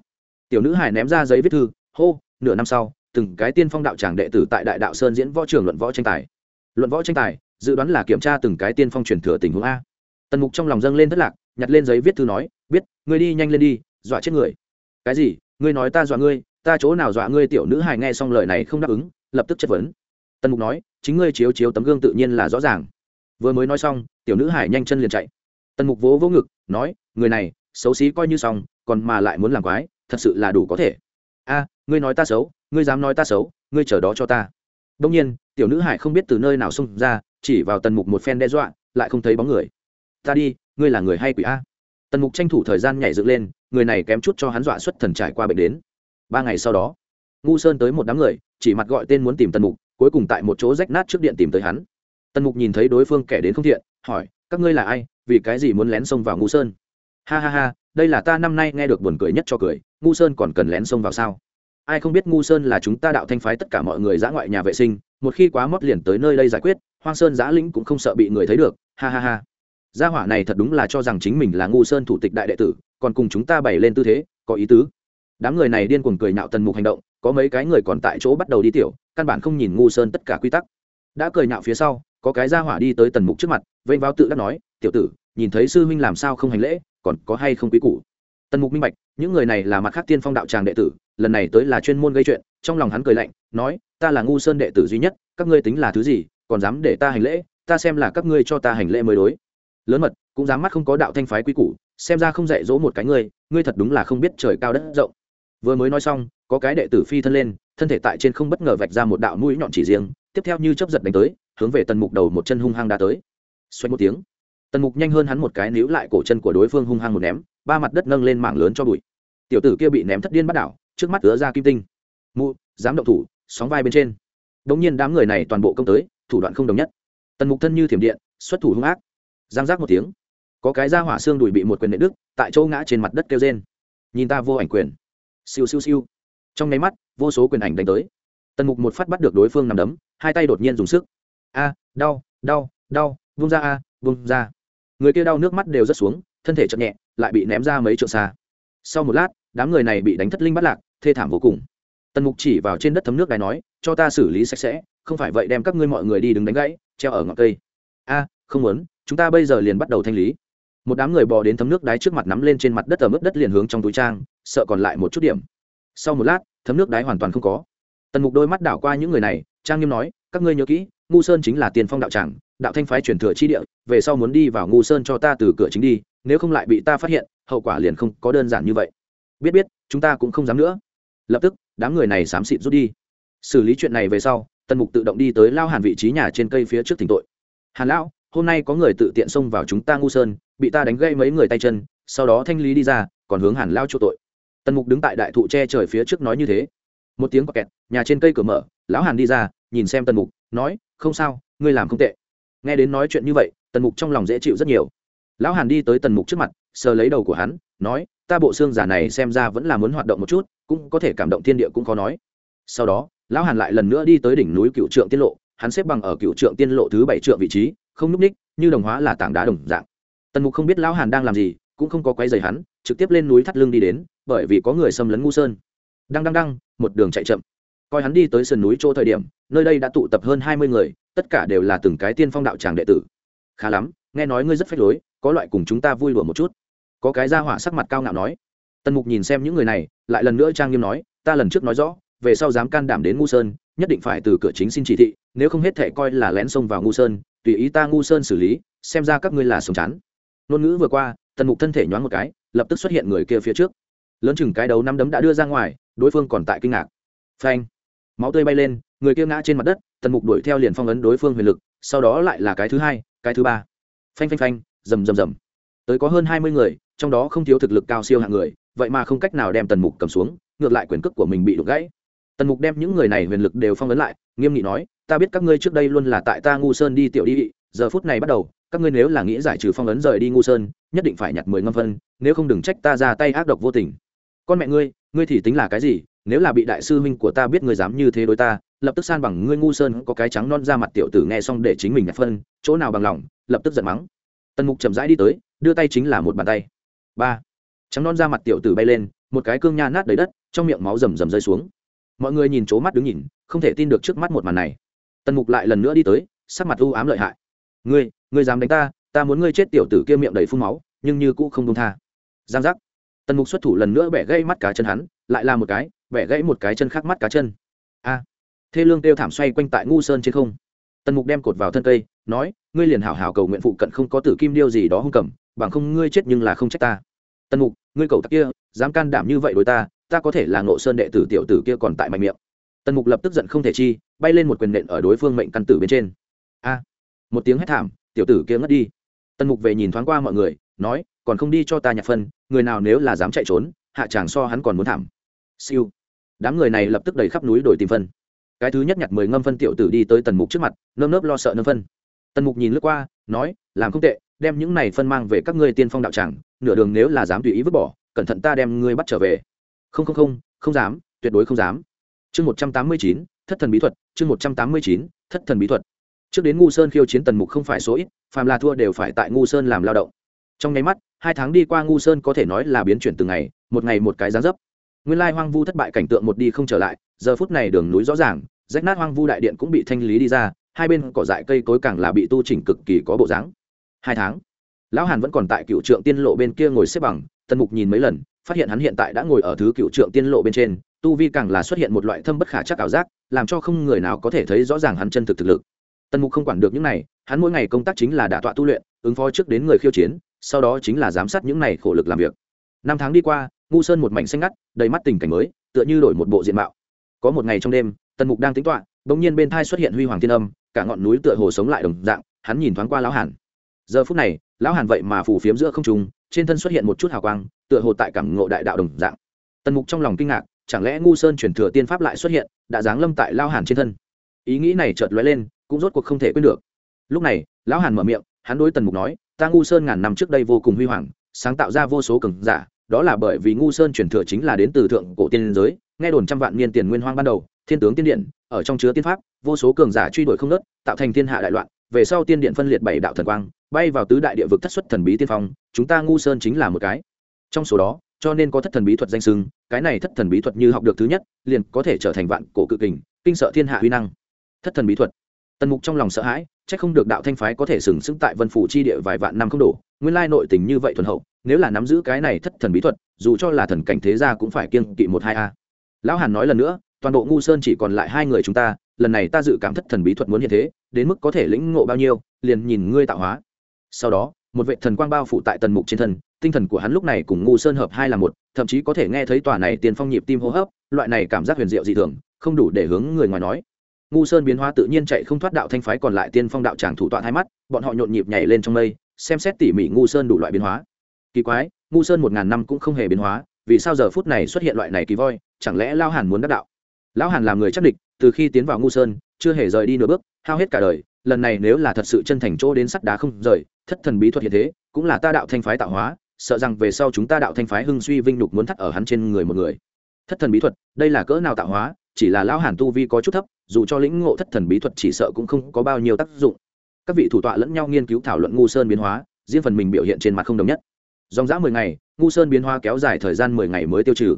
Tiểu nữ hải ném ra giấy viết thư, hô, nửa năm sau, từng cái tiên phong đạo tràng đệ tử tại đại đạo sơn diễn võ trường luận võ tranh tài. Luận võ tranh tài, dự đoán là kiểm tra từng cái tiên phong truyền thừa tình huống a. Tần mục trong lòng dâng lên thất lạc, nhặt lên giấy viết thư nói, biết ngươi đi nhanh lên đi, dọa chết người. Cái gì? Ngươi nói ta dọa ngươi, ta chỗ nào dọa ngươi? Tiểu nữ hài nghe xong lời này không đáp ứng, lập tức chất vấn. Tần mục nói, chính ngươi chiếu chiếu tấm gương tự nhiên là rõ ràng. Vừa mới nói xong, tiểu nữ hải nhanh chân liền chạy. Tần mục vỗ vỗ ngực, nói, người này, xấu xí coi như xong, còn mà lại muốn làm quái, thật sự là đủ có thể. A, ngươi nói ta xấu, ngươi dám nói ta xấu, ngươi chờ đó cho ta. Đông nhiên, tiểu nữ hải không biết từ nơi nào xông ra, chỉ vào tần mục một phen đe dọa, lại không thấy bóng người. Ta đi, ngươi là người hay quỷ a? Tần mục tranh thủ thời gian nhảy dựng lên, người này kém chút cho hắn dọa xuất thần trải qua bệnh đến. Ba ngày sau đó, ngu sơn tới một đám người, chỉ mặt gọi tên muốn tìm tần mục, cuối cùng tại một chỗ rách nát trước điện tìm tới hắn. Tần mục nhìn thấy đối phương kẻ đến không thiện, hỏi, các ngươi là ai? Vì cái gì muốn lén xông vào ngu sơn? Ha ha ha, đây là ta năm nay nghe được buồn cười nhất cho cười, ngu sơn còn cần lén xông vào sao? Ai không biết ngu sơn là chúng ta đạo thanh phái tất cả mọi người giã ngoại nhà vệ sinh, một khi quá mót liền tới nơi đây giải quyết, hoang sơn giã lĩnh cũng không sợ bị người thấy được. Ha ha ha gia hỏa này thật đúng là cho rằng chính mình là ngu sơn thủ tịch đại đệ tử, còn cùng chúng ta bày lên tư thế, có ý tứ. Đám người này điên cuồng cười nhạo tần mục hành động, có mấy cái người còn tại chỗ bắt đầu đi tiểu, căn bản không nhìn ngu sơn tất cả quy tắc. Đã cười nhạo phía sau, có cái gia hỏa đi tới tần mục trước mặt, vênh vào tự đắc nói, tiểu tử, nhìn thấy sư huynh làm sao không hành lễ, còn có hay không quý củ? Tần mục minh bạch, những người này là mặt khác tiên phong đạo tràng đệ tử, lần này tới là chuyên môn gây chuyện, trong lòng hắn cười lạnh, nói, ta là ngu sơn đệ tử duy nhất, các ngươi tính là thứ gì, còn dám để ta hành lễ, ta xem là các ngươi cho ta hành lễ mới đối lớn mật, cũng dám mắt không có đạo thanh phái quý củ, xem ra không dạy dỗ một cái ngươi ngươi thật đúng là không biết trời cao đất rộng. Vừa mới nói xong, có cái đệ tử phi thân lên, thân thể tại trên không bất ngờ vạch ra một đạo mũi nhọn chỉ riêng, tiếp theo như chấp giật đánh tới, hướng về tần mục đầu một chân hung hăng đã tới. Xoay một tiếng, tần mục nhanh hơn hắn một cái níu lại cổ chân của đối phương hung hăng một ném, ba mặt đất nâng lên mảng lớn cho bụi. Tiểu tử kia bị ném thất điên bắt đảo, trước mắt ứa ra kim tinh. Mụ, dám động thủ, sóng vai bên trên. Đống nhiên đám người này toàn bộ công tới, thủ đoạn không đồng nhất. Tần mục thân như thiểm điện, xuất thủ hung ác giang giác một tiếng. Có cái da hỏa xương đùi bị một quyền nệ đức tại chỗ ngã trên mặt đất kêu trên nhìn ta vô ảnh quyền. Siêu siêu siêu. Trong nháy mắt vô số quyền ảnh đánh tới. Tần mục một phát bắt được đối phương nằm đấm hai tay đột nhiên dùng sức. A đau đau đau vung ra a à, vung ra. Người kia đau nước mắt đều rất xuống thân thể chậm nhẹ lại bị ném ra mấy trượng xa. Sau một lát đám người này bị đánh thất linh bắt lạc thê thảm vô cùng. Tần mục chỉ vào trên đất thấm nước đài nói cho ta xử lý sạch sẽ không phải vậy đem các ngươi mọi người đi đứng đánh gãy treo ở ngọn cây. A không muốn chúng ta bây giờ liền bắt đầu thanh lý. Một đám người bò đến thấm nước đáy trước mặt nắm lên trên mặt đất ở mức đất liền hướng trong túi trang, sợ còn lại một chút điểm. Sau một lát, thấm nước đáy hoàn toàn không có. Tần mục đôi mắt đảo qua những người này, trang nghiêm nói, các ngươi nhớ kỹ, ngu sơn chính là tiền phong đạo tràng, đạo thanh phái truyền thừa chi địa, về sau muốn đi vào ngu sơn cho ta từ cửa chính đi, nếu không lại bị ta phát hiện, hậu quả liền không có đơn giản như vậy. Biết biết, chúng ta cũng không dám nữa. Lập tức, đám người này xám xịt rút đi. Xử lý chuyện này về sau, tần mục tự động đi tới lao hàn vị trí nhà trên cây phía trước thỉnh tội. Hàn lão hôm nay có người tự tiện xông vào chúng ta ngu sơn, bị ta đánh gây mấy người tay chân, sau đó thanh lý đi ra, còn hướng hàn lao chỗ tội. Tần mục đứng tại đại thụ tre trời phía trước nói như thế. Một tiếng quạt kẹt, nhà trên cây cửa mở, lão hàn đi ra, nhìn xem tần mục, nói, không sao, ngươi làm không tệ. Nghe đến nói chuyện như vậy, tần mục trong lòng dễ chịu rất nhiều. Lão hàn đi tới tần mục trước mặt, sờ lấy đầu của hắn, nói, ta bộ xương giả này xem ra vẫn là muốn hoạt động một chút, cũng có thể cảm động thiên địa cũng khó nói. Sau đó, lão hàn lại lần nữa đi tới đỉnh núi cựu trượng tiên lộ, hắn xếp bằng ở cựu trượng tiên lộ thứ bảy trượng vị trí không núp ních, như đồng hóa là tảng đá đồng dạng. Tần mục không biết lão hàn đang làm gì, cũng không có quay dày hắn, trực tiếp lên núi thắt lưng đi đến, bởi vì có người xâm lấn ngu sơn. Đăng đăng đăng, một đường chạy chậm. Coi hắn đi tới sườn núi chỗ thời điểm, nơi đây đã tụ tập hơn hai mươi người, tất cả đều là từng cái tiên phong đạo tràng đệ tử. Khá lắm, nghe nói ngươi rất phách lối, có loại cùng chúng ta vui đùa một chút. Có cái ra hỏa sắc mặt cao ngạo nói. Tần mục nhìn xem những người này, lại lần nữa trang nghiêm nói, ta lần trước nói rõ, về sau dám can đảm đến ngu sơn, nhất định phải từ cửa chính xin chỉ thị, nếu không hết thể coi là lén xông vào ngu sơn tùy ý ta ngu sơn xử lý, xem ra các ngươi là sống chán. Ngôn ngữ vừa qua, tần mục thân thể nhoáng một cái, lập tức xuất hiện người kia phía trước. Lớn chừng cái đầu năm đấm đã đưa ra ngoài, đối phương còn tại kinh ngạc. Phanh! Máu tươi bay lên, người kia ngã trên mặt đất, tần mục đuổi theo liền phong ấn đối phương huyền lực, sau đó lại là cái thứ hai, cái thứ ba. Phanh phanh phanh, rầm rầm rầm. Tới có hơn hai mươi người, trong đó không thiếu thực lực cao siêu hạng người, vậy mà không cách nào đem tần mục cầm xuống, ngược lại quyền cước của mình bị đục gãy. Tần mục đem những người này huyền lực đều phong ấn lại, nghiêm nghị nói ta biết các ngươi trước đây luôn là tại ta ngu sơn đi tiểu đi, giờ phút này bắt đầu, các ngươi nếu là nghĩ giải trừ phong ấn rời đi ngu sơn, nhất định phải nhặt mười ngâm phân, nếu không đừng trách ta ra tay ác độc vô tình. Con mẹ ngươi ngươi thì tính là cái gì? Nếu là bị đại sư huynh của ta biết ngươi dám như thế đối ta, lập tức san bằng ngươi ngu sơn có cái trắng non ra mặt tiểu tử nghe xong để chính mình nhặt phân, chỗ nào bằng lòng, lập tức giận mắng. Tần mục chậm rãi đi tới, đưa tay chính là một bàn tay. Ba. Trắng non ra mặt tiểu tử bay lên, một cái cương nha nát đầy đất, trong miệng máu rầm rầm rơi xuống. Mọi người nhìn c mắt đứng nhìn, không thể tin được trước mắt một màn này tần mục lại lần nữa đi tới, sắc mặt u ám lợi hại. Ngươi ngươi dám đánh ta ta muốn ngươi chết tiểu tử kia miệng đầy phun máu, nhưng như cũ không đông tha. Giang giác. Tần mục xuất thủ lần nữa bẻ gãy mắt cá chân hắn, lại là một cái, bẻ gãy một cái chân khác mắt cá chân. A, thê lương kêu thảm xoay quanh tại ngu sơn trên không. Tần mục đem cột vào thân cây, nói, ngươi liền hảo hảo cầu nguyện phụ cận không có tử kim điêu gì đó hung cầm, bằng không ngươi chết nhưng là không trách ta. Tần mục, ngươi cầu tặc kia, dám can đảm như vậy đối ta ta có thể là ngộ sơn đệ tử tiểu tử kia còn tại mạnh miệng tần mục lập tức giận không thể chi, bay lên một quyền nện ở đối phương mệnh căn tử bên trên. A, một tiếng hét thảm, tiểu tử kia ngất đi. Tần mục về nhìn thoáng qua mọi người, nói, còn không đi cho ta nhặt phân, người nào nếu là dám chạy trốn, hạ chàng so hắn còn muốn thảm. Siêu. Đám người này lập tức đầy khắp núi đổi tìm phân. Cái thứ nhất nhặt mười ngâm phân tiểu tử đi tới tần mục trước mặt, nơm nớp lo sợ nâm phân. Tần mục nhìn lướt qua, nói, làm không tệ, đem những này phân mang về các ngươi tiên phong đạo tràng, nửa đường nếu là dám tùy ý vứt bỏ, cẩn thận ta đem ngươi bắt trở về. Không không không không dám, tuyệt đối không dám chương một trăm tám mươi chín, thất thần bí thuật, chương một trăm tám mươi chín, thất thần bí thuật. Trước đến ngu sơn khiêu chiến tần mục không phải số ít, phàm là thua đều phải tại ngu sơn làm lao động. Trong nháy mắt, hai tháng đi qua ngu sơn có thể nói là biến chuyển từng ngày, một ngày một cái giá dấp. Nguyên lai hoang vu thất bại cảnh tượng một đi không trở lại, giờ phút này đường núi rõ ràng, rách nát hoang vu đại điện cũng bị thanh lý đi ra, hai bên cỏ dại cây cối càng là bị tu chỉnh cực kỳ có bộ dáng. Hai tháng, lão hàn vẫn còn tại cựu trượng tiên lộ bên kia ngồi xếp bằng, tần mục nhìn mấy lần, phát hiện hắn hiện tại đã ngồi ở thứ cựu trượng tiên lộ bên trên tu vi càng là xuất hiện một loại thâm bất khả chắc ảo giác, làm cho không người nào có thể thấy rõ ràng hắn chân thực thực lực. Tần mục không quản được những này, hắn mỗi ngày công tác chính là đả tọa tu luyện, ứng phó trước đến người khiêu chiến, sau đó chính là giám sát những này khổ lực làm việc. Năm tháng đi qua, ngu sơn một mảnh xanh ngắt, đầy mắt tình cảnh mới, tựa như đổi một bộ diện mạo. Có một ngày trong đêm, tần mục đang tính toạ bỗng nhiên bên thai xuất hiện huy hoàng thiên âm, cả ngọn núi tựa hồ sống lại đồng dạng, hắn nhìn thoáng qua lão hàn. Giờ phút này, lão hàn vậy mà phủ phiếm giữa không trùng trên thân xuất hiện một chút hào quang, tựa hồ tại cảm ngộ đại đạo đồng dạng. Tần mục trong lòng kinh ngạc chẳng lẽ ngu sơn chuyển thừa tiên pháp lại xuất hiện, đã giáng lâm tại lao hàn trên thân? Ý nghĩ này chợt lóe lên, cũng rốt cuộc không thể quên được. Lúc này lão hàn mở miệng, hắn đối tần mục nói, ta ngu sơn ngàn năm trước đây vô cùng huy hoàng, sáng tạo ra vô số cường giả, đó là bởi vì ngu sơn chuyển thừa chính là đến từ thượng cổ tiên giới, nghe đồn trăm vạn niên tiền nguyên hoang ban đầu, thiên tướng tiên điện, ở trong chứa tiên pháp, vô số cường giả truy đuổi không nớt tạo thành thiên hạ đại loạn, về sau tiên điện phân liệt bảy đạo thần quang, bay vào tứ đại địa vực thất xuất thần bí tiên phong, chúng ta ngu sơn chính là một cái. Trong số đó, cho nên có thất thần bí thuật danh sưng cái này thất thần bí thuật như học được thứ nhất, liền có thể trở thành vạn cổ cự kình, kinh sợ thiên hạ huy năng. Thất thần bí thuật. Tần mục trong lòng sợ hãi c h ắ c không được đạo thanh phái có thể sừng sững tại vân phủ chi địa vài vạn năm không đổ nguyên lai nội tình như vậy thuần hậu, nếu là nắm giữ cái này thất thần bí thuật, dù cho là thần cảnh thế gia cũng phải kiên kỵ một hai a. Lão hàn nói lần nữa, toàn bộ ngu sơn chỉ còn lại hai người chúng ta, lần này ta dự cảm thất thần bí thuật muốn hiện thế, đến mức có thể lĩnh ngộ bao nhiêu, liền nhìn ngươi tạo hóa. Sau đó một vệ thần quang bao phủ tại tần mục trên thân, tinh thần của hắn lúc này cùng ngu sơn hợp hai là một, thậm chí có thể nghe thấy tòa này tiền phong nhịp tim hô hấp, loại này cảm giác huyền diệu dị thường, không đủ để hướng người ngoài nói. Ngu sơn biến hóa tự nhiên chạy không thoát đạo thanh phái còn lại tiên phong đạo tràng thủ tọa hai mắt, bọn họ nhộn nhịp nhảy lên trong mây, xem xét tỉ mỉ ngu sơn đủ loại biến hóa. Kỳ quái, ngu sơn một ngàn năm cũng không hề biến hóa, vì sao giờ phút này xuất hiện loại này kỳ voi, chẳng lẽ lao hàn muốn đắc đạo? Lão hàn làm người chắc địch, từ khi tiến vào ngu sơn, chưa hề rời đi nửa bước, hao hết cả đời lần này nếu là thật sự chân thành chỗ đến sắt đá không rời, thất thần bí thuật hiện thế, cũng là ta đạo thanh phái tạo hóa, sợ rằng về sau chúng ta đạo thanh phái hưng suy vinh nhục muốn thắt ở hắn trên người một người. Thất thần bí thuật, đây là cỡ nào tạo hóa, chỉ là lão hàn tu vi có chút thấp, dù cho lĩnh ngộ thất thần bí thuật chỉ sợ cũng không có bao nhiêu tác dụng. Các vị thủ tọa lẫn nhau nghiên cứu thảo luận ngu sơn biến hóa, riêng phần mình biểu hiện trên mặt không đồng nhất. Dòng dã mười ngày, ngu sơn biến hóa kéo dài thời gian mười ngày mới tiêu trừ.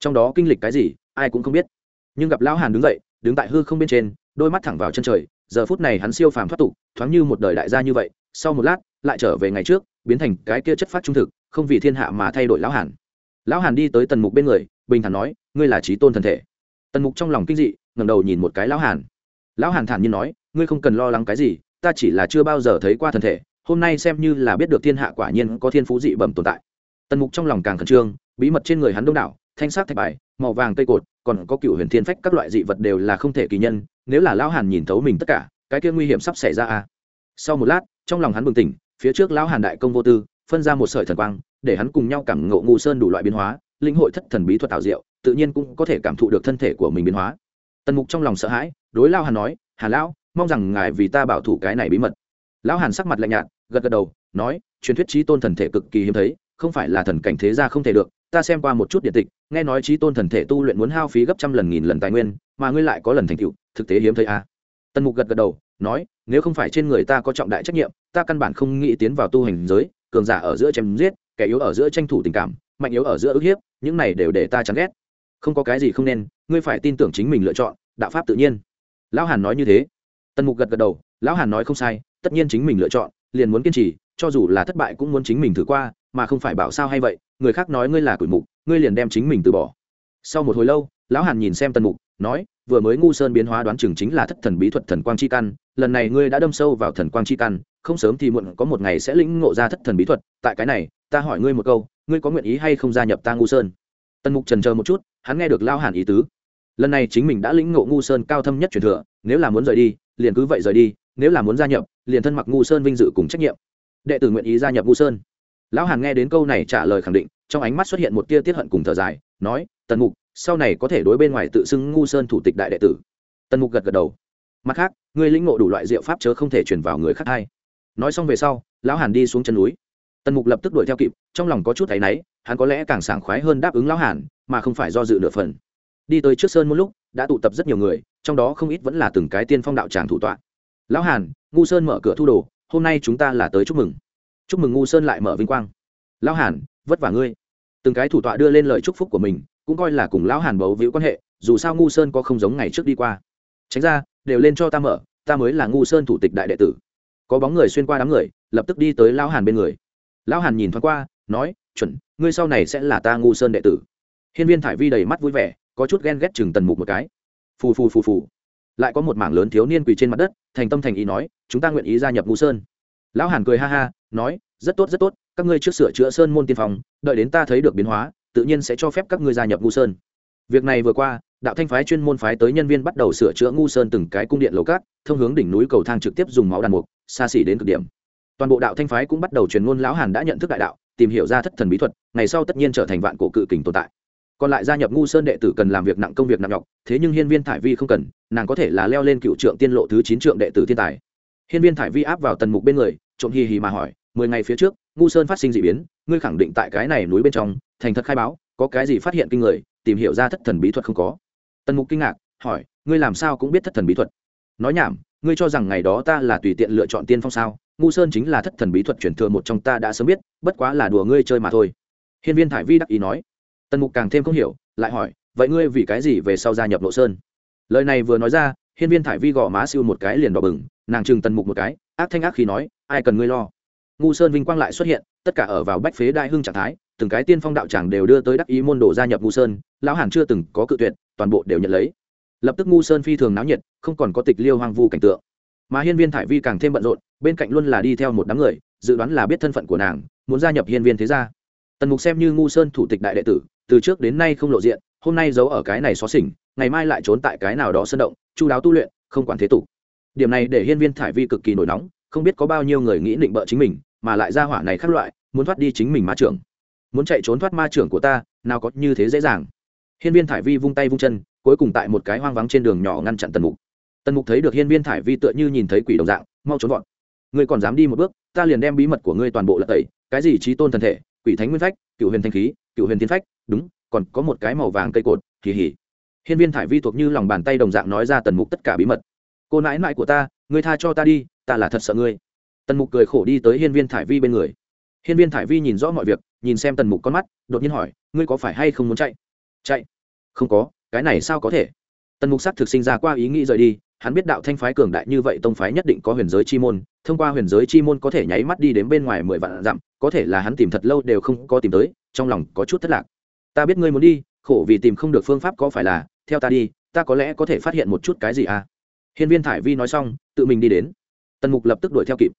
Trong đó kinh lịch cái gì, ai cũng không biết. Nhưng gặp lão hàn đứng dậy, đứng tại hư không bên trên, đôi mắt thẳng vào chân trời giờ phút này hắn siêu phàm thoát tục, thoáng như một đời đại gia như vậy, sau một lát, lại trở về ngày trước, biến thành cái kia chất phát trung thực, không vì thiên hạ mà thay đổi lão hàn. Lão hàn đi tới tần mục bên người, bình thản nói, ngươi là trí tôn thần thể. Tần mục trong lòng kinh dị, ngẩng đầu nhìn một cái lão hàn. Lão hàn thản nhiên nói, ngươi không cần lo lắng cái gì, ta chỉ là chưa bao giờ thấy qua thần thể, hôm nay xem như là biết được thiên hạ quả nhiên có thiên phú dị bẩm tồn tại. Tần mục trong lòng càng khẩn trương, bí mật trên người hắn đông đảo, thanh sắc thạch bài, màu vàng cây cột, còn có cựu huyền thiên phách các loại dị vật đều là không thể kỳ nhân nếu là lão hàn nhìn thấu mình tất cả, cái kia nguy hiểm sắp xảy ra à? Sau một lát, trong lòng hắn bừng tỉnh, phía trước lão hàn đại công vô tư, phân ra một sợi thần quang, để hắn cùng nhau cảm ngộ ngu sơn đủ loại biến hóa, linh hội thất thần bí thuật tạo diệu, tự nhiên cũng có thể cảm thụ được thân thể của mình biến hóa. Tần mục trong lòng sợ hãi, đối lao hàn nói Hà lão, mong rằng ngài vì ta bảo thủ cái này bí mật. Lão hàn sắc mặt lạnh nhạt, gật gật đầu, nói, truyền thuyết trí tôn thần thể cực kỳ hiếm thấy, không phải là thần cảnh thế gia không thể được, ta xem qua một chút điện tịch, nghe nói trí tôn thần thể tu luyện muốn hao phí gấp trăm lần nghìn lần tài nguyên, mà ngươi lại có lần thành tựu thực tế hiếm thấy à. tần mục gật gật đầu, nói, nếu không phải trên người ta có trọng đại trách nhiệm, ta căn bản không nghĩ tiến vào tu hành giới, cường giả ở giữa chém giết, kẻ yếu ở giữa tranh thủ tình cảm, mạnh yếu ở giữa ức hiếp, những này đều để ta chán ghét. Không có cái gì không nên, ngươi phải tin tưởng chính mình lựa chọn, đạo pháp tự nhiên. Lão hàn nói như thế. Tần mục gật gật đầu, lão hàn nói không sai, tất nhiên chính mình lựa chọn, liền muốn kiên trì, cho dù là thất bại cũng muốn chính mình thử qua, mà không phải bảo sao hay vậy, người khác nói ngươi là cửi mục, ngươi liền đem chính mình từ bỏ. Sau một hồi lâu, lão hàn nhìn xem tần mục nói, vừa mới ngu sơn biến hóa đoán chừng chính là thất thần bí thuật thần quang chi căn, lần này ngươi đã đâm sâu vào thần quang chi căn, không sớm thì muộn có một ngày sẽ lĩnh ngộ ra thất thần bí thuật, tại cái này, ta hỏi ngươi một câu, ngươi có nguyện ý hay không gia nhập ta ngu sơn? Tần mục trần chờ một chút, hắn nghe được lao hàn ý tứ. Lần này chính mình đã lĩnh ngộ ngu sơn cao thâm nhất truyền thừa, nếu là muốn rời đi, liền cứ vậy rời đi, nếu là muốn gia nhập, liền thân mặc ngu sơn vinh dự cùng trách nhiệm. Đệ tử nguyện ý gia nhập ngu sơn. Lão hàn nghe đến câu này trả lời khẳng định, trong ánh mắt xuất hiện một tia tiết hận cùng thở dài, nói, tần mục sau này có thể đối bên ngoài tự xưng ngu sơn thủ tịch đại đệ tử. Tần mục gật gật đầu. Mặt khác, ngươi lĩnh ngộ đủ loại diệu pháp chớ không thể chuyển vào người khác hay nói xong về sau, lão hàn đi xuống chân núi. Tần mục lập tức đuổi theo kịp, trong lòng có chút thấy náy, hắn có lẽ càng sảng khoái hơn đáp ứng lão hàn, mà không phải do dự lựa phần. Đi tới trước sơn một lúc, đã tụ tập rất nhiều người, trong đó không ít vẫn là từng cái tiên phong đạo tràng thủ tọa. Lão hàn, ngu sơn mở cửa thu đồ, hôm nay chúng ta là tới chúc mừng. Chúc mừng ngu sơn lại mở vinh quang. Lão hàn, vất vả ngươi. Từng cái thủ tọa đưa lên lời chúc phúc của mình cũng coi là cùng lão hàn bấu víu quan hệ, dù sao ngu sơn có không giống ngày trước đi qua. Tránh ra, đều lên cho ta mở, ta mới là ngu sơn thủ tịch đại đệ tử. Có bóng người xuyên qua đám người, lập tức đi tới lão hàn bên người. Lão hàn nhìn thoáng qua, nói, chuẩn, ngươi sau này sẽ là ta ngu sơn đệ tử. Hiên viên thải vi đầy mắt vui vẻ, có chút ghen ghét chừng tần mục một cái. Phù phù phù phù. Lại có một mảng lớn thiếu niên quỳ trên mặt đất, thành tâm thành ý nói, chúng ta nguyện ý gia nhập ngu sơn. Lão hàn cười ha ha, nói, rất tốt rất tốt, các ngươi trước sửa chữa sơn môn tiên phòng đợi đến ta thấy được biến hóa tự nhiên sẽ cho phép các ngươi gia nhập ngu sơn. Việc này vừa qua, đạo thanh phái chuyên môn phái tới nhân viên bắt đầu sửa chữa ngu sơn từng cái cung điện lầu cát, thông hướng đỉnh núi cầu thang trực tiếp dùng máu đàn mục, xa xỉ đến cực điểm. Toàn bộ đạo thanh phái cũng bắt đầu truyền ngôn lão hàn đã nhận thức đại đạo, tìm hiểu ra thất thần bí thuật, ngày sau tất nhiên trở thành vạn cổ cự kình tồn tại. Còn lại gia nhập ngu sơn đệ tử cần làm việc nặng công việc nặng nhọc, thế nhưng hiên viên thải vi không cần, nàng có thể là leo lên cựu trượng tiên lộ thứ chín trượng đệ tử thiên tài. Hiên viên thải vi áp vào tần mục bên người, trộm hì hì mà hỏi, mười ngày phía trước, ngu sơn phát sinh d ị biến, ngươi khẳng định tại cái này núi bên trong thành thật khai báo, có cái gì phát hiện kinh người, tìm hiểu ra thất thần bí thuật không có. Tần mục kinh ngạc, hỏi, ngươi làm sao cũng biết thất thần bí thuật? Nói nhảm, ngươi cho rằng ngày đó ta là tùy tiện lựa chọn tiên phong sao? Ngu sơn chính là thất thần bí thuật chuyển thừa một trong ta đã sớm biết, bất quá là đùa ngươi chơi mà thôi. Hiên viên thải vi đắc ý nói. Tần mục càng thêm không hiểu, lại hỏi, vậy ngươi vì cái gì về sau gia nhập nội sơn? Lời này vừa nói ra, hiên viên thải vi gõ má siêu một cái liền đỏ bừng, nàng trừng tần mục một cái, ác thanh ác khi nói, ai cần ngươi lo? Ngu sơn vinh quang lại xuất hiện, tất cả ở vào bách phế đại hưng trạng thái từng cái tiên phong đạo tràng đều đưa tới đắc ý môn đồ gia nhập ngu sơn, lão hàn chưa từng có cự tuyệt, toàn bộ đều nhận lấy. Lập tức ngu sơn phi thường náo nhiệt, không còn có tịch liêu hoang vu cảnh tượng. Mà hiên viên thải vi càng thêm bận rộn, bên cạnh luôn là đi theo một đám người, dự đoán là biết thân phận của nàng, muốn gia nhập hiên viên thế gia. Tần mục xem như ngu sơn thủ tịch đại đệ tử, từ trước đến nay không lộ diện, hôm nay giấu ở cái này xó xỉnh, ngày mai lại trốn tại cái nào đó sân động, chu đáo tu luyện, không quản thế tục. Điểm này để hiên viên thải vi cực kỳ nổi nóng, không biết có bao nhiêu người nghĩ định bợ chính mình, mà lại ra hỏa này khác loại, muốn thoát đi chính mình má trưởng muốn chạy trốn thoát ma trưởng của ta, nào có như thế dễ dàng. Hiên viên thải vi vung tay vung chân, cuối cùng tại một cái hoang vắng trên đường nhỏ ngăn chặn tần mục. Tần mục thấy được hiên viên thải vi tựa như nhìn thấy quỷ đồng dạng, mau trốn gọn. Ngươi còn dám đi một bước, ta liền đem bí mật của ngươi toàn bộ lật tẩy, cái gì trí tôn thần thể, quỷ thánh nguyên phách, cựu huyền thanh khí, cựu huyền tiến phách, đúng, còn có một cái màu vàng cây cột, kỳ hỉ. Hiên viên thải vi thuộc như lòng bàn tay đồng dạng nói ra tần mục tất cả bí mật. Cô nãi nãi của ta, ngươi tha cho ta đi, ta là thật sợ ngươi. Tần mục cười khổ đi tới hiên viên thải vi bên người hiên viên thải vi nhìn rõ mọi việc, nhìn xem tần mục con mắt, đột nhiên hỏi, ngươi có phải hay không muốn chạy? Chạy. Không có, cái này sao có thể? Tần mục sắc thực sinh ra qua ý nghĩ rời đi, hắn biết đạo thanh phái cường đại như vậy tông phái nhất định có huyền giới chi môn, thông qua huyền giới chi môn có thể nháy mắt đi đến bên ngoài mười vạn dặm, có thể là hắn tìm thật lâu đều không có tìm tới, trong lòng có chút thất lạc. Ta biết ngươi muốn đi, khổ vì tìm không được phương pháp có phải là, theo ta đi, ta có lẽ có thể phát hiện một chút cái gì à? Hiên viên thải vi nói xong, tự mình đi đến. Tần mục lập tức đuổi theo kịp.